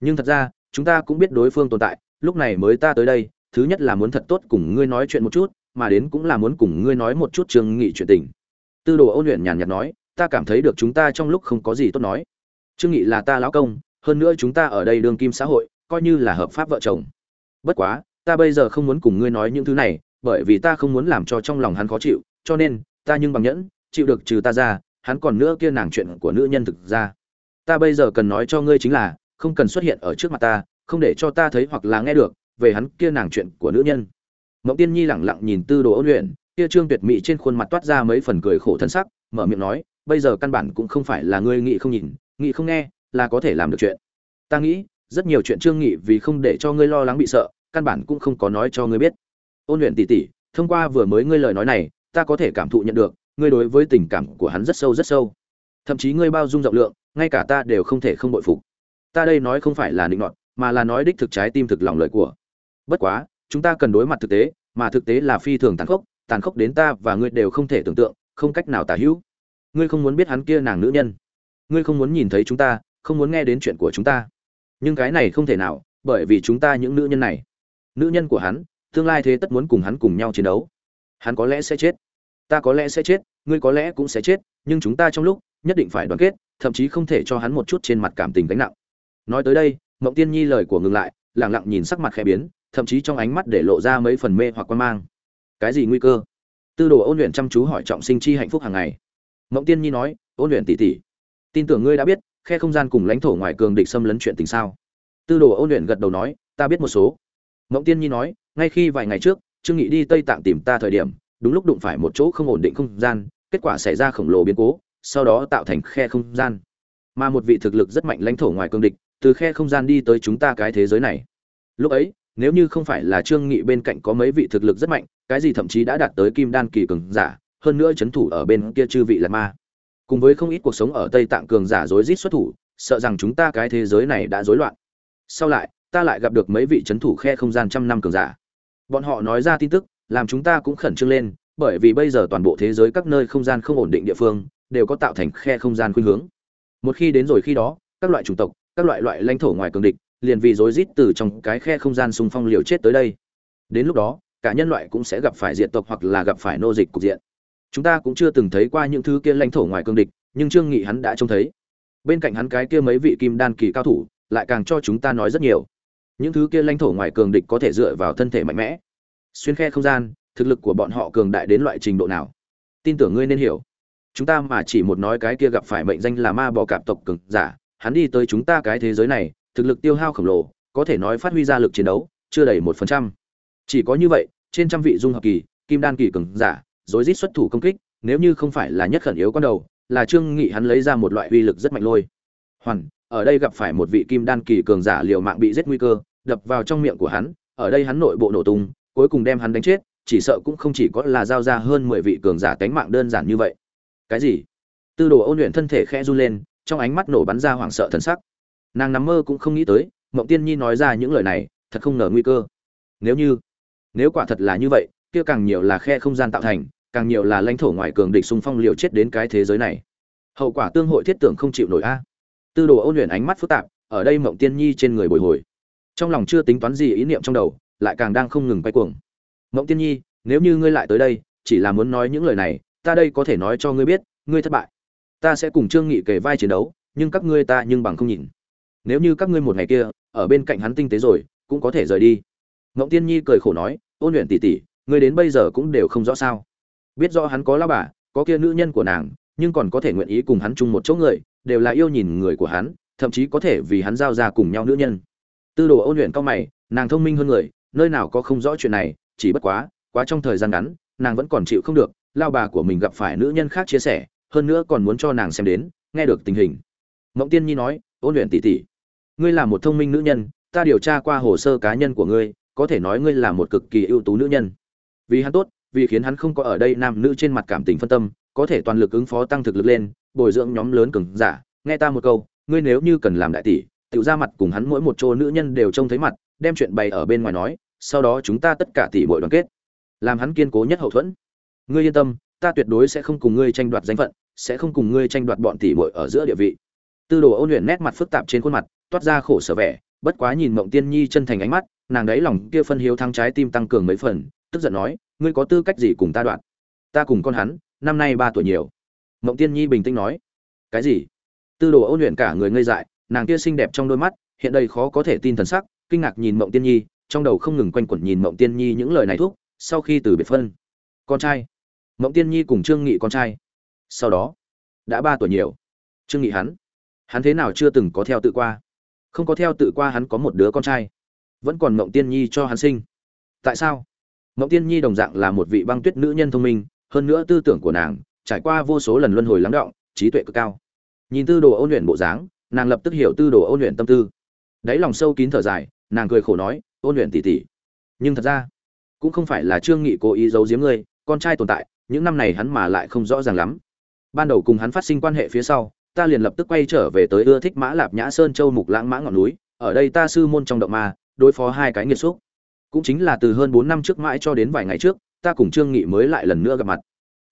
Nhưng thật ra, chúng ta cũng biết đối phương tồn tại, lúc này mới ta tới đây, thứ nhất là muốn thật tốt cùng ngươi nói chuyện một chút, mà đến cũng là muốn cùng ngươi nói một chút trường nghị chuyện tình. Tư đồ ôn luyện nhàn nhạt nói, ta cảm thấy được chúng ta trong lúc không có gì tốt nói. Trương nghị là ta lão công, hơn nữa chúng ta ở đây đường kim xã hội, coi như là hợp pháp vợ chồng. Bất quá, ta bây giờ không muốn cùng ngươi nói những thứ này, bởi vì ta không muốn làm cho trong lòng hắn khó chịu, cho nên, ta nhưng bằng nhẫn, chịu được trừ ta ra hắn còn nữa kia nàng chuyện của nữ nhân thực ra. Ta bây giờ cần nói cho ngươi chính là, không cần xuất hiện ở trước mặt ta, không để cho ta thấy hoặc là nghe được, về hắn kia nàng chuyện của nữ nhân. Mộng tiên nhi lẳng lặng nhìn tư đồ ôn luyện, kia trương tuyệt mỹ trên khuôn mặt toát ra mấy phần cười khổ thân sắc, mở miệng nói, bây giờ căn bản cũng không phải là ngươi nghĩ không nhìn, nghĩ không nghe, là có thể làm được chuyện. Ta nghĩ, rất nhiều chuyện trương nghị vì không để cho ngươi lo lắng bị sợ, căn bản cũng không có nói cho ngươi biết. Ôn luyện tỷ tỷ thông qua vừa mới ngươi lời nói này, ta có thể cảm thụ nhận được ngươi đối với tình cảm của hắn rất sâu rất sâu. Thậm chí ngươi bao dung rộng lượng, ngay cả ta đều không thể không bội phục. Ta đây nói không phải là định nọt, mà là nói đích thực trái tim thực lòng lời của. Bất quá, chúng ta cần đối mặt thực tế, mà thực tế là phi thường tàn khốc tàn khốc đến ta và ngươi đều không thể tưởng tượng, không cách nào tả hữu. Ngươi không muốn biết hắn kia nàng nữ nhân. Ngươi không muốn nhìn thấy chúng ta, không muốn nghe đến chuyện của chúng ta. Nhưng cái này không thể nào, bởi vì chúng ta những nữ nhân này. Nữ nhân của hắn, tương lai thế tất muốn cùng hắn cùng nhau chiến đấu. Hắn có lẽ sẽ chết ta có lẽ sẽ chết ngươi có lẽ cũng sẽ chết nhưng chúng ta trong lúc nhất định phải đoàn kết thậm chí không thể cho hắn một chút trên mặt cảm tình gánh nặng. Nói tới đây mộng tiên nhi lời của ngừng lại lẳng lặng nhìn sắc mặt khẽ biến thậm chí trong ánh mắt để lộ ra mấy phần mê hoặc quan mang. Cái gì nguy cơ? Tư đồ ôn luyện chăm chú hỏi trọng sinh chi hạnh phúc hàng ngày. Mộng tiên nhi nói ôn luyện tỉ tỉ, tin tưởng ngươi đã biết khe không gian cùng lãnh thổ ngoài cường địch xâm lấn chuyện tình sao? Tư đồ ôn luyện gật đầu nói ta biết một số. Mộng tiên nhi nói ngay khi vài ngày trước trương nghị đi tây tạng tìm ta thời điểm đúng lúc đụng phải một chỗ không ổn định không gian, kết quả xảy ra khổng lồ biến cố, sau đó tạo thành khe không gian. Mà một vị thực lực rất mạnh lãnh thổ ngoài cương địch, từ khe không gian đi tới chúng ta cái thế giới này. Lúc ấy, nếu như không phải là trương nghị bên cạnh có mấy vị thực lực rất mạnh, cái gì thậm chí đã đạt tới kim đan kỳ cường giả, hơn nữa chấn thủ ở bên kia chư vị là ma. Cùng với không ít cuộc sống ở tây tạng cường giả rối rít xuất thủ, sợ rằng chúng ta cái thế giới này đã rối loạn. Sau lại, ta lại gặp được mấy vị chấn thủ khe không gian trăm năm cường giả. Bọn họ nói ra tin tức làm chúng ta cũng khẩn trương lên, bởi vì bây giờ toàn bộ thế giới các nơi không gian không ổn định địa phương đều có tạo thành khe không gian khuynh hướng. Một khi đến rồi khi đó, các loại chủng tộc, các loại loại lãnh thổ ngoài cường địch liền vì rối rít từ trong cái khe không gian xung phong liều chết tới đây. Đến lúc đó, cả nhân loại cũng sẽ gặp phải diệt tộc hoặc là gặp phải nô dịch cục diện. Chúng ta cũng chưa từng thấy qua những thứ kia lãnh thổ ngoài cường địch, nhưng trương nghị hắn đã trông thấy. Bên cạnh hắn cái kia mấy vị kim đan kỳ cao thủ, lại càng cho chúng ta nói rất nhiều. Những thứ kia lãnh thổ ngoài cường địch có thể dựa vào thân thể mạnh mẽ xuyên khe không gian, thực lực của bọn họ cường đại đến loại trình độ nào? Tin tưởng ngươi nên hiểu. Chúng ta mà chỉ một nói cái kia gặp phải mệnh danh là ma bò cạp tộc cường giả, hắn đi tới chúng ta cái thế giới này, thực lực tiêu hao khổng lồ, có thể nói phát huy ra lực chiến đấu, chưa đầy một phần trăm. Chỉ có như vậy, trên trăm vị dung hợp kỳ, kim đan kỳ cường giả, rối rít xuất thủ công kích, nếu như không phải là nhất khẩn yếu con đầu, là trương nghị hắn lấy ra một loại uy lực rất mạnh lôi. Hoàn, ở đây gặp phải một vị kim đan kỳ cường giả liều mạng bị giết nguy cơ, đập vào trong miệng của hắn, ở đây hắn nội bộ nổ tung cuối cùng đem hắn đánh chết, chỉ sợ cũng không chỉ có là giao ra hơn mười vị cường giả tánh mạng đơn giản như vậy. Cái gì? Tư đồ ôn luyện thân thể khẽ run lên, trong ánh mắt nổ bắn ra hoảng sợ thần sắc. Nàng nằm mơ cũng không nghĩ tới, mộng tiên nhi nói ra những lời này, thật không ngờ nguy cơ. Nếu như, nếu quả thật là như vậy, kia càng nhiều là khe không gian tạo thành, càng nhiều là lãnh thổ ngoài cường địch xung phong liều chết đến cái thế giới này. Hậu quả tương hội thiết tưởng không chịu nổi a. Tư đồ ôn luyện ánh mắt phức tạp, ở đây mộng tiên nhi trên người bồi hồi. Trong lòng chưa tính toán gì ý niệm trong đầu lại càng đang không ngừng quay cuồng. Mộng tiên nhi, nếu như ngươi lại tới đây, chỉ là muốn nói những lời này, ta đây có thể nói cho ngươi biết, ngươi thất bại. Ta sẽ cùng trương nghị kề vai chiến đấu, nhưng các ngươi ta nhưng bằng không nhìn. Nếu như các ngươi một ngày kia, ở bên cạnh hắn tinh tế rồi, cũng có thể rời đi. Mộng tiên nhi cười khổ nói, ôn luyện tỷ tỷ, ngươi đến bây giờ cũng đều không rõ sao. Biết rõ hắn có lao bà, có kia nữ nhân của nàng, nhưng còn có thể nguyện ý cùng hắn chung một chỗ người, đều là yêu nhìn người của hắn, thậm chí có thể vì hắn giao ra cùng nhau nữ nhân. Tư đồ ôn luyện cao mày, nàng thông minh hơn người nơi nào có không rõ chuyện này, chỉ bất quá quá trong thời gian ngắn, nàng vẫn còn chịu không được, lao bà của mình gặp phải nữ nhân khác chia sẻ, hơn nữa còn muốn cho nàng xem đến, nghe được tình hình. Mộng tiên nhi nói, ôn luyện tỷ tỷ, ngươi là một thông minh nữ nhân, ta điều tra qua hồ sơ cá nhân của ngươi, có thể nói ngươi là một cực kỳ ưu tú nữ nhân. Vì hắn tốt, vì khiến hắn không có ở đây nam nữ trên mặt cảm tình phân tâm, có thể toàn lực ứng phó tăng thực lực lên, bồi dưỡng nhóm lớn cường giả. Nghe ta một câu, ngươi nếu như cần làm đại tỷ tự ra mặt cùng hắn mỗi một chỗ nữ nhân đều trông thấy mặt đem chuyện bày ở bên ngoài nói, sau đó chúng ta tất cả tỷ muội đoàn kết. Làm hắn kiên cố nhất hậu thuẫn. Ngươi yên tâm, ta tuyệt đối sẽ không cùng ngươi tranh đoạt danh phận, sẽ không cùng ngươi tranh đoạt bọn tỷ muội ở giữa địa vị. Tư đồ ôn luyện nét mặt phức tạp trên khuôn mặt, toát ra khổ sở vẻ, bất quá nhìn mộng tiên nhi chân thành ánh mắt, nàng đấy lòng kia phân hiếu thăng trái tim tăng cường mấy phần, tức giận nói, ngươi có tư cách gì cùng ta đoạn ta cùng con hắn, năm nay ba tuổi nhiều. Mộng tiên nhi bình tĩnh nói, cái gì? Tư đồ ôn luyện cả người ngây dại, nàng kia xinh đẹp trong đôi mắt, hiện đây khó có thể tin thần sắc kinh ngạc nhìn mộng tiên nhi, trong đầu không ngừng quanh quẩn nhìn mộng tiên nhi những lời này thuốc sau khi từ biệt phân. Con trai. Mộng tiên nhi cùng trương nghị con trai. Sau đó, đã ba tuổi nhiều. Trương nghị hắn. Hắn thế nào chưa từng có theo tự qua. Không có theo tự qua hắn có một đứa con trai. Vẫn còn mộng tiên nhi cho hắn sinh. Tại sao? Mộng tiên nhi đồng dạng là một vị băng tuyết nữ nhân thông minh, hơn nữa tư tưởng của nàng trải qua vô số lần luân hồi lắng động, trí tuệ cực cao. Nhìn tư đồ ôn luyện bộ dáng, nàng lập tức hiểu tư đồ ôn luyện tâm tư. Đáy lòng sâu kín thở dài nàng cười khổ nói, ôn luyện tỉ tỉ nhưng thật ra cũng không phải là trương nghị cố ý giấu giếm ngươi, con trai tồn tại, những năm này hắn mà lại không rõ ràng lắm. Ban đầu cùng hắn phát sinh quan hệ phía sau, ta liền lập tức quay trở về tới ưa thích mã lạp nhã sơn châu mục lãng mã ngọn núi, ở đây ta sư môn trong động ma, đối phó hai cái nghiệt xúc. Cũng chính là từ hơn bốn năm trước mãi cho đến vài ngày trước, ta cùng trương nghị mới lại lần nữa gặp mặt.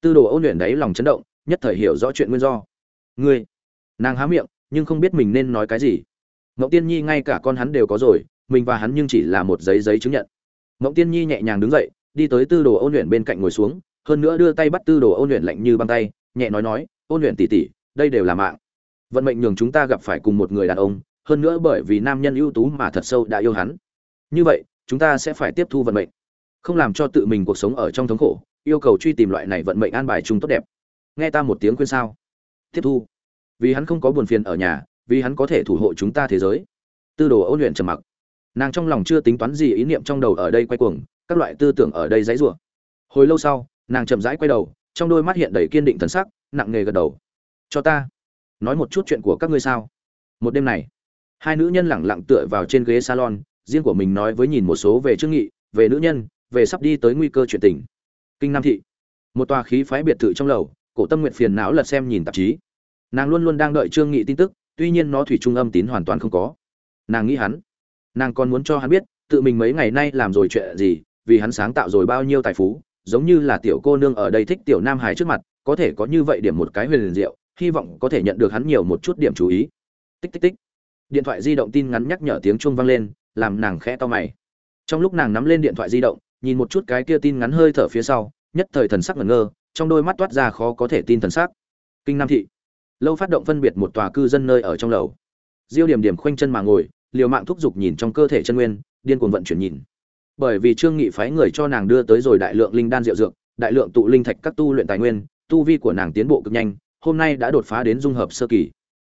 Tư đồ ôn luyện đấy lòng chấn động, nhất thời hiểu rõ chuyện nguyên do. Ngươi, nàng há miệng, nhưng không biết mình nên nói cái gì. Ngọc tiên nhi ngay cả con hắn đều có rồi mình và hắn nhưng chỉ là một giấy giấy chứng nhận. Mộng tiên nhi nhẹ nhàng đứng dậy, đi tới tư đồ ôn luyện bên cạnh ngồi xuống, hơn nữa đưa tay bắt tư đồ ôn luyện lạnh như băng tay, nhẹ nói nói, ôn luyện tỉ tỉ đây đều là mạng. Vận mệnh nhường chúng ta gặp phải cùng một người đàn ông, hơn nữa bởi vì nam nhân ưu tú mà thật sâu đã yêu hắn. Như vậy, chúng ta sẽ phải tiếp thu vận mệnh, không làm cho tự mình cuộc sống ở trong thống khổ, yêu cầu truy tìm loại này vận mệnh an bài chung tốt đẹp. Nghe ta một tiếng khuyên sao? Tiếp thu. Vì hắn không có buồn phiền ở nhà, vì hắn có thể thủ hộ chúng ta thế giới. Tư đồ ôn luyện trầm mặc nàng trong lòng chưa tính toán gì ý niệm trong đầu ở đây quay cuồng, các loại tư tưởng ở đây dãy rủa. Hồi lâu sau, nàng chậm rãi quay đầu, trong đôi mắt hiện đầy kiên định thần sắc, nặng nề gật đầu. Cho ta, nói một chút chuyện của các ngươi sao? Một đêm này, hai nữ nhân lẳng lặng tựa vào trên ghế salon, riêng của mình nói với nhìn một số về trương nghị, về nữ nhân, về sắp đi tới nguy cơ chuyện tình. Kinh nam thị, một tòa khí phái biệt thự trong lầu, cổ tâm nguyện phiền não lật xem nhìn tạp chí. Nàng luôn luôn đang đợi trương nghị tin tức, tuy nhiên nó thủy trung âm tín hoàn toàn không có. Nàng nghĩ hắn nàng còn muốn cho hắn biết, tự mình mấy ngày nay làm rồi chuyện gì, vì hắn sáng tạo rồi bao nhiêu tài phú, giống như là tiểu cô nương ở đây thích tiểu nam hải trước mặt, có thể có như vậy điểm một cái huyền liền diệu, hy vọng có thể nhận được hắn nhiều một chút điểm chú ý. Tích tích tích. Điện thoại di động tin ngắn nhắc nhở tiếng chuông vang lên, làm nàng khẽ to mày. Trong lúc nàng nắm lên điện thoại di động, nhìn một chút cái kia tin ngắn hơi thở phía sau, nhất thời thần sắc ngẩn ngơ, trong đôi mắt toát ra khó có thể tin thần sắc. Kinh nam thị. Lâu phát động phân biệt một tòa cư dân nơi ở trong lầu. Diêu điểm điểm khoanh chân mà ngồi liều mạng thúc giục nhìn trong cơ thể chân nguyên, điên cuồng vận chuyển nhìn. Bởi vì trương nghị phái người cho nàng đưa tới rồi đại lượng linh đan diệu dược, đại lượng tụ linh thạch các tu luyện tài nguyên, tu vi của nàng tiến bộ cực nhanh, hôm nay đã đột phá đến dung hợp sơ kỳ.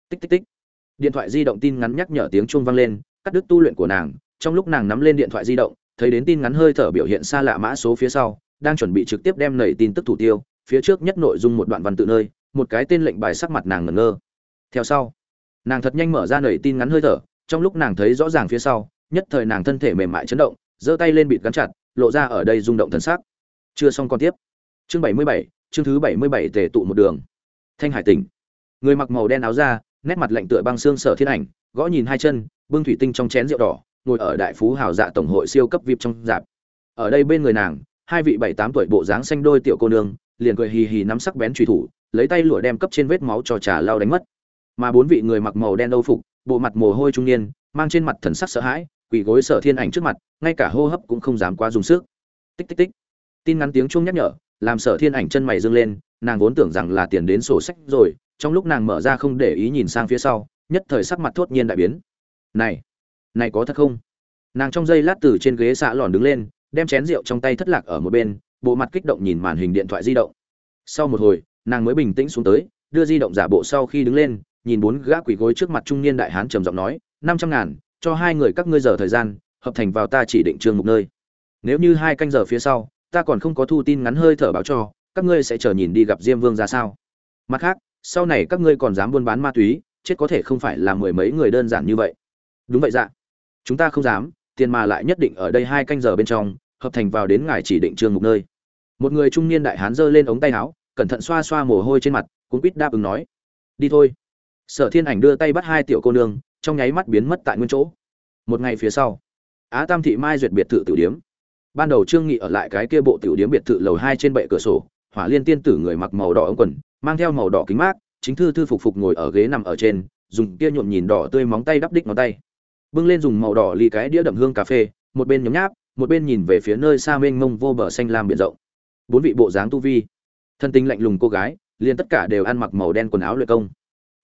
Tích tích tích. Điện thoại di động tin ngắn nhắc nhở tiếng chuông vang lên, cắt đứt tu luyện của nàng, trong lúc nàng nắm lên điện thoại di động, thấy đến tin ngắn hơi thở biểu hiện xa lạ mã số phía sau, đang chuẩn bị trực tiếp đem nảy tin tức thủ tiêu, phía trước nhất nội dung một đoạn văn tự nơi, một cái tên lệnh bài sắc mặt nàng ngẩn ngơ. Theo sau, nàng thật nhanh mở ra nảy tin ngắn hơi thở trong lúc nàng thấy rõ ràng phía sau, nhất thời nàng thân thể mềm mại chấn động, giơ tay lên bịt gắn chặt, lộ ra ở đây rung động thần sắc. Chưa xong con tiếp. Chương bảy mươi bảy, chương thứ bảy mươi bảy tề tụ một đường. Thanh hải tỉnh. Người mặc màu đen áo da, nét mặt lạnh tựa băng xương sở thiên ảnh, gõ nhìn hai chân, bưng thủy tinh trong chén rượu đỏ, ngồi ở đại phú hào dạ tổng hội siêu cấp vip trong dạp. Ở đây bên người nàng, hai vị bảy tám tuổi bộ dáng xanh đôi tiểu cô nương, liền cười hì hì nắm sắc bén truy thủ, lấy tay lụa đem cấp trên vết máu cho trà lau đánh mất mà bốn vị người mặc màu đen âu phục, bộ mặt mồ hôi trung niên, mang trên mặt thần sắc sợ hãi, quỳ gối sở thiên ảnh trước mặt, ngay cả hô hấp cũng không dám quá dùng sức. Tích tích tích. Tin ngắn tiếng chuông nhắc nhở, làm sở thiên ảnh chân mày dương lên, nàng vốn tưởng rằng là tiền đến sổ sách rồi, trong lúc nàng mở ra không để ý nhìn sang phía sau, nhất thời sắc mặt thốt nhiên đại biến. Này này có thật không? Nàng trong giây lát từ trên ghế xạ lòn đứng lên, đem chén rượu trong tay thất lạc ở một bên, bộ mặt kích động nhìn màn hình điện thoại di động. Sau một hồi, nàng mới bình tĩnh xuống tới, đưa di động giả bộ sau khi đứng lên nhìn bốn gã quỷ gối trước mặt trung niên đại hán trầm giọng nói, năm trăm ngàn, cho hai người các ngươi giờ thời gian, hợp thành vào ta chỉ định trường mục nơi. Nếu như hai canh giờ phía sau, ta còn không có thu tin ngắn hơi thở báo cho, các ngươi sẽ chờ nhìn đi gặp diêm vương ra sao. Mặt khác, sau này các ngươi còn dám buôn bán ma túy, chết có thể không phải là mười mấy người đơn giản như vậy. Đúng vậy dạ. Chúng ta không dám, tiền mà lại nhất định ở đây hai canh giờ bên trong, hợp thành vào đến ngài chỉ định trường mục nơi. Một người trung niên đại hán giơ lên ống tay áo, cẩn thận xoa xoa mồ hôi trên mặt cũng quýt đáp ứng nói, đi thôi sở thiên ảnh đưa tay bắt hai tiểu cô nương, trong nháy mắt biến mất tại nguyên chỗ. Một ngày phía sau, á tam thị mai duyệt biệt thự tiểu điếm. Ban đầu trương nghị ở lại cái kia bộ tiểu điếm biệt thự lầu hai trên bệ cửa sổ, hỏa liên tiên tử người mặc màu đỏ ống quần, mang theo màu đỏ kính mát, chính thư thư phục phục ngồi ở ghế nằm ở trên, dùng kia nhuộm nhìn đỏ tươi móng tay đắp đích ngón tay. Bưng lên dùng màu đỏ ly cái đĩa đậm hương cà phê, một bên nhấm nháp, một bên nhìn về phía nơi xa mênh mông vô bờ xanh lam biển rộng. Bốn vị bộ dáng tu vi, thân tinh lạnh lùng cô gái, liền tất cả đều ăn mặc màu đen quần áo luyện công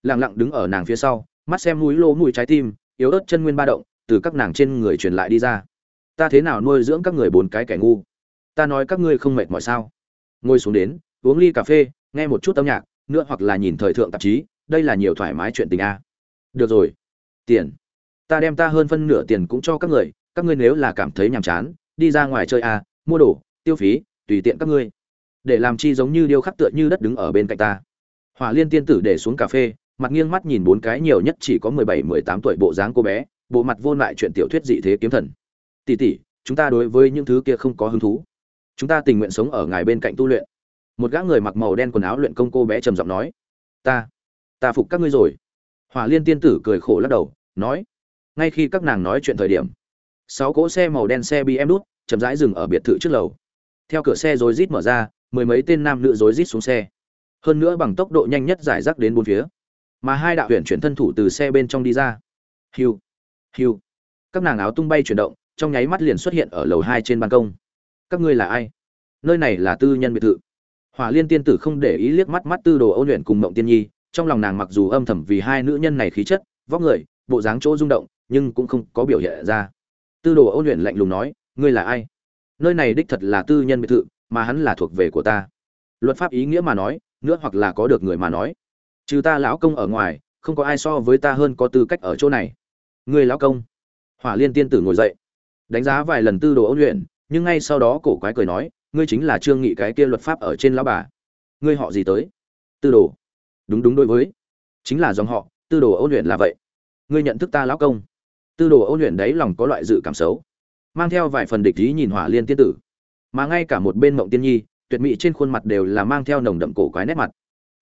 lặng lặng đứng ở nàng phía sau, mắt xem núi lô mũi trái tim, yếu ớt chân nguyên ba động, từ các nàng trên người truyền lại đi ra. Ta thế nào nuôi dưỡng các người bốn cái kẻ ngu? Ta nói các ngươi không mệt mỏi sao? Ngồi xuống đến, uống ly cà phê, nghe một chút âm nhạc, nữa hoặc là nhìn thời thượng tạp chí, đây là nhiều thoải mái chuyện tình a. Được rồi. Tiền. Ta đem ta hơn phân nửa tiền cũng cho các người, các ngươi nếu là cảm thấy nhàm chán, đi ra ngoài chơi a, mua đồ, tiêu phí, tùy tiện các ngươi. Để làm chi giống như điêu khắc tựa như đất đứng ở bên cạnh ta. Hỏa liên tiên tử để xuống cà phê mặt nghiêng mắt nhìn bốn cái nhiều nhất chỉ có mười bảy, mười tám tuổi bộ dáng cô bé, bộ mặt vô lại chuyện tiểu thuyết dị thế kiếm thần. Tỷ tỷ, chúng ta đối với những thứ kia không có hứng thú. Chúng ta tình nguyện sống ở ngài bên cạnh tu luyện. Một gã người mặc màu đen quần áo luyện công cô bé trầm giọng nói. Ta ta phục các ngươi rồi. Hỏa liên tiên tử cười khổ lắc đầu, nói. Ngay khi các nàng nói chuyện thời điểm, sáu cỗ xe màu đen xe bm đút chậm rãi dừng ở biệt thự trước lầu. Theo cửa xe rối rít mở ra, mười mấy tên nam nữ rối rít xuống xe. Hơn nữa bằng tốc độ nhanh nhất giải rác đến bốn phía mà hai đạo huyền chuyển thân thủ từ xe bên trong đi ra. Hiu hiu. Các nàng áo tung bay chuyển động, trong nháy mắt liền xuất hiện ở lầu hai trên ban công. Các ngươi là ai? Nơi này là tư nhân biệt thự. Hỏa liên tiên tử không để ý liếc mắt mắt tư đồ ôn luyện cùng mộng tiên nhi, trong lòng nàng mặc dù âm thầm vì hai nữ nhân này khí chất, vóc người, bộ dáng chỗ rung động, nhưng cũng không có biểu hiện ra. Tư đồ ôn luyện lạnh lùng nói, ngươi là ai? Nơi này đích thật là tư nhân biệt thự, mà hắn là thuộc về của ta. Luật pháp ý nghĩa mà nói, nữa hoặc là có được người mà nói trừ ta lão công ở ngoài, không có ai so với ta hơn có tư cách ở chỗ này. Người lão công. Hỏa liên tiên tử ngồi dậy. Đánh giá vài lần tư đồ ôn luyện, nhưng ngay sau đó cổ quái cười nói, ngươi chính là trương nghị cái kia luật pháp ở trên lão bà. Ngươi họ gì tới? Tư đồ. Đúng đúng đối với. Chính là dòng họ, tư đồ ôn luyện là vậy. Ngươi nhận thức ta lão công. Tư đồ ôn luyện đấy lòng có loại dự cảm xấu. Mang theo vài phần địch ý nhìn hỏa liên tiên tử. Mà ngay cả một bên mộng tiên nhi, tuyệt mỹ trên khuôn mặt đều là mang theo nồng đậm cổ quái nét mặt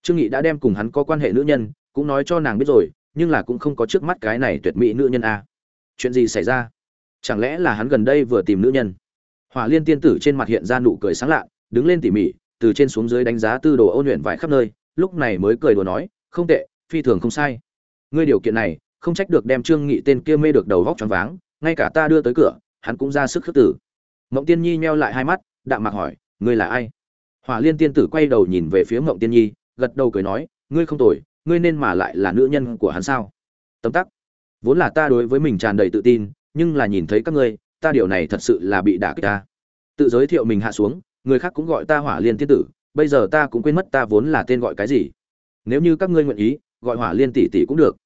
trương nghị đã đem cùng hắn có quan hệ nữ nhân, cũng nói cho nàng biết rồi, nhưng là cũng không có trước mắt cái này tuyệt mỹ nữ nhân a. Chuyện gì xảy ra? Chẳng lẽ là hắn gần đây vừa tìm nữ nhân? Hỏa liên tiên tử trên mặt hiện ra nụ cười sáng lạ, đứng lên tỉ mỉ, từ trên xuống dưới đánh giá tư đồ ôn luyện vải khắp nơi, lúc này mới cười đùa nói, không tệ, phi thường không sai. Ngươi điều kiện này, không trách được đem trương nghị tên kia mê được đầu vóc choáng váng, ngay cả ta đưa tới cửa, hắn cũng ra sức khước tử mộng tiên nhi nheo lại hai mắt, đạm mạc hỏi, ngươi là ai? Hỏa liên tiên tử quay đầu nhìn về phía mộng tiên nhi gật đầu cười nói, ngươi không tồi, ngươi nên mà lại là nữ nhân của hắn sao? Tấm tắc. Vốn là ta đối với mình tràn đầy tự tin, nhưng là nhìn thấy các ngươi, ta điều này thật sự là bị đả kích ta. Tự giới thiệu mình hạ xuống, người khác cũng gọi ta hỏa liên tiên tử, bây giờ ta cũng quên mất ta vốn là tên gọi cái gì. Nếu như các ngươi nguyện ý, gọi hỏa liên tỷ tỷ cũng được.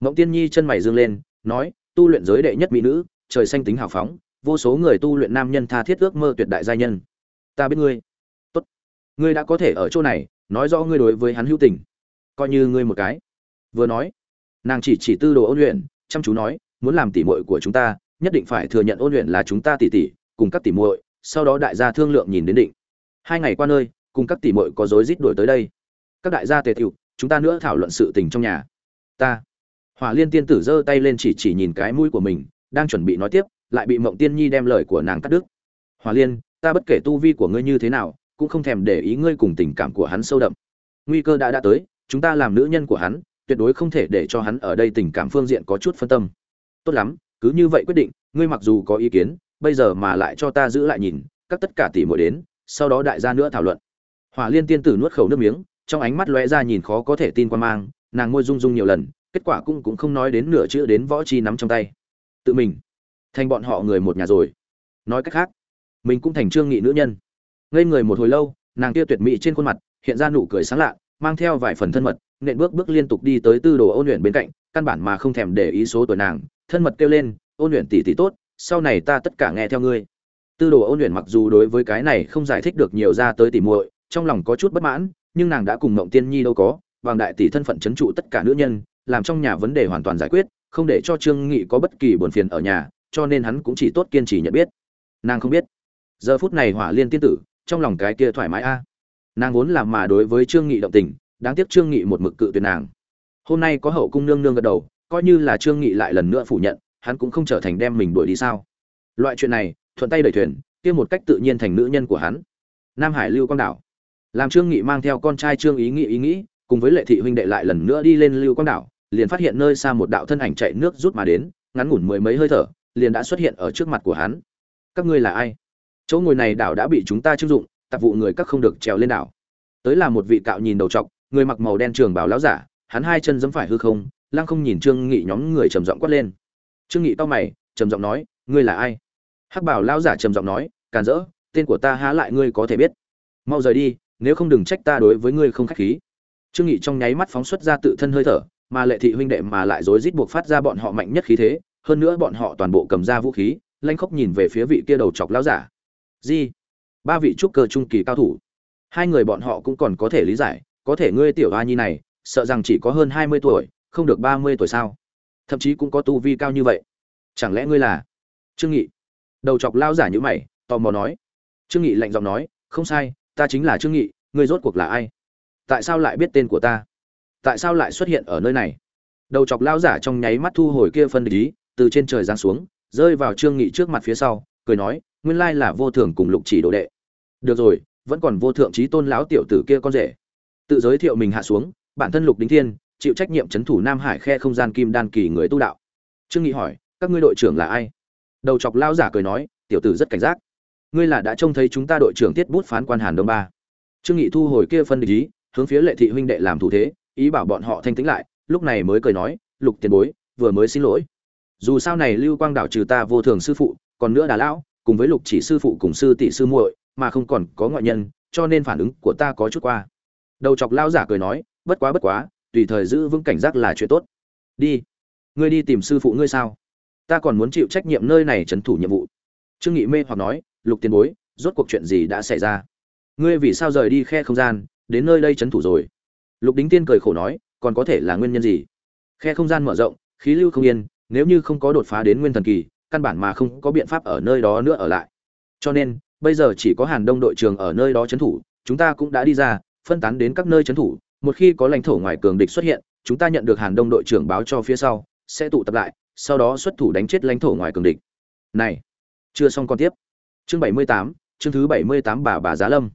Mộng tiên nhi chân mày dương lên, nói, tu luyện giới đệ nhất mỹ nữ, trời xanh tính hào phóng, vô số người tu luyện nam nhân tha thiết ước mơ tuyệt đại giai nhân. Ta biết ngươi. Tốt. Ngươi đã có thể ở chỗ này nói rõ ngươi đối với hắn hữu tình. Coi như ngươi một cái. Vừa nói, nàng chỉ chỉ tư đồ ôn luyện, chăm chú nói, muốn làm tỉ muội của chúng ta, nhất định phải thừa nhận ôn luyện là chúng ta tỉ tỉ, cùng các tỉ muội, sau đó đại gia thương lượng nhìn đến định. Hai ngày qua nơi, cùng các tỉ muội có rối rít đuổi tới đây. Các đại gia tề tiểu, chúng ta nữa thảo luận sự tình trong nhà. Ta, hỏa liên tiên tử giơ tay lên chỉ chỉ nhìn cái mũi của mình, đang chuẩn bị nói tiếp, lại bị mộng tiên nhi đem lời của nàng cắt đứt. Hỏa liên, ta bất kể tu vi của ngươi như thế nào cũng không thèm để ý ngươi cùng tình cảm của hắn sâu đậm. Nguy cơ đã đã tới, chúng ta làm nữ nhân của hắn, tuyệt đối không thể để cho hắn ở đây tình cảm phương diện có chút phân tâm. Tốt lắm, cứ như vậy quyết định, ngươi mặc dù có ý kiến, bây giờ mà lại cho ta giữ lại nhìn, các tất cả tỷ muội đến, sau đó đại gia nữa thảo luận. Hỏa liên tiên tử nuốt khẩu nước miếng, trong ánh mắt lóe ra nhìn khó có thể tin quan mang, nàng môi rung rung nhiều lần, kết quả cũng cũng không nói đến nửa chữ đến võ chi nắm trong tay. Tự mình, thành bọn họ người một nhà rồi. Nói cách khác, mình cũng thành trương nghị nữ nhân ngây người một hồi lâu, nàng kia tuyệt mỹ trên khuôn mặt, hiện ra nụ cười sáng lạ, mang theo vài phần thân mật, nện bước bước liên tục đi tới tư đồ ôn luyện bên cạnh, căn bản mà không thèm để ý số tuổi nàng, thân mật kêu lên, ôn luyện tỷ tỷ tốt, sau này ta tất cả nghe theo ngươi. Tư đồ ôn luyện mặc dù đối với cái này không giải thích được nhiều ra tới tỷ muội, trong lòng có chút bất mãn, nhưng nàng đã cùng mộng tiên nhi đâu có, vàng đại tỷ thân phận chấn trụ tất cả nữ nhân, làm trong nhà vấn đề hoàn toàn giải quyết, không để cho trương nghị có bất kỳ buồn phiền ở nhà, cho nên hắn cũng chỉ tốt kiên trì nhận biết. Nàng không biết. Giờ phút này hỏa liên tiên tử trong lòng cái kia thoải mái a. Nàng vốn làm mà đối với trương nghị động tình, đáng tiếc trương nghị một mực cự tuyệt nàng. Hôm nay có hậu cung nương nương gật đầu, coi như là trương nghị lại lần nữa phủ nhận, hắn cũng không trở thành đem mình đuổi đi sao. Loại chuyện này, thuận tay đẩy thuyền, kia một cách tự nhiên thành nữ nhân của hắn. Nam hải lưu quang đảo. Làm trương nghị mang theo con trai trương ý nghĩ ý nghĩ, cùng với lệ thị huynh đệ lại lần nữa đi lên lưu quang đảo, liền phát hiện nơi xa một đạo thân ảnh chạy nước rút mà đến, ngắn ngủn mười mấy hơi thở, liền đã xuất hiện ở trước mặt của hắn. Các ngươi là ai? Chỗ ngồi này đảo đã bị chúng ta chưng dụng, tạp vụ người các không được trèo lên đảo. Tới là một vị cạo nhìn đầu trọc, người mặc màu đen trường bảo lão giả, hắn hai chân giẫm phải hư không, lăng không nhìn trương nghị nhóm người trầm giọng quát lên. Trương nghị to mày, trầm giọng nói, ngươi là ai? Hắc bảo lão giả trầm giọng nói, càn rỡ, tên của ta há lại ngươi có thể biết. Mau rời đi, nếu không đừng trách ta đối với ngươi không khách khí. Trương nghị trong nháy mắt phóng xuất ra tự thân hơi thở, mà lệ thị huynh đệ mà lại rối rít buộc phát ra bọn họ mạnh nhất khí thế, hơn nữa bọn họ toàn bộ cầm ra vũ khí, lanh khóc nhìn về phía vị kia đầu chọc lão giả gì ba vị trúc cơ trung kỳ cao thủ. Hai người bọn họ cũng còn có thể lý giải, có thể ngươi tiểu a nhi này, sợ rằng chỉ có hơn hai mươi tuổi, không được ba mươi tuổi sao? Thậm chí cũng có tu vi cao như vậy. Chẳng lẽ ngươi là? Trương nghị. Đầu chọc lao giả như mày, tò mò nói. Trương nghị lạnh giọng nói, không sai, ta chính là trương nghị, ngươi rốt cuộc là ai? Tại sao lại biết tên của ta? Tại sao lại xuất hiện ở nơi này? Đầu chọc lao giả trong nháy mắt thu hồi kia phân địch ý, từ trên trời giáng xuống, rơi vào trương nghị trước mặt phía sau, cười nói nguyên lai là vô thường cùng lục chỉ đồ đệ. Được rồi, vẫn còn vô thượng trí tôn lão tiểu tử kia con rể. Tự giới thiệu mình hạ xuống, bản thân lục đính thiên, chịu trách nhiệm chấn thủ nam hải khe không gian kim đan kỳ người tu đạo. Trương nghị hỏi, các ngươi đội trưởng là ai? Đầu chọc lao giả cười nói, tiểu tử rất cảnh giác. Ngươi là đã trông thấy chúng ta đội trưởng tiết bút phán quan hàn đông ba. Trương nghị thu hồi kia phân địch ý, hướng phía lệ thị huynh đệ làm thủ thế, ý bảo bọn họ thanh tĩnh lại, lúc này mới cười nói, lục tiền bối, vừa mới xin lỗi. Dù sao này lưu quang đảo trừ ta vô thường sư phụ, còn nữa đà lão cùng với lục chỉ sư phụ cùng sư tỷ sư muội, mà không còn có ngoại nhân, cho nên phản ứng của ta có chút qua. Đầu chọc lao giả cười nói, bất quá bất quá, tùy thời giữ vững cảnh giác là chuyện tốt. Đi, ngươi đi tìm sư phụ ngươi sao? Ta còn muốn chịu trách nhiệm nơi này trấn thủ nhiệm vụ. Trương nghị mê hoặc nói, lục tiền bối, rốt cuộc chuyện gì đã xảy ra? Ngươi vì sao rời đi khe không gian, đến nơi đây trấn thủ rồi? Lục đính tiên cười khổ nói, còn có thể là nguyên nhân gì? Khe không gian mở rộng, khí lưu không yên, nếu như không có đột phá đến nguyên thần kỳ căn bản mà không có biện pháp ở nơi đó nữa ở lại. Cho nên, bây giờ chỉ có hàn đông đội trưởng ở nơi đó trấn thủ, chúng ta cũng đã đi ra, phân tán đến các nơi trấn thủ. Một khi có lãnh thổ ngoài cường địch xuất hiện, chúng ta nhận được hàn đông đội trưởng báo cho phía sau, sẽ tụ tập lại, sau đó xuất thủ đánh chết lãnh thổ ngoài cường địch. Này, chưa xong con tiếp. Chương bảy mươi tám, chương thứ bảy mươi tám bà bà giá lâm.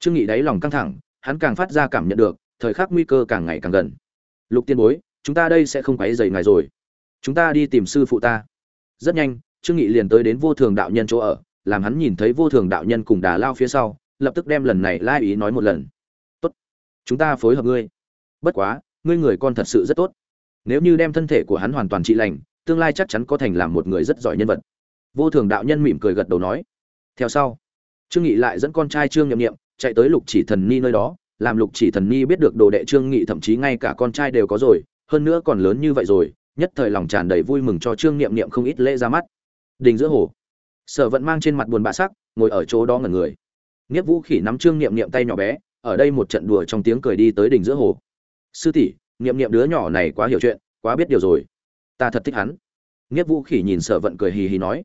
Trương nghị đáy lòng căng thẳng, hắn càng phát ra cảm nhận được, thời khắc nguy cơ càng ngày càng gần. Lục tiên bối, chúng ta đây sẽ không quấy dày ngài rồi. Chúng ta đi tìm sư phụ ta rất nhanh, trương nghị liền tới đến vô thường đạo nhân chỗ ở, làm hắn nhìn thấy vô thường đạo nhân cùng đà lao phía sau, lập tức đem lần này lai ý nói một lần. Tốt, chúng ta phối hợp ngươi. Bất quá, ngươi người con thật sự rất tốt. Nếu như đem thân thể của hắn hoàn toàn trị lành, tương lai chắc chắn có thành làm một người rất giỏi nhân vật. Vô thường đạo nhân mỉm cười gật đầu nói. Theo sau, trương nghị lại dẫn con trai trương nhậm nghiệm chạy tới lục chỉ thần ni nơi đó, làm lục chỉ thần ni biết được đồ đệ trương nghị thậm chí ngay cả con trai đều có rồi, hơn nữa còn lớn như vậy rồi nhất thời lòng tràn đầy vui mừng cho trương niệm niệm không ít lễ ra mắt. Đình giữa hồ, sở vận mang trên mặt buồn bã sắc, ngồi ở chỗ đó ngẩn người. Nghiếp vũ khỉ nắm trương niệm niệm tay nhỏ bé, ở đây một trận đùa trong tiếng cười đi tới đỉnh giữa hồ. Sư tỷ, niệm niệm đứa nhỏ này quá hiểu chuyện, quá biết điều rồi. Ta thật thích hắn. Nghiếp vũ khỉ nhìn sở vận cười hì hì nói.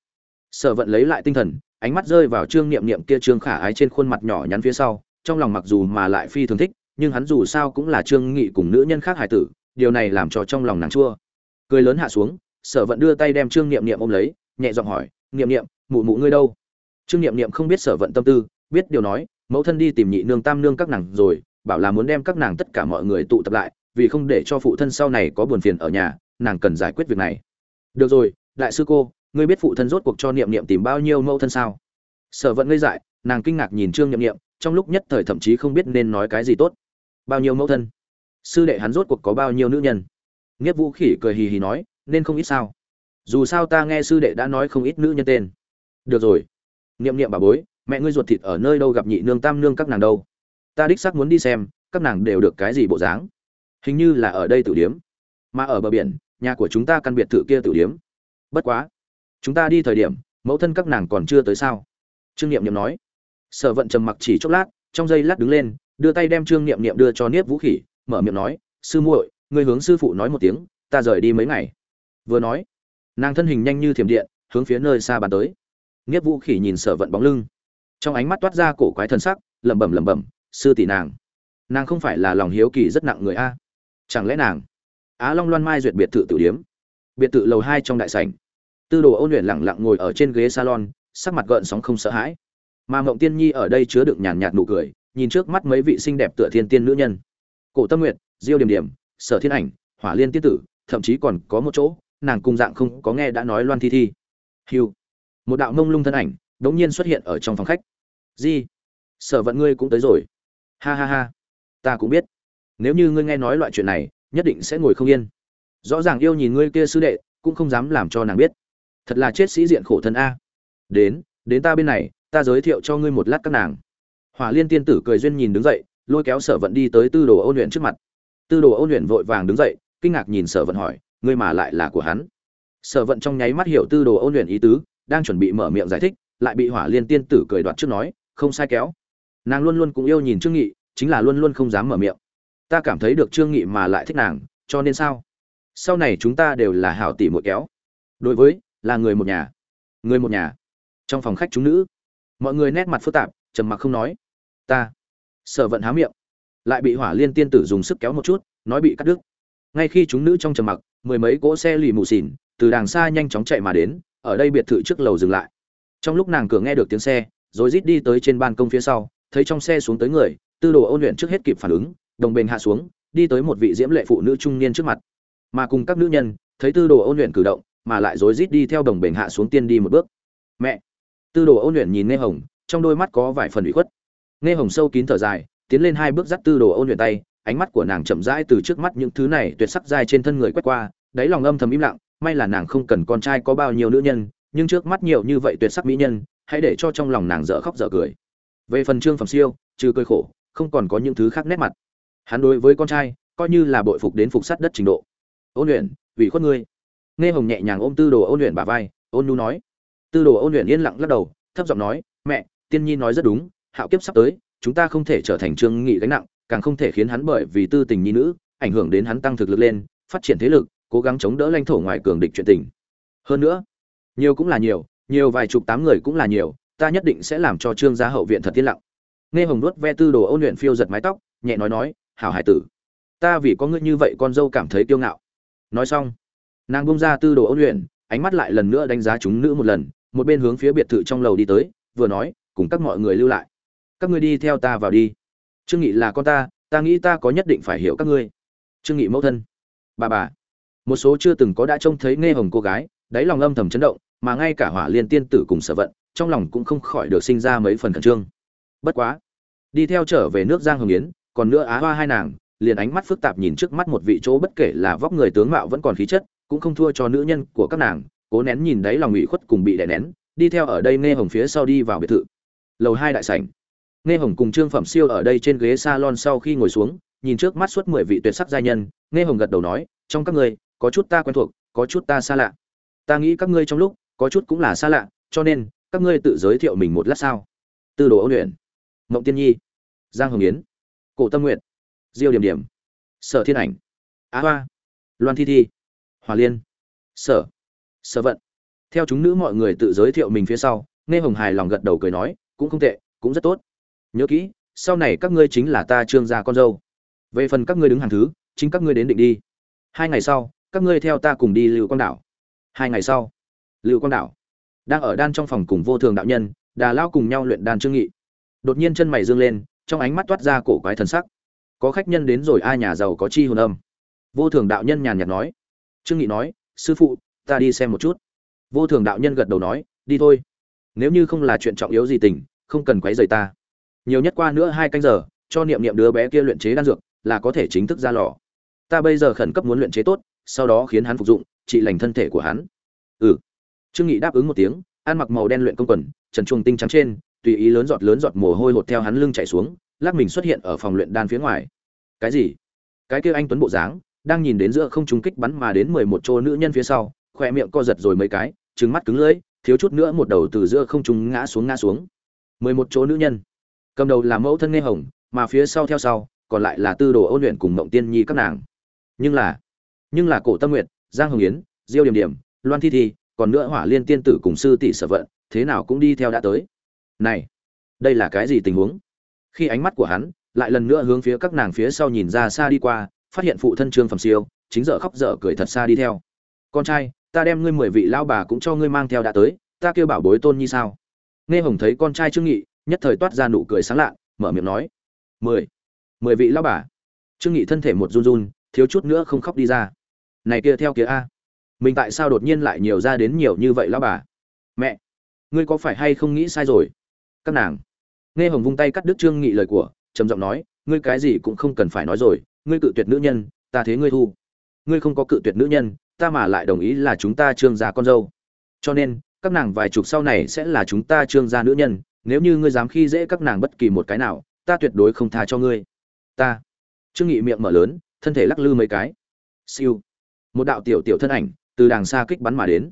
Sở vận lấy lại tinh thần, ánh mắt rơi vào trương niệm niệm kia trương khả ái trên khuôn mặt nhỏ nhắn phía sau, trong lòng mặc dù mà lại phi thường thích, nhưng hắn dù sao cũng là trương nghị cùng nữ nhân khác hải tử, điều này làm cho trong lòng nàng chua cười lớn hạ xuống, sở vận đưa tay đem trương niệm niệm ôm lấy, nhẹ giọng hỏi, niệm niệm, mụ mụ ngươi đâu? Trương niệm niệm không biết sở vận tâm tư, biết điều nói, mẫu thân đi tìm nhị nương tam nương các nàng rồi, bảo là muốn đem các nàng tất cả mọi người tụ tập lại, vì không để cho phụ thân sau này có buồn phiền ở nhà, nàng cần giải quyết việc này. Được rồi, đại sư cô, ngươi biết phụ thân rốt cuộc cho niệm niệm tìm bao nhiêu mẫu thân sao? Sở vận ngây dại, nàng kinh ngạc nhìn trương niệm niệm, trong lúc nhất thời thậm chí không biết nên nói cái gì tốt. Bao nhiêu mẫu thân? Sư đệ hắn rốt cuộc có bao nhiêu nữ nhân? Nghiếp vũ khỉ cười hì hì nói, nên không ít sao? Dù sao ta nghe sư đệ đã nói không ít nữ nhân tên. Được rồi. Niệm niệm bà bối, mẹ ngươi ruột thịt ở nơi đâu gặp nhị nương tam nương các nàng đâu? Ta đích xác muốn đi xem, các nàng đều được cái gì bộ dáng? Hình như là ở đây tử điếm. Mà ở bờ biển, nhà của chúng ta căn biệt thự kia tử điếm. Bất quá, chúng ta đi thời điểm, mẫu thân các nàng còn chưa tới sao? Trương niệm niệm nói. Sở vận trầm mặc chỉ chốc lát, trong giây lát đứng lên, đưa tay đem trương niệm niệm đưa cho niếp vũ khỉ, mở miệng nói, sư muội Ngươi hướng sư phụ nói một tiếng, ta rời đi mấy ngày. Vừa nói, nàng thân hình nhanh như thiểm điện, hướng phía nơi xa bàn tới. Nghiếp vũ khỉ nhìn sở vận bóng lưng. Trong ánh mắt toát ra cổ quái thân sắc, lẩm bẩm lẩm bẩm, sư tỷ nàng nàng không phải là lòng hiếu kỳ rất nặng người a? Chẳng lẽ nàng, á long loan mai duyệt biệt thự tử điếm, biệt thự lầu hai trong đại sảnh? Tư đồ ôn luyện lẳng lặng ngồi ở trên ghế salon, sắc mặt gợn sóng không sợ hãi. Mà mộng tiên nhi ở đây chứa đựng nhàn nhạt nụ cười, nhìn trước mắt mấy vị xinh đẹp tựa thiên tiên nữ nhân. Cổ tâm nguyện diêu điểm điểm sở thiên ảnh, hỏa liên tiên tử, thậm chí còn có một chỗ, nàng cùng dạng không có nghe đã nói loan thi thi. Hiu. Một đạo mông lung thân ảnh, đống nhiên xuất hiện ở trong phòng khách. Di. Sở vận ngươi cũng tới rồi. Ha ha ha. Ta cũng biết. Nếu như ngươi nghe nói loại chuyện này, nhất định sẽ ngồi không yên. Rõ ràng yêu nhìn ngươi kia sư đệ, cũng không dám làm cho nàng biết. Thật là chết sĩ diện khổ thân a. Đến đến ta bên này, ta giới thiệu cho ngươi một lát các nàng. Hỏa liên tiên tử cười duyên nhìn đứng dậy, lôi kéo sở vận đi tới tư đồ ôn luyện trước mặt tư đồ ôn luyện vội vàng đứng dậy, kinh ngạc nhìn sở vận hỏi, ngươi mà lại là của hắn? Sở vận trong nháy mắt hiểu tư đồ ôn luyện ý tứ, đang chuẩn bị mở miệng giải thích, lại bị hỏa liên tiên tử cười đoạt trước nói, không sai kéo. Nàng luôn luôn cũng yêu nhìn trương nghị, chính là luôn luôn không dám mở miệng. Ta cảm thấy được trương nghị mà lại thích nàng, cho nên sao? Sau này chúng ta đều là hảo tỷ muội kéo. Đối với, là người một nhà. Người một nhà. Trong phòng khách chúng nữ, mọi người nét mặt phức tạp, trầm mặc không nói. Ta. Sở vận há miệng lại bị hỏa liên tiên tử dùng sức kéo một chút, nói bị cắt đứt. Ngay khi chúng nữ trong trầm mặc, mười mấy cỗ xe lì mù xỉn từ đàng xa nhanh chóng chạy mà đến, ở đây biệt thự trước lầu dừng lại. Trong lúc nàng cửa nghe được tiếng xe, rồi rít đi tới trên ban công phía sau, thấy trong xe xuống tới người, tư đồ ôn luyện trước hết kịp phản ứng, đồng bình hạ xuống, đi tới một vị diễm lệ phụ nữ trung niên trước mặt. Mà cùng các nữ nhân, thấy tư đồ ôn luyện cử động, mà lại rối rít đi theo đồng bình hạ xuống tiên đi một bước. Mẹ! Tư đồ ôn luyện nhìn nghe hồng, trong đôi mắt có vài phần ủy khuất. Nghe hồng sâu kín thở dài tiến lên hai bước dắt tư đồ ôn luyện tay, ánh mắt của nàng chậm rãi từ trước mắt những thứ này tuyệt sắc dài trên thân người quét qua, đáy lòng âm thầm im lặng, may là nàng không cần con trai có bao nhiêu nữ nhân, nhưng trước mắt nhiều như vậy tuyệt sắc mỹ nhân, hãy để cho trong lòng nàng dở khóc dở cười. Về phần trương phẩm siêu, trừ cười khổ, không còn có những thứ khác nét mặt. Hắn đối với con trai, coi như là bội phục đến phục sát đất trình độ. Ôn luyện, ủy khuất ngươi. Nghe hồng nhẹ nhàng ôm tư đồ ôn luyện bả vai, ôn nhu nói. Tư đồ ôn luyện yên lặng lắc đầu, thấp giọng nói, mẹ, tiên nhi nói rất đúng, hạo kiếp sắp tới chúng ta không thể trở thành trương nghị gánh nặng, càng không thể khiến hắn bởi vì tư tình nhi nữ, ảnh hưởng đến hắn tăng thực lực lên, phát triển thế lực, cố gắng chống đỡ lãnh thổ ngoài cường địch chuyện tình. Hơn nữa, nhiều cũng là nhiều nhiều vài chục tám người cũng là nhiều, ta nhất định sẽ làm cho trương gia hậu viện thật yên lặng. Nghe hồng nuốt ve tư đồ ôn luyện phiêu giật mái tóc, nhẹ nói nói, hảo hải tử, ta vì có ngươi như vậy con dâu cảm thấy kiêu ngạo. Nói xong, nàng bung ra tư đồ ôn luyện, ánh mắt lại lần nữa đánh giá chúng nữ một lần, một bên hướng phía biệt thự trong lầu đi tới, vừa nói, cùng các mọi người lưu lại các ngươi đi theo ta vào đi. Trương nghị là con ta ta nghĩ ta có nhất định phải hiểu các ngươi. Trương nghị mẫu thân. Bà bà. Một số chưa từng có đã trông thấy nghe hồng cô gái, đáy lòng âm thầm chấn động, mà ngay cả hỏa liên tiên tử cùng sở vận, trong lòng cũng không khỏi được sinh ra mấy phần khẩn trương. Bất quá, đi theo trở về nước giang hồng yến, còn nữa á hoa hai nàng, liền ánh mắt phức tạp nhìn trước mắt một vị chỗ bất kể là vóc người tướng mạo vẫn còn khí chất, cũng không thua cho nữ nhân của các nàng, cố nén nhìn đáy lòng ủy khuất cùng bị đè nén, đi theo ở đây nghe hồng phía sau đi vào biệt thự. Lầu hai đại sảnh nghe hồng cùng trương phẩm siêu ở đây trên ghế salon sau khi ngồi xuống, nhìn trước mắt suốt mười vị tuyệt sắc giai nhân, nghe hồng gật đầu nói, trong các ngươi, có chút ta quen thuộc, có chút ta xa lạ. Ta nghĩ các ngươi trong lúc, có chút cũng là xa lạ, cho nên, các ngươi tự giới thiệu mình một lát sao? Tư đồ ôn luyện, mộng tiên nhi, giang hồng yến, cổ tâm nguyện diêu điểm điểm, sở thiên ảnh, á hoa, loan thi thi hòa liên, sở sở vận. Theo chúng nữ mọi người tự giới thiệu mình phía sau, nghe hồng hài lòng gật đầu cười nói, cũng không tệ, cũng rất tốt nhớ kỹ, sau này các ngươi chính là ta trương gia con dâu. Về phần các ngươi đứng hàng thứ, chính các ngươi đến định đi. Hai ngày sau, các ngươi theo ta cùng đi lưu quang đảo. Hai ngày sau, lưu quang đảo đang ở đan trong phòng cùng vô thường đạo nhân, đà lao cùng nhau luyện đan trương nghị. Đột nhiên chân mày dương lên, trong ánh mắt toát ra cổ quái thần sắc. Có khách nhân đến rồi ai nhà giàu có chi hồn âm. Vô thường đạo nhân nhàn nhạt nói. Trương nghị nói, sư phụ, ta đi xem một chút. Vô thường đạo nhân gật đầu nói, đi thôi. Nếu như không là chuyện trọng yếu gì tình, không cần quấy rầy ta nhiều nhất qua nữa hai canh giờ, cho niệm niệm đứa bé kia luyện chế đan dược, là có thể chính thức ra lò. Ta bây giờ khẩn cấp muốn luyện chế tốt, sau đó khiến hắn phục dụng, trị lành thân thể của hắn. Ừ. Trương nghị đáp ứng một tiếng, ăn mặc màu đen luyện công quần, trần chuồng tinh trắng trên, tùy ý lớn giọt lớn giọt mồ hôi hột theo hắn lưng chảy xuống, lắc mình xuất hiện ở phòng luyện đan phía ngoài. Cái gì? Cái kia anh tuấn bộ dáng, đang nhìn đến giữa không trung kích bắn mà đến mười một chỗ nữ nhân phía sau khoe miệng co giật rồi mấy cái, trừng mắt cứng lưỡi, thiếu chút nữa một đầu từ giữa không trung ngã xuống ngã xuống. mười một chỗ nữ nhân cầm đầu là mẫu thân nghe hồng, mà phía sau theo sau, còn lại là tư đồ ôn luyện cùng mộng tiên nhi các nàng. Nhưng là nhưng là cổ tâm nguyện giang hồng yến, diêu điểm điểm, loan thi thi, còn nữa hỏa liên tiên tử cùng sư tỷ sở vận, thế nào cũng đi theo đã tới. Này, đây là cái gì tình huống? Khi ánh mắt của hắn lại lần nữa hướng phía các nàng phía sau nhìn ra xa đi qua, phát hiện phụ thân trương phẩm siêu, chính dở khóc dở cười thật xa đi theo. Con trai, ta đem ngươi mười vị lão bà cũng cho ngươi mang theo đã tới, ta kêu bảo bối tôn nhi sao? Nghe hồng thấy con trai trương nghị nhất thời toát ra nụ cười sáng lạ, mở miệng nói, mười mười vị lão bà. Trương nghị thân thể một run run, thiếu chút nữa không khóc đi ra. Này kia theo kia a, mình tại sao đột nhiên lại nhiều ra đến nhiều như vậy lão bà? Mẹ, ngươi có phải hay không nghĩ sai rồi? Các nàng, nghe hồng vung tay cắt đứt trương nghị lời của, trầm giọng nói, ngươi cái gì cũng không cần phải nói rồi, ngươi cự tuyệt nữ nhân, ta thế ngươi thu. Ngươi không có cự tuyệt nữ nhân, ta mà lại đồng ý là chúng ta trương gia con dâu. Cho nên, các nàng vài chục sau này sẽ là chúng ta trương gia nữ nhân nếu như ngươi dám khi dễ các nàng bất kỳ một cái nào, ta tuyệt đối không tha cho ngươi. Ta. Trương nghị miệng mở lớn, thân thể lắc lư mấy cái. Siêu. Một đạo tiểu tiểu thân ảnh từ đàng xa kích bắn mà đến.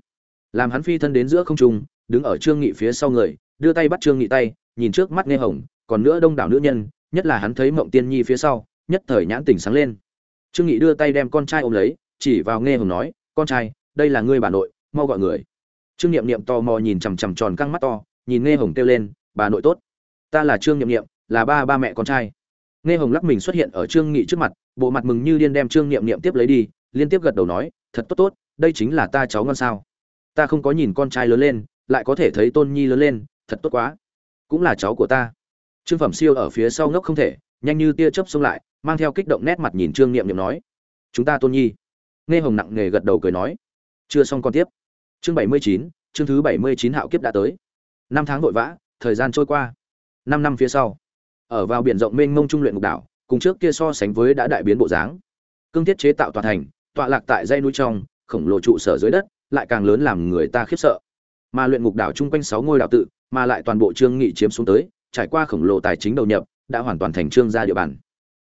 Làm hắn phi thân đến giữa không trung, đứng ở trương nghị phía sau người, đưa tay bắt trương nghị tay, nhìn trước mắt nghe hồng, còn nữa đông đảo nữ nhân, nhất là hắn thấy mộng tiên nhi phía sau, nhất thời nhãn tỉnh sáng lên. Trương nghị đưa tay đem con trai ôm lấy, chỉ vào nghe hồng nói, con trai, đây là ngươi bà nội, mau gọi người. Trương niệm niệm to mò nhìn chằm chằm tròn căng mắt to, nhìn nghe hồng kêu lên bà nội tốt. Ta là trương niệm niệm, là ba ba mẹ con trai. Nghe hồng lắc mình xuất hiện ở trương nghị trước mặt, bộ mặt mừng như điên đem trương niệm niệm tiếp lấy đi, liên tiếp gật đầu nói, thật tốt tốt, đây chính là ta cháu ngon sao. Ta không có nhìn con trai lớn lên, lại có thể thấy tôn nhi lớn lên, thật tốt quá. Cũng là cháu của ta. Trương phẩm siêu ở phía sau ngốc không thể, nhanh như tia chớp xông lại, mang theo kích động nét mặt nhìn trương niệm niệm nói, chúng ta tôn nhi. Nghe hồng nặng nề gật đầu cười nói, chưa xong con tiếp. Chương bảy mươi chín, chương thứ bảy mươi chín hạo kiếp đã tới. Năm tháng vội vã thời gian trôi qua. Năm năm phía sau, ở vào biển rộng mênh mông trung luyện ngục đảo, cùng trước kia so sánh với đã đại biến bộ dáng. Cương thiết chế tạo tòa thành, tọa lạc tại dây núi trong, khổng lồ trụ sở dưới đất, lại càng lớn làm người ta khiếp sợ. Mà luyện ngục đảo chung quanh sáu ngôi đảo tự, mà lại toàn bộ trương nghị chiếm xuống tới, trải qua khổng lồ tài chính đầu nhập, đã hoàn toàn thành trương gia địa bàn.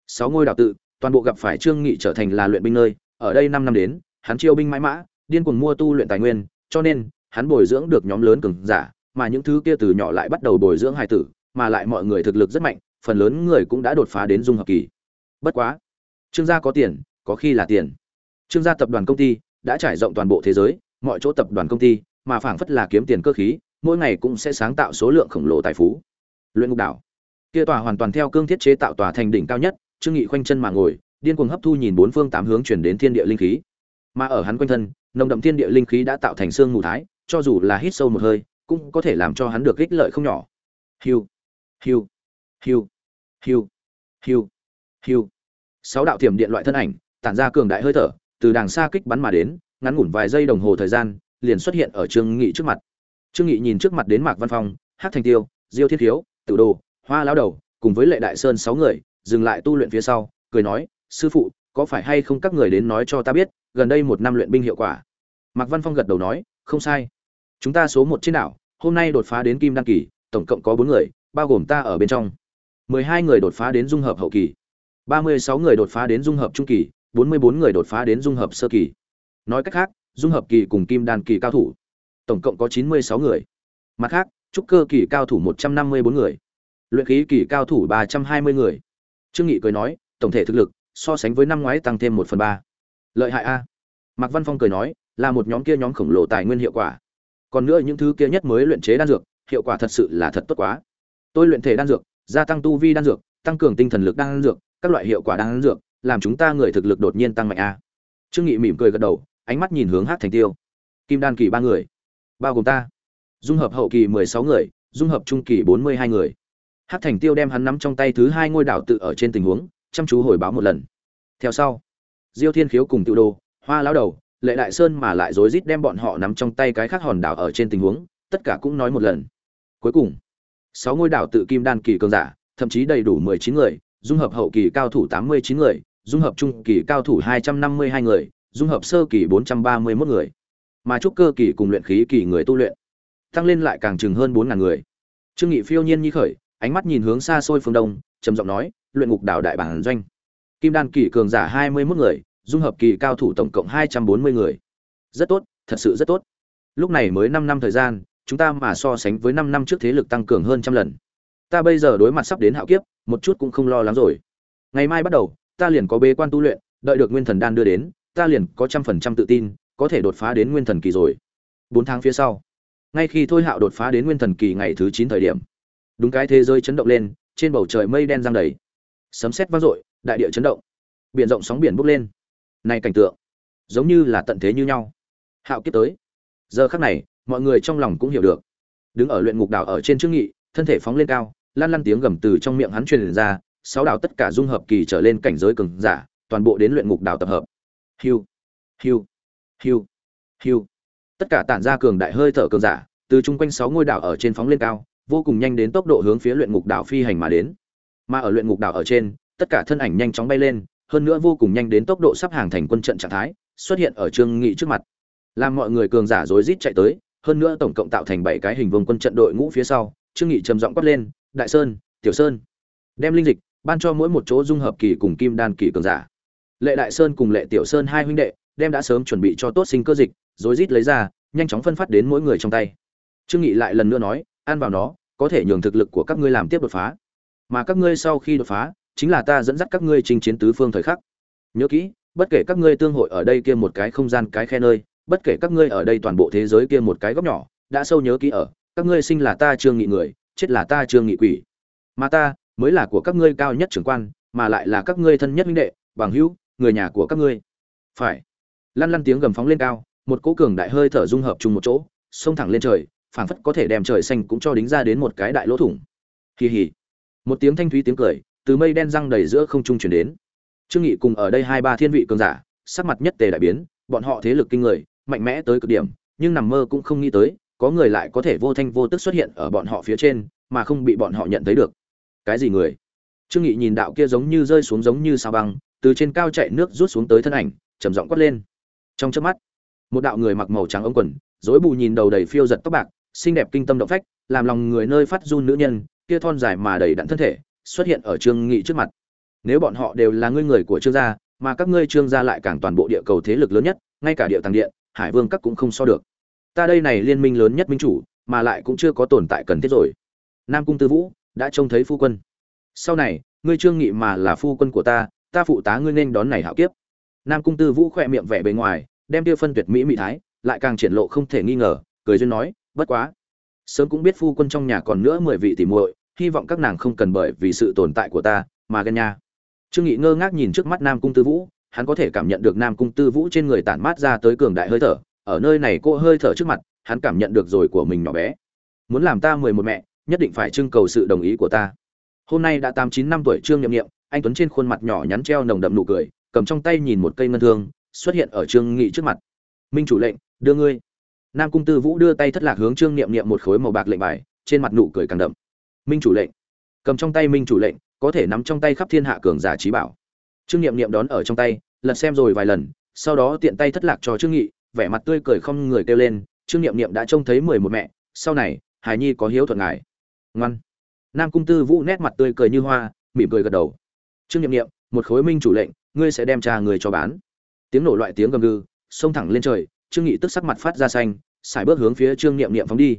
Sáu ngôi đảo tự, toàn bộ gặp phải trương nghị trở thành là luyện binh nơi, ở đây năm năm đến, hắn chiêu binh mãi mã, điên cuồng mua tu luyện tài nguyên, cho nên, hắn bồi dưỡng được nhóm lớn cường giả mà những thứ kia từ nhỏ lại bắt đầu bồi dưỡng hài tử, mà lại mọi người thực lực rất mạnh, phần lớn người cũng đã đột phá đến dung hợp kỳ. Bất quá, trương gia có tiền, có khi là tiền. Trương gia tập đoàn công ty đã trải rộng toàn bộ thế giới, mọi chỗ tập đoàn công ty, mà phảng phất là kiếm tiền cơ khí, mỗi ngày cũng sẽ sáng tạo số lượng khổng lồ tài phú. Luyện ngục đảo. Kia tòa hoàn toàn theo cương thiết chế tạo tòa thành đỉnh cao nhất, trương nghị khoanh chân mà ngồi, điên cuồng hấp thu nhìn bốn phương tám hướng chuyển đến thiên địa linh khí. Mà ở hắn quanh thân, nồng đậm thiên địa linh khí đã tạo thành xương mù thái, cho dù là hít sâu một hơi cũng có thể làm cho hắn được ích lợi không nhỏ. Hiu hiu hiu hiu hiu hiu. Sáu đạo thiểm điện loại thân ảnh tản ra cường đại hơi thở từ đàng xa kích bắn mà đến ngắn ngủn vài giây đồng hồ thời gian liền xuất hiện ở trương nghị trước mặt. Trương nghị nhìn trước mặt đến mạc văn phong hát thành tiêu diêu thiết hiếu, tử đồ hoa lão đầu cùng với lệ đại sơn sáu người dừng lại tu luyện phía sau cười nói sư phụ có phải hay không các người đến nói cho ta biết gần đây một năm luyện binh hiệu quả? Mạc văn phong gật đầu nói không sai. Chúng ta số một trên đảo hôm nay đột phá đến kim đăng kỳ, tổng cộng có bốn người, bao gồm ta ở bên trong. mười hai người đột phá đến dung hợp hậu kỳ. ba mươi sáu người đột phá đến dung hợp trung kỳ, bốn mươi bốn người đột phá đến dung hợp sơ kỳ. Nói cách khác, dung hợp kỳ cùng kim đan kỳ cao thủ, tổng cộng có chín mươi sáu người. Mặt khác, trúc cơ kỳ cao thủ một trăm năm mươi bốn người, luyện khí kỳ cao thủ ba trăm hai mươi người. Trương nghị cười nói, tổng thể thực lực, so sánh với năm ngoái tăng thêm một phần ba. Lợi hại a. Mạc văn phong cười nói, là một nhóm kia nhóm khổng lồ tài nguyên hiệu quả còn nữa những thứ kia nhất mới luyện chế đan dược, hiệu quả thật sự là thật tốt quá. Tôi luyện thể đan dược, gia tăng tu vi đan dược, tăng cường tinh thần lực đan dược, các loại hiệu quả đan dược, làm chúng ta người thực lực đột nhiên tăng mạnh a. Trương nghị mỉm cười gật đầu, ánh mắt nhìn hướng hát thành tiêu. Kim đan kỳ ba người, bao gồm ta. Dung hợp hậu kỳ mười sáu người, dung hợp trung kỳ bốn mươi hai người. Hát thành tiêu đem hắn nắm trong tay thứ hai ngôi đảo tự ở trên tình huống, chăm chú hồi báo một lần. Theo sau, diêu thiên khiếu cùng tự đồ, hoa lão đầu lệ đại sơn mà lại rối rít đem bọn họ nắm trong tay cái khác hòn đảo ở trên tình huống, tất cả cũng nói một lần. Cuối cùng, sáu ngôi đảo tự kim đan kỳ cường giả, thậm chí đầy đủ mười chín người, dung hợp hậu kỳ cao thủ tám mươi chín người, dung hợp trung kỳ cao thủ hai trăm năm mươi hai người, dung hợp sơ kỳ bốn trăm ba mươi 431 người. Mà trúc cơ kỳ cùng luyện khí kỳ người tu luyện, tăng lên lại càng chừng hơn bốn ngàn người. Trương nghị phiêu nhiên nhi khởi, ánh mắt nhìn hướng xa xôi phương đông, trầm giọng nói, luyện ngục đảo đại bản doanh. Kim đan kỳ cường giả hai mươi 21 người dung hợp kỳ cao thủ tổng cộng hai trăm bốn mươi người. Rất tốt, thật sự rất tốt. Lúc này mới năm năm thời gian, chúng ta mà so sánh với năm năm trước thế lực tăng cường hơn trăm lần. Ta bây giờ đối mặt sắp đến hạo kiếp, một chút cũng không lo lắng rồi. Ngày mai bắt đầu, ta liền có bế quan tu luyện, đợi được nguyên thần đan đưa đến, ta liền có trăm phần trăm tự tin, có thể đột phá đến nguyên thần kỳ rồi. Bốn tháng phía sau, ngay khi thôi hạo đột phá đến nguyên thần kỳ ngày thứ chín thời điểm, đúng cái thế giới chấn động lên, trên bầu trời mây đen giăng đầy. Sấm sét vang dội, đại địa chấn động. Biển rộng sóng biển bốc lên này cảnh tượng, giống như là tận thế như nhau. Hạo kiếp tới. Giờ khắc này, mọi người trong lòng cũng hiểu được. Đứng ở luyện ngục đảo ở trên trương nghị, thân thể phóng lên cao lan lăn tiếng gầm từ trong miệng hắn truyền ra, sáu đảo tất cả dung hợp kỳ trở lên cảnh giới cường giả, toàn bộ đến luyện ngục đảo tập hợp. Hiu hiu hiu hiu. Tất cả tản ra cường đại hơi thở cường giả, từ chung quanh sáu ngôi đảo ở trên phóng lên cao, vô cùng nhanh đến tốc độ hướng phía luyện ngục đảo phi hành mà đến. Mà ở luyện ngục đảo ở trên, tất cả thân ảnh nhanh chóng bay lên hơn nữa vô cùng nhanh đến tốc độ sắp hàng thành quân trận trạng thái, xuất hiện ở trương nghị trước mặt. Làm mọi người cường giả rối rít chạy tới, hơn nữa tổng cộng tạo thành bảy cái hình vuông quân trận đội ngũ phía sau, trương nghị trầm giọng quát lên, đại sơn, tiểu sơn. Đem linh dịch ban cho mỗi một chỗ dung hợp kỳ cùng kim đan kỳ cường giả. Lệ đại sơn cùng lệ tiểu sơn hai huynh đệ đem đã sớm chuẩn bị cho tốt sinh cơ dịch, rối rít lấy ra, nhanh chóng phân phát đến mỗi người trong tay. Trương nghị lại lần nữa nói, ăn vào nó, có thể nhường thực lực của các ngươi làm tiếp đột phá. Mà các ngươi sau khi đột phá chính là ta dẫn dắt các ngươi chinh chiến tứ phương thời khắc. Nhớ kỹ, bất kể các ngươi tương hội ở đây kia một cái không gian, cái khe nơi, bất kể các ngươi ở đây toàn bộ thế giới kia một cái góc nhỏ, đã sâu nhớ kỹ ở, các ngươi sinh là ta trương nghị người, chết là ta trương nghị quỷ. Mà ta, mới là của các ngươi cao nhất trưởng quan, mà lại là các ngươi thân nhất huynh đệ, bằng hữu, người nhà của các ngươi. Phải. Lăn lăn tiếng gầm phóng lên cao, một cỗ cường đại hơi thở dung hợp chung một chỗ, xông thẳng lên trời, phảng phất có thể đem trời xanh cũng cho đính ra đến một cái đại lỗ thủng. Kỳ hỉ một tiếng thanh thúy tiếng cười từ mây đen răng đầy giữa không trung chuyển đến. Trương nghị cùng ở đây hai ba thiên vị cường giả, sắc mặt nhất tề đại biến, bọn họ thế lực kinh người, mạnh mẽ tới cực điểm, nhưng nằm mơ cũng không nghĩ tới, có người lại có thể vô thanh vô tức xuất hiện ở bọn họ phía trên, mà không bị bọn họ nhận thấy được. Cái gì người? Trương nghị nhìn đạo kia giống như rơi xuống giống như sao băng, từ trên cao chạy nước rút xuống tới thân ảnh, trầm giọng quát lên. Trong chớp mắt, một đạo người mặc màu trắng ống quần, rối bù nhìn đầu đầy phiêu giật tóc bạc, xinh đẹp kinh tâm động phách, làm lòng người nơi phát run nữ nhân, kia thon dài mà đầy đặn thân thể xuất hiện ở trương nghị trước mặt. Nếu bọn họ đều là ngươi người của trương gia, mà các ngươi trương gia lại càng toàn bộ địa cầu thế lực lớn nhất, ngay cả địa tàng điện, hải vương các cũng không so được. Ta đây này liên minh lớn nhất minh chủ, mà lại cũng chưa có tồn tại cần thiết rồi. Nam cung tư vũ đã trông thấy phu quân. Sau này, ngươi trương nghị mà là phu quân của ta ta phụ tá ngươi nên đón này hạo kiếp. Nam cung tư vũ khỏe miệng vẻ bề ngoài, đem tiêu phân tuyệt mỹ mỹ thái, lại càng triển lộ không thể nghi ngờ, cười duyên nói, bất quá, sớm cũng biết phu quân trong nhà còn nữa mười vị tỷ muội hy vọng các nàng không cần bởi vì sự tồn tại của ta mà ghen nha. Trương nghị ngơ ngác nhìn trước mắt nam cung tư vũ, hắn có thể cảm nhận được nam cung tư vũ trên người tản mát ra tới cường đại hơi thở, ở nơi này cô hơi thở trước mặt, hắn cảm nhận được rồi của mình nhỏ bé. Muốn làm ta mười một mẹ, nhất định phải trưng cầu sự đồng ý của ta. Hôm nay đã tám chín năm tuổi trương nhậm nghiệm anh tuấn trên khuôn mặt nhỏ nhắn treo nồng đậm nụ cười, cầm trong tay nhìn một cây ngân thương, xuất hiện ở trương nghị trước mặt. Minh chủ lệnh, đưa ngươi. Nam cung tư vũ đưa tay thất lạc hướng trương niệm niệm một khối màu bạc lệnh bài, trên mặt nụ cười càng đậm minh chủ lệnh. Cầm trong tay minh chủ lệnh, có thể nắm trong tay khắp thiên hạ cường giả trí bảo. Trương niệm niệm đón ở trong tay, lật xem rồi vài lần, sau đó tiện tay thất lạc cho trương nghị, vẻ mặt tươi cười không người kêu lên, trương niệm niệm đã trông thấy mười một mẹ, sau này hải nhi có hiếu thuận ngài. Ngoan. Nam cung tư vũ nét mặt tươi cười như hoa, mỉm cười gật đầu. Trương niệm niệm một khối minh chủ lệnh, ngươi sẽ đem trà người cho bán. Tiếng nổ loại tiếng gầm gừ, xông thẳng lên trời, trương nghị tức sắc mặt phát ra xanh xài bước hướng phía trương niệm niệm phóng đi.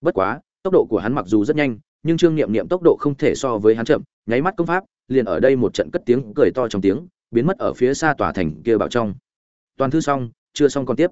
Bất quá, tốc độ của hắn mặc dù rất nhanh nhưng trương niệm niệm tốc độ không thể so với hắn chậm, nháy mắt công pháp, liền ở đây một trận cất tiếng cười to trong tiếng, biến mất ở phía xa tòa thành kia bảo trong. Toàn thư xong, chưa xong còn tiếp.